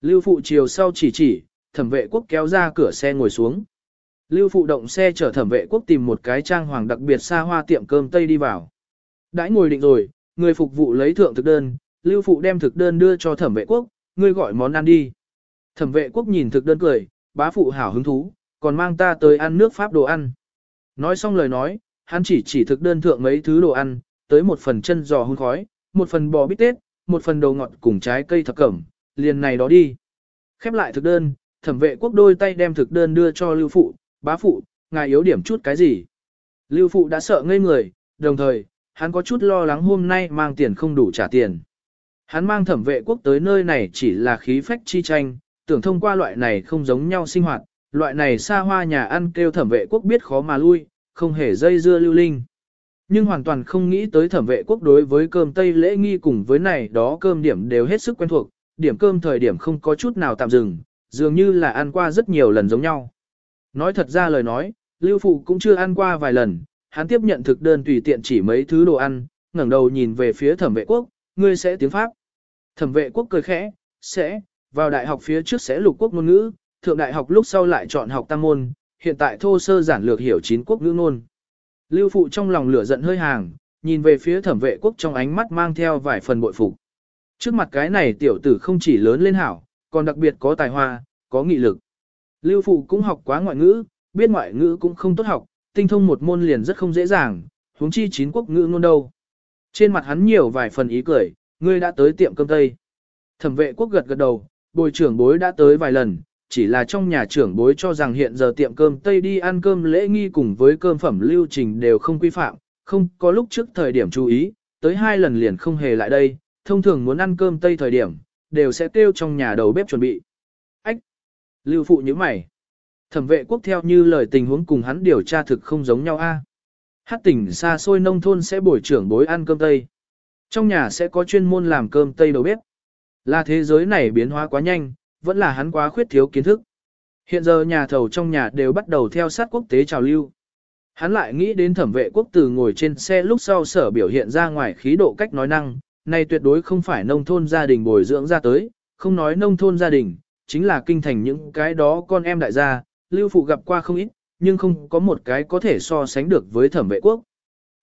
Lưu Phụ chiều sau chỉ chỉ, thẩm vệ quốc kéo ra cửa xe ngồi xuống. Lưu Phụ động xe chở thẩm vệ quốc tìm một cái trang hoàng đặc biệt xa hoa tiệm cơm Tây đi vào. Đãi ngồi định rồi, người phục vụ lấy thượng thực đơn, Lưu Phụ đem thực đơn đưa cho thẩm vệ quốc, ngươi gọi món ăn đi. Thẩm vệ quốc nhìn thực đơn cười, bá phụ hảo hứng thú, còn mang ta tới ăn nước Pháp đồ ăn. Nói xong lời nói, hắn chỉ chỉ thực đơn thượng mấy thứ đồ ăn, tới một phần chân giò hun khói, một phần bò bít tết, một phần đầu ngọt cùng trái cây thập cẩm, liền này đó đi. Khép lại thực đơn, thẩm vệ quốc đôi tay đem thực đơn đưa cho lưu phụ, bá phụ, ngài yếu điểm chút cái gì. Lưu phụ đã sợ ngây người, đồng thời, hắn có chút lo lắng hôm nay mang tiền không đủ trả tiền. Hắn mang thẩm vệ quốc tới nơi này chỉ là khí phách chi tranh, tưởng thông qua loại này không giống nhau sinh hoạt, loại này xa hoa nhà ăn kêu thẩm vệ quốc biết khó mà lui, không hề dây dưa lưu linh. Nhưng hoàn toàn không nghĩ tới thẩm vệ quốc đối với cơm Tây lễ nghi cùng với này đó cơm điểm đều hết sức quen thuộc, điểm cơm thời điểm không có chút nào tạm dừng, dường như là ăn qua rất nhiều lần giống nhau. Nói thật ra lời nói, Lưu Phụ cũng chưa ăn qua vài lần, hắn tiếp nhận thực đơn tùy tiện chỉ mấy thứ đồ ăn, ngẩng đầu nhìn về phía thẩm vệ quốc, ngươi sẽ tiếng Pháp. Thẩm vệ quốc cười khẽ, sẽ, vào đại học phía trước sẽ lục quốc ngôn ngữ, thượng đại học lúc sau lại chọn học tam môn, hiện tại thô sơ giản lược hiểu chín quốc ngữ ngôn. Lưu phụ trong lòng lửa giận hơi hàng, nhìn về phía thẩm vệ quốc trong ánh mắt mang theo vài phần bội phục. Trước mặt cái này tiểu tử không chỉ lớn lên hảo, còn đặc biệt có tài hoa, có nghị lực. Lưu phụ cũng học quá ngoại ngữ, biết ngoại ngữ cũng không tốt học, tinh thông một môn liền rất không dễ dàng, huống chi chín quốc ngữ ngôn đâu. Trên mặt hắn nhiều vài phần ý cười, ngươi đã tới tiệm cơm tây. Thẩm vệ quốc gật gật đầu, bồi trưởng bối đã tới vài lần, chỉ là trong nhà trưởng bối cho rằng hiện giờ tiệm cơm Tây đi ăn cơm lễ nghi cùng với cơm phẩm lưu trình đều không quy phạm, không có lúc trước thời điểm chú ý, tới hai lần liền không hề lại đây, thông thường muốn ăn cơm Tây thời điểm, đều sẽ kêu trong nhà đầu bếp chuẩn bị. Ách! Lưu phụ như mày. Thẩm vệ quốc theo như lời tình huống cùng hắn điều tra thực không giống nhau a. Hát tỉnh xa xôi nông thôn sẽ bồi trưởng bối ăn cơm Tây. Trong nhà sẽ có chuyên môn làm cơm Tây đầu bếp. Là thế giới này biến hóa quá nhanh, vẫn là hắn quá khuyết thiếu kiến thức. Hiện giờ nhà thầu trong nhà đều bắt đầu theo sát quốc tế trào lưu. Hắn lại nghĩ đến thẩm vệ quốc tử ngồi trên xe lúc sau sở biểu hiện ra ngoài khí độ cách nói năng, này tuyệt đối không phải nông thôn gia đình bồi dưỡng ra tới, không nói nông thôn gia đình, chính là kinh thành những cái đó con em đại gia, lưu phụ gặp qua không ít, nhưng không có một cái có thể so sánh được với thẩm vệ quốc.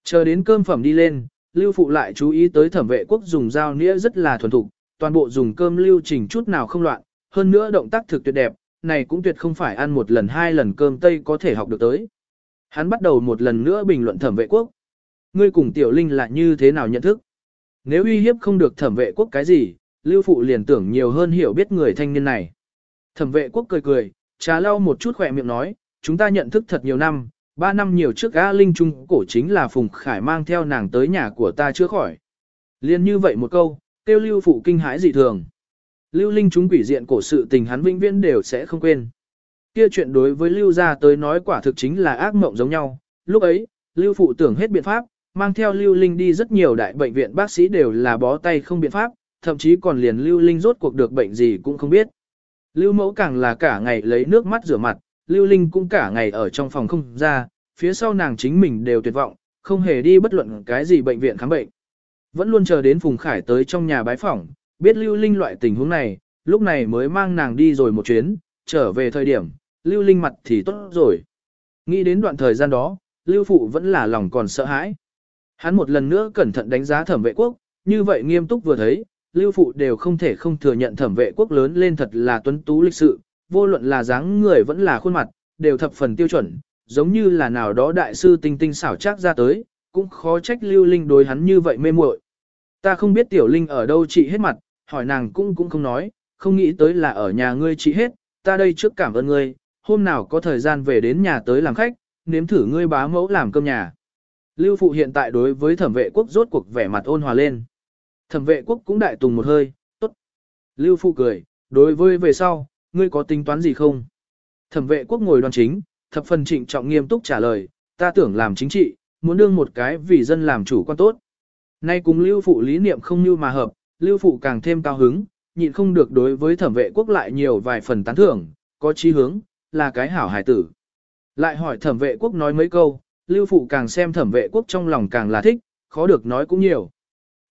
Chờ đến cơm phẩm đi lên, lưu phụ lại chú ý tới thẩm vệ quốc dùng dao nĩa rất là thuần thục, toàn bộ dùng cơm lưu trình chút nào không loạn, hơn nữa động tác thực tuyệt đẹp, này cũng tuyệt không phải ăn một lần hai lần cơm tây có thể học được tới. Hắn bắt đầu một lần nữa bình luận thẩm vệ quốc. Ngươi cùng tiểu linh là như thế nào nhận thức? Nếu uy hiếp không được thẩm vệ quốc cái gì, lưu phụ liền tưởng nhiều hơn hiểu biết người thanh niên này. Thẩm vệ quốc cười cười, trà lau một chút khỏe miệng nói, chúng ta nhận thức thật nhiều năm, ba năm nhiều trước A Linh Trung cổ chính là Phùng Khải mang theo nàng tới nhà của ta chưa khỏi. Liên như vậy một câu, tiêu lưu phụ kinh hãi dị thường. Lưu Linh chúng quỷ diện cổ sự tình hắn vĩnh viễn đều sẽ không quên. Kia chuyện đối với Lưu gia tới nói quả thực chính là ác mộng giống nhau, lúc ấy, Lưu phụ tưởng hết biện pháp, mang theo Lưu Linh đi rất nhiều đại bệnh viện bác sĩ đều là bó tay không biện pháp, thậm chí còn liền Lưu Linh rốt cuộc được bệnh gì cũng không biết. Lưu mẫu càng là cả ngày lấy nước mắt rửa mặt, Lưu Linh cũng cả ngày ở trong phòng không ra, phía sau nàng chính mình đều tuyệt vọng, không hề đi bất luận cái gì bệnh viện khám bệnh. Vẫn luôn chờ đến Phùng Khải tới trong nhà bái phỏng, biết Lưu Linh loại tình huống này, lúc này mới mang nàng đi rồi một chuyến, trở về thời điểm, Lưu Linh mặt thì tốt rồi. Nghĩ đến đoạn thời gian đó, Lưu Phụ vẫn là lòng còn sợ hãi. Hắn một lần nữa cẩn thận đánh giá thẩm vệ quốc, như vậy nghiêm túc vừa thấy, Lưu Phụ đều không thể không thừa nhận thẩm vệ quốc lớn lên thật là tuấn tú lịch sự, vô luận là dáng người vẫn là khuôn mặt, đều thập phần tiêu chuẩn, giống như là nào đó đại sư tinh tinh xảo trác ra tới, cũng khó trách Lưu Linh đối hắn như vậy mê muội. Ta không biết Tiểu Linh ở đâu trị hết mặt, hỏi nàng cũng cũng không nói, không nghĩ tới là ở nhà ngươi trị hết, ta đây trước cảm ơn ngươi, hôm nào có thời gian về đến nhà tới làm khách, nếm thử ngươi bá mẫu làm cơm nhà. Lưu Phụ hiện tại đối với thẩm vệ quốc rốt cuộc vẻ mặt ôn hòa lên. Thẩm vệ quốc cũng đại tùng một hơi, tốt. Lưu Phụ cười, đối với về sau, ngươi có tính toán gì không? Thẩm vệ quốc ngồi đoan chính, thập phần trịnh trọng nghiêm túc trả lời, ta tưởng làm chính trị, muốn đương một cái vì dân làm chủ quan tốt. Nay cùng Lưu Phụ lý niệm không như mà hợp, Lưu Phụ càng thêm cao hứng, nhịn không được đối với thẩm vệ quốc lại nhiều vài phần tán thưởng, có chí hướng, là cái hảo hải tử. Lại hỏi thẩm vệ quốc nói mấy câu, Lưu Phụ càng xem thẩm vệ quốc trong lòng càng là thích, khó được nói cũng nhiều.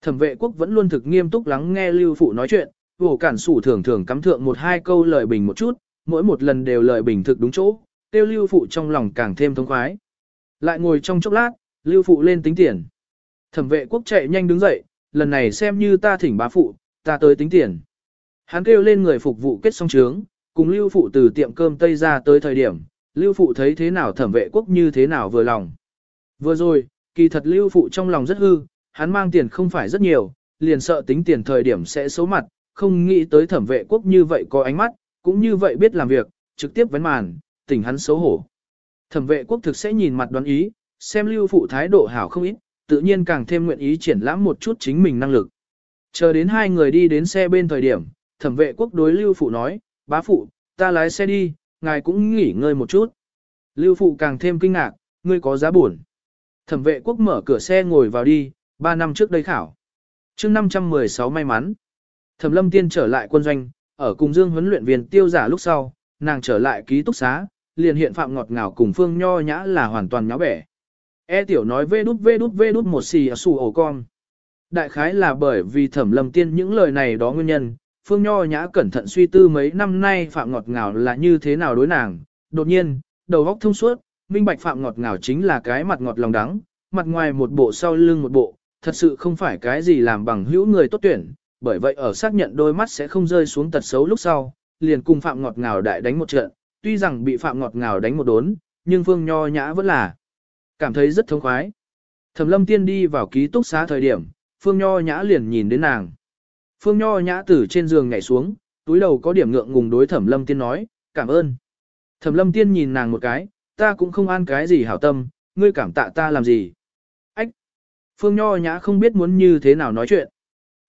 Thẩm vệ quốc vẫn luôn thực nghiêm túc lắng nghe Lưu Phụ nói chuyện, vổ cản sủ thường thường cắm thượng một hai câu lời bình một chút, mỗi một lần đều lời bình thực đúng chỗ, tiêu Lưu Phụ trong lòng càng thêm thông khoái. Lại ngồi trong chốc lát, Lưu Phụ lên tính tiền. Thẩm vệ quốc chạy nhanh đứng dậy, lần này xem như ta thỉnh bá phụ, ta tới tính tiền. Hắn kêu lên người phục vụ kết xong trướng, cùng Lưu Phụ từ tiệm cơm Tây ra tới thời điểm, Lưu Phụ thấy thế nào thẩm vệ quốc như thế nào vừa lòng. Vừa rồi, kỳ thật Lưu Phụ trong lòng rất hư, hắn mang tiền không phải rất nhiều, liền sợ tính tiền thời điểm sẽ xấu mặt, không nghĩ tới thẩm vệ quốc như vậy có ánh mắt, cũng như vậy biết làm việc, trực tiếp vấn màn, tỉnh hắn xấu hổ. Thẩm vệ quốc thực sẽ nhìn mặt đoán ý, xem Lưu Phụ thái độ hảo không ít, tự nhiên càng thêm nguyện ý triển lãm một chút chính mình năng lực. Chờ đến hai người đi đến xe bên thời điểm, thẩm vệ quốc đối Lưu Phụ nói, bá phụ, ta lái xe đi, ngài cũng nghỉ ngơi một chút. Lưu Phụ càng thêm kinh ngạc, ngươi có giá buồn. Thẩm vệ quốc mở cửa xe ngồi vào đi, ba năm trước đây khảo. chương 516 may mắn. Thẩm lâm tiên trở lại quân doanh, ở cùng dương huấn luyện viên tiêu giả lúc sau, nàng trở lại ký túc xá, liền hiện phạm ngọt ngào cùng phương nho nhã là hoàn toàn nháo bẻ. E tiểu nói vê đút vê đút vê đút một xì xù ổ con. Đại khái là bởi vì thẩm lầm tiên những lời này đó nguyên nhân, Phương Nho Nhã cẩn thận suy tư mấy năm nay Phạm Ngọt Ngào là như thế nào đối nàng. Đột nhiên, đầu óc thông suốt, minh bạch Phạm Ngọt Ngào chính là cái mặt ngọt lòng đắng, mặt ngoài một bộ sau lưng một bộ, thật sự không phải cái gì làm bằng hữu người tốt tuyển, bởi vậy ở xác nhận đôi mắt sẽ không rơi xuống tật xấu lúc sau, liền cùng Phạm Ngọt Ngào đại đánh một trận, tuy rằng bị Phạm Ngọt Ngào đánh một đốn, nhưng Phương Nho Nhã vẫn là cảm thấy rất thông khoái. Thẩm Lâm Tiên đi vào ký túc xá thời điểm, Phương Nho Nhã liền nhìn đến nàng. Phương Nho Nhã từ trên giường nhảy xuống, túi đầu có điểm ngượng ngùng đối Thẩm Lâm Tiên nói, cảm ơn. Thẩm Lâm Tiên nhìn nàng một cái, ta cũng không ăn cái gì hảo tâm, ngươi cảm tạ ta làm gì. Ách! Phương Nho Nhã không biết muốn như thế nào nói chuyện.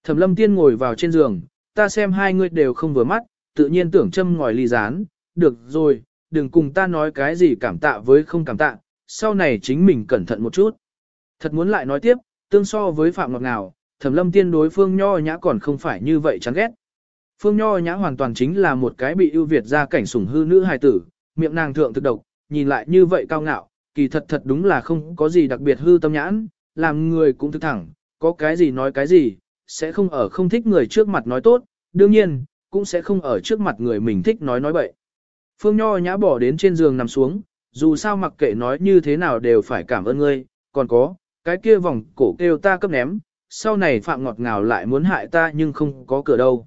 Thẩm Lâm Tiên ngồi vào trên giường, ta xem hai ngươi đều không vừa mắt, tự nhiên tưởng châm ngòi ly rán, được rồi, đừng cùng ta nói cái gì cảm tạ với không cảm tạ, sau này chính mình cẩn thận một chút. Thật muốn lại nói tiếp, tương so với Phạm Ngọc nào, Thẩm Lâm Tiên đối Phương Nho Nhã còn không phải như vậy chán ghét. Phương Nho Nhã hoàn toàn chính là một cái bị ưu việt ra cảnh sủng hư nữ hài tử, miệng nàng thượng thực độc, nhìn lại như vậy cao ngạo, kỳ thật thật đúng là không có gì đặc biệt hư tâm nhãn, làm người cũng thực thẳng, có cái gì nói cái gì, sẽ không ở không thích người trước mặt nói tốt, đương nhiên, cũng sẽ không ở trước mặt người mình thích nói nói bậy. Phương Nho Nhã bỏ đến trên giường nằm xuống, dù sao mặc kệ nói như thế nào đều phải cảm ơn ngươi, còn có, cái kia vòng cổ kêu ta cấp ném, sau này phạm ngọt ngào lại muốn hại ta nhưng không có cửa đâu.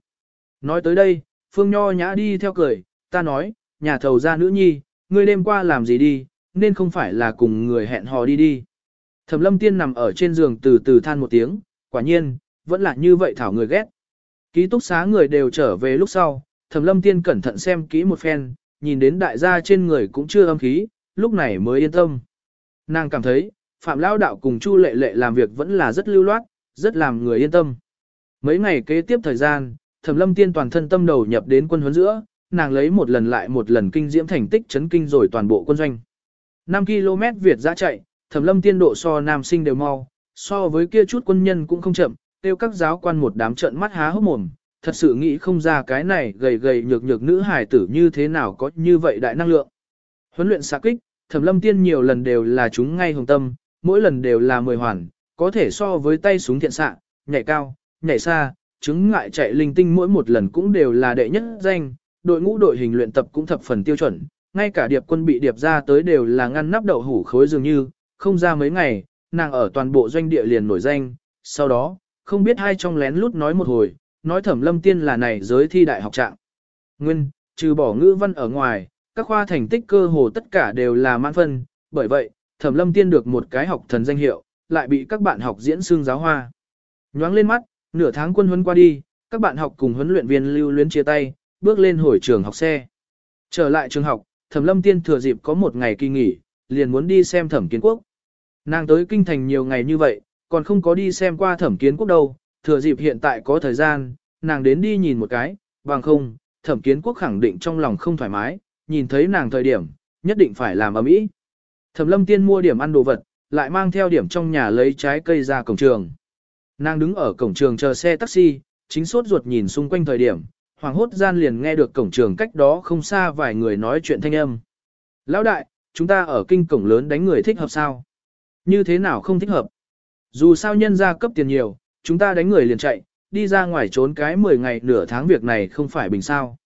Nói tới đây, Phương Nho nhã đi theo cười, ta nói, nhà thầu ra nữ nhi, ngươi đêm qua làm gì đi, nên không phải là cùng người hẹn hò đi đi. Thẩm lâm tiên nằm ở trên giường từ từ than một tiếng, quả nhiên, vẫn là như vậy thảo người ghét. Ký túc xá người đều trở về lúc sau, thẩm lâm tiên cẩn thận xem kỹ một phen, nhìn đến đại gia trên người cũng chưa âm khí, lúc này mới yên tâm. Nàng cảm thấy, Phạm Lao Đạo cùng Chu Lệ Lệ làm việc vẫn là rất lưu loát, rất làm người yên tâm. Mấy ngày kế tiếp thời gian, Thẩm Lâm Tiên toàn thân tâm đầu nhập đến quân huấn giữa, nàng lấy một lần lại một lần kinh diễm thành tích chấn kinh rồi toàn bộ quân doanh. 5 km Việt ra chạy, Thẩm Lâm Tiên độ so nam sinh đều mau, so với kia chút quân nhân cũng không chậm, tiêu các giáo quan một đám trợn mắt há hốc mồm, thật sự nghĩ không ra cái này gầy gầy nhược nhược nữ hài tử như thế nào có như vậy đại năng lượng. Huấn luyện xạ kích, Thẩm Lâm Tiên nhiều lần đều là chúng ngay hồng tâm, mỗi lần đều là mười hoàn, có thể so với tay súng thiện xạ, nhảy cao, nhảy xa, chứng ngại chạy linh tinh mỗi một lần cũng đều là đệ nhất danh, đội ngũ đội hình luyện tập cũng thập phần tiêu chuẩn, ngay cả điệp quân bị điệp ra tới đều là ngăn nắp đậu hủ khối dường như, không ra mấy ngày, nàng ở toàn bộ doanh địa liền nổi danh, sau đó, không biết hai trong lén lút nói một hồi, nói thẩm lâm tiên là này giới thi đại học trạng. Nguyên, trừ bỏ ngữ văn ở ngoài, các khoa thành tích cơ hồ tất cả đều là mãn phân, bởi vậy, thẩm lâm tiên được một cái học thần danh hiệu, lại bị các bạn học diễn xương giáo hoa. Nhoáng lên mắt, nửa tháng quân huấn qua đi, các bạn học cùng huấn luyện viên lưu luyến chia tay, bước lên hồi trường học xe. Trở lại trường học, thẩm lâm tiên thừa dịp có một ngày kỳ nghỉ, liền muốn đi xem thẩm kiến quốc. Nàng tới kinh thành nhiều ngày như vậy, còn không có đi xem qua thẩm kiến quốc đâu, thừa dịp hiện tại có thời gian, nàng đến đi nhìn một cái, bằng không, thẩm kiến quốc khẳng định trong lòng không thoải mái, nhìn thấy nàng thời điểm, nhất định phải làm ấm ý. Thẩm lâm tiên mua điểm ăn đồ vật, lại mang theo điểm trong nhà lấy trái cây ra cổng trường. Nàng đứng ở cổng trường chờ xe taxi, chính suốt ruột nhìn xung quanh thời điểm, hoàng hốt gian liền nghe được cổng trường cách đó không xa vài người nói chuyện thanh âm. Lão đại, chúng ta ở kinh cổng lớn đánh người thích hợp sao? Như thế nào không thích hợp? Dù sao nhân gia cấp tiền nhiều, chúng ta đánh người liền chạy, đi ra ngoài trốn cái 10 ngày nửa tháng việc này không phải bình sao.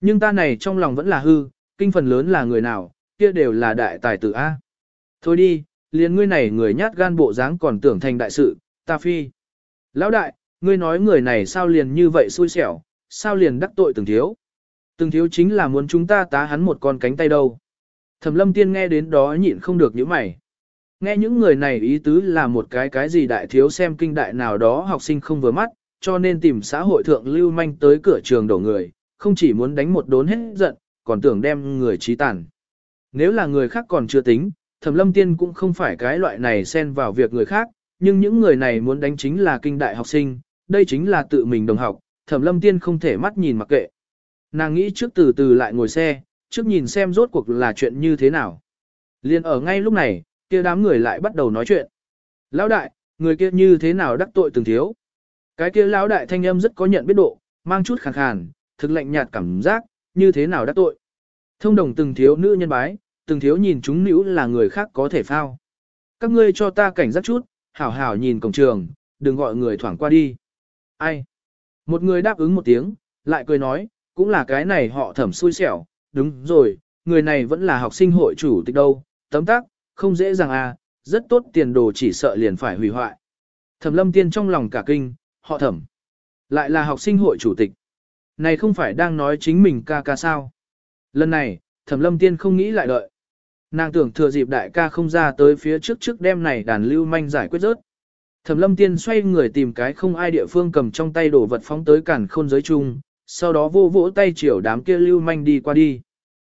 Nhưng ta này trong lòng vẫn là hư, kinh phần lớn là người nào, kia đều là đại tài tử A. Thôi đi, liền ngươi này người nhát gan bộ dáng còn tưởng thành đại sự, ta phi. Lão đại, ngươi nói người này sao liền như vậy xui xẻo, sao liền đắc tội từng thiếu. Từng thiếu chính là muốn chúng ta tá hắn một con cánh tay đâu. Thẩm lâm tiên nghe đến đó nhịn không được những mày. Nghe những người này ý tứ là một cái cái gì đại thiếu xem kinh đại nào đó học sinh không vừa mắt, cho nên tìm xã hội thượng lưu manh tới cửa trường đổ người, không chỉ muốn đánh một đốn hết giận, còn tưởng đem người trí tàn. Nếu là người khác còn chưa tính, thẩm lâm tiên cũng không phải cái loại này xen vào việc người khác, nhưng những người này muốn đánh chính là kinh đại học sinh, đây chính là tự mình đồng học, thẩm lâm tiên không thể mắt nhìn mặc kệ. Nàng nghĩ trước từ từ lại ngồi xe, trước nhìn xem rốt cuộc là chuyện như thế nào. Liên ở ngay lúc này, kia đám người lại bắt đầu nói chuyện. Lão đại, người kia như thế nào đắc tội từng thiếu. Cái kia lão đại thanh âm rất có nhận biết độ, mang chút khàn khàn, thực lạnh nhạt cảm giác, như thế nào đắc tội. Thông đồng từng thiếu nữ nhân bái, từng thiếu nhìn chúng nữ là người khác có thể phao. Các ngươi cho ta cảnh giác chút, hảo hảo nhìn cổng trường, đừng gọi người thoảng qua đi. Ai? Một người đáp ứng một tiếng, lại cười nói, cũng là cái này họ thẩm xui xẻo, đúng rồi, người này vẫn là học sinh hội chủ tịch đâu, tấm tắc, không dễ dàng à, rất tốt tiền đồ chỉ sợ liền phải hủy hoại. Thẩm lâm tiên trong lòng cả kinh, họ thẩm. Lại là học sinh hội chủ tịch. Này không phải đang nói chính mình ca ca sao. Lần này, thẩm lâm tiên không nghĩ lại đợi. Nàng tưởng thừa dịp đại ca không ra tới phía trước trước đêm này đàn lưu manh giải quyết rớt. Thẩm lâm tiên xoay người tìm cái không ai địa phương cầm trong tay đổ vật phóng tới cản khôn giới chung, sau đó vô vỗ tay chiều đám kia lưu manh đi qua đi.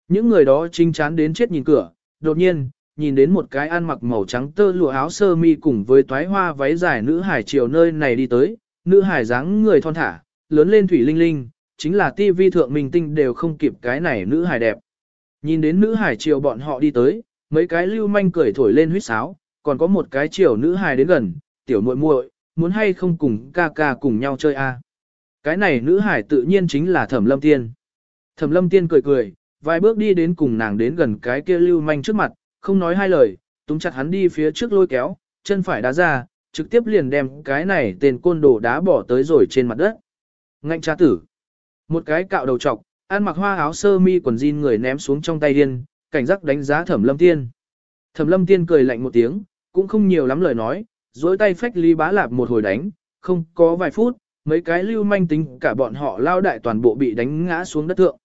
Những người đó chính chán đến chết nhìn cửa, đột nhiên, nhìn đến một cái ăn mặc màu trắng tơ lụa áo sơ mi cùng với toái hoa váy dài nữ hải chiều nơi này đi tới, nữ hải dáng người thon thả, lớn lên thủy linh linh, chính là tivi thượng mình tinh đều không kịp cái này nữ hải đẹp. Nhìn đến nữ hải chiều bọn họ đi tới, mấy cái lưu manh cười thổi lên huýt sáo, còn có một cái chiều nữ hải đến gần, tiểu muội muội, muốn hay không cùng ca ca cùng nhau chơi a? Cái này nữ hải tự nhiên chính là Thẩm Lâm Tiên. Thẩm Lâm Tiên cười cười, vài bước đi đến cùng nàng đến gần cái kia lưu manh trước mặt, không nói hai lời, túng chặt hắn đi phía trước lôi kéo, chân phải đá ra, trực tiếp liền đem cái này tên côn đồ đá bỏ tới rồi trên mặt đất. Ngạnh cha tử. Một cái cạo đầu trọc, ăn mặc hoa áo sơ mi quần jean người ném xuống trong tay điên, cảnh giác đánh giá thẩm lâm tiên. Thẩm lâm tiên cười lạnh một tiếng, cũng không nhiều lắm lời nói, dối tay phách ly bá lạp một hồi đánh, không có vài phút, mấy cái lưu manh tính cả bọn họ lao đại toàn bộ bị đánh ngã xuống đất thượng.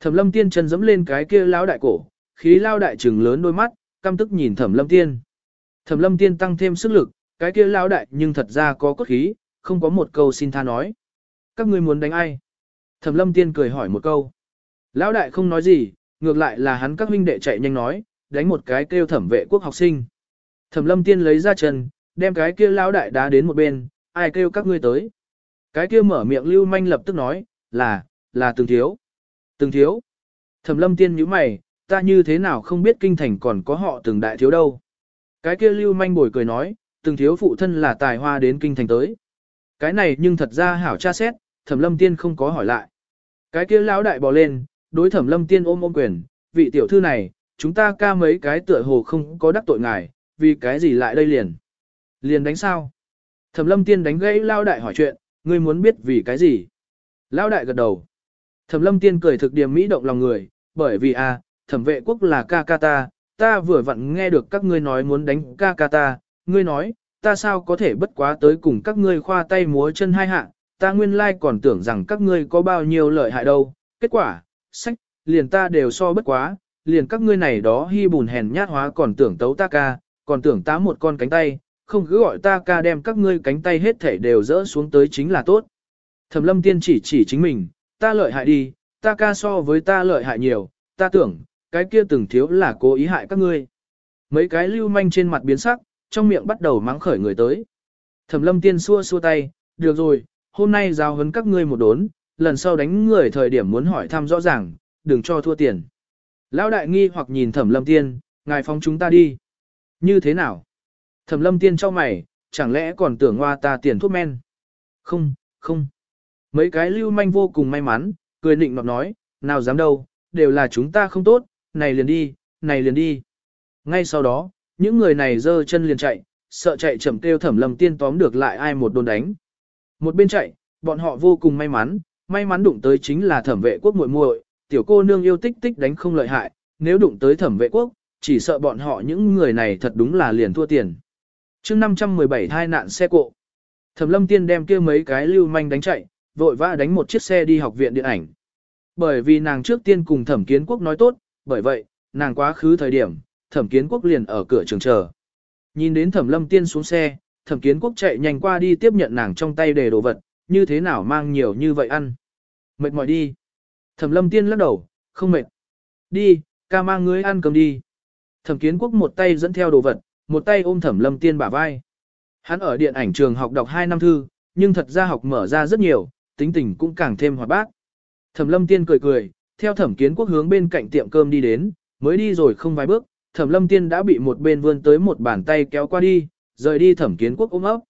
Thẩm lâm tiên chân dẫm lên cái kia lao đại cổ, khí lao đại trừng lớn đôi mắt, căm tức nhìn thẩm lâm tiên. Thẩm lâm tiên tăng thêm sức lực, cái kia lao đại nhưng thật ra có cốt khí, không có một câu xin tha nói. Các ngươi muốn đánh ai? Thẩm lâm tiên cười hỏi một câu. Lão đại không nói gì, ngược lại là hắn các huynh đệ chạy nhanh nói, đánh một cái kêu thẩm vệ quốc học sinh. Thẩm lâm tiên lấy ra chân, đem cái kia lão đại đá đến một bên, ai kêu các ngươi tới. Cái kia mở miệng lưu manh lập tức nói, là, là từng thiếu. Từng thiếu. Thẩm lâm tiên nhíu mày, ta như thế nào không biết kinh thành còn có họ từng đại thiếu đâu. Cái kia lưu manh bồi cười nói, từng thiếu phụ thân là tài hoa đến kinh thành tới. Cái này nhưng thật ra hảo tra xét, thẩm lâm tiên không có hỏi lại. Cái kia lão đại bò lên, đối thẩm lâm tiên ôm ôm quyền, vị tiểu thư này, chúng ta ca mấy cái tựa hồ không có đắc tội ngài, vì cái gì lại đây liền. Liền đánh sao? Thẩm lâm tiên đánh gãy lao đại hỏi chuyện, ngươi muốn biết vì cái gì? Lao đại gật đầu. Thẩm lâm tiên cười thực điểm mỹ động lòng người, bởi vì a, à, thẩm vệ quốc là ca ca ta, ta vừa vặn nghe được các ngươi nói muốn đánh ca ca ta, ngươi nói, ta sao có thể bất quá tới cùng các ngươi khoa tay múa chân hai hạ, ta nguyên lai còn tưởng rằng các ngươi có bao nhiêu lợi hại đâu, kết quả, sách, liền ta đều so bất quá, liền các ngươi này đó hy bùn hèn nhát hóa còn tưởng tấu ta ca, còn tưởng tá một con cánh tay, không cứ gọi ta ca đem các ngươi cánh tay hết thể đều dỡ xuống tới chính là tốt. Thẩm lâm tiên chỉ chỉ chính mình, ta lợi hại đi, ta ca so với ta lợi hại nhiều, ta tưởng, cái kia từng thiếu là cố ý hại các ngươi. Mấy cái lưu manh trên mặt biến sắc, trong miệng bắt đầu mắng khởi người tới. Thẩm lâm tiên xua xua tay, được rồi, hôm nay giao hấn các ngươi một đốn, lần sau đánh người thời điểm muốn hỏi thăm rõ ràng, đừng cho thua tiền. Lão đại nghi hoặc nhìn thẩm lâm tiên, ngài phóng chúng ta đi. Như thế nào? Thẩm lâm tiên cho mày, chẳng lẽ còn tưởng hoa ta tiền thuốc men? Không, không. Mấy cái lưu manh vô cùng may mắn, cười nịnh nọt nói, nào dám đâu, đều là chúng ta không tốt, này liền đi, này liền đi. Ngay sau đó, những người này giơ chân liền chạy, sợ chạy chậm kêu thẩm lâm tiên tóm được lại ai một đồn đánh. Một bên chạy, bọn họ vô cùng may mắn, may mắn đụng tới chính là thẩm vệ quốc muội muội, tiểu cô nương yêu tích tích đánh không lợi hại, nếu đụng tới thẩm vệ quốc, chỉ sợ bọn họ những người này thật đúng là liền thua tiền. chương 517 thai nạn xe cộ. Thẩm lâm tiên đem kia mấy cái lưu manh đánh chạy, vội vã đánh một chiếc xe đi học viện điện ảnh. Bởi vì nàng trước tiên cùng thẩm kiến quốc nói tốt, bởi vậy, nàng quá khứ thời điểm, thẩm kiến quốc liền ở cửa trường chờ. Nhìn đến thẩm lâm tiên xuống xe, thẩm kiến quốc chạy nhanh qua đi tiếp nhận nàng trong tay để đồ vật, như thế nào mang nhiều như vậy ăn. Mệt mỏi đi. Thẩm lâm tiên lắc đầu, không mệt. Đi, ca mang ngươi ăn cơm đi. Thẩm kiến quốc một tay dẫn theo đồ vật, một tay ôm thẩm lâm tiên bả vai. Hắn ở điện ảnh trường học đọc 2 năm thư, nhưng thật ra học mở ra rất nhiều, tính tình cũng càng thêm hoạt bát. Thẩm lâm tiên cười cười, theo thẩm kiến quốc hướng bên cạnh tiệm cơm đi đến, mới đi rồi không vài bước, thẩm lâm tiên đã bị một bên vươn tới một bàn tay kéo qua đi, rời đi thẩm kiến quốc ôm ấp.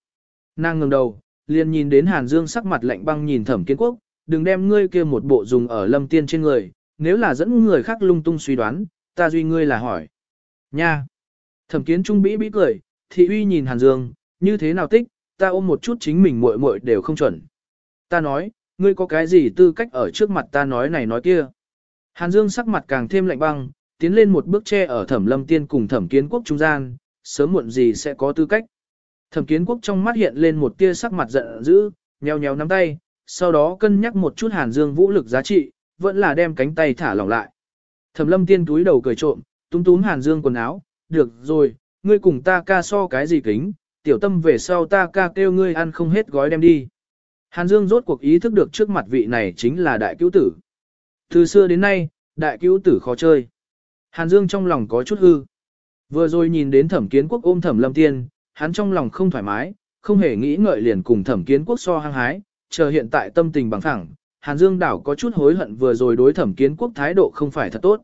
Nàng ngừng đầu, liền nhìn đến Hàn Dương sắc mặt lạnh băng nhìn thẩm kiến quốc, đừng đem ngươi kia một bộ dùng ở lâm tiên trên người, nếu là dẫn người khác lung tung suy đoán, ta duy ngươi là hỏi. Nha! Thẩm kiến trung bĩ bĩ cười, thị uy nhìn Hàn Dương, như thế nào tích, ta ôm một chút chính mình muội muội đều không chuẩn. Ta nói, ngươi có cái gì tư cách ở trước mặt ta nói này nói kia. Hàn Dương sắc mặt càng thêm lạnh băng, tiến lên một bước che ở thẩm lâm tiên cùng thẩm kiến quốc trung gian, sớm muộn gì sẽ có tư cách. Thẩm kiến quốc trong mắt hiện lên một tia sắc mặt giận dữ, nheo nheo nắm tay, sau đó cân nhắc một chút Hàn Dương vũ lực giá trị, vẫn là đem cánh tay thả lỏng lại. Thẩm lâm tiên túi đầu cười trộm, túm túm Hàn Dương quần áo, được rồi, ngươi cùng ta ca so cái gì kính, tiểu tâm về sau ta ca kêu ngươi ăn không hết gói đem đi. Hàn Dương rốt cuộc ý thức được trước mặt vị này chính là đại cứu tử. Từ xưa đến nay, đại cứu tử khó chơi. Hàn Dương trong lòng có chút hư. Vừa rồi nhìn đến thẩm kiến quốc ôm thẩm lâm tiên, hắn trong lòng không thoải mái, không hề nghĩ ngợi liền cùng thẩm kiến quốc so hăng hái, chờ hiện tại tâm tình bằng phẳng. Hàn Dương đảo có chút hối hận vừa rồi đối thẩm kiến quốc thái độ không phải thật tốt.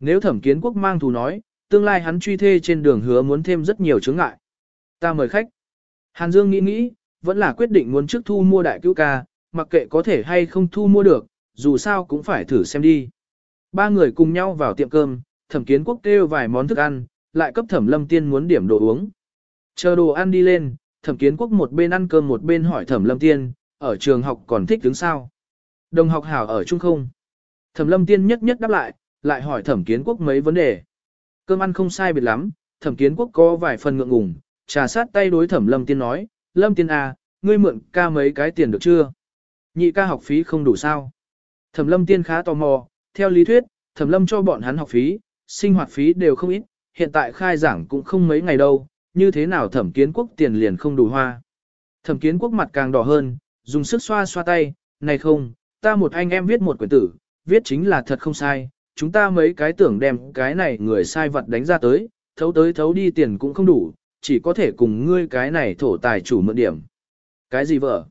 Nếu thẩm kiến quốc mang thù nói, tương lai hắn truy thê trên đường hứa muốn thêm rất nhiều chướng ngại. Ta mời khách. Hàn Dương nghĩ nghĩ, vẫn là quyết định muốn trước thu mua đại cứu ca, mặc kệ có thể hay không thu mua được, dù sao cũng phải thử xem đi. Ba người cùng nhau vào tiệm cơm, thẩm kiến quốc kêu vài món thức ăn, lại cấp thẩm lâm tiên muốn điểm đồ uống. Chờ đồ ăn đi lên, thẩm kiến quốc một bên ăn cơm một bên hỏi thẩm lâm tiên, ở trường học còn thích đứng sao? Đồng học hảo ở chung không? Thẩm lâm tiên nhất nhất đáp lại, lại hỏi thẩm kiến quốc mấy vấn đề. Cơm ăn không sai biệt lắm, thẩm kiến quốc có vài phần ngượng ngùng, trà sát tay đối thẩm lâm tiên nói, lâm tiên à, ngươi mượn ca mấy cái tiền được chưa? Nhị ca học phí không đủ sao? Thẩm lâm tiên khá tò mò, theo lý thuyết, thẩm lâm cho bọn hắn học phí, sinh hoạt phí đều không ít, hiện tại khai giảng cũng không mấy ngày đâu, như thế nào thẩm kiến quốc tiền liền không đủ hoa. Thẩm kiến quốc mặt càng đỏ hơn, dùng sức xoa xoa tay, này không, ta một anh em viết một quyển tử, viết chính là thật không sai, chúng ta mấy cái tưởng đem cái này người sai vật đánh ra tới, thấu tới thấu đi tiền cũng không đủ, chỉ có thể cùng ngươi cái này thổ tài chủ mượn điểm. Cái gì vợ?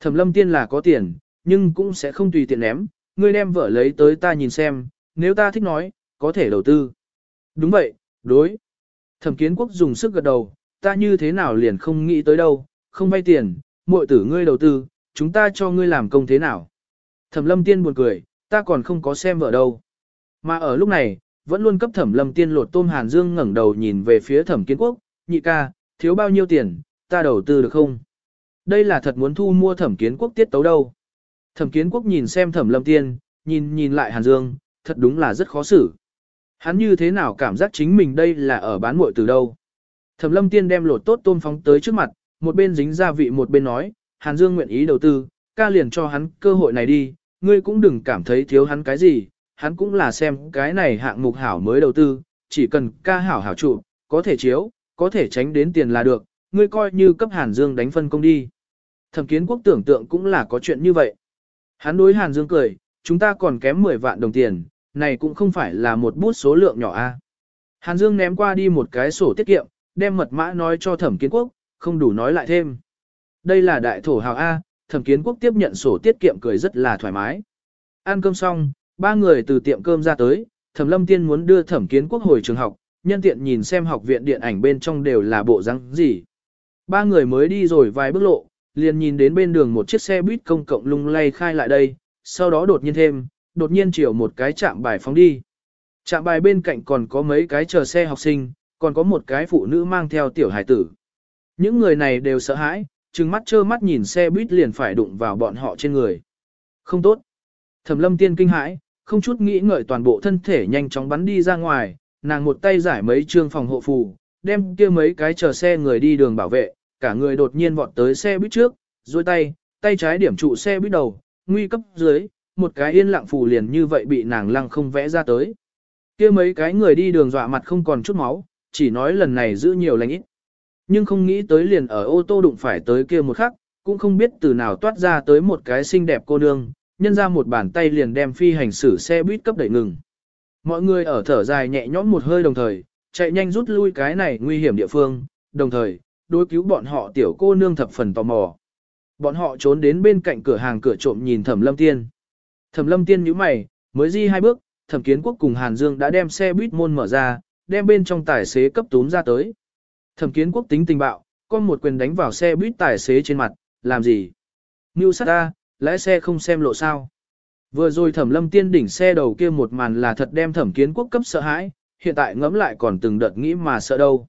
Thẩm lâm tiên là có tiền, nhưng cũng sẽ không tùy tiện ném, ngươi đem vợ lấy tới ta nhìn xem, nếu ta thích nói, có thể đầu tư. Đúng vậy, đối. Thẩm kiến quốc dùng sức gật đầu, ta như thế nào liền không nghĩ tới đâu, không vay tiền, muội tử ngươi đầu tư, chúng ta cho ngươi làm công thế nào. Thẩm lâm tiên buồn cười, ta còn không có xem vợ đâu. Mà ở lúc này, vẫn luôn cấp thẩm lâm tiên lột tôm Hàn Dương ngẩng đầu nhìn về phía thẩm kiến quốc, nhị ca, thiếu bao nhiêu tiền, ta đầu tư được không? Đây là thật muốn thu mua thẩm kiến quốc tiết tấu đâu. Thẩm kiến quốc nhìn xem thẩm lâm tiên, nhìn nhìn lại Hàn Dương, thật đúng là rất khó xử. Hắn như thế nào cảm giác chính mình đây là ở bán muội từ đâu. Thẩm lâm tiên đem lột tốt tôm phóng tới trước mặt, một bên dính gia vị một bên nói, Hàn Dương nguyện ý đầu tư, ca liền cho hắn cơ hội này đi, ngươi cũng đừng cảm thấy thiếu hắn cái gì, hắn cũng là xem cái này hạng mục hảo mới đầu tư, chỉ cần ca hảo hảo trụ, có thể chiếu, có thể tránh đến tiền là được, ngươi coi như cấp Hàn Dương đánh phân công đi. Thẩm kiến quốc tưởng tượng cũng là có chuyện như vậy. Hắn đối Hàn Dương cười, chúng ta còn kém 10 vạn đồng tiền, này cũng không phải là một bút số lượng nhỏ a. Hàn Dương ném qua đi một cái sổ tiết kiệm, đem mật mã nói cho thẩm kiến quốc, không đủ nói lại thêm. Đây là đại thổ hào A, thẩm kiến quốc tiếp nhận sổ tiết kiệm cười rất là thoải mái. Ăn cơm xong, ba người từ tiệm cơm ra tới, thẩm lâm tiên muốn đưa thẩm kiến quốc hồi trường học, nhân tiện nhìn xem học viện điện ảnh bên trong đều là bộ răng gì. Ba người mới đi rồi vài bước lộ, liền nhìn đến bên đường một chiếc xe buýt công cộng lung lay khai lại đây, sau đó đột nhiên thêm, đột nhiên chiều một cái chạm bài phóng đi. Chạm bài bên cạnh còn có mấy cái chờ xe học sinh, còn có một cái phụ nữ mang theo tiểu hải tử. Những người này đều sợ hãi, trừng mắt trơ mắt nhìn xe buýt liền phải đụng vào bọn họ trên người. Không tốt. Thẩm lâm tiên kinh hãi, không chút nghĩ ngợi toàn bộ thân thể nhanh chóng bắn đi ra ngoài, nàng một tay giải mấy trương phòng hộ phù, đem kia mấy cái chờ xe người đi đường bảo vệ, cả người đột nhiên vọt tới xe buýt trước, duỗi tay, tay trái điểm trụ xe buýt đầu, nguy cấp dưới, một cái yên lặng phù liền như vậy bị nàng lăng không vẽ ra tới. Kia mấy cái người đi đường dọa mặt không còn chút máu, chỉ nói lần này giữ nhiều lành ít. Nhưng không nghĩ tới liền ở ô tô đụng phải tới kia một khắc, cũng không biết từ nào toát ra tới một cái xinh đẹp cô nương, nhân ra một bàn tay liền đem phi hành xử xe buýt cấp đẩy ngừng. Mọi người ở thở dài nhẹ nhõm một hơi đồng thời, chạy nhanh rút lui cái này nguy hiểm địa phương, đồng thời, đối cứu bọn họ tiểu cô nương thập phần tò mò. Bọn họ trốn đến bên cạnh cửa hàng cửa trộm nhìn Thẩm Lâm Tiên. Thẩm Lâm Tiên nhíu mày, mới di hai bước, Thẩm Kiến Quốc cùng Hàn Dương đã đem xe buýt môn mở ra, đem bên trong tài xế cấp túm ra tới. Thẩm kiến quốc tính tình bạo, con một quyền đánh vào xe buýt tài xế trên mặt, làm gì? Mưu sát ta, lái xe không xem lộ sao. Vừa rồi thẩm lâm tiên đỉnh xe đầu kia một màn là thật đem thẩm kiến quốc cấp sợ hãi, hiện tại ngẫm lại còn từng đợt nghĩ mà sợ đâu.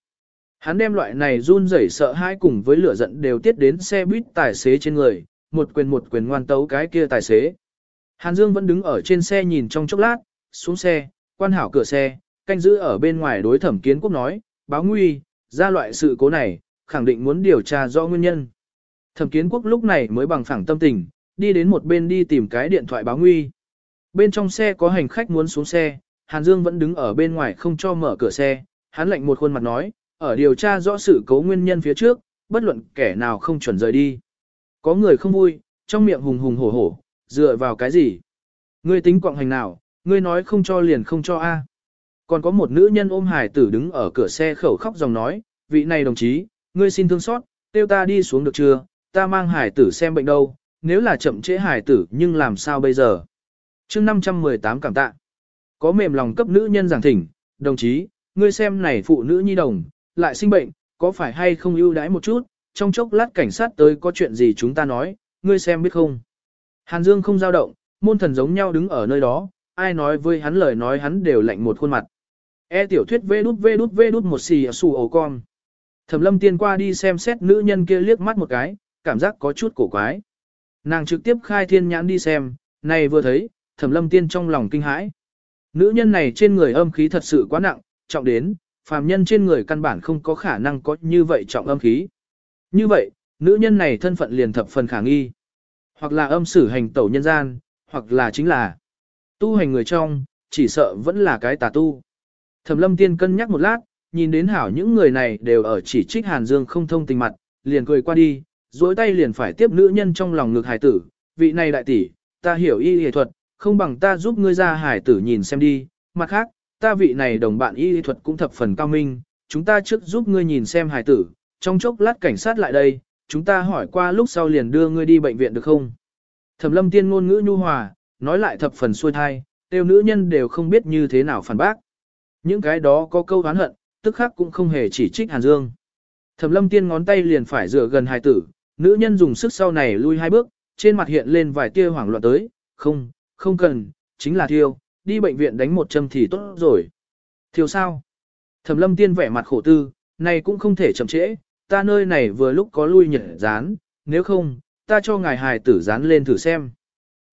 Hắn đem loại này run rẩy sợ hãi cùng với lửa giận đều tiết đến xe buýt tài xế trên người, một quyền một quyền ngoan tấu cái kia tài xế. Hàn Dương vẫn đứng ở trên xe nhìn trong chốc lát, xuống xe, quan hảo cửa xe, canh giữ ở bên ngoài đối thẩm kiến quốc nói, báo nguy, ra loại sự cố này, khẳng định muốn điều tra rõ nguyên nhân. Thẩm kiến quốc lúc này mới bằng phẳng tâm tình, đi đến một bên đi tìm cái điện thoại báo nguy. Bên trong xe có hành khách muốn xuống xe, Hàn Dương vẫn đứng ở bên ngoài không cho mở cửa xe, hắn lạnh một khuôn mặt nói, ở điều tra rõ sự cố nguyên nhân phía trước, bất luận kẻ nào không chuẩn rời đi. Có người không vui, trong miệng hùng hùng hổ hổ, dựa vào cái gì? Ngươi tính quạng hành nào, ngươi nói không cho liền không cho a. Còn có một nữ nhân ôm hải tử đứng ở cửa xe khẩu khóc dòng nói, vị này đồng chí, ngươi xin thương xót, tiêu ta đi xuống được chưa, ta mang hải tử xem bệnh đâu, nếu là chậm trễ hải tử nhưng làm sao bây giờ. chương 518 cảm tạ, có mềm lòng cấp nữ nhân giảng thỉnh, đồng chí, ngươi xem này phụ nữ nhi đồng, lại sinh bệnh, có phải hay không ưu đãi một chút, trong chốc lát cảnh sát tới có chuyện gì chúng ta nói, ngươi xem biết không. Hàn Dương không dao động, môn thần giống nhau đứng ở nơi đó, ai nói với hắn lời nói hắn đều lạnh một khuôn mặt. E tiểu thuyết vê đút vê đút vê đút một xì xù ổ con. Thẩm lâm tiên qua đi xem xét nữ nhân kia liếc mắt một cái, cảm giác có chút cổ quái. Nàng trực tiếp khai thiên nhãn đi xem, này vừa thấy, thẩm lâm tiên trong lòng kinh hãi. Nữ nhân này trên người âm khí thật sự quá nặng, trọng đến, phàm nhân trên người căn bản không có khả năng có như vậy trọng âm khí. Như vậy, nữ nhân này thân phận liền thập phần khả nghi. Hoặc là âm sử hành tẩu nhân gian, hoặc là chính là tu hành người trong, chỉ sợ vẫn là cái tà tu. Thẩm lâm tiên cân nhắc một lát, nhìn đến hảo những người này đều ở chỉ trích Hàn Dương không thông tình mặt, liền cười qua đi, duỗi tay liền phải tiếp nữ nhân trong lòng ngực hải tử, vị này đại tỷ, ta hiểu y y thuật, không bằng ta giúp ngươi ra hải tử nhìn xem đi, mặt khác, ta vị này đồng bạn y thuật cũng thập phần cao minh, chúng ta trước giúp ngươi nhìn xem hải tử, trong chốc lát cảnh sát lại đây, chúng ta hỏi qua lúc sau liền đưa ngươi đi bệnh viện được không? Thẩm lâm tiên ngôn ngữ nhu hòa, nói lại thập phần xuôi thai, tiêu nữ nhân đều không biết như thế nào phản bác. Những cái đó có câu oán hận, tức khắc cũng không hề chỉ trích Hàn Dương. Thẩm lâm tiên ngón tay liền phải dựa gần hài tử, nữ nhân dùng sức sau này lui hai bước, trên mặt hiện lên vài tia hoảng loạn tới, không, không cần, chính là thiêu, đi bệnh viện đánh một châm thì tốt rồi. thiếu sao? Thẩm lâm tiên vẻ mặt khổ tư, này cũng không thể chậm trễ, ta nơi này vừa lúc có lui nhật dán, nếu không, ta cho ngài hài tử dán lên thử xem.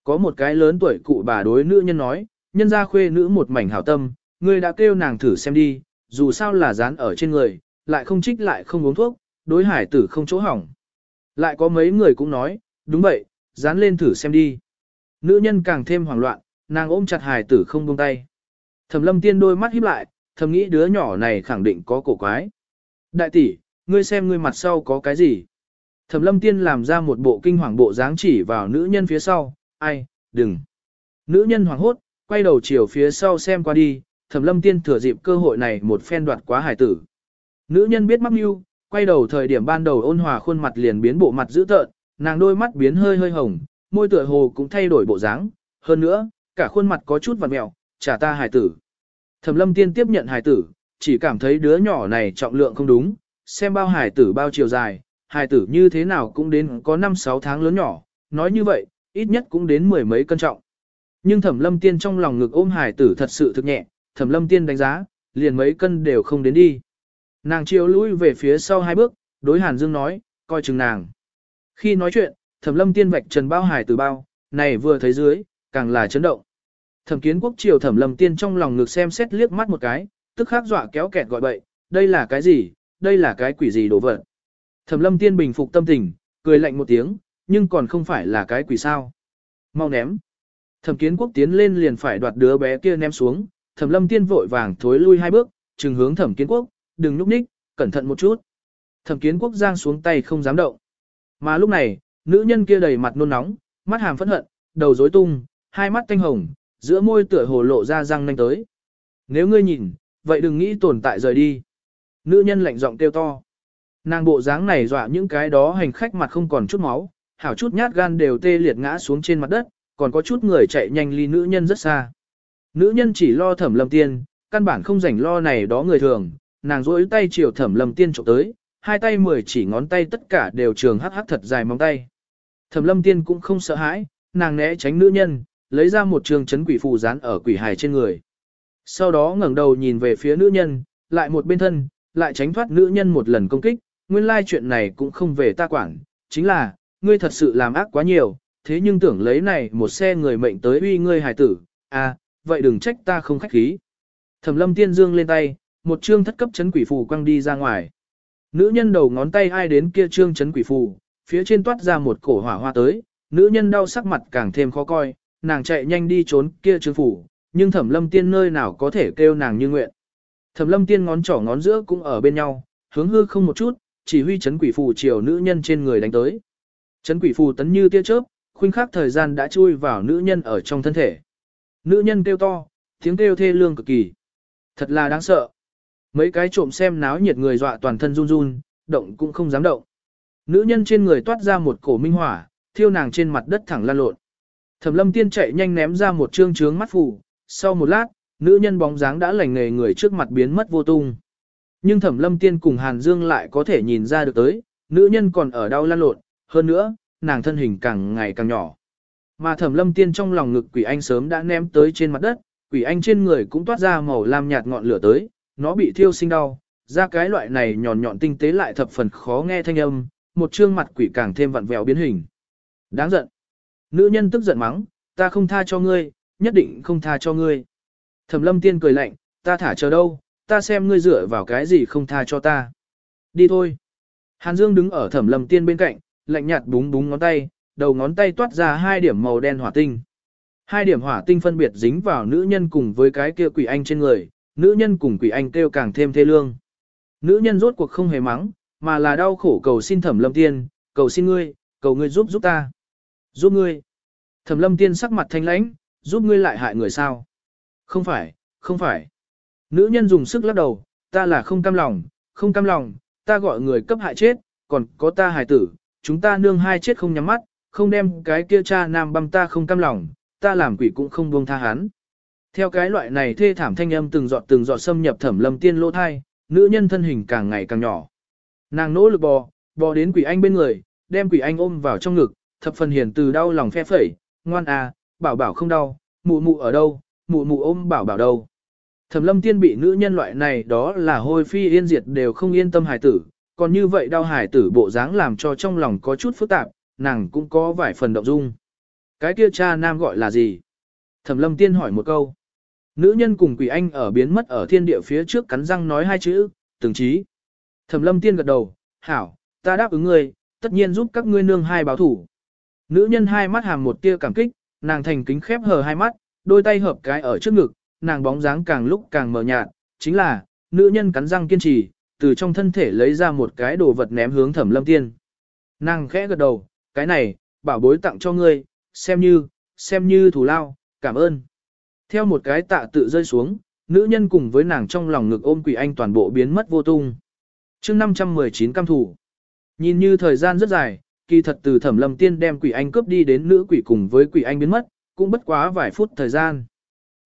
Có một cái lớn tuổi cụ bà đối nữ nhân nói, nhân ra khuê nữ một mảnh hảo tâm, người đã kêu nàng thử xem đi, dù sao là dán ở trên người, lại không trích lại không uống thuốc, đối hải tử không chỗ hỏng. Lại có mấy người cũng nói, đúng vậy, dán lên thử xem đi. Nữ nhân càng thêm hoảng loạn, nàng ôm chặt hài tử không buông tay. Thẩm lâm tiên đôi mắt híp lại, thầm nghĩ đứa nhỏ này khẳng định có cổ quái. Đại tỷ, ngươi xem ngươi mặt sau có cái gì? Thẩm lâm tiên làm ra một bộ kinh hoàng bộ dáng chỉ vào nữ nhân phía sau, ai, đừng. Nữ nhân hoảng hốt, quay đầu chiều phía sau xem qua đi, thẩm lâm tiên thừa dịp cơ hội này một phen đoạt quá hải tử. Nữ nhân biết mắc mưu, quay đầu thời điểm ban đầu ôn hòa khuôn mặt liền biến bộ mặt dữ tợn, nàng đôi mắt biến hơi hơi hồng, môi tựa hồ cũng thay đổi bộ dáng, hơn nữa, cả khuôn mặt có chút vặn mẹo, trả ta hài tử. Thẩm lâm tiên tiếp nhận hài tử, chỉ cảm thấy đứa nhỏ này trọng lượng không đúng, xem bao hài tử bao chiều dài, hài tử như thế nào cũng đến có 5-6 tháng lớn nhỏ, nói như vậy, ít nhất cũng đến mười mấy cân trọng. Nhưng thẩm lâm tiên trong lòng ngực ôm hài tử thật sự thực nhẹ, thẩm lâm tiên đánh giá, liền mấy cân đều không đến đi. Nàng chiều lui về phía sau hai bước, đối Hàn Dương nói, coi chừng nàng. Khi nói chuyện, thẩm lâm tiên vạch trần bao hài tử bao, này vừa thấy dưới, càng là chấn động. Thẩm kiến quốc triều thẩm lâm tiên trong lòng ngực xem xét liếc mắt một cái, tức khắc dọa kéo kẹt gọi bậy, đây là cái gì, đây là cái quỷ gì đồ vật. Thẩm lâm tiên bình phục tâm tình, cười lạnh một tiếng, nhưng còn không phải là cái quỷ sao. Mau ném. Thẩm kiến quốc tiến lên liền phải đoạt đứa bé kia ném xuống, thẩm lâm tiên vội vàng thối lui hai bước, trừng hướng thẩm kiến quốc, đừng núp ních, cẩn thận một chút. Thẩm kiến quốc giang xuống tay không dám động. Mà lúc này, nữ nhân kia đầy mặt nôn nóng, mắt hàm phẫn hận, đầu rối tung, hai mắt tanh hồng, giữa môi tựa hồ lộ ra răng nanh tới. Nếu ngươi nhìn, vậy đừng nghĩ tồn tại rời đi. Nữ nhân lạnh giọng kêu to. Nàng bộ dáng này dọa những cái đó hành khách mặt không còn chút máu, hảo chút nhát gan đều tê liệt ngã xuống trên mặt đất, còn có chút người chạy nhanh ly nữ nhân rất xa. Nữ nhân chỉ lo thẩm lâm tiên, căn bản không rảnh lo này đó người thường, nàng rỗi tay chiều thẩm lâm tiên trộm tới, hai tay mười chỉ ngón tay tất cả đều trường hắc hắc thật dài móng tay. Thẩm lâm tiên cũng không sợ hãi, nàng né tránh nữ nhân, lấy ra một trường chấn quỷ phù dán ở quỷ hài trên người. Sau đó ngẩng đầu nhìn về phía nữ nhân, lại một bên thân, lại tránh thoát nữ nhân một lần công kích, nguyên lai chuyện này cũng không về ta quản, chính là, ngươi thật sự làm ác quá nhiều, thế nhưng tưởng lấy này một xe người mệnh tới uy ngươi hài tử, à, vậy đừng trách ta không khách khí. Thẩm lâm tiên dương lên tay, một chương thất cấp chấn quỷ phù quăng đi ra ngoài. Nữ nhân đầu ngón tay ai đến kia trương chấn quỷ phù, phía trên toát ra một cổ hỏa hoa tới, nữ nhân đau sắc mặt càng thêm khó coi, nàng chạy nhanh đi trốn kia trương phủ nhưng thẩm lâm tiên nơi nào có thể kêu nàng như nguyện. Thẩm lâm tiên ngón trỏ ngón giữa cũng ở bên nhau, hướng hư không một chút, chỉ huy chấn quỷ phù chiều nữ nhân trên người đánh tới. Chấn quỷ phù tấn như tia chớp, khuynh khắc thời gian đã chui vào nữ nhân ở trong thân thể. Nữ nhân kêu to, tiếng kêu thê lương cực kỳ. Thật là đáng sợ. Mấy cái trộm xem náo nhiệt người dọa toàn thân run run, động cũng không dám động. Nữ nhân trên người toát ra một cổ minh hỏa, thiêu nàng trên mặt đất thẳng lan lộn. Thẩm lâm tiên chạy nhanh ném ra một trương trướng mắt phủ, sau một lát, nữ nhân bóng dáng đã lành nghề người trước mặt biến mất vô tung. Nhưng thẩm lâm tiên cùng Hàn Dương lại có thể nhìn ra được tới, nữ nhân còn ở đau lan lộn, hơn nữa, nàng thân hình càng ngày càng nhỏ. Mà thẩm lâm tiên trong lòng ngực quỷ anh sớm đã ném tới trên mặt đất, quỷ anh trên người cũng toát ra màu lam nhạt ngọn lửa tới, nó bị thiêu sinh đau, ra cái loại này nhọn nhọn tinh tế lại thập phần khó nghe thanh âm, một trương mặt quỷ càng thêm vặn vẹo biến hình. Đáng giận. Nữ nhân tức giận mắng, ta không tha cho ngươi, nhất định không tha cho ngươi. Thẩm lâm tiên cười lạnh, ta thả chờ đâu, ta xem ngươi dựa vào cái gì không tha cho ta. Đi thôi. Hàn Dương đứng ở thẩm lâm tiên bên cạnh, lạnh nhạt búng búng ngón tay, đầu ngón tay toát ra hai điểm màu đen hỏa tinh. Hai điểm hỏa tinh phân biệt dính vào nữ nhân cùng với cái kia quỷ anh trên người, nữ nhân cùng quỷ anh kêu càng thêm thê lương. Nữ nhân rốt cuộc không hề mắng, mà là đau khổ cầu xin thẩm lâm tiên, cầu xin ngươi, cầu ngươi giúp giúp ta. Giúp ngươi. Thẩm lâm tiên sắc mặt thanh lãnh, giúp ngươi lại hại người sao. Không phải, không phải. Nữ nhân dùng sức lắc đầu, ta là không cam lòng, không cam lòng, ta gọi người cấp hại chết, còn có ta hài tử, chúng ta nương hai chết không nhắm mắt, không đem cái kia cha nam băm ta không cam lòng, ta làm quỷ cũng không buông tha hắn. Theo cái loại này thê thảm thanh âm từng giọt từng giọt xâm nhập thẩm lâm tiên lỗ thai, nữ nhân thân hình càng ngày càng nhỏ. Nàng nỗ lực bò, bò đến quỷ anh bên người, đem quỷ anh ôm vào trong ngực, thập phần hiền từ đau lòng phe phẩy, ngoan à, bảo bảo không đau, mụ mụ ở đâu, mụ mụ ôm bảo bảo đâu. Thẩm lâm tiên bị nữ nhân loại này đó là hôi phi yên diệt đều không yên tâm hài tử, còn như vậy đau hài tử bộ dáng làm cho trong lòng có chút phức tạp, nàng cũng có vài phần động dung. Cái kia cha nam gọi là gì? Thẩm lâm tiên hỏi một câu. Nữ nhân cùng quỷ anh ở biến mất ở thiên địa phía trước cắn răng nói hai chữ, từng trí. Thẩm lâm tiên gật đầu, hảo, ta đáp ứng ngươi, tất nhiên giúp các ngươi nương hai báo thủ. Nữ nhân hai mắt hàm một tia cảm kích, nàng thành kính khép hờ hai mắt, đôi tay hợp cái ở trước ngực, nàng bóng dáng càng lúc càng mờ nhạt, chính là, nữ nhân cắn răng kiên trì, từ trong thân thể lấy ra một cái đồ vật ném hướng thẩm lâm tiên. Nàng khẽ gật đầu, cái này, bảo bối tặng cho ngươi, xem như, xem như thù lao, cảm ơn. Theo một cái tạ tự rơi xuống, nữ nhân cùng với nàng trong lòng ngực ôm quỷ anh toàn bộ biến mất vô tung. chương 519 cam thủ. Nhìn như thời gian rất dài, kỳ thật từ thẩm lâm tiên đem quỷ anh cướp đi đến nữ quỷ cùng với quỷ anh biến mất, cũng bất quá vài phút thời gian.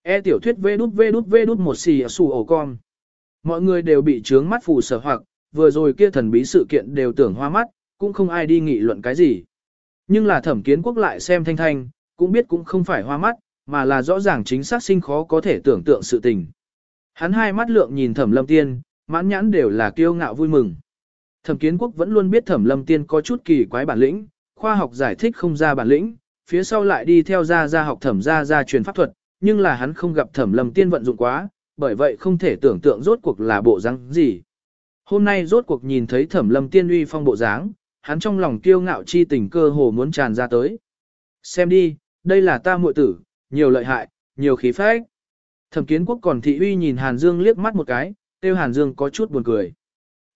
E tiểu thuyết vê đút vê đút vê đút một xì xù ổ con. Mọi người đều bị trướng mắt phù sở hoặc, vừa rồi kia thần bí sự kiện đều tưởng hoa mắt, cũng không ai đi nghị luận cái gì. Nhưng là thẩm kiến quốc lại xem thanh thanh, cũng biết cũng không phải hoa mắt, mà là rõ ràng chính xác sinh khó có thể tưởng tượng sự tình. Hắn hai mắt lượng nhìn thẩm lâm tiên, mãn nhãn đều là kiêu ngạo vui mừng. Thẩm kiến quốc vẫn luôn biết thẩm lâm tiên có chút kỳ quái bản lĩnh, khoa học giải thích không ra bản lĩnh, phía sau lại đi theo ra ra học thẩm ra ra truyền pháp thuật, nhưng là hắn không gặp thẩm lâm tiên vận dụng quá, bởi vậy không thể tưởng tượng rốt cuộc là bộ dáng gì. Hôm nay rốt cuộc nhìn thấy thẩm lâm tiên uy phong bộ dáng, hắn trong lòng kiêu ngạo chi tình cơ hồ muốn tràn ra tới. Xem đi, đây là ta muội tử, nhiều lợi hại, nhiều khí phách. Thẩm kiến quốc còn thị uy nhìn Hàn Dương liếc mắt một cái, tiêu Hàn Dương có chút buồn cười.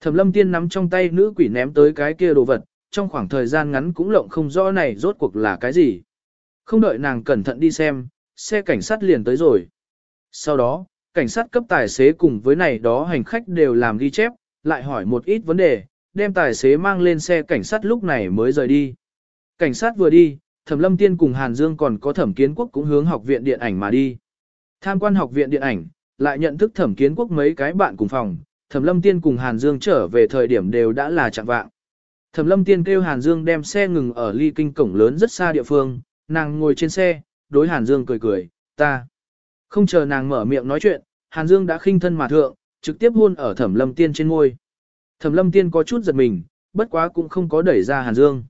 Thẩm lâm tiên nắm trong tay nữ quỷ ném tới cái kia đồ vật, trong khoảng thời gian ngắn cũng lộng không rõ này rốt cuộc là cái gì. Không đợi nàng cẩn thận đi xem, xe cảnh sát liền tới rồi. Sau đó, cảnh sát cấp tài xế cùng với này đó hành khách đều làm ghi chép, lại hỏi một ít vấn đề, đem tài xế mang lên xe cảnh sát lúc này mới rời đi. Cảnh sát vừa đi, Thẩm Lâm Tiên cùng Hàn Dương còn có Thẩm Kiến Quốc cũng hướng học viện điện ảnh mà đi. Tham quan học viện điện ảnh, lại nhận thức Thẩm Kiến Quốc mấy cái bạn cùng phòng, Thẩm Lâm Tiên cùng Hàn Dương trở về thời điểm đều đã là chạng vạng. Thẩm Lâm Tiên kêu Hàn Dương đem xe ngừng ở ly kinh cổng lớn rất xa địa phương, nàng ngồi trên xe, đối Hàn Dương cười cười, ta. Không chờ nàng mở miệng nói chuyện, Hàn Dương đã khinh thân mà thượng, trực tiếp hôn ở Thẩm Lâm Tiên trên ngôi. Thẩm Lâm Tiên có chút giật mình, bất quá cũng không có đẩy ra Hàn Dương.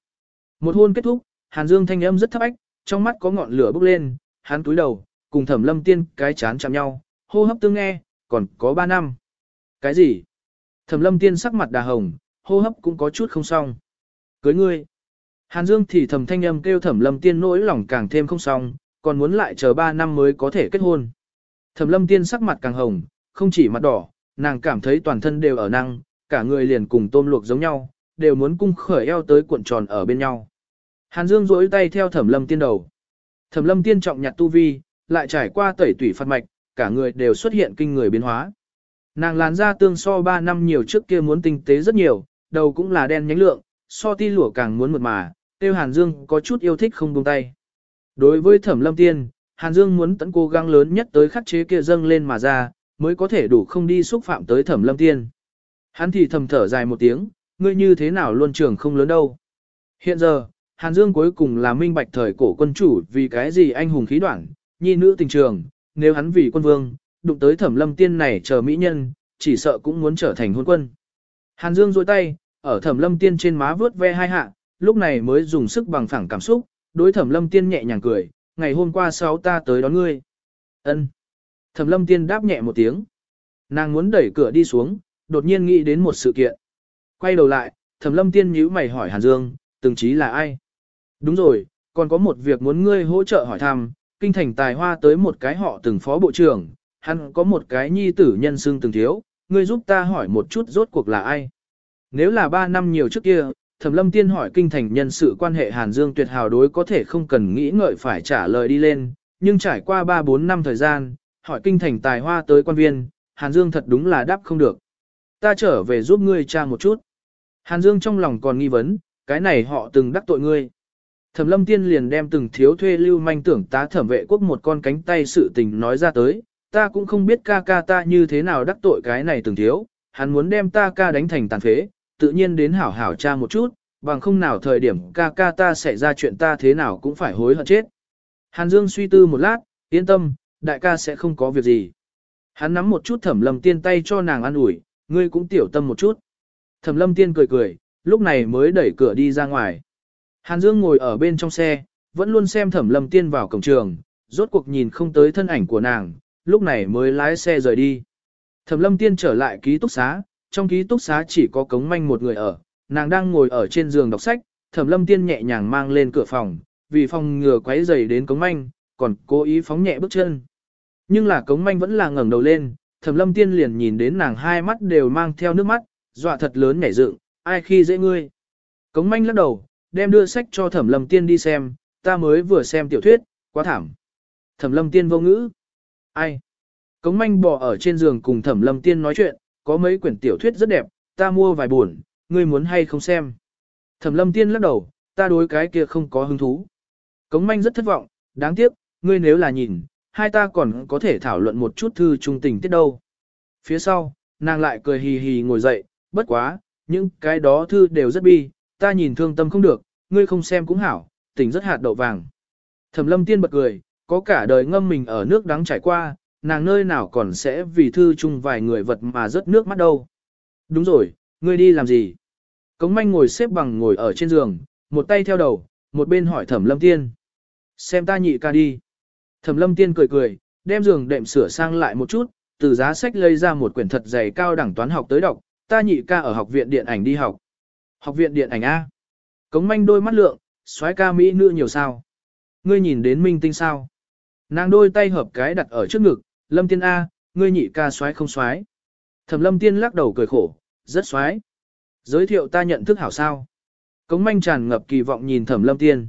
Một hôn kết thúc, Hàn Dương thanh âm rất thấp ách, trong mắt có ngọn lửa bốc lên, hắn túi đầu, cùng Thẩm Lâm Tiên cái chán chạm nhau, hô hấp tương nghe, còn có 3 năm. Cái gì? Thẩm Lâm Tiên sắc mặt đà hồng, hô hấp cũng có chút không xong. Cưới ngươi. Hàn Dương thì thầm thanh âm kêu Thẩm Lâm Tiên nỗi lòng càng thêm không xong, còn muốn lại chờ 3 năm mới có thể kết hôn. Thẩm Lâm Tiên sắc mặt càng hồng, không chỉ mặt đỏ, nàng cảm thấy toàn thân đều ở năng, cả người liền cùng tôm luộc giống nhau, đều muốn cung khởi eo tới cuộn tròn ở bên nhau. Hàn Dương duỗi tay theo Thẩm Lâm Tiên đầu. Thẩm Lâm Tiên trọng nhặt tu vi, lại trải qua tẩy tủy phạt mạch, cả người đều xuất hiện kinh người biến hóa. Nàng làn da tương so 3 năm nhiều trước kia muốn tinh tế rất nhiều, đầu cũng là đen nhánh lượng, so ti lửa càng muốn mượt mà, tiêu Hàn Dương có chút yêu thích không buông tay. Đối với Thẩm Lâm Tiên, Hàn Dương muốn tận cố gắng lớn nhất tới khắc chế kia dâng lên mà ra, mới có thể đủ không đi xúc phạm tới Thẩm Lâm Tiên. Hắn thì thầm thở dài một tiếng, ngươi như thế nào luôn trường không lớn đâu. Hiện giờ, Hàn Dương cuối cùng là minh bạch thời cổ quân chủ vì cái gì anh hùng khí đoạn, nhi nữ tình trường, nếu hắn vì quân vương, đụng tới thẩm lâm tiên này chờ mỹ nhân, chỉ sợ cũng muốn trở thành hôn quân. Hàn Dương dôi tay, ở thẩm lâm tiên trên má vướt ve hai hạ, lúc này mới dùng sức bằng phẳng cảm xúc, đối thẩm lâm tiên nhẹ nhàng cười, ngày hôm qua sáu ta tới đón ngươi. ân Thẩm lâm tiên đáp nhẹ một tiếng. Nàng muốn đẩy cửa đi xuống, đột nhiên nghĩ đến một sự kiện. Quay đầu lại, thẩm lâm tiên nhíu mày hỏi Hàn Dương, từng chí là ai? Đúng rồi, còn có một việc muốn ngươi hỗ trợ hỏi thăm, kinh thành tài hoa tới một cái họ từng phó bộ trưởng, hắn có một cái nhi tử nhân xương từng thiếu, ngươi giúp ta hỏi một chút rốt cuộc là ai. Nếu là ba năm nhiều trước kia, Thẩm Lâm Tiên hỏi kinh thành nhân sự quan hệ Hàn Dương tuyệt hào đối có thể không cần nghĩ ngợi phải trả lời đi lên, nhưng trải qua 3-4 năm thời gian, hỏi kinh thành tài hoa tới quan viên, Hàn Dương thật đúng là đáp không được. Ta trở về giúp ngươi tra một chút. Hàn Dương trong lòng còn nghi vấn, cái này họ từng đắc tội ngươi. Thẩm lâm tiên liền đem từng thiếu thuê lưu manh tưởng tá thẩm vệ quốc một con cánh tay sự tình nói ra tới, ta cũng không biết ca ca ta như thế nào đắc tội cái này từng thiếu, hắn muốn đem ta ca đánh thành tàn phế, tự nhiên đến hảo hảo cha một chút, bằng không nào thời điểm ca ca ta xảy ra chuyện ta thế nào cũng phải hối hận chết. Hàn Dương suy tư một lát, yên tâm, đại ca sẽ không có việc gì. Hắn nắm một chút thẩm lâm tiên tay cho nàng ăn ủi, ngươi cũng tiểu tâm một chút. Thẩm lâm tiên cười cười, lúc này mới đẩy cửa đi ra ngoài. Hàn Dương ngồi ở bên trong xe, vẫn luôn xem thẩm lâm tiên vào cổng trường, rốt cuộc nhìn không tới thân ảnh của nàng, lúc này mới lái xe rời đi. Thẩm lâm tiên trở lại ký túc xá, trong ký túc xá chỉ có cống manh một người ở, nàng đang ngồi ở trên giường đọc sách, thẩm lâm tiên nhẹ nhàng mang lên cửa phòng, vì phòng ngừa quấy dày đến cống manh, còn cố ý phóng nhẹ bước chân. Nhưng là cống manh vẫn là ngẩng đầu lên, thẩm lâm tiên liền nhìn đến nàng hai mắt đều mang theo nước mắt, dọa thật lớn nhảy dựng, ai khi dễ ngươi. Cống manh lắc đầu, đem đưa sách cho thẩm lâm tiên đi xem, ta mới vừa xem tiểu thuyết, quá thảm. Thẩm lâm tiên vô ngữ. Ai? Cống manh bò ở trên giường cùng thẩm lâm tiên nói chuyện, có mấy quyển tiểu thuyết rất đẹp, ta mua vài buồn, ngươi muốn hay không xem. Thẩm lâm tiên lắc đầu, ta đối cái kia không có hứng thú. Cống manh rất thất vọng, đáng tiếc, ngươi nếu là nhìn, hai ta còn có thể thảo luận một chút thư trung tình tiết đâu. Phía sau, nàng lại cười hì hì ngồi dậy, bất quá, những cái đó thư đều rất bi, ta nhìn thương tâm không được, ngươi không xem cũng hảo, tình rất hạt đậu vàng. Thẩm lâm tiên bật cười, có cả đời ngâm mình ở nước đắng trải qua, nàng nơi nào còn sẽ vì thư chung vài người vật mà rớt nước mắt đâu. Đúng rồi, ngươi đi làm gì? Cống manh ngồi xếp bằng ngồi ở trên giường, một tay theo đầu, một bên hỏi thẩm lâm tiên. Xem ta nhị ca đi. Thẩm lâm tiên cười cười, đem giường đệm sửa sang lại một chút, từ giá sách lấy ra một quyển thật dày cao đẳng toán học tới đọc, ta nhị ca ở học viện điện ảnh đi học. Học viện điện ảnh A. Cống manh đôi mắt lượng, soái ca Mỹ nữ nhiều sao. Ngươi nhìn đến minh tinh sao. Nàng đôi tay hợp cái đặt ở trước ngực, lâm tiên A, ngươi nhị ca xoái không xoái. Thẩm lâm tiên lắc đầu cười khổ, rất xoái. Giới thiệu ta nhận thức hảo sao. Cống manh tràn ngập kỳ vọng nhìn thẩm lâm tiên.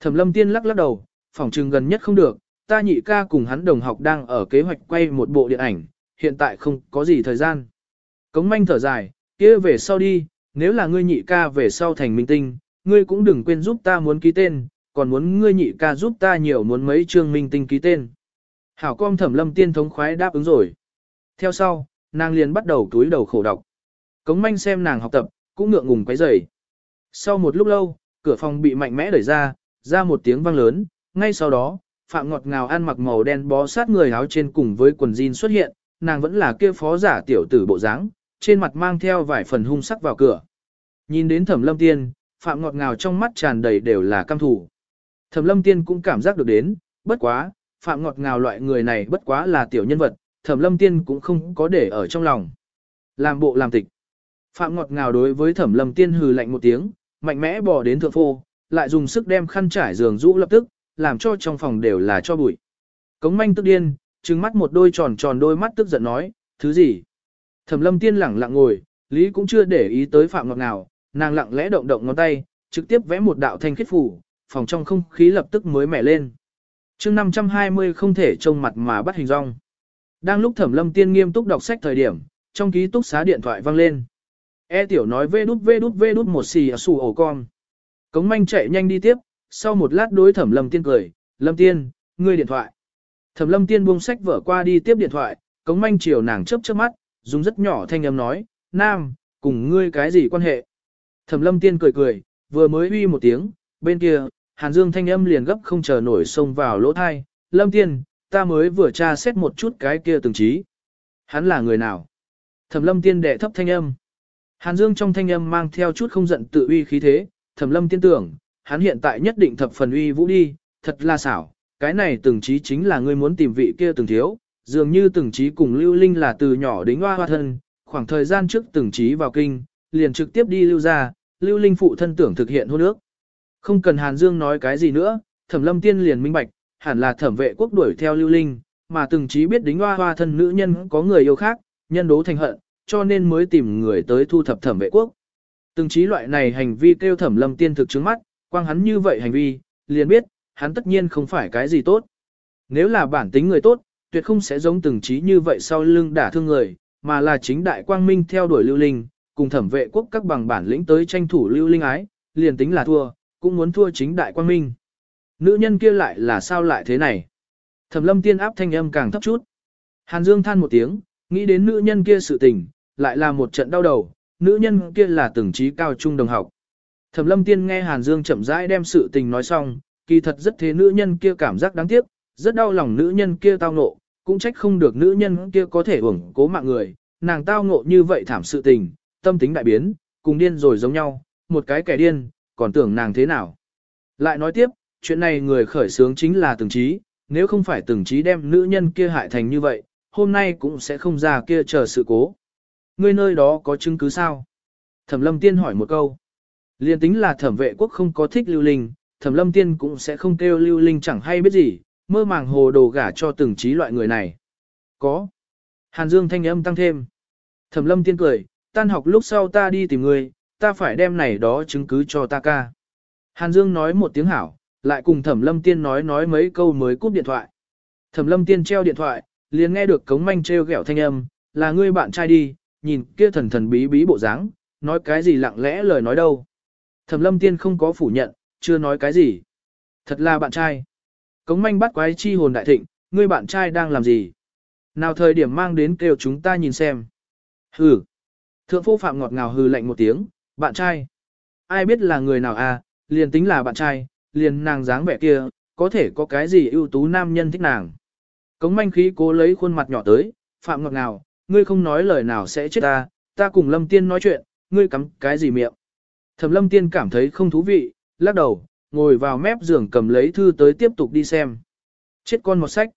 Thẩm lâm tiên lắc lắc đầu, phòng trừng gần nhất không được, ta nhị ca cùng hắn đồng học đang ở kế hoạch quay một bộ điện ảnh, hiện tại không có gì thời gian. Cống manh thở dài, kia về sau đi, nếu là ngươi nhị ca về sau thành minh tinh, ngươi cũng đừng quên giúp ta muốn ký tên, còn muốn ngươi nhị ca giúp ta nhiều muốn mấy chương minh tinh ký tên. Hảo com thẩm lâm tiên thống khoái đáp ứng rồi. Theo sau, nàng liền bắt đầu túi đầu khổ đọc. Cống manh xem nàng học tập, cũng ngượng ngùng quấy rầy. Sau một lúc lâu, cửa phòng bị mạnh mẽ đẩy ra, ra một tiếng vang lớn, ngay sau đó, Phạm Ngọt Ngào ăn mặc màu đen bó sát người áo trên cùng với quần jean xuất hiện, nàng vẫn là kia phó giả tiểu tử bộ dáng, trên mặt mang theo vài phần hung sắc vào cửa. Nhìn đến Thẩm Lâm Tiên, Phạm Ngọt Ngào trong mắt tràn đầy đều là căm thù. Thẩm Lâm Tiên cũng cảm giác được đến, bất quá, Phạm Ngọt Ngào loại người này bất quá là tiểu nhân vật, Thẩm Lâm Tiên cũng không có để ở trong lòng. Làm bộ làm tịch. Phạm Ngọt Ngào đối với Thẩm Lâm Tiên hừ lạnh một tiếng, mạnh mẽ bỏ đến thượng phô, lại dùng sức đem khăn trải giường rũ lập tức, làm cho trong phòng đều là cho bụi. Cống manh tức điên, trừng mắt một đôi tròn tròn đôi mắt tức giận nói, thứ gì? Thẩm lâm tiên lẳng lặng ngồi, Lý cũng chưa để ý tới Phạm Ngọt Ngào, nàng lặng lẽ động động ngón tay, trực tiếp vẽ một đạo thanh khiết phủ, phòng trong không khí lập tức mới mẻ lên. chương 520 không thể trông mặt mà bắt hình rong. Đang lúc thẩm lâm tiên nghiêm túc đọc sách thời điểm, trong ký túc xá điện thoại vang lên. E tiểu nói vê đút vê đút vê đút một xì ở xù ổ con. Cống manh chạy nhanh đi tiếp, sau một lát đối thẩm lâm tiên cười, lâm tiên, ngươi điện thoại. Thẩm lâm tiên buông sách vở qua đi tiếp điện thoại, cống manh chiều nàng chớp chớp mắt, dùng rất nhỏ thanh âm nói, nam, cùng ngươi cái gì quan hệ. Thẩm lâm tiên cười cười, vừa mới uy một tiếng, bên kia, hàn dương thanh âm liền gấp không chờ nổi xông vào lỗ thai, lâm tiên, ta mới vừa tra xét một chút cái kia từng trí. Hắn là người nào? Thẩm lâm tiên đệ thấp thanh âm. Hàn dương trong thanh âm mang theo chút không giận tự uy khí thế, thẩm lâm tiên tưởng, hắn hiện tại nhất định thập phần uy vũ đi, thật là xảo, cái này từng trí chính là ngươi muốn tìm vị kia từng thiếu, dường như từng trí cùng lưu linh là từ nhỏ đến hoa hoa thân, khoảng thời gian trước từng trí vào kinh, liền trực tiếp đi lưu ra, lưu linh phụ thân tưởng thực hiện hôn ước. Không cần Hàn Dương nói cái gì nữa, thẩm lâm tiên liền minh bạch, hẳn là thẩm vệ quốc đuổi theo lưu linh, mà từng trí biết đính hoa hoa thân nữ nhân có người yêu khác, nhân đố thành hận, cho nên mới tìm người tới thu thập thẩm vệ quốc. Từng trí loại này hành vi kêu thẩm lâm tiên thực chứng mắt, quang hắn như vậy hành vi, liền biết, hắn tất nhiên không phải cái gì tốt. Nếu là bản tính người tốt, tuyệt không sẽ giống từng trí như vậy sau lưng đả thương người, mà là chính đại quang minh theo đuổi lưu linh, cùng thẩm vệ quốc các bằng bản lĩnh tới tranh thủ lưu linh ái, liền tính là thua, cũng muốn thua chính đại quang minh. Nữ nhân kia lại là sao lại thế này? Thẩm lâm tiên áp thanh âm càng thấp chút. Hàn Dương than một tiếng, nghĩ đến nữ nhân kia sự tình, lại là một trận đau đầu, nữ nhân kia là từng trí cao trung đồng học. Thẩm lâm tiên nghe Hàn Dương chậm rãi đem sự tình nói xong, kỳ thật rất thế nữ nhân kia cảm giác đáng tiếc, rất đau lòng nữ nhân kia tao ngộ, cũng trách không được nữ nhân kia có thể ủng cố mạng người, nàng tao ngộ như vậy thảm sự tình, tâm tính đại biến, cùng điên rồi giống nhau, một cái kẻ điên, còn tưởng nàng thế nào. Lại nói tiếp, chuyện này người khởi sướng chính là từng trí, nếu không phải từng trí đem nữ nhân kia hại thành như vậy, hôm nay cũng sẽ không ra kia chờ sự cố. Ngươi nơi đó có chứng cứ sao? Thẩm lâm tiên hỏi một câu. Liên tính là thẩm vệ quốc không có thích lưu linh, thẩm lâm tiên cũng sẽ không kêu lưu linh chẳng hay biết gì, mơ màng hồ đồ gả cho từng trí loại người này. Có. Hàn Dương thanh âm tăng thêm. Thẩm lâm tiên cười, tan học lúc sau ta đi tìm người, ta phải đem này đó chứng cứ cho ta ca. Hàn Dương nói một tiếng hảo, lại cùng Thẩm Lâm Tiên nói nói mấy câu mới cúp điện thoại. Thẩm Lâm Tiên treo điện thoại, liền nghe được cống manh treo gẹo thanh âm, là ngươi bạn trai đi, nhìn kia thần thần bí bí bộ dáng, nói cái gì lặng lẽ lời nói đâu. Thẩm Lâm Tiên không có phủ nhận, chưa nói cái gì. Thật là bạn trai. Cống manh bắt quái chi hồn đại thịnh, ngươi bạn trai đang làm gì? Nào thời điểm mang đến kêu chúng ta nhìn xem. Hừ. Thượng phu phạm ngọt ngào hừ lạnh một tiếng, bạn trai. Ai biết là người nào à, liền tính là bạn trai, liền nàng dáng vẻ kia, có thể có cái gì ưu tú nam nhân thích nàng. Cống manh khí cố lấy khuôn mặt nhỏ tới, phạm ngọt ngào, ngươi không nói lời nào sẽ chết ta, ta cùng lâm tiên nói chuyện, ngươi cắm cái gì miệng. Thẩm lâm tiên cảm thấy không thú vị, lắc đầu, ngồi vào mép giường cầm lấy thư tới tiếp tục đi xem. Chết con một sách.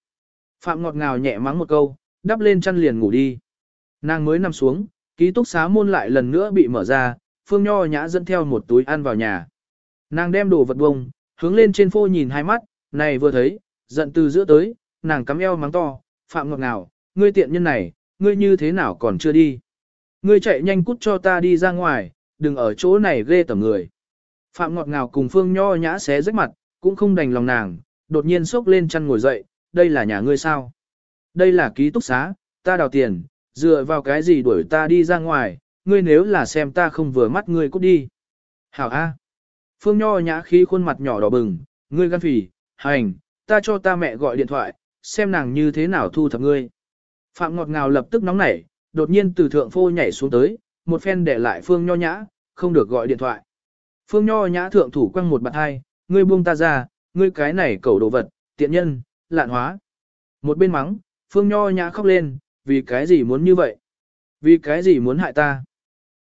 Phạm ngọt ngào nhẹ mắng một câu, đắp lên chăn liền ngủ đi. Nàng mới nằm xuống, ký túc xá môn lại lần nữa bị mở ra, Phương Nho Nhã dẫn theo một túi ăn vào nhà. Nàng đem đồ vật bông, hướng lên trên phô nhìn hai mắt, này vừa thấy, giận từ giữa tới, nàng cắm eo mắng to, phạm ngọt nào, ngươi tiện nhân này, ngươi như thế nào còn chưa đi. Ngươi chạy nhanh cút cho ta đi ra ngoài, đừng ở chỗ này ghê tầm người. Phạm ngọt ngào cùng Phương Nho Nhã xé rách mặt, cũng không đành lòng nàng, đột nhiên sốc lên chăn ngồi dậy, đây là nhà ngươi sao? Đây là ký túc xá, ta đào tiền, dựa vào cái gì đuổi ta đi ra ngoài, ngươi nếu là xem ta không vừa mắt ngươi cút đi. Hảo A. Phương Nho nhã khí khuôn mặt nhỏ đỏ bừng, ngươi gan phỉ, hành, ta cho ta mẹ gọi điện thoại, xem nàng như thế nào thu thập ngươi. Phạm ngọt ngào lập tức nóng nảy, đột nhiên từ thượng phô nhảy xuống tới, một phen để lại Phương Nho nhã, không được gọi điện thoại. Phương Nho nhã thượng thủ quăng một bạn hai, ngươi buông ta ra, ngươi cái này cẩu đồ vật, tiện nhân, lạn hóa. Một bên mắng, Phương Nho nhã khóc lên, vì cái gì muốn như vậy? Vì cái gì muốn hại ta?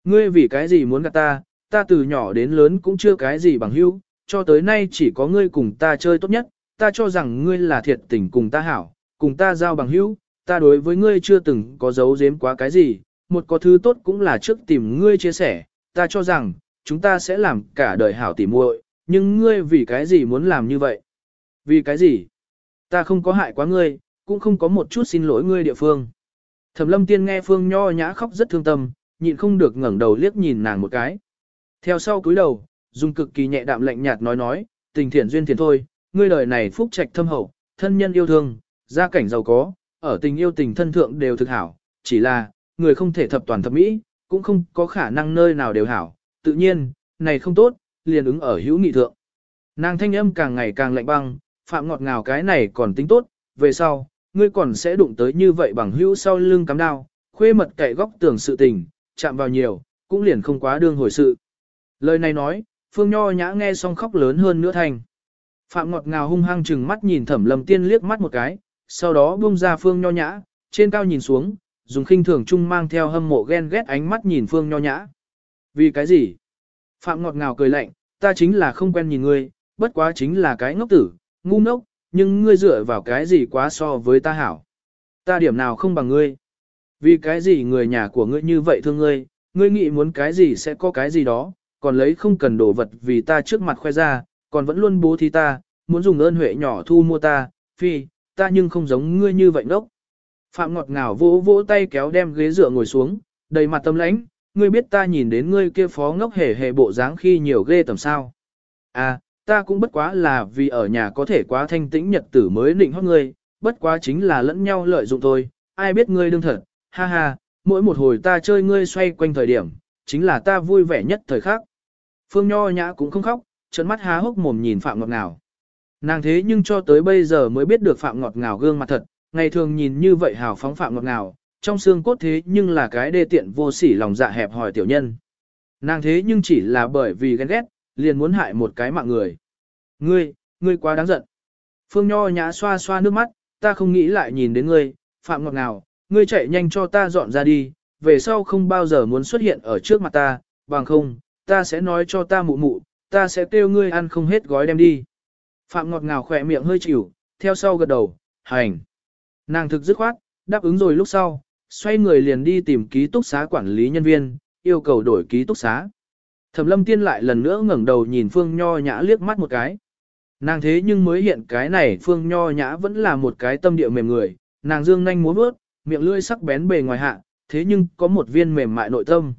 Ngươi vì cái gì muốn gạt ta, ta từ nhỏ đến lớn cũng chưa cái gì bằng hữu, cho tới nay chỉ có ngươi cùng ta chơi tốt nhất, ta cho rằng ngươi là thiệt tình cùng ta hảo, cùng ta giao bằng hữu, ta đối với ngươi chưa từng có giấu giếm quá cái gì, một có thứ tốt cũng là trước tìm ngươi chia sẻ, ta cho rằng, chúng ta sẽ làm cả đời hảo tỉ muội, nhưng ngươi vì cái gì muốn làm như vậy? Vì cái gì? Ta không có hại quá ngươi, cũng không có một chút xin lỗi ngươi địa phương. Thẩm lâm tiên nghe Phương Nho nhã khóc rất thương tâm, nhịn không được ngẩng đầu liếc nhìn nàng một cái. Theo sau cúi đầu, dùng cực kỳ nhẹ đạm lạnh nhạt nói nói, tình thiện duyên thiện thôi, ngươi đời này phúc trạch thâm hậu, thân nhân yêu thương, gia cảnh giàu có, ở tình yêu tình thân thượng đều thực hảo, chỉ là, người không thể thập toàn thập mỹ, cũng không có khả năng nơi nào đều hảo, tự nhiên, này không tốt, liền ứng ở hữu nghị thượng. Nàng thanh âm càng ngày càng lạnh băng, phạm ngọt ngào cái này còn tính tốt, về sau, ngươi còn sẽ đụng tới như vậy bằng hữu sau lưng cắm đao, khuê mật cậy góc tường sự tình, chạm vào nhiều, cũng liền không quá đương hồi sự. Lời này nói, Phương Nho Nhã nghe xong khóc lớn hơn nữa thành. Phạm ngọt ngào hung hăng chừng mắt nhìn thẩm lầm tiên liếc mắt một cái, sau đó buông ra Phương Nho Nhã, trên cao nhìn xuống, dùng khinh thường chung mang theo hâm mộ ghen ghét ánh mắt nhìn Phương Nho Nhã. Vì cái gì? Phạm ngọt ngào cười lạnh, ta chính là không quen nhìn ngươi, bất quá chính là cái ngốc tử, ngu ngốc, nhưng ngươi dựa vào cái gì quá so với ta hảo. Ta điểm nào không bằng ngươi. Vì cái gì người nhà của ngươi như vậy thương ngươi, ngươi nghĩ muốn cái gì sẽ có cái gì đó, còn lấy không cần đồ vật vì ta trước mặt khoe ra, còn vẫn luôn bố thí ta, muốn dùng ơn huệ nhỏ thu mua ta, phi, ta nhưng không giống ngươi như vậy ngốc. Phạm ngọt ngào vỗ vỗ tay kéo đem ghế dựa ngồi xuống, đầy mặt tâm lãnh, ngươi biết ta nhìn đến ngươi kia phó ngốc hề hề bộ dáng khi nhiều ghê tầm sao. À, ta cũng bất quá là vì ở nhà có thể quá thanh tĩnh nhật tử mới định hót ngươi, bất quá chính là lẫn nhau lợi dụng thôi, ai biết ngươi đương thật, ha ha, mỗi một hồi ta chơi ngươi xoay quanh thời điểm, chính là ta vui vẻ nhất thời khắc. Phương Nho Nhã cũng không khóc, trận mắt há hốc mồm nhìn Phạm Ngọt Ngào. Nàng thế nhưng cho tới bây giờ mới biết được Phạm Ngọt Ngào gương mặt thật, ngày thường nhìn như vậy hào phóng Phạm Ngọt Ngào, trong xương cốt thế nhưng là cái đê tiện vô sỉ lòng dạ hẹp hòi tiểu nhân. Nàng thế nhưng chỉ là bởi vì ghen ghét, liền muốn hại một cái mạng người. Ngươi, ngươi quá đáng giận. Phương Nho nhã xoa xoa nước mắt, ta không nghĩ lại nhìn đến ngươi, phạm ngọt ngào, ngươi chạy nhanh cho ta dọn ra đi, về sau không bao giờ muốn xuất hiện ở trước mặt ta, bằng không, ta sẽ nói cho ta mụ mụ, ta sẽ kêu ngươi ăn không hết gói đem đi. Phạm ngọt ngào khỏe miệng hơi chịu, theo sau gật đầu, hành. Nàng thực dứt khoát, đáp ứng rồi lúc sau, xoay người liền đi tìm ký túc xá quản lý nhân viên, yêu cầu đổi ký túc xá. Thẩm lâm tiên lại lần nữa ngẩng đầu nhìn Phương Nho Nhã liếc mắt một cái. Nàng thế nhưng mới hiện cái này Phương Nho Nhã vẫn là một cái tâm địa mềm người, nàng dương nhanh muốn bước, miệng lưỡi sắc bén bề ngoài hạ, thế nhưng có một viên mềm mại nội tâm.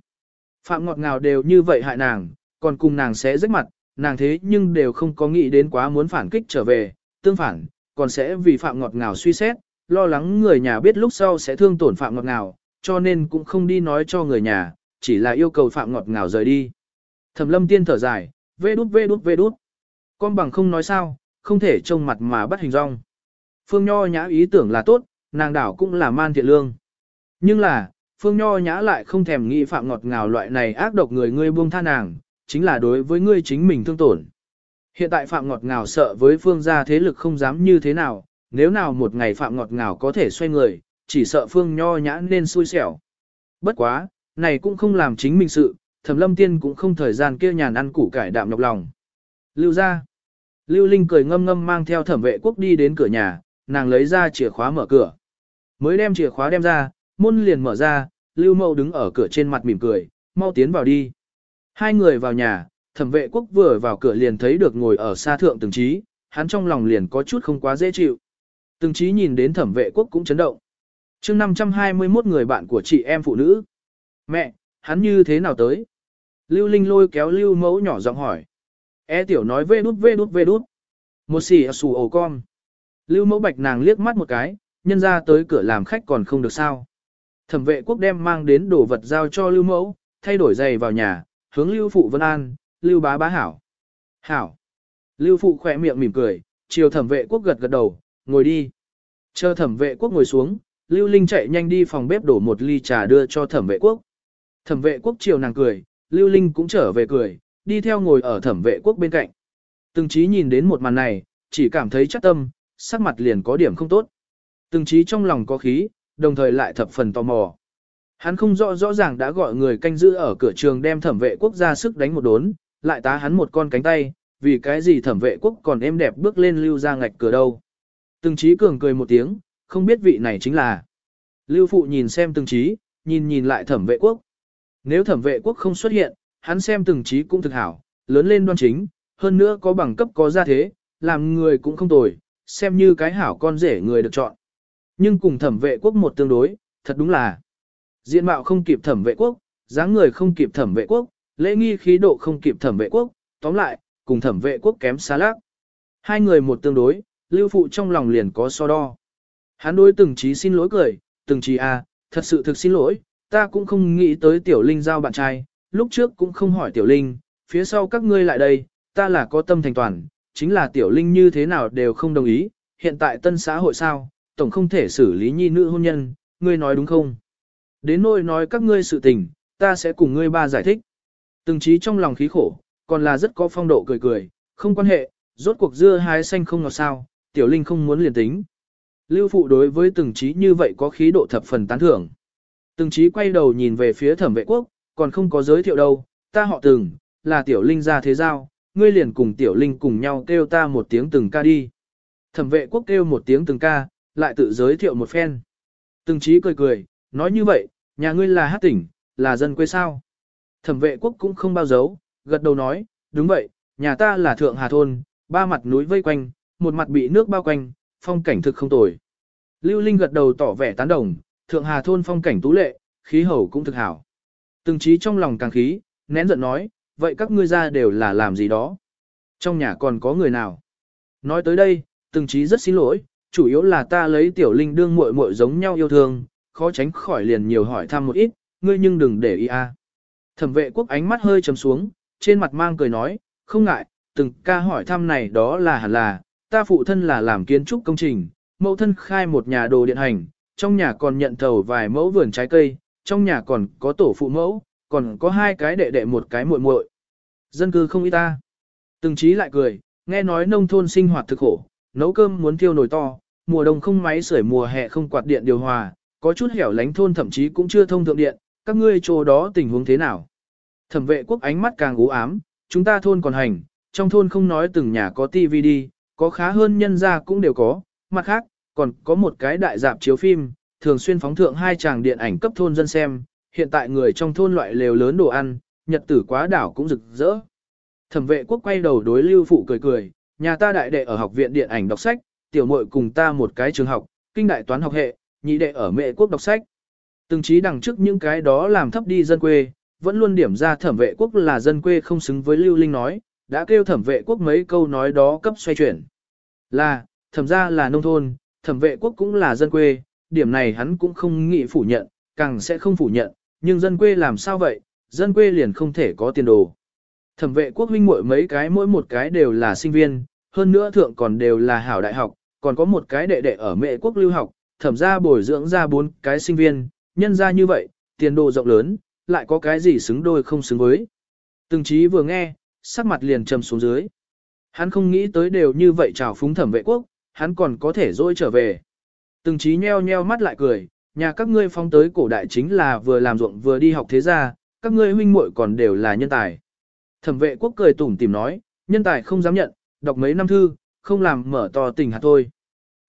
Phạm ngọt ngào đều như vậy hại nàng, còn cùng nàng sẽ rách mặt, nàng thế nhưng đều không có nghĩ đến quá muốn phản kích trở về, tương phản, còn sẽ vì Phạm ngọt ngào suy xét, lo lắng người nhà biết lúc sau sẽ thương tổn Phạm ngọt ngào, cho nên cũng không đi nói cho người nhà, chỉ là yêu cầu Phạm ngọt ngào rời đi. Thẩm lâm tiên thở dài, vê đút vê đút vê đút. Con bằng không nói sao, không thể trông mặt mà bắt hình rong. Phương Nho nhã ý tưởng là tốt, nàng đảo cũng là man thiện lương. Nhưng là, Phương Nho nhã lại không thèm nghĩ phạm ngọt ngào loại này ác độc người ngươi buông tha nàng, chính là đối với ngươi chính mình thương tổn. Hiện tại phạm ngọt ngào sợ với Phương gia thế lực không dám như thế nào, nếu nào một ngày phạm ngọt ngào có thể xoay người, chỉ sợ Phương Nho nhã nên xui xẻo. Bất quá, này cũng không làm chính mình sự, Thẩm Lâm Tiên cũng không thời gian kia nhàn ăn củ cải đạm nhọc lòng. Lưu ra. Lưu Linh cười ngâm ngâm mang theo thẩm vệ quốc đi đến cửa nhà, nàng lấy ra chìa khóa mở cửa. Mới đem chìa khóa đem ra, môn liền mở ra, Lưu Mậu đứng ở cửa trên mặt mỉm cười, mau tiến vào đi. Hai người vào nhà, thẩm vệ quốc vừa vào cửa liền thấy được ngồi ở xa thượng từng trí, hắn trong lòng liền có chút không quá dễ chịu. Từng trí nhìn đến thẩm vệ quốc cũng chấn động. chương 521 người bạn của chị em phụ nữ. Mẹ, hắn như thế nào tới? Lưu Linh lôi kéo Lưu Mẫu nhỏ giọng hỏi. E tiểu nói vê đút vê đút vê đút. Một xì xù ổ con. Lưu Mẫu bạch nàng liếc mắt một cái, nhân ra tới cửa làm khách còn không được sao. Thẩm vệ quốc đem mang đến đồ vật giao cho Lưu Mẫu, thay đổi giày vào nhà, hướng Lưu Phụ Vân An, Lưu Bá Bá Hảo. Hảo. Lưu Phụ khỏe miệng mỉm cười, chiều thẩm vệ quốc gật gật đầu, ngồi đi. Chờ thẩm vệ quốc ngồi xuống, Lưu Linh chạy nhanh đi phòng bếp đổ một ly trà đưa cho thẩm vệ quốc. Thẩm vệ quốc chiều nàng cười, Lưu Linh cũng trở về cười, đi theo ngồi ở thẩm vệ quốc bên cạnh. Từng trí nhìn đến một màn này, chỉ cảm thấy chắc tâm, sắc mặt liền có điểm không tốt. Từng trí trong lòng có khí, đồng thời lại thập phần tò mò. Hắn không rõ rõ ràng đã gọi người canh giữ ở cửa trường đem thẩm vệ quốc ra sức đánh một đốn, lại tá hắn một con cánh tay, vì cái gì thẩm vệ quốc còn êm đẹp bước lên lưu ra ngạch cửa đâu. Từng trí cường cười một tiếng, không biết vị này chính là. Lưu phụ nhìn xem từng trí, nhìn nhìn lại thẩm vệ quốc. Nếu thẩm vệ quốc không xuất hiện, hắn xem từng trí cũng thực hảo, lớn lên đoan chính, hơn nữa có bằng cấp có gia thế, làm người cũng không tồi, xem như cái hảo con rể người được chọn. Nhưng cùng thẩm vệ quốc một tương đối, thật đúng là diện mạo không kịp thẩm vệ quốc, dáng người không kịp thẩm vệ quốc, lễ nghi khí độ không kịp thẩm vệ quốc, tóm lại, cùng thẩm vệ quốc kém xa lác. Hai người một tương đối, lưu phụ trong lòng liền có so đo. Hắn đối từng trí xin lỗi cười, từng trí à, thật sự thực xin lỗi, ta cũng không nghĩ tới tiểu linh giao bạn trai, lúc trước cũng không hỏi tiểu linh, phía sau các ngươi lại đây, ta là có tâm thành toàn, chính là tiểu linh như thế nào đều không đồng ý, hiện tại tân xã hội sao, tổng không thể xử lý nhi nữ hôn nhân, ngươi nói đúng không? Đến nỗi nói các ngươi sự tình, ta sẽ cùng ngươi ba giải thích. Từng trí trong lòng khí khổ, còn là rất có phong độ cười cười, không quan hệ, rốt cuộc dưa hái xanh không ngọt sao, tiểu linh không muốn liền tính. Lưu phụ đối với từng trí như vậy có khí độ thập phần tán thưởng. Từng trí quay đầu nhìn về phía thẩm vệ quốc, còn không có giới thiệu đâu, ta họ từng, là tiểu linh gia thế giao, ngươi liền cùng tiểu linh cùng nhau kêu ta một tiếng từng ca đi. Thẩm vệ quốc kêu một tiếng từng ca, lại tự giới thiệu một phen. Từng trí cười cười, nói như vậy, nhà ngươi là hát tỉnh, là dân quê sao. Thẩm vệ quốc cũng không bao giấu, gật đầu nói, đúng vậy, nhà ta là thượng hà thôn, ba mặt núi vây quanh, một mặt bị nước bao quanh, phong cảnh thực không tồi. Lưu Linh gật đầu tỏ vẻ tán đồng, thượng hà thôn phong cảnh tú lệ, khí hậu cũng thực hảo. Từng trí trong lòng càng khí, nén giận nói, vậy các ngươi ra đều là làm gì đó? Trong nhà còn có người nào? Nói tới đây, từng trí rất xin lỗi, chủ yếu là ta lấy tiểu linh đương muội muội giống nhau yêu thương, khó tránh khỏi liền nhiều hỏi thăm một ít, ngươi nhưng đừng để ý a. Thẩm vệ quốc ánh mắt hơi trầm xuống, trên mặt mang cười nói, không ngại, từng ca hỏi thăm này đó là hẳn là, ta phụ thân là làm kiến trúc công trình, mẫu thân khai một nhà đồ điện hành, trong nhà còn nhận thầu vài mẫu vườn trái cây, trong nhà còn có tổ phụ mẫu, còn có hai cái đệ đệ một cái muội muội. Dân cư không ít ta. Từng trí lại cười, nghe nói nông thôn sinh hoạt thực khổ, nấu cơm muốn thiêu nồi to, mùa đông không máy sưởi mùa hè không quạt điện điều hòa, có chút hẻo lánh thôn thậm chí cũng chưa thông thượng điện, các ngươi chỗ đó tình huống thế nào? Thẩm vệ quốc ánh mắt càng u ám, chúng ta thôn còn hành, trong thôn không nói từng nhà có tivi đi, có khá hơn nhân gia cũng đều có, mặt khác, còn có một cái đại dạp chiếu phim, thường xuyên phóng thượng hai chàng điện ảnh cấp thôn dân xem, hiện tại người trong thôn loại lều lớn đồ ăn, nhật tử quá đảo cũng rực rỡ. Thẩm vệ quốc quay đầu đối lưu phụ cười cười, nhà ta đại đệ ở học viện điện ảnh đọc sách, tiểu muội cùng ta một cái trường học, kinh đại toán học hệ, nhị đệ ở mệ quốc đọc sách. Từng trí đằng trước những cái đó làm thấp đi dân quê, vẫn luôn điểm ra thẩm vệ quốc là dân quê không xứng với lưu linh nói, đã kêu thẩm vệ quốc mấy câu nói đó cấp xoay chuyển. Là, thẩm ra là nông thôn, thẩm vệ quốc cũng là dân quê, điểm này hắn cũng không nghĩ phủ nhận, càng sẽ không phủ nhận, nhưng dân quê làm sao vậy, dân quê liền không thể có tiền đồ. Thẩm vệ quốc huynh muội mấy cái mỗi một cái đều là sinh viên, hơn nữa thượng còn đều là hảo đại học, còn có một cái đệ đệ ở mệ quốc lưu học, thẩm ra bồi dưỡng ra bốn cái sinh viên, nhân ra như vậy, tiền đồ rộng lớn, lại có cái gì xứng đôi không xứng với. Từng trí vừa nghe, sắc mặt liền trầm xuống dưới. Hắn không nghĩ tới đều như vậy chào phúng thẩm vệ quốc, hắn còn có thể dỗi trở về. Từng trí nheo nheo mắt lại cười, nhà các ngươi phong tới cổ đại chính là vừa làm ruộng vừa đi học thế gia, các ngươi huynh muội còn đều là nhân tài. Thẩm vệ quốc cười tủm tìm nói, nhân tài không dám nhận, đọc mấy năm thư, không làm mở to tình hạt thôi.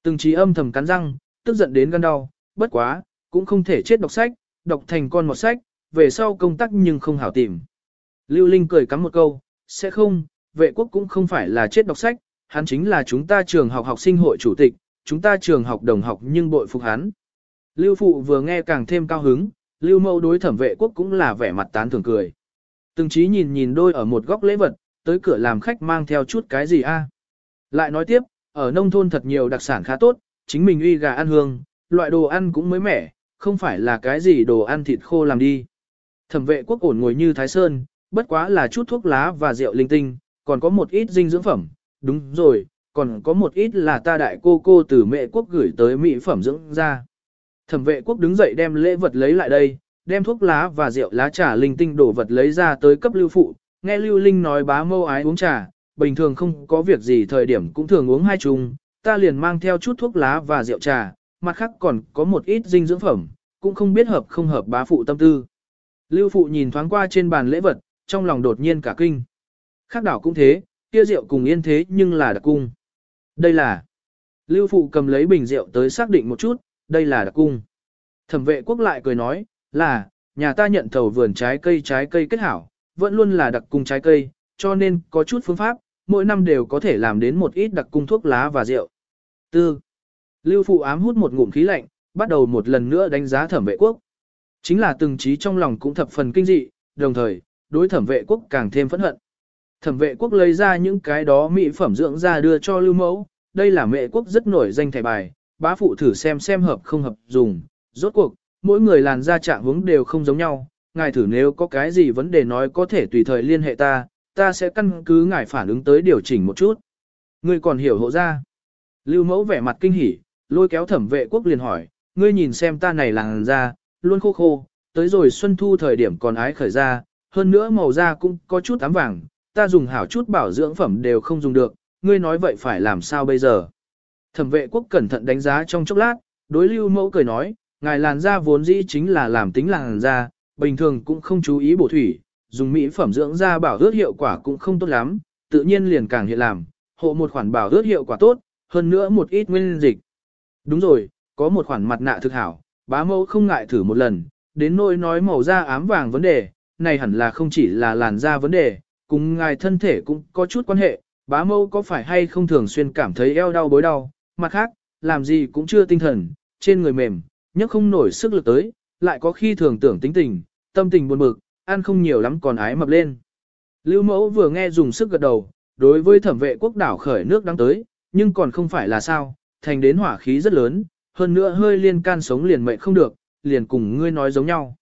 Từng trí âm thầm cắn răng, tức giận đến gan đau, bất quá, cũng không thể chết đọc sách, đọc thành con một sách, về sau công tác nhưng không hảo tìm. Lưu Linh cười cắm một câu, sẽ không, vệ quốc cũng không phải là chết đọc sách, hắn chính là chúng ta trường học học sinh hội chủ tịch, chúng ta trường học đồng học nhưng bội phục hắn. Lưu Phụ vừa nghe càng thêm cao hứng, Lưu Mâu đối thẩm vệ quốc cũng là vẻ mặt tán thường cười. Từng trí nhìn nhìn đôi ở một góc lễ vật, tới cửa làm khách mang theo chút cái gì a? Lại nói tiếp, ở nông thôn thật nhiều đặc sản khá tốt, chính mình uy gà ăn hương, loại đồ ăn cũng mới mẻ, không phải là cái gì đồ ăn thịt khô làm đi. Thẩm vệ quốc ổn ngồi như Thái Sơn, bất quá là chút thuốc lá và rượu linh tinh, còn có một ít dinh dưỡng phẩm, đúng rồi, còn có một ít là ta đại cô cô từ mẹ quốc gửi tới mỹ phẩm dưỡng ra. Thẩm vệ quốc đứng dậy đem lễ vật lấy lại đây, đem thuốc lá và rượu lá trà linh tinh đổ vật lấy ra tới cấp lưu phụ, nghe lưu linh nói bá mâu ái uống trà, bình thường không có việc gì thời điểm cũng thường uống hai chung, ta liền mang theo chút thuốc lá và rượu trà, mặt khác còn có một ít dinh dưỡng phẩm, cũng không biết hợp không hợp bá phụ tâm tư. Lưu phụ nhìn thoáng qua trên bàn lễ vật, trong lòng đột nhiên cả kinh. Khác đảo cũng thế, kia rượu cùng yên thế nhưng là đặc cung. Đây là... Lưu phụ cầm lấy bình rượu tới xác định một chút, đây là đặc cung. Thẩm vệ quốc lại cười nói, là, nhà ta nhận thầu vườn trái cây trái cây kết hảo, vẫn luôn là đặc cung trái cây, cho nên có chút phương pháp, mỗi năm đều có thể làm đến một ít đặc cung thuốc lá và rượu. Tư. Lưu phụ ám hút một ngụm khí lạnh, bắt đầu một lần nữa đánh giá thẩm vệ quốc. Chính là từng trí trong lòng cũng thập phần kinh dị, đồng thời, đối thẩm vệ quốc càng thêm phẫn hận. Thẩm vệ quốc lấy ra những cái đó mỹ phẩm dưỡng ra đưa cho lưu mẫu, đây là mẹ quốc rất nổi danh thẻ bài, bá phụ thử xem xem hợp không hợp dùng. Rốt cuộc, mỗi người làn da trạng hướng đều không giống nhau, ngài thử nếu có cái gì vấn đề nói có thể tùy thời liên hệ ta, ta sẽ căn cứ ngài phản ứng tới điều chỉnh một chút. Ngươi còn hiểu hộ ra. Lưu mẫu vẻ mặt kinh hỉ, lôi kéo thẩm vệ quốc liền hỏi, ngươi nhìn xem ta này làn da, luôn khô khô, tới rồi xuân thu thời điểm còn ái khởi ra, hơn nữa màu da cũng có chút ám vàng, ta dùng hảo chút bảo dưỡng phẩm đều không dùng được, ngươi nói vậy phải làm sao bây giờ? Thẩm vệ quốc cẩn thận đánh giá trong chốc lát, đối lưu mẫu cười nói, ngài làn da vốn dĩ chính là làm tính làn da, bình thường cũng không chú ý bổ thủy, dùng mỹ phẩm dưỡng da bảo ướt hiệu quả cũng không tốt lắm, tự nhiên liền càng hiện làm, hộ một khoản bảo ướt hiệu quả tốt, hơn nữa một ít nguyên dịch. Đúng rồi, có một khoản mặt nạ thực hảo, bá mẫu không ngại thử một lần, đến nỗi nói màu da ám vàng vấn đề, này hẳn là không chỉ là làn da vấn đề, cùng ngài thân thể cũng có chút quan hệ, bá mẫu có phải hay không thường xuyên cảm thấy eo đau bối đau, mặt khác, làm gì cũng chưa tinh thần, trên người mềm, nhấc không nổi sức lực tới, lại có khi thường tưởng tính tình, tâm tình buồn bực, ăn không nhiều lắm còn ái mập lên. Lưu mẫu vừa nghe dùng sức gật đầu, đối với thẩm vệ quốc đảo khởi nước đang tới, nhưng còn không phải là sao, thành đến hỏa khí rất lớn, hơn nữa hơi liên can sống liền mệnh không được, liền cùng ngươi nói giống nhau.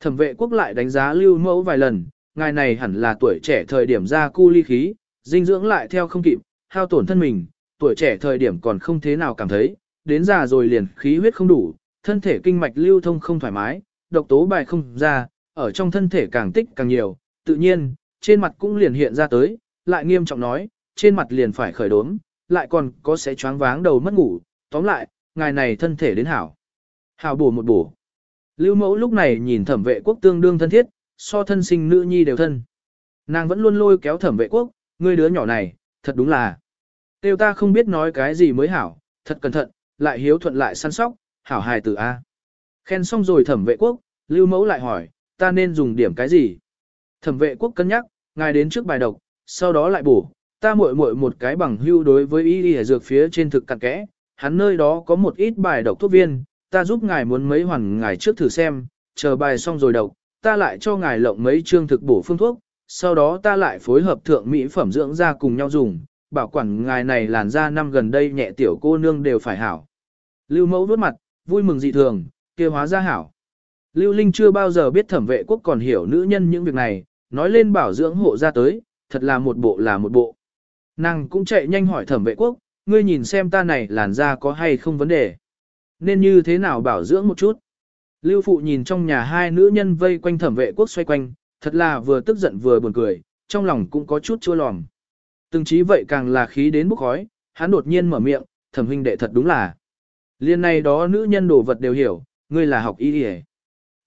Thẩm vệ quốc lại đánh giá lưu mẫu vài lần, ngài này hẳn là tuổi trẻ thời điểm ra cu ly khí, dinh dưỡng lại theo không kịp, hao tổn thân mình, tuổi trẻ thời điểm còn không thế nào cảm thấy, đến già rồi liền khí huyết không đủ, thân thể kinh mạch lưu thông không thoải mái, độc tố bài không ra, ở trong thân thể càng tích càng nhiều, tự nhiên, trên mặt cũng liền hiện ra tới, lại nghiêm trọng nói, trên mặt liền phải khởi đốm, lại còn có sẽ choáng váng đầu mất ngủ, tóm lại, ngài này thân thể đến hảo. Hảo bổ một bổ. Lưu mẫu lúc này nhìn thẩm vệ quốc tương đương thân thiết, so thân sinh nữ nhi đều thân. Nàng vẫn luôn lôi kéo thẩm vệ quốc, ngươi đứa nhỏ này, thật đúng là. Tiêu ta không biết nói cái gì mới hảo, thật cẩn thận, lại hiếu thuận lại săn sóc, hảo hài tử A. Khen xong rồi thẩm vệ quốc, lưu mẫu lại hỏi, ta nên dùng điểm cái gì? Thẩm vệ quốc cân nhắc, ngài đến trước bài độc, sau đó lại bổ, ta muội muội một cái bằng hưu đối với y y dược phía trên thực cặn kẽ, hắn nơi đó có một ít bài độc thuốc viên, ta giúp ngài muốn mấy hoàn ngài trước thử xem, chờ bài xong rồi độc, ta lại cho ngài lộng mấy chương thực bổ phương thuốc, sau đó ta lại phối hợp thượng mỹ phẩm dưỡng da cùng nhau dùng, bảo quản ngài này làn da năm gần đây nhẹ tiểu cô nương đều phải hảo. Lưu mẫu vuốt mặt, vui mừng dị thường, kia hóa ra hảo. Lưu Linh chưa bao giờ biết thẩm vệ quốc còn hiểu nữ nhân những việc này, nói lên bảo dưỡng hộ ra tới, thật là một bộ là một bộ. Nàng cũng chạy nhanh hỏi thẩm vệ quốc, ngươi nhìn xem ta này làn da có hay không vấn đề. Nên như thế nào bảo dưỡng một chút. Lưu phụ nhìn trong nhà hai nữ nhân vây quanh thẩm vệ quốc xoay quanh, thật là vừa tức giận vừa buồn cười, trong lòng cũng có chút chua lòm. Từng chí vậy càng là khí đến bốc khói, hắn đột nhiên mở miệng, thẩm huynh đệ thật đúng là. Liên này đó nữ nhân đồ vật đều hiểu, ngươi là học y y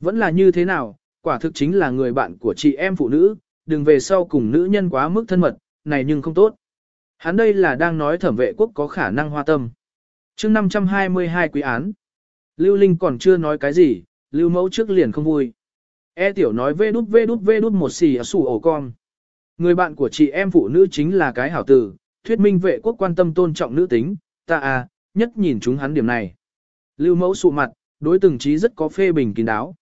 vẫn là như thế nào, quả thực chính là người bạn của chị em phụ nữ, đừng về sau cùng nữ nhân quá mức thân mật, này nhưng không tốt. Hắn đây là đang nói thẩm vệ quốc có khả năng hoa tâm. chương 522 quý án. Lưu Linh còn chưa nói cái gì, Lưu Mẫu trước liền không vui. E tiểu nói vê đút vê đút vê đút một xì sủ ổ con. Người bạn của chị em phụ nữ chính là cái hảo tử, thuyết minh vệ quốc quan tâm tôn trọng nữ tính, ta à, nhất nhìn chúng hắn điểm này. Lưu Mẫu sụ mặt, đối từng trí rất có phê bình kín đáo.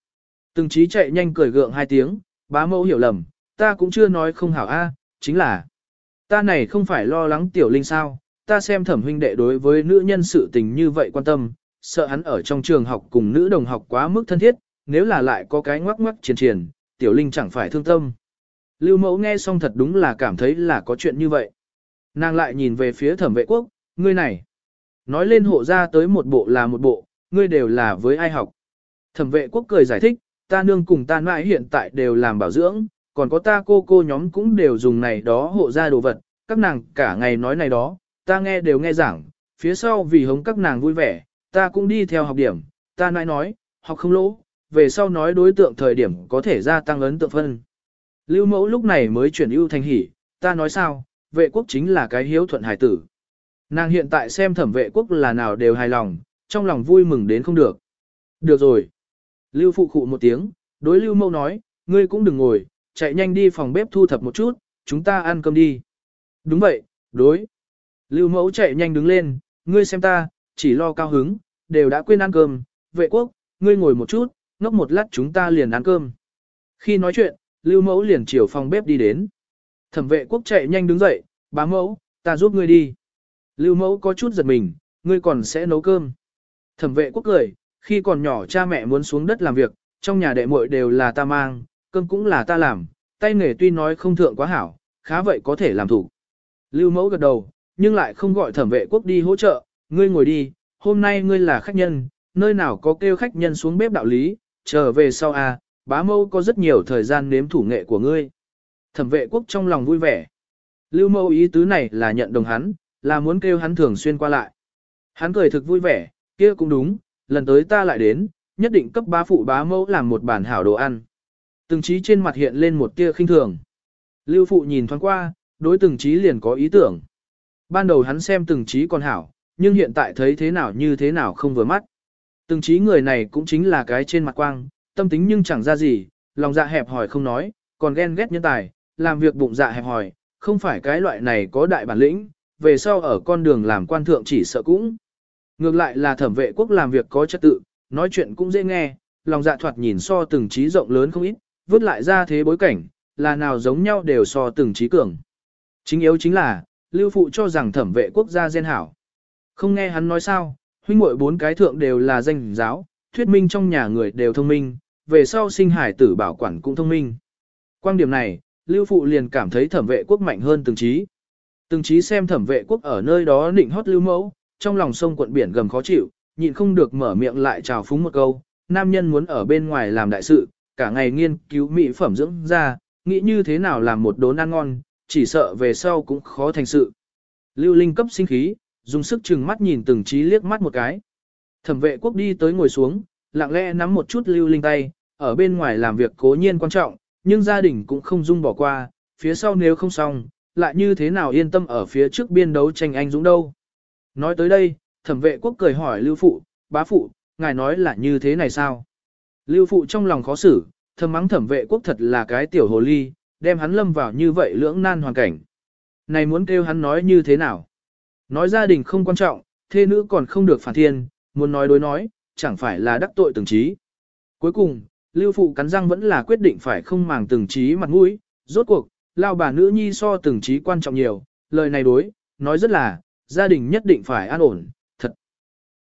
Từng trí chạy nhanh cười gượng hai tiếng, bá mẫu hiểu lầm, ta cũng chưa nói không hảo a, chính là ta này không phải lo lắng tiểu linh sao, ta xem thẩm huynh đệ đối với nữ nhân sự tình như vậy quan tâm, sợ hắn ở trong trường học cùng nữ đồng học quá mức thân thiết, nếu là lại có cái ngoắc ngoắc triển triển, tiểu linh chẳng phải thương tâm. Lưu mẫu nghe xong thật đúng là cảm thấy là có chuyện như vậy. Nàng lại nhìn về phía thẩm vệ quốc, ngươi này. Nói lên hộ ra tới một bộ là một bộ, ngươi đều là với ai học. Thẩm vệ quốc cười giải thích, ta nương cùng ta mãi hiện tại đều làm bảo dưỡng, còn có ta cô cô nhóm cũng đều dùng này đó hộ ra đồ vật, các nàng cả ngày nói này đó, ta nghe đều nghe giảng, phía sau vì hống các nàng vui vẻ, ta cũng đi theo học điểm, ta nãi nói, học không lỗ, về sau nói đối tượng thời điểm có thể gia tăng ấn tượng phân. Lưu mẫu lúc này mới chuyển ưu thành hỉ, ta nói sao, vệ quốc chính là cái hiếu thuận hải tử. Nàng hiện tại xem thẩm vệ quốc là nào đều hài lòng, trong lòng vui mừng đến không được. Được rồi. Lưu phụ khụ một tiếng, đối lưu mẫu nói, ngươi cũng đừng ngồi, chạy nhanh đi phòng bếp thu thập một chút, chúng ta ăn cơm đi. Đúng vậy, đối. Lưu mẫu chạy nhanh đứng lên, ngươi xem ta, chỉ lo cao hứng, đều đã quên ăn cơm, vệ quốc, ngươi ngồi một chút, ngốc một lát chúng ta liền ăn cơm. Khi nói chuyện, lưu mẫu liền chiều phòng bếp đi đến. Thẩm vệ quốc chạy nhanh đứng dậy, bá mẫu, ta giúp ngươi đi. Lưu mẫu có chút giật mình, ngươi còn sẽ nấu cơm. Thẩm vệ quốc cười, khi còn nhỏ cha mẹ muốn xuống đất làm việc, trong nhà đệ muội đều là ta mang, cơm cũng là ta làm, tay nghề tuy nói không thượng quá hảo, khá vậy có thể làm thủ. Lưu mẫu gật đầu, nhưng lại không gọi thẩm vệ quốc đi hỗ trợ, ngươi ngồi đi, hôm nay ngươi là khách nhân, nơi nào có kêu khách nhân xuống bếp đạo lý, trở về sau à, bá mẫu có rất nhiều thời gian nếm thủ nghệ của ngươi. Thẩm vệ quốc trong lòng vui vẻ. Lưu mẫu ý tứ này là nhận đồng hắn, là muốn kêu hắn thường xuyên qua lại. Hắn cười thực vui vẻ, kia cũng đúng, lần tới ta lại đến, nhất định cấp bá phụ bá mẫu làm một bản hảo đồ ăn. Từng trí trên mặt hiện lên một tia khinh thường. Lưu phụ nhìn thoáng qua, đối từng trí liền có ý tưởng. Ban đầu hắn xem từng trí còn hảo, nhưng hiện tại thấy thế nào như thế nào không vừa mắt. Từng trí người này cũng chính là cái trên mặt quang, tâm tính nhưng chẳng ra gì, lòng dạ hẹp hỏi không nói, còn ghen ghét nhân tài, làm việc bụng dạ hẹp hỏi, không phải cái loại này có đại bản lĩnh, về sau ở con đường làm quan thượng chỉ sợ cũng. Ngược lại là thẩm vệ quốc làm việc có trật tự, nói chuyện cũng dễ nghe, lòng dạ thoạt nhìn so từng trí rộng lớn không ít, vứt lại ra thế bối cảnh, là nào giống nhau đều so từng trí cường. Chính yếu chính là, lưu phụ cho rằng thẩm vệ quốc gia gen hảo. Không nghe hắn nói sao, huynh muội bốn cái thượng đều là danh giáo, thuyết minh trong nhà người đều thông minh, về sau sinh hải tử bảo quản cũng thông minh. Quan điểm này, lưu phụ liền cảm thấy thẩm vệ quốc mạnh hơn từng trí. Từng trí xem thẩm vệ quốc ở nơi đó nịnh hót lưu mẫu, trong lòng sông quận biển gầm khó chịu, nhịn không được mở miệng lại chào phúng một câu, nam nhân muốn ở bên ngoài làm đại sự, cả ngày nghiên cứu mỹ phẩm dưỡng ra, nghĩ như thế nào làm một đốn ăn ngon, chỉ sợ về sau cũng khó thành sự. Lưu Linh cấp sinh khí, dùng sức chừng mắt nhìn từng trí liếc mắt một cái. Thẩm vệ quốc đi tới ngồi xuống, lặng lẽ nắm một chút Lưu Linh tay, ở bên ngoài làm việc cố nhiên quan trọng, nhưng gia đình cũng không dung bỏ qua, phía sau nếu không xong, lại như thế nào yên tâm ở phía trước biên đấu tranh anh dũng đâu. Nói tới đây, thẩm vệ quốc cười hỏi Lưu Phụ, bá Phụ, ngài nói là như thế này sao? Lưu Phụ trong lòng khó xử, thầm mắng thẩm vệ quốc thật là cái tiểu hồ ly, đem hắn lâm vào như vậy lưỡng nan hoàn cảnh. Này muốn kêu hắn nói như thế nào? Nói gia đình không quan trọng, thê nữ còn không được phản thiên, muốn nói đối nói, chẳng phải là đắc tội từng trí. Cuối cùng, Lưu Phụ cắn răng vẫn là quyết định phải không màng từng trí mặt mũi, rốt cuộc, lao bà nữ nhi so từng trí quan trọng nhiều, lời này đối, nói rất là, gia đình nhất định phải an ổn,